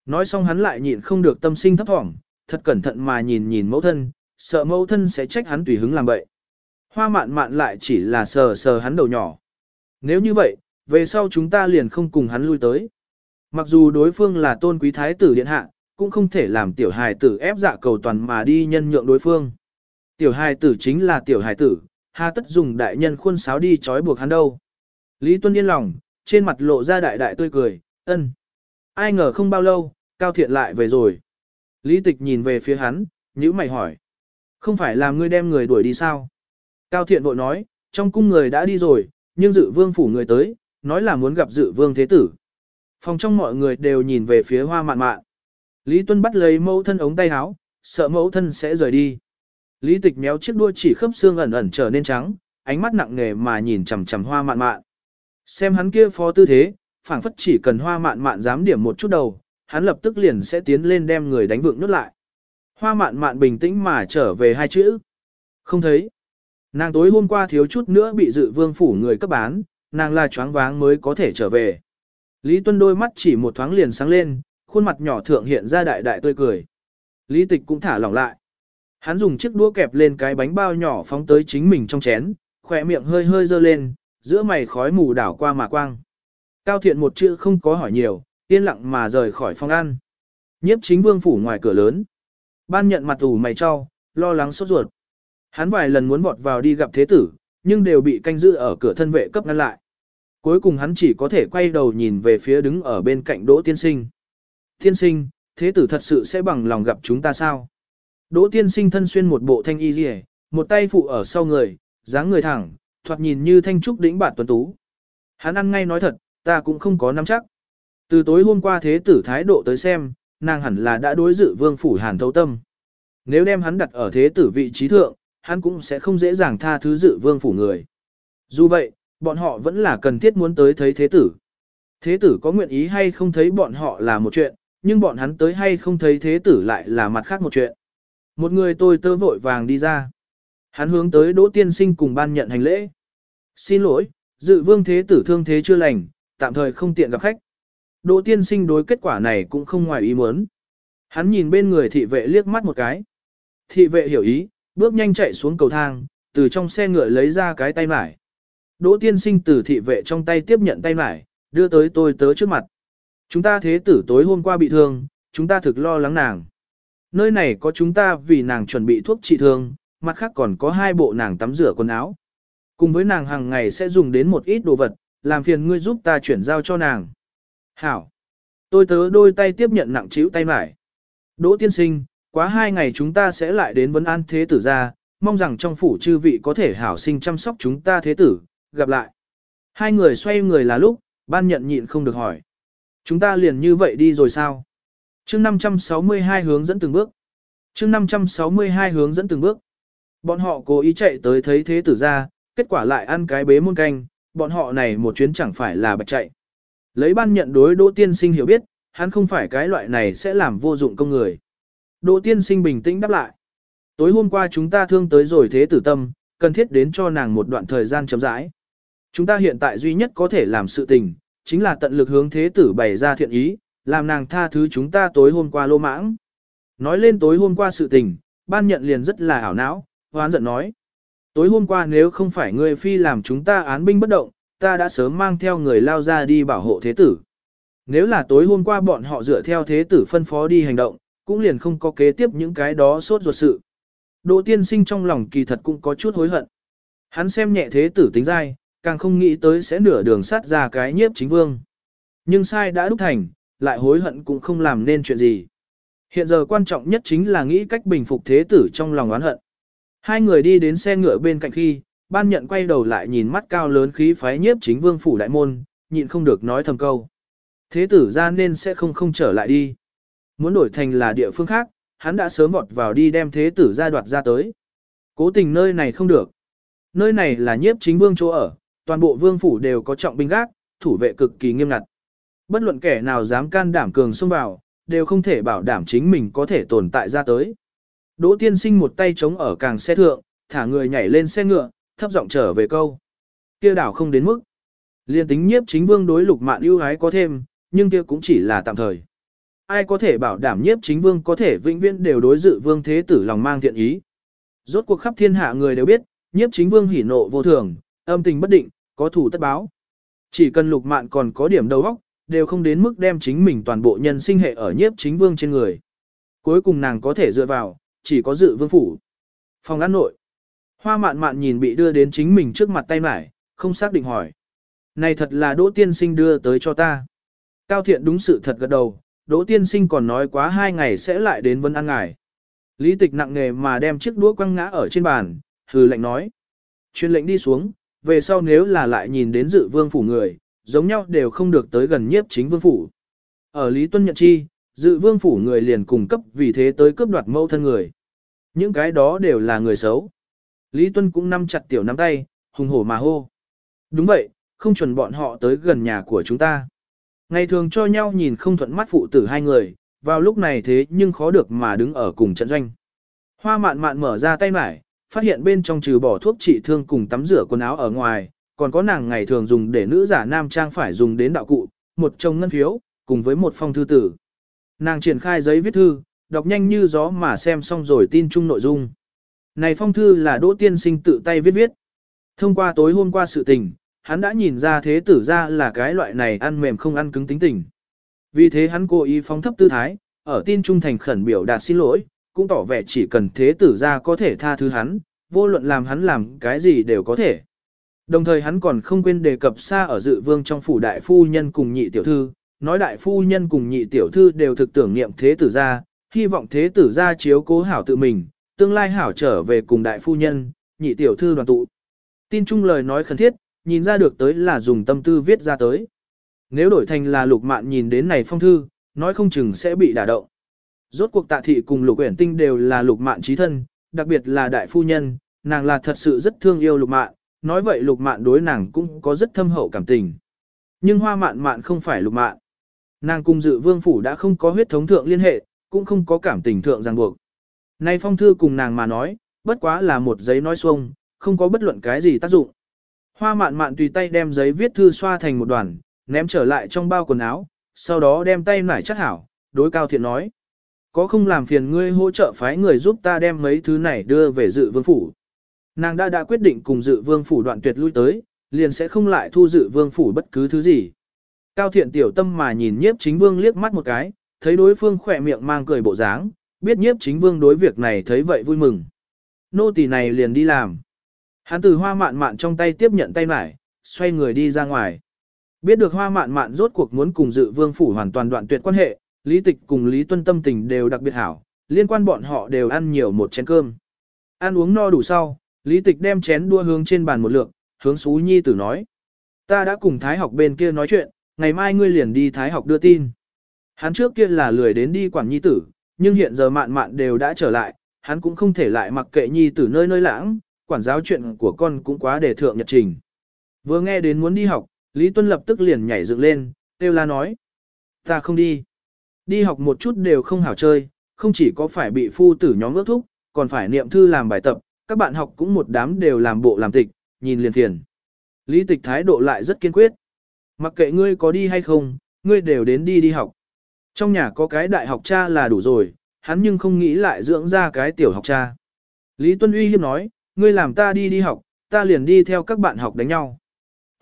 Speaker 1: Nói xong hắn lại nhịn không được tâm sinh thấp thỏm, thật cẩn thận mà nhìn nhìn mẫu thân, sợ mẫu thân sẽ trách hắn tùy hứng làm bậy. Hoa mạn mạn lại chỉ là sờ sờ hắn đầu nhỏ. Nếu như vậy, về sau chúng ta liền không cùng hắn lui tới. Mặc dù đối phương là tôn quý thái tử điện hạ, cũng không thể làm tiểu hài tử ép dạ cầu toàn mà đi nhân nhượng đối phương. Tiểu hài tử chính là tiểu hài tử, hà tất dùng đại nhân khuôn sáo đi trói buộc hắn đâu. Lý Tuân yên lòng, trên mặt lộ ra đại đại tươi cười, ân. Ai ngờ không bao lâu, Cao Thiện lại về rồi. Lý Tịch nhìn về phía hắn, nhữ mày hỏi. Không phải là ngươi đem người đuổi đi sao? Cao Thiện vội nói, trong cung người đã đi rồi, nhưng dự vương phủ người tới, nói là muốn gặp dự vương thế tử. Phòng trong mọi người đều nhìn về phía hoa mạn mạn. Lý Tuân bắt lấy mẫu thân ống tay áo, sợ mẫu thân sẽ rời đi. Lý Tịch méo chiếc đuôi chỉ khớp xương ẩn ẩn trở nên trắng, ánh mắt nặng nề mà nhìn chằm chằm hoa mạn mạn. Xem hắn kia phó tư thế, phảng phất chỉ cần hoa mạn mạn dám điểm một chút đầu, hắn lập tức liền sẽ tiến lên đem người đánh vượng nút lại. Hoa mạn mạn bình tĩnh mà trở về hai chữ. Không thấy. Nàng tối hôm qua thiếu chút nữa bị dự vương phủ người cấp bán, nàng là choáng váng mới có thể trở về. Lý Tuân đôi mắt chỉ một thoáng liền sáng lên, khuôn mặt nhỏ thượng hiện ra đại đại tươi cười. Lý Tịch cũng thả lỏng lại. Hắn dùng chiếc đũa kẹp lên cái bánh bao nhỏ phóng tới chính mình trong chén, khỏe miệng hơi hơi dơ lên, giữa mày khói mù đảo qua mà quang. Cao thiện một chữ không có hỏi nhiều, yên lặng mà rời khỏi phòng ăn. Nhiếp chính vương phủ ngoài cửa lớn. Ban nhận mặt ủ mày cho, lo lắng sốt ruột. Hắn vài lần muốn vọt vào đi gặp thế tử, nhưng đều bị canh giữ ở cửa thân vệ cấp ngăn lại. Cuối cùng hắn chỉ có thể quay đầu nhìn về phía đứng ở bên cạnh Đỗ Tiên Sinh. Tiên Sinh, thế tử thật sự sẽ bằng lòng gặp chúng ta sao? Đỗ Tiên Sinh thân xuyên một bộ thanh y rìa, một tay phụ ở sau người, dáng người thẳng, thoạt nhìn như thanh trúc đỉnh bản tuấn tú. Hắn ăn ngay nói thật, ta cũng không có nắm chắc. Từ tối hôm qua thế tử thái độ tới xem, nàng hẳn là đã đối dự vương phủ hàn thấu tâm. Nếu đem hắn đặt ở thế tử vị trí thượng, hắn cũng sẽ không dễ dàng tha thứ dự vương phủ người. Dù vậy, bọn họ vẫn là cần thiết muốn tới thấy thế tử. Thế tử có nguyện ý hay không thấy bọn họ là một chuyện, nhưng bọn hắn tới hay không thấy thế tử lại là mặt khác một chuyện. Một người tôi tơ vội vàng đi ra. Hắn hướng tới Đỗ Tiên Sinh cùng ban nhận hành lễ. Xin lỗi, dự vương thế tử thương thế chưa lành, tạm thời không tiện gặp khách. Đỗ Tiên Sinh đối kết quả này cũng không ngoài ý muốn. Hắn nhìn bên người thị vệ liếc mắt một cái. Thị vệ hiểu ý, bước nhanh chạy xuống cầu thang, từ trong xe ngựa lấy ra cái tay mải. Đỗ Tiên Sinh từ thị vệ trong tay tiếp nhận tay mải, đưa tới tôi tớ trước mặt. Chúng ta thế tử tối hôm qua bị thương, chúng ta thực lo lắng nàng. Nơi này có chúng ta vì nàng chuẩn bị thuốc trị thương, mặt khác còn có hai bộ nàng tắm rửa quần áo. Cùng với nàng hàng ngày sẽ dùng đến một ít đồ vật, làm phiền ngươi giúp ta chuyển giao cho nàng. Hảo. Tôi tớ đôi tay tiếp nhận nặng chịu tay mải. Đỗ tiên sinh, quá hai ngày chúng ta sẽ lại đến vấn an thế tử ra, mong rằng trong phủ chư vị có thể hảo sinh chăm sóc chúng ta thế tử, gặp lại. Hai người xoay người là lúc, ban nhận nhịn không được hỏi. Chúng ta liền như vậy đi rồi sao? chương 562 hướng dẫn từng bước. chương 562 hướng dẫn từng bước. Bọn họ cố ý chạy tới thấy thế tử ra, kết quả lại ăn cái bế muôn canh, bọn họ này một chuyến chẳng phải là bạch chạy. Lấy ban nhận đối Đỗ Tiên Sinh hiểu biết, hắn không phải cái loại này sẽ làm vô dụng công người. Đỗ Tiên Sinh bình tĩnh đáp lại. Tối hôm qua chúng ta thương tới rồi thế tử tâm, cần thiết đến cho nàng một đoạn thời gian chấm rãi. Chúng ta hiện tại duy nhất có thể làm sự tình, chính là tận lực hướng thế tử bày ra thiện ý, làm nàng tha thứ chúng ta tối hôm qua lô mãng. Nói lên tối hôm qua sự tình, ban nhận liền rất là ảo não, hoán giận nói. Tối hôm qua nếu không phải ngươi phi làm chúng ta án binh bất động, ta đã sớm mang theo người lao ra đi bảo hộ thế tử. Nếu là tối hôm qua bọn họ dựa theo thế tử phân phó đi hành động, cũng liền không có kế tiếp những cái đó sốt ruột sự. Đỗ tiên sinh trong lòng kỳ thật cũng có chút hối hận. Hắn xem nhẹ thế tử tính dai, càng không nghĩ tới sẽ nửa đường sát ra cái nhiếp chính vương. Nhưng sai đã đúc thành, lại hối hận cũng không làm nên chuyện gì. Hiện giờ quan trọng nhất chính là nghĩ cách bình phục thế tử trong lòng oán hận. Hai người đi đến xe ngựa bên cạnh khi, ban nhận quay đầu lại nhìn mắt cao lớn khí phái nhiếp chính vương phủ đại môn, nhịn không được nói thầm câu. Thế tử ra nên sẽ không không trở lại đi. Muốn đổi thành là địa phương khác, hắn đã sớm vọt vào đi đem thế tử ra đoạt ra tới. Cố tình nơi này không được. Nơi này là nhiếp chính vương chỗ ở, toàn bộ vương phủ đều có trọng binh gác, thủ vệ cực kỳ nghiêm ngặt. Bất luận kẻ nào dám can đảm cường xông vào, đều không thể bảo đảm chính mình có thể tồn tại ra tới. Đỗ tiên sinh một tay chống ở càng xe thượng, thả người nhảy lên xe ngựa, thấp giọng trở về câu. Kia đảo không đến mức. Liên tính nhiếp chính vương đối lục mạn ưu ái có thêm, nhưng kia cũng chỉ là tạm thời. Ai có thể bảo đảm nhiếp chính vương có thể vĩnh viễn đều đối dự vương thế tử lòng mang thiện ý. Rốt cuộc khắp thiên hạ người đều biết, nhiếp chính vương hỉ nộ vô thường, âm tình bất định, có thủ tất báo. Chỉ cần lục mạn còn có điểm đầu óc, đều không đến mức đem chính mình toàn bộ nhân sinh hệ ở nhiếp chính vương trên người. Cuối cùng nàng có thể dựa vào, chỉ có dự vương phủ. Phòng ăn nội. Hoa mạn mạn nhìn bị đưa đến chính mình trước mặt tay mải, không xác định hỏi. Này thật là Đỗ Tiên Sinh đưa tới cho ta. Cao Thiện đúng sự thật gật đầu, Đỗ Tiên Sinh còn nói quá hai ngày sẽ lại đến vân ăn ngài. Lý tịch nặng nề mà đem chiếc đũa quăng ngã ở trên bàn, hừ lệnh nói. Chuyên lệnh đi xuống, về sau nếu là lại nhìn đến dự vương phủ người, giống nhau đều không được tới gần nhiếp chính vương phủ. Ở Lý Tuân nhận chi, dự vương phủ người liền cùng cấp vì thế tới cướp đoạt mẫu thân người. Những cái đó đều là người xấu. Lý Tuân cũng nắm chặt tiểu nắm tay, hùng hổ mà hô. Đúng vậy, không chuẩn bọn họ tới gần nhà của chúng ta. Ngày thường cho nhau nhìn không thuận mắt phụ tử hai người, vào lúc này thế nhưng khó được mà đứng ở cùng trận doanh. Hoa mạn mạn mở ra tay mải, phát hiện bên trong trừ bỏ thuốc trị thương cùng tắm rửa quần áo ở ngoài, còn có nàng ngày thường dùng để nữ giả nam trang phải dùng đến đạo cụ, một chồng ngân phiếu, cùng với một phong thư tử. Nàng triển khai giấy viết thư, đọc nhanh như gió mà xem xong rồi tin chung nội dung. Này phong thư là Đỗ Tiên Sinh tự tay viết viết. Thông qua tối hôm qua sự tình, hắn đã nhìn ra thế tử ra là cái loại này ăn mềm không ăn cứng tính tình. Vì thế hắn cố ý phóng thấp tư thái, ở tin trung thành khẩn biểu đạt xin lỗi, cũng tỏ vẻ chỉ cần thế tử ra có thể tha thứ hắn, vô luận làm hắn làm cái gì đều có thể. Đồng thời hắn còn không quên đề cập xa ở dự vương trong phủ đại phu nhân cùng nhị tiểu thư, nói đại phu nhân cùng nhị tiểu thư đều thực tưởng niệm thế tử ra, hy vọng thế tử ra chiếu cố hảo tự mình, tương lai hảo trở về cùng đại phu nhân, nhị tiểu thư đoàn tụ. Tin chung lời nói khẩn thiết, nhìn ra được tới là dùng tâm tư viết ra tới. Nếu đổi thành là lục mạn nhìn đến này phong thư, nói không chừng sẽ bị đả động. Rốt cuộc tạ thị cùng lục uyển tinh đều là lục mạn trí thân, đặc biệt là đại phu nhân, nàng là thật sự rất thương yêu lục mạn, nói vậy lục mạn đối nàng cũng có rất thâm hậu cảm tình. Nhưng hoa mạn mạn không phải lục mạn. Nàng cùng dự vương phủ đã không có huyết thống thượng liên hệ, cũng không có cảm tình thượng ràng buộc. Nay phong thư cùng nàng mà nói, bất quá là một giấy nói xuông, không có bất luận cái gì tác dụng. Hoa mạn mạn tùy tay đem giấy viết thư xoa thành một đoàn, ném trở lại trong bao quần áo, sau đó đem tay nải chắc hảo, đối cao thiện nói. Có không làm phiền ngươi hỗ trợ phái người giúp ta đem mấy thứ này đưa về dự vương phủ. Nàng đã đã quyết định cùng dự vương phủ đoạn tuyệt lui tới, liền sẽ không lại thu dự vương phủ bất cứ thứ gì. Cao thiện tiểu tâm mà nhìn nhiếp chính vương liếc mắt một cái, thấy đối phương khỏe miệng mang cười bộ dáng, biết nhiếp chính vương đối việc này thấy vậy vui mừng. Nô tỳ này liền đi làm. Hắn từ hoa mạn mạn trong tay tiếp nhận tay mải, xoay người đi ra ngoài. Biết được hoa mạn mạn rốt cuộc muốn cùng dự vương phủ hoàn toàn đoạn tuyệt quan hệ, lý tịch cùng lý tuân tâm tình đều đặc biệt hảo, liên quan bọn họ đều ăn nhiều một chén cơm. Ăn uống no đủ sau, lý tịch đem chén đua hướng trên bàn một lượng, hướng xú nhi tử nói. Ta đã cùng thái học bên kia nói chuyện, ngày mai ngươi liền đi thái học đưa tin. Hắn trước kia là lười đến đi quản nhi tử, nhưng hiện giờ mạn mạn đều đã trở lại, hắn cũng không thể lại mặc kệ nhi tử nơi nơi lãng, quản giáo chuyện của con cũng quá để thượng nhật trình. Vừa nghe đến muốn đi học, Lý Tuân lập tức liền nhảy dựng lên, kêu la nói. Ta không đi. Đi học một chút đều không hảo chơi, không chỉ có phải bị phu tử nhóm ước thúc, còn phải niệm thư làm bài tập, các bạn học cũng một đám đều làm bộ làm tịch, nhìn liền phiền. Lý tịch thái độ lại rất kiên quyết. Mặc kệ ngươi có đi hay không, ngươi đều đến đi đi học. Trong nhà có cái đại học cha là đủ rồi, hắn nhưng không nghĩ lại dưỡng ra cái tiểu học cha. Lý Tuân uy hiếp nói, ngươi làm ta đi đi học, ta liền đi theo các bạn học đánh nhau.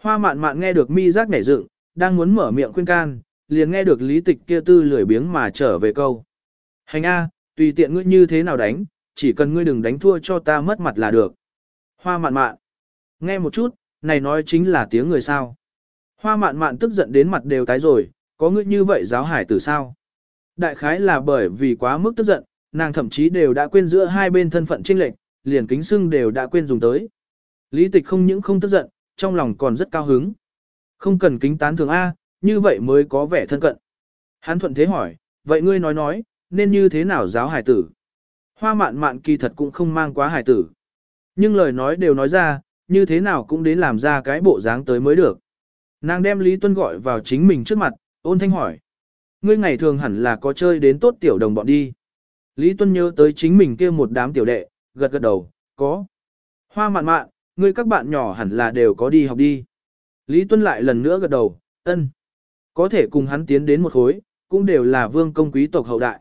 Speaker 1: Hoa mạn mạn nghe được mi giác nhảy dựng, đang muốn mở miệng khuyên can, liền nghe được lý tịch kia tư lười biếng mà trở về câu. Hành A, tùy tiện ngươi như thế nào đánh, chỉ cần ngươi đừng đánh thua cho ta mất mặt là được. Hoa mạn mạn. Nghe một chút, này nói chính là tiếng người sao. Hoa mạn mạn tức giận đến mặt đều tái rồi, có ngươi như vậy giáo hải tử sao? Đại khái là bởi vì quá mức tức giận, nàng thậm chí đều đã quên giữa hai bên thân phận chênh lệch, liền kính xưng đều đã quên dùng tới. Lý tịch không những không tức giận, trong lòng còn rất cao hứng. Không cần kính tán thường A, như vậy mới có vẻ thân cận. Hắn thuận thế hỏi, vậy ngươi nói nói, nên như thế nào giáo hải tử? Hoa mạn mạn kỳ thật cũng không mang quá hải tử. Nhưng lời nói đều nói ra, như thế nào cũng đến làm ra cái bộ dáng tới mới được. Nàng đem Lý Tuân gọi vào chính mình trước mặt, ôn thanh hỏi. Ngươi ngày thường hẳn là có chơi đến tốt tiểu đồng bọn đi. Lý Tuân nhớ tới chính mình kia một đám tiểu đệ, gật gật đầu, có. Hoa mạn mạn, ngươi các bạn nhỏ hẳn là đều có đi học đi. Lý Tuân lại lần nữa gật đầu, ân. Có thể cùng hắn tiến đến một khối, cũng đều là vương công quý tộc hậu đại.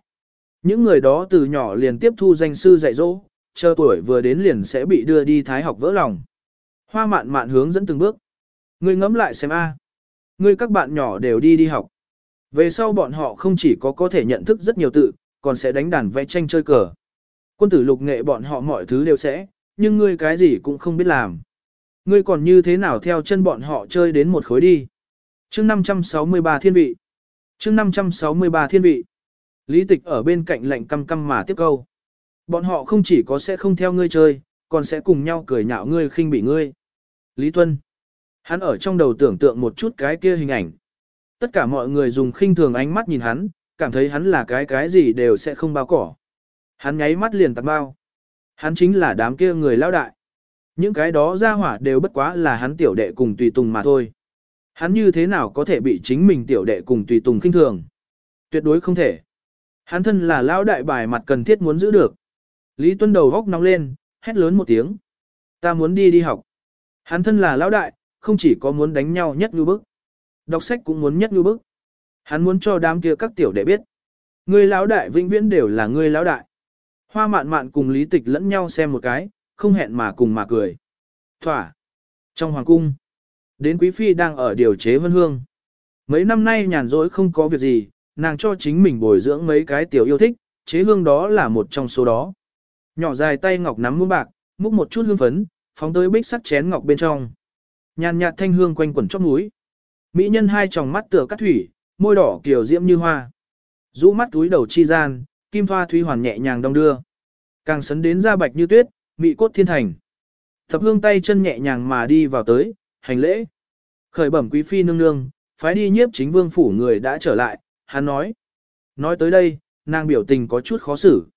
Speaker 1: Những người đó từ nhỏ liền tiếp thu danh sư dạy dỗ, chờ tuổi vừa đến liền sẽ bị đưa đi thái học vỡ lòng. Hoa mạn mạn hướng dẫn từng bước. Ngươi ngẫm lại xem a. Ngươi các bạn nhỏ đều đi đi học. Về sau bọn họ không chỉ có có thể nhận thức rất nhiều tự, còn sẽ đánh đàn vẽ tranh chơi cờ. Quân tử lục nghệ bọn họ mọi thứ đều sẽ, nhưng ngươi cái gì cũng không biết làm. Ngươi còn như thế nào theo chân bọn họ chơi đến một khối đi chương 563 thiên vị. chương 563 thiên vị. Lý tịch ở bên cạnh lạnh căm căm mà tiếp câu. Bọn họ không chỉ có sẽ không theo ngươi chơi, còn sẽ cùng nhau cười nhạo ngươi khinh bị ngươi. Lý Tuân. Hắn ở trong đầu tưởng tượng một chút cái kia hình ảnh. Tất cả mọi người dùng khinh thường ánh mắt nhìn hắn, cảm thấy hắn là cái cái gì đều sẽ không bao cỏ. Hắn nháy mắt liền tạt bao. Hắn chính là đám kia người lao đại. Những cái đó ra hỏa đều bất quá là hắn tiểu đệ cùng tùy tùng mà thôi. Hắn như thế nào có thể bị chính mình tiểu đệ cùng tùy tùng khinh thường? Tuyệt đối không thể. Hắn thân là lão đại bài mặt cần thiết muốn giữ được. Lý Tuân đầu góc nóng lên, hét lớn một tiếng. Ta muốn đi đi học. Hắn thân là lão đại, không chỉ có muốn đánh nhau nhất như bức. Đọc sách cũng muốn nhất như bức. Hắn muốn cho đám kia các tiểu đệ biết. Người lão đại vĩnh viễn đều là người lão đại. Hoa mạn mạn cùng lý tịch lẫn nhau xem một cái, không hẹn mà cùng mà cười. Thỏa. Trong hoàng cung, đến quý phi đang ở điều chế vân hương. Mấy năm nay nhàn rỗi không có việc gì, nàng cho chính mình bồi dưỡng mấy cái tiểu yêu thích, chế hương đó là một trong số đó. Nhỏ dài tay ngọc nắm muỗng bạc, múc một chút hương phấn, phóng tới bích sắt chén ngọc bên trong. Nhàn nhạt thanh hương quanh quẩn chóp núi. Mỹ nhân hai tròng mắt tựa cát thủy, môi đỏ kiều diễm như hoa. Rũ mắt túi đầu chi gian, kim thoa thúy hoàn nhẹ nhàng đong đưa. Càng sấn đến da bạch như tuyết, mị cốt thiên thành. Thập hương tay chân nhẹ nhàng mà đi vào tới, hành lễ. Khởi bẩm quý phi nương nương, phái đi nhiếp chính vương phủ người đã trở lại, hắn nói. Nói tới đây, nàng biểu tình có chút khó xử.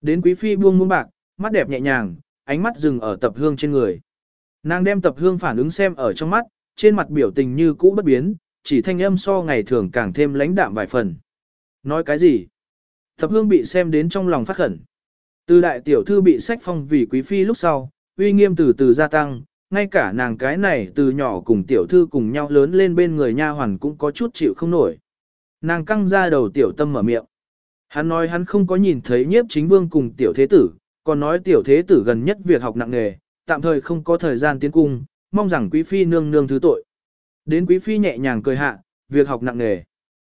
Speaker 1: Đến quý phi buông muôn bạc, mắt đẹp nhẹ nhàng, ánh mắt dừng ở tập hương trên người. Nàng đem tập hương phản ứng xem ở trong mắt, trên mặt biểu tình như cũ bất biến, chỉ thanh âm so ngày thường càng thêm lãnh đạm vài phần. Nói cái gì? Tập hương bị xem đến trong lòng phát khẩn. Từ đại tiểu thư bị sách phong vì quý phi lúc sau, uy nghiêm từ từ gia tăng, ngay cả nàng cái này từ nhỏ cùng tiểu thư cùng nhau lớn lên bên người nha hoàn cũng có chút chịu không nổi. Nàng căng ra đầu tiểu tâm mở miệng. Hắn nói hắn không có nhìn thấy nhiếp chính vương cùng tiểu thế tử, còn nói tiểu thế tử gần nhất việc học nặng nghề, tạm thời không có thời gian tiến cung, mong rằng quý phi nương nương thứ tội. Đến quý phi nhẹ nhàng cười hạ, việc học nặng nghề.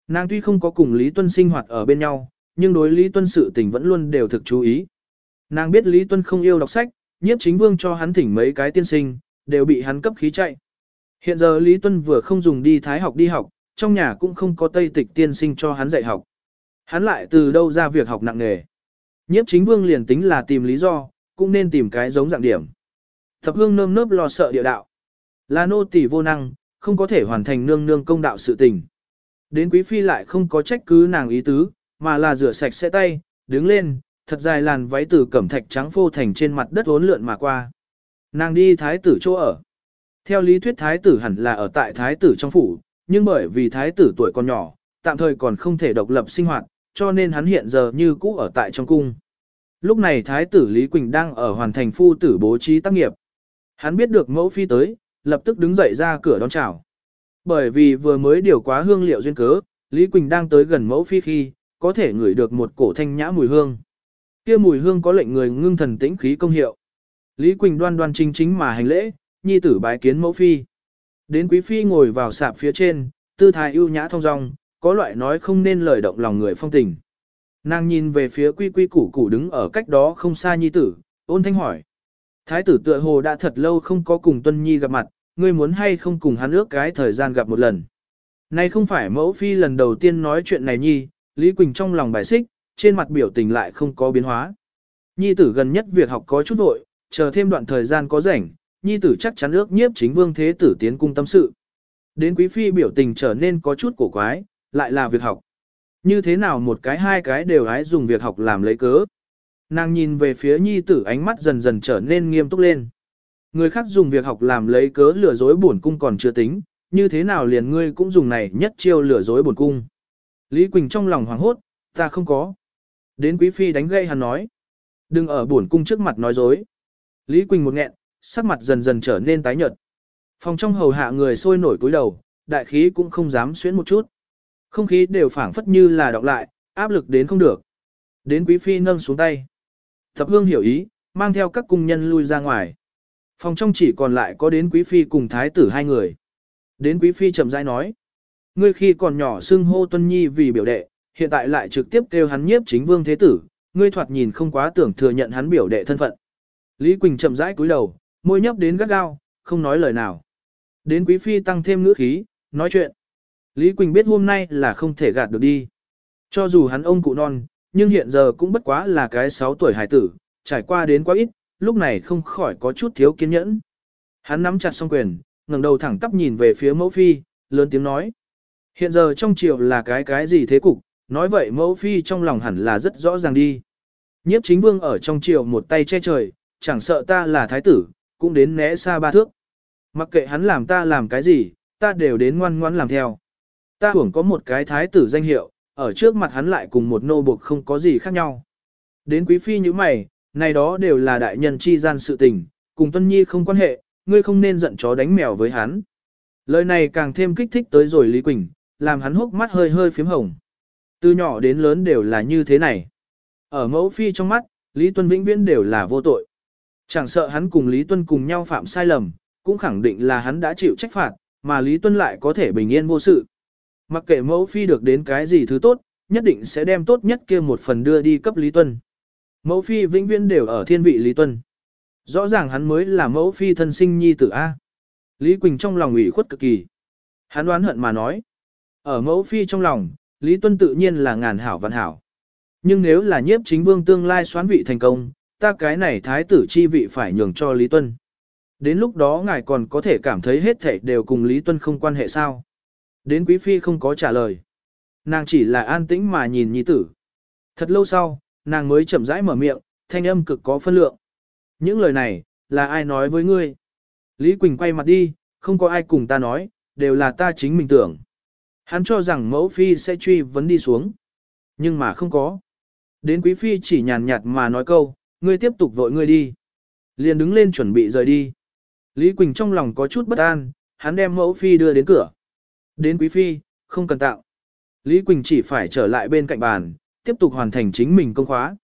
Speaker 1: Nàng tuy không có cùng Lý Tuân sinh hoạt ở bên nhau, nhưng đối Lý Tuân sự tình vẫn luôn đều thực chú ý. Nàng biết Lý Tuân không yêu đọc sách, nhiếp chính vương cho hắn thỉnh mấy cái tiên sinh, đều bị hắn cấp khí chạy. Hiện giờ Lý Tuân vừa không dùng đi thái học đi học, trong nhà cũng không có tây tịch tiên sinh cho hắn dạy học. Hắn lại từ đâu ra việc học nặng nghề. Nhiếp chính vương liền tính là tìm lý do, cũng nên tìm cái giống dạng điểm. Thập hương nơm nớp lo sợ địa đạo. Là nô tỳ vô năng, không có thể hoàn thành nương nương công đạo sự tình. Đến quý phi lại không có trách cứ nàng ý tứ, mà là rửa sạch sẽ tay, đứng lên, thật dài làn váy từ cẩm thạch trắng phô thành trên mặt đất uốn lượn mà qua. Nàng đi thái tử chỗ ở. Theo lý thuyết thái tử hẳn là ở tại thái tử trong phủ, nhưng bởi vì thái tử tuổi còn nhỏ, tạm thời còn không thể độc lập sinh hoạt, cho nên hắn hiện giờ như cũ ở tại trong cung. Lúc này thái tử Lý Quỳnh đang ở hoàn thành phu tử bố trí tác nghiệp. Hắn biết được mẫu phi tới, lập tức đứng dậy ra cửa đón chào. Bởi vì vừa mới điều quá hương liệu duyên cớ, Lý Quỳnh đang tới gần mẫu phi khi, có thể ngửi được một cổ thanh nhã mùi hương. Kia mùi hương có lệnh người ngưng thần tĩnh khí công hiệu. Lý Quỳnh đoan đoan chính chính mà hành lễ, nhi tử bái kiến mẫu phi. Đến quý phi ngồi vào sạp phía trên, tư thái ưu nhã thong dong, có loại nói không nên lời động lòng người phong tình. Nàng nhìn về phía quy quy củ củ đứng ở cách đó không xa nhi tử, ôn thanh hỏi. Thái tử tựa hồ đã thật lâu không có cùng Tuân Nhi gặp mặt, ngươi muốn hay không cùng hắn ước cái thời gian gặp một lần. Này không phải mẫu phi lần đầu tiên nói chuyện này nhi, Lý Quỳnh trong lòng bài xích, trên mặt biểu tình lại không có biến hóa. Nhi tử gần nhất việc học có chút vội, chờ thêm đoạn thời gian có rảnh, nhi tử chắc chắn ước nhiếp chính vương thế tử tiến cung tâm sự. Đến quý phi biểu tình trở nên có chút cổ quái, lại là việc học. Như thế nào một cái hai cái đều ái dùng việc học làm lấy cớ. Nàng nhìn về phía nhi tử ánh mắt dần dần trở nên nghiêm túc lên. Người khác dùng việc học làm lấy cớ lừa dối bổn cung còn chưa tính, như thế nào liền ngươi cũng dùng này nhất chiêu lừa dối bổn cung. Lý Quỳnh trong lòng hoảng hốt, ta không có. Đến quý phi đánh gây hắn nói. Đừng ở buồn cung trước mặt nói dối. Lý Quỳnh một nghẹn, sắc mặt dần dần trở nên tái nhợt. Phòng trong hầu hạ người sôi nổi cúi đầu, đại khí cũng không dám xuyến một chút. Không khí đều phảng phất như là đọc lại, áp lực đến không được. Đến quý phi nâng xuống tay. Thập hương hiểu ý, mang theo các cung nhân lui ra ngoài. Phòng trong chỉ còn lại có đến quý phi cùng thái tử hai người. Đến quý phi chậm rãi nói. Ngươi khi còn nhỏ xưng hô tuân nhi vì biểu đệ, hiện tại lại trực tiếp kêu hắn nhiếp chính vương thế tử, ngươi thoạt nhìn không quá tưởng thừa nhận hắn biểu đệ thân phận. Lý Quỳnh chậm rãi cúi đầu, môi nhấp đến gắt gao, không nói lời nào. Đến quý phi tăng thêm ngữ khí, nói chuyện. Lý Quỳnh biết hôm nay là không thể gạt được đi. Cho dù hắn ông cụ non, nhưng hiện giờ cũng bất quá là cái 6 tuổi hải tử, trải qua đến quá ít, lúc này không khỏi có chút thiếu kiên nhẫn. Hắn nắm chặt song quyền, ngẩng đầu thẳng tắp nhìn về phía mẫu phi, lớn tiếng nói. Hiện giờ trong triều là cái cái gì thế cục, nói vậy mẫu phi trong lòng hẳn là rất rõ ràng đi. Nhiếp chính vương ở trong triều một tay che trời, chẳng sợ ta là thái tử, cũng đến né xa ba thước. Mặc kệ hắn làm ta làm cái gì, ta đều đến ngoan ngoãn làm theo. Ta hưởng có một cái thái tử danh hiệu, ở trước mặt hắn lại cùng một nô buộc không có gì khác nhau. Đến quý phi như mày, này đó đều là đại nhân chi gian sự tình, cùng Tuân Nhi không quan hệ, ngươi không nên giận chó đánh mèo với hắn. Lời này càng thêm kích thích tới rồi Lý Quỳnh, làm hắn hốc mắt hơi hơi phím hồng. Từ nhỏ đến lớn đều là như thế này. Ở mẫu phi trong mắt, Lý Tuân vĩnh viễn đều là vô tội. Chẳng sợ hắn cùng Lý Tuân cùng nhau phạm sai lầm, cũng khẳng định là hắn đã chịu trách phạt, mà Lý Tuân lại có thể bình yên vô sự. Mặc kệ mẫu phi được đến cái gì thứ tốt, nhất định sẽ đem tốt nhất kia một phần đưa đi cấp Lý Tuân. Mẫu phi vĩnh viễn đều ở thiên vị Lý Tuân. Rõ ràng hắn mới là mẫu phi thân sinh nhi tử A. Lý Quỳnh trong lòng ủy khuất cực kỳ. Hắn oán hận mà nói. Ở mẫu phi trong lòng, Lý Tuân tự nhiên là ngàn hảo vạn hảo. Nhưng nếu là nhiếp chính vương tương lai xoán vị thành công, ta cái này thái tử chi vị phải nhường cho Lý Tuân. Đến lúc đó ngài còn có thể cảm thấy hết thảy đều cùng Lý Tuân không quan hệ sao. Đến quý phi không có trả lời. Nàng chỉ là an tĩnh mà nhìn nhi tử. Thật lâu sau, nàng mới chậm rãi mở miệng, thanh âm cực có phân lượng. Những lời này, là ai nói với ngươi? Lý Quỳnh quay mặt đi, không có ai cùng ta nói, đều là ta chính mình tưởng. Hắn cho rằng mẫu phi sẽ truy vấn đi xuống. Nhưng mà không có. Đến quý phi chỉ nhàn nhạt mà nói câu, ngươi tiếp tục vội ngươi đi. Liền đứng lên chuẩn bị rời đi. Lý Quỳnh trong lòng có chút bất an, hắn đem mẫu phi đưa đến cửa. Đến quý phi, không cần tạo. Lý Quỳnh chỉ phải trở lại bên cạnh bàn, tiếp tục hoàn thành chính mình công khóa.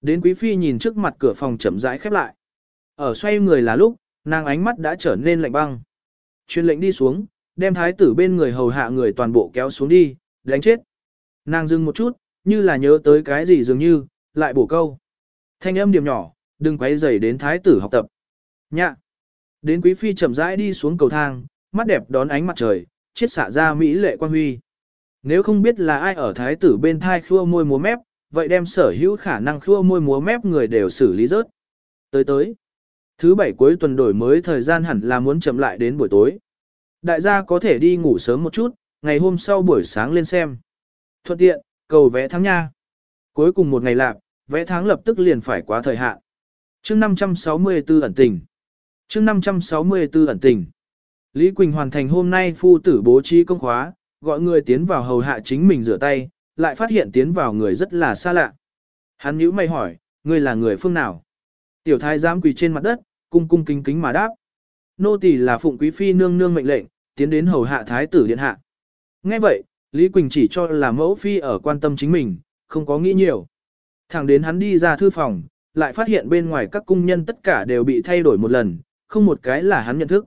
Speaker 1: Đến quý phi nhìn trước mặt cửa phòng chậm rãi khép lại. Ở xoay người là lúc, nàng ánh mắt đã trở nên lạnh băng. Chuyên lệnh đi xuống, đem thái tử bên người hầu hạ người toàn bộ kéo xuống đi, đánh chết. Nàng dừng một chút, như là nhớ tới cái gì dường như, lại bổ câu. Thanh âm điểm nhỏ, đừng quấy rầy đến thái tử học tập. Nhạ. Đến quý phi chậm rãi đi xuống cầu thang, mắt đẹp đón ánh mặt trời, chiết xạ ra mỹ lệ quan huy. Nếu không biết là ai ở thái tử bên thai khua môi múa mép, vậy đem sở hữu khả năng khua môi múa mép người đều xử lý rớt. Tới tới. Thứ bảy cuối tuần đổi mới thời gian hẳn là muốn chậm lại đến buổi tối. Đại gia có thể đi ngủ sớm một chút, ngày hôm sau buổi sáng lên xem. Thuận tiện, cầu vẽ tháng nha. Cuối cùng một ngày lạc, vẽ tháng lập tức liền phải quá thời hạn. chương 564 ẩn tình. chương 564 ẩn tình. Lý Quỳnh hoàn thành hôm nay phu tử bố trí công khóa, gọi người tiến vào hầu hạ chính mình rửa tay, lại phát hiện tiến vào người rất là xa lạ. Hắn nhíu mày hỏi, ngươi là người phương nào? Tiểu thái giám quỳ trên mặt đất, cung cung kính kính mà đáp. Nô tỳ là phụng quý phi nương nương mệnh lệnh, tiến đến hầu hạ thái tử điện hạ. Nghe vậy, Lý Quỳnh chỉ cho là mẫu phi ở quan tâm chính mình, không có nghĩ nhiều. Thẳng đến hắn đi ra thư phòng, lại phát hiện bên ngoài các cung nhân tất cả đều bị thay đổi một lần, không một cái là hắn nhận thức.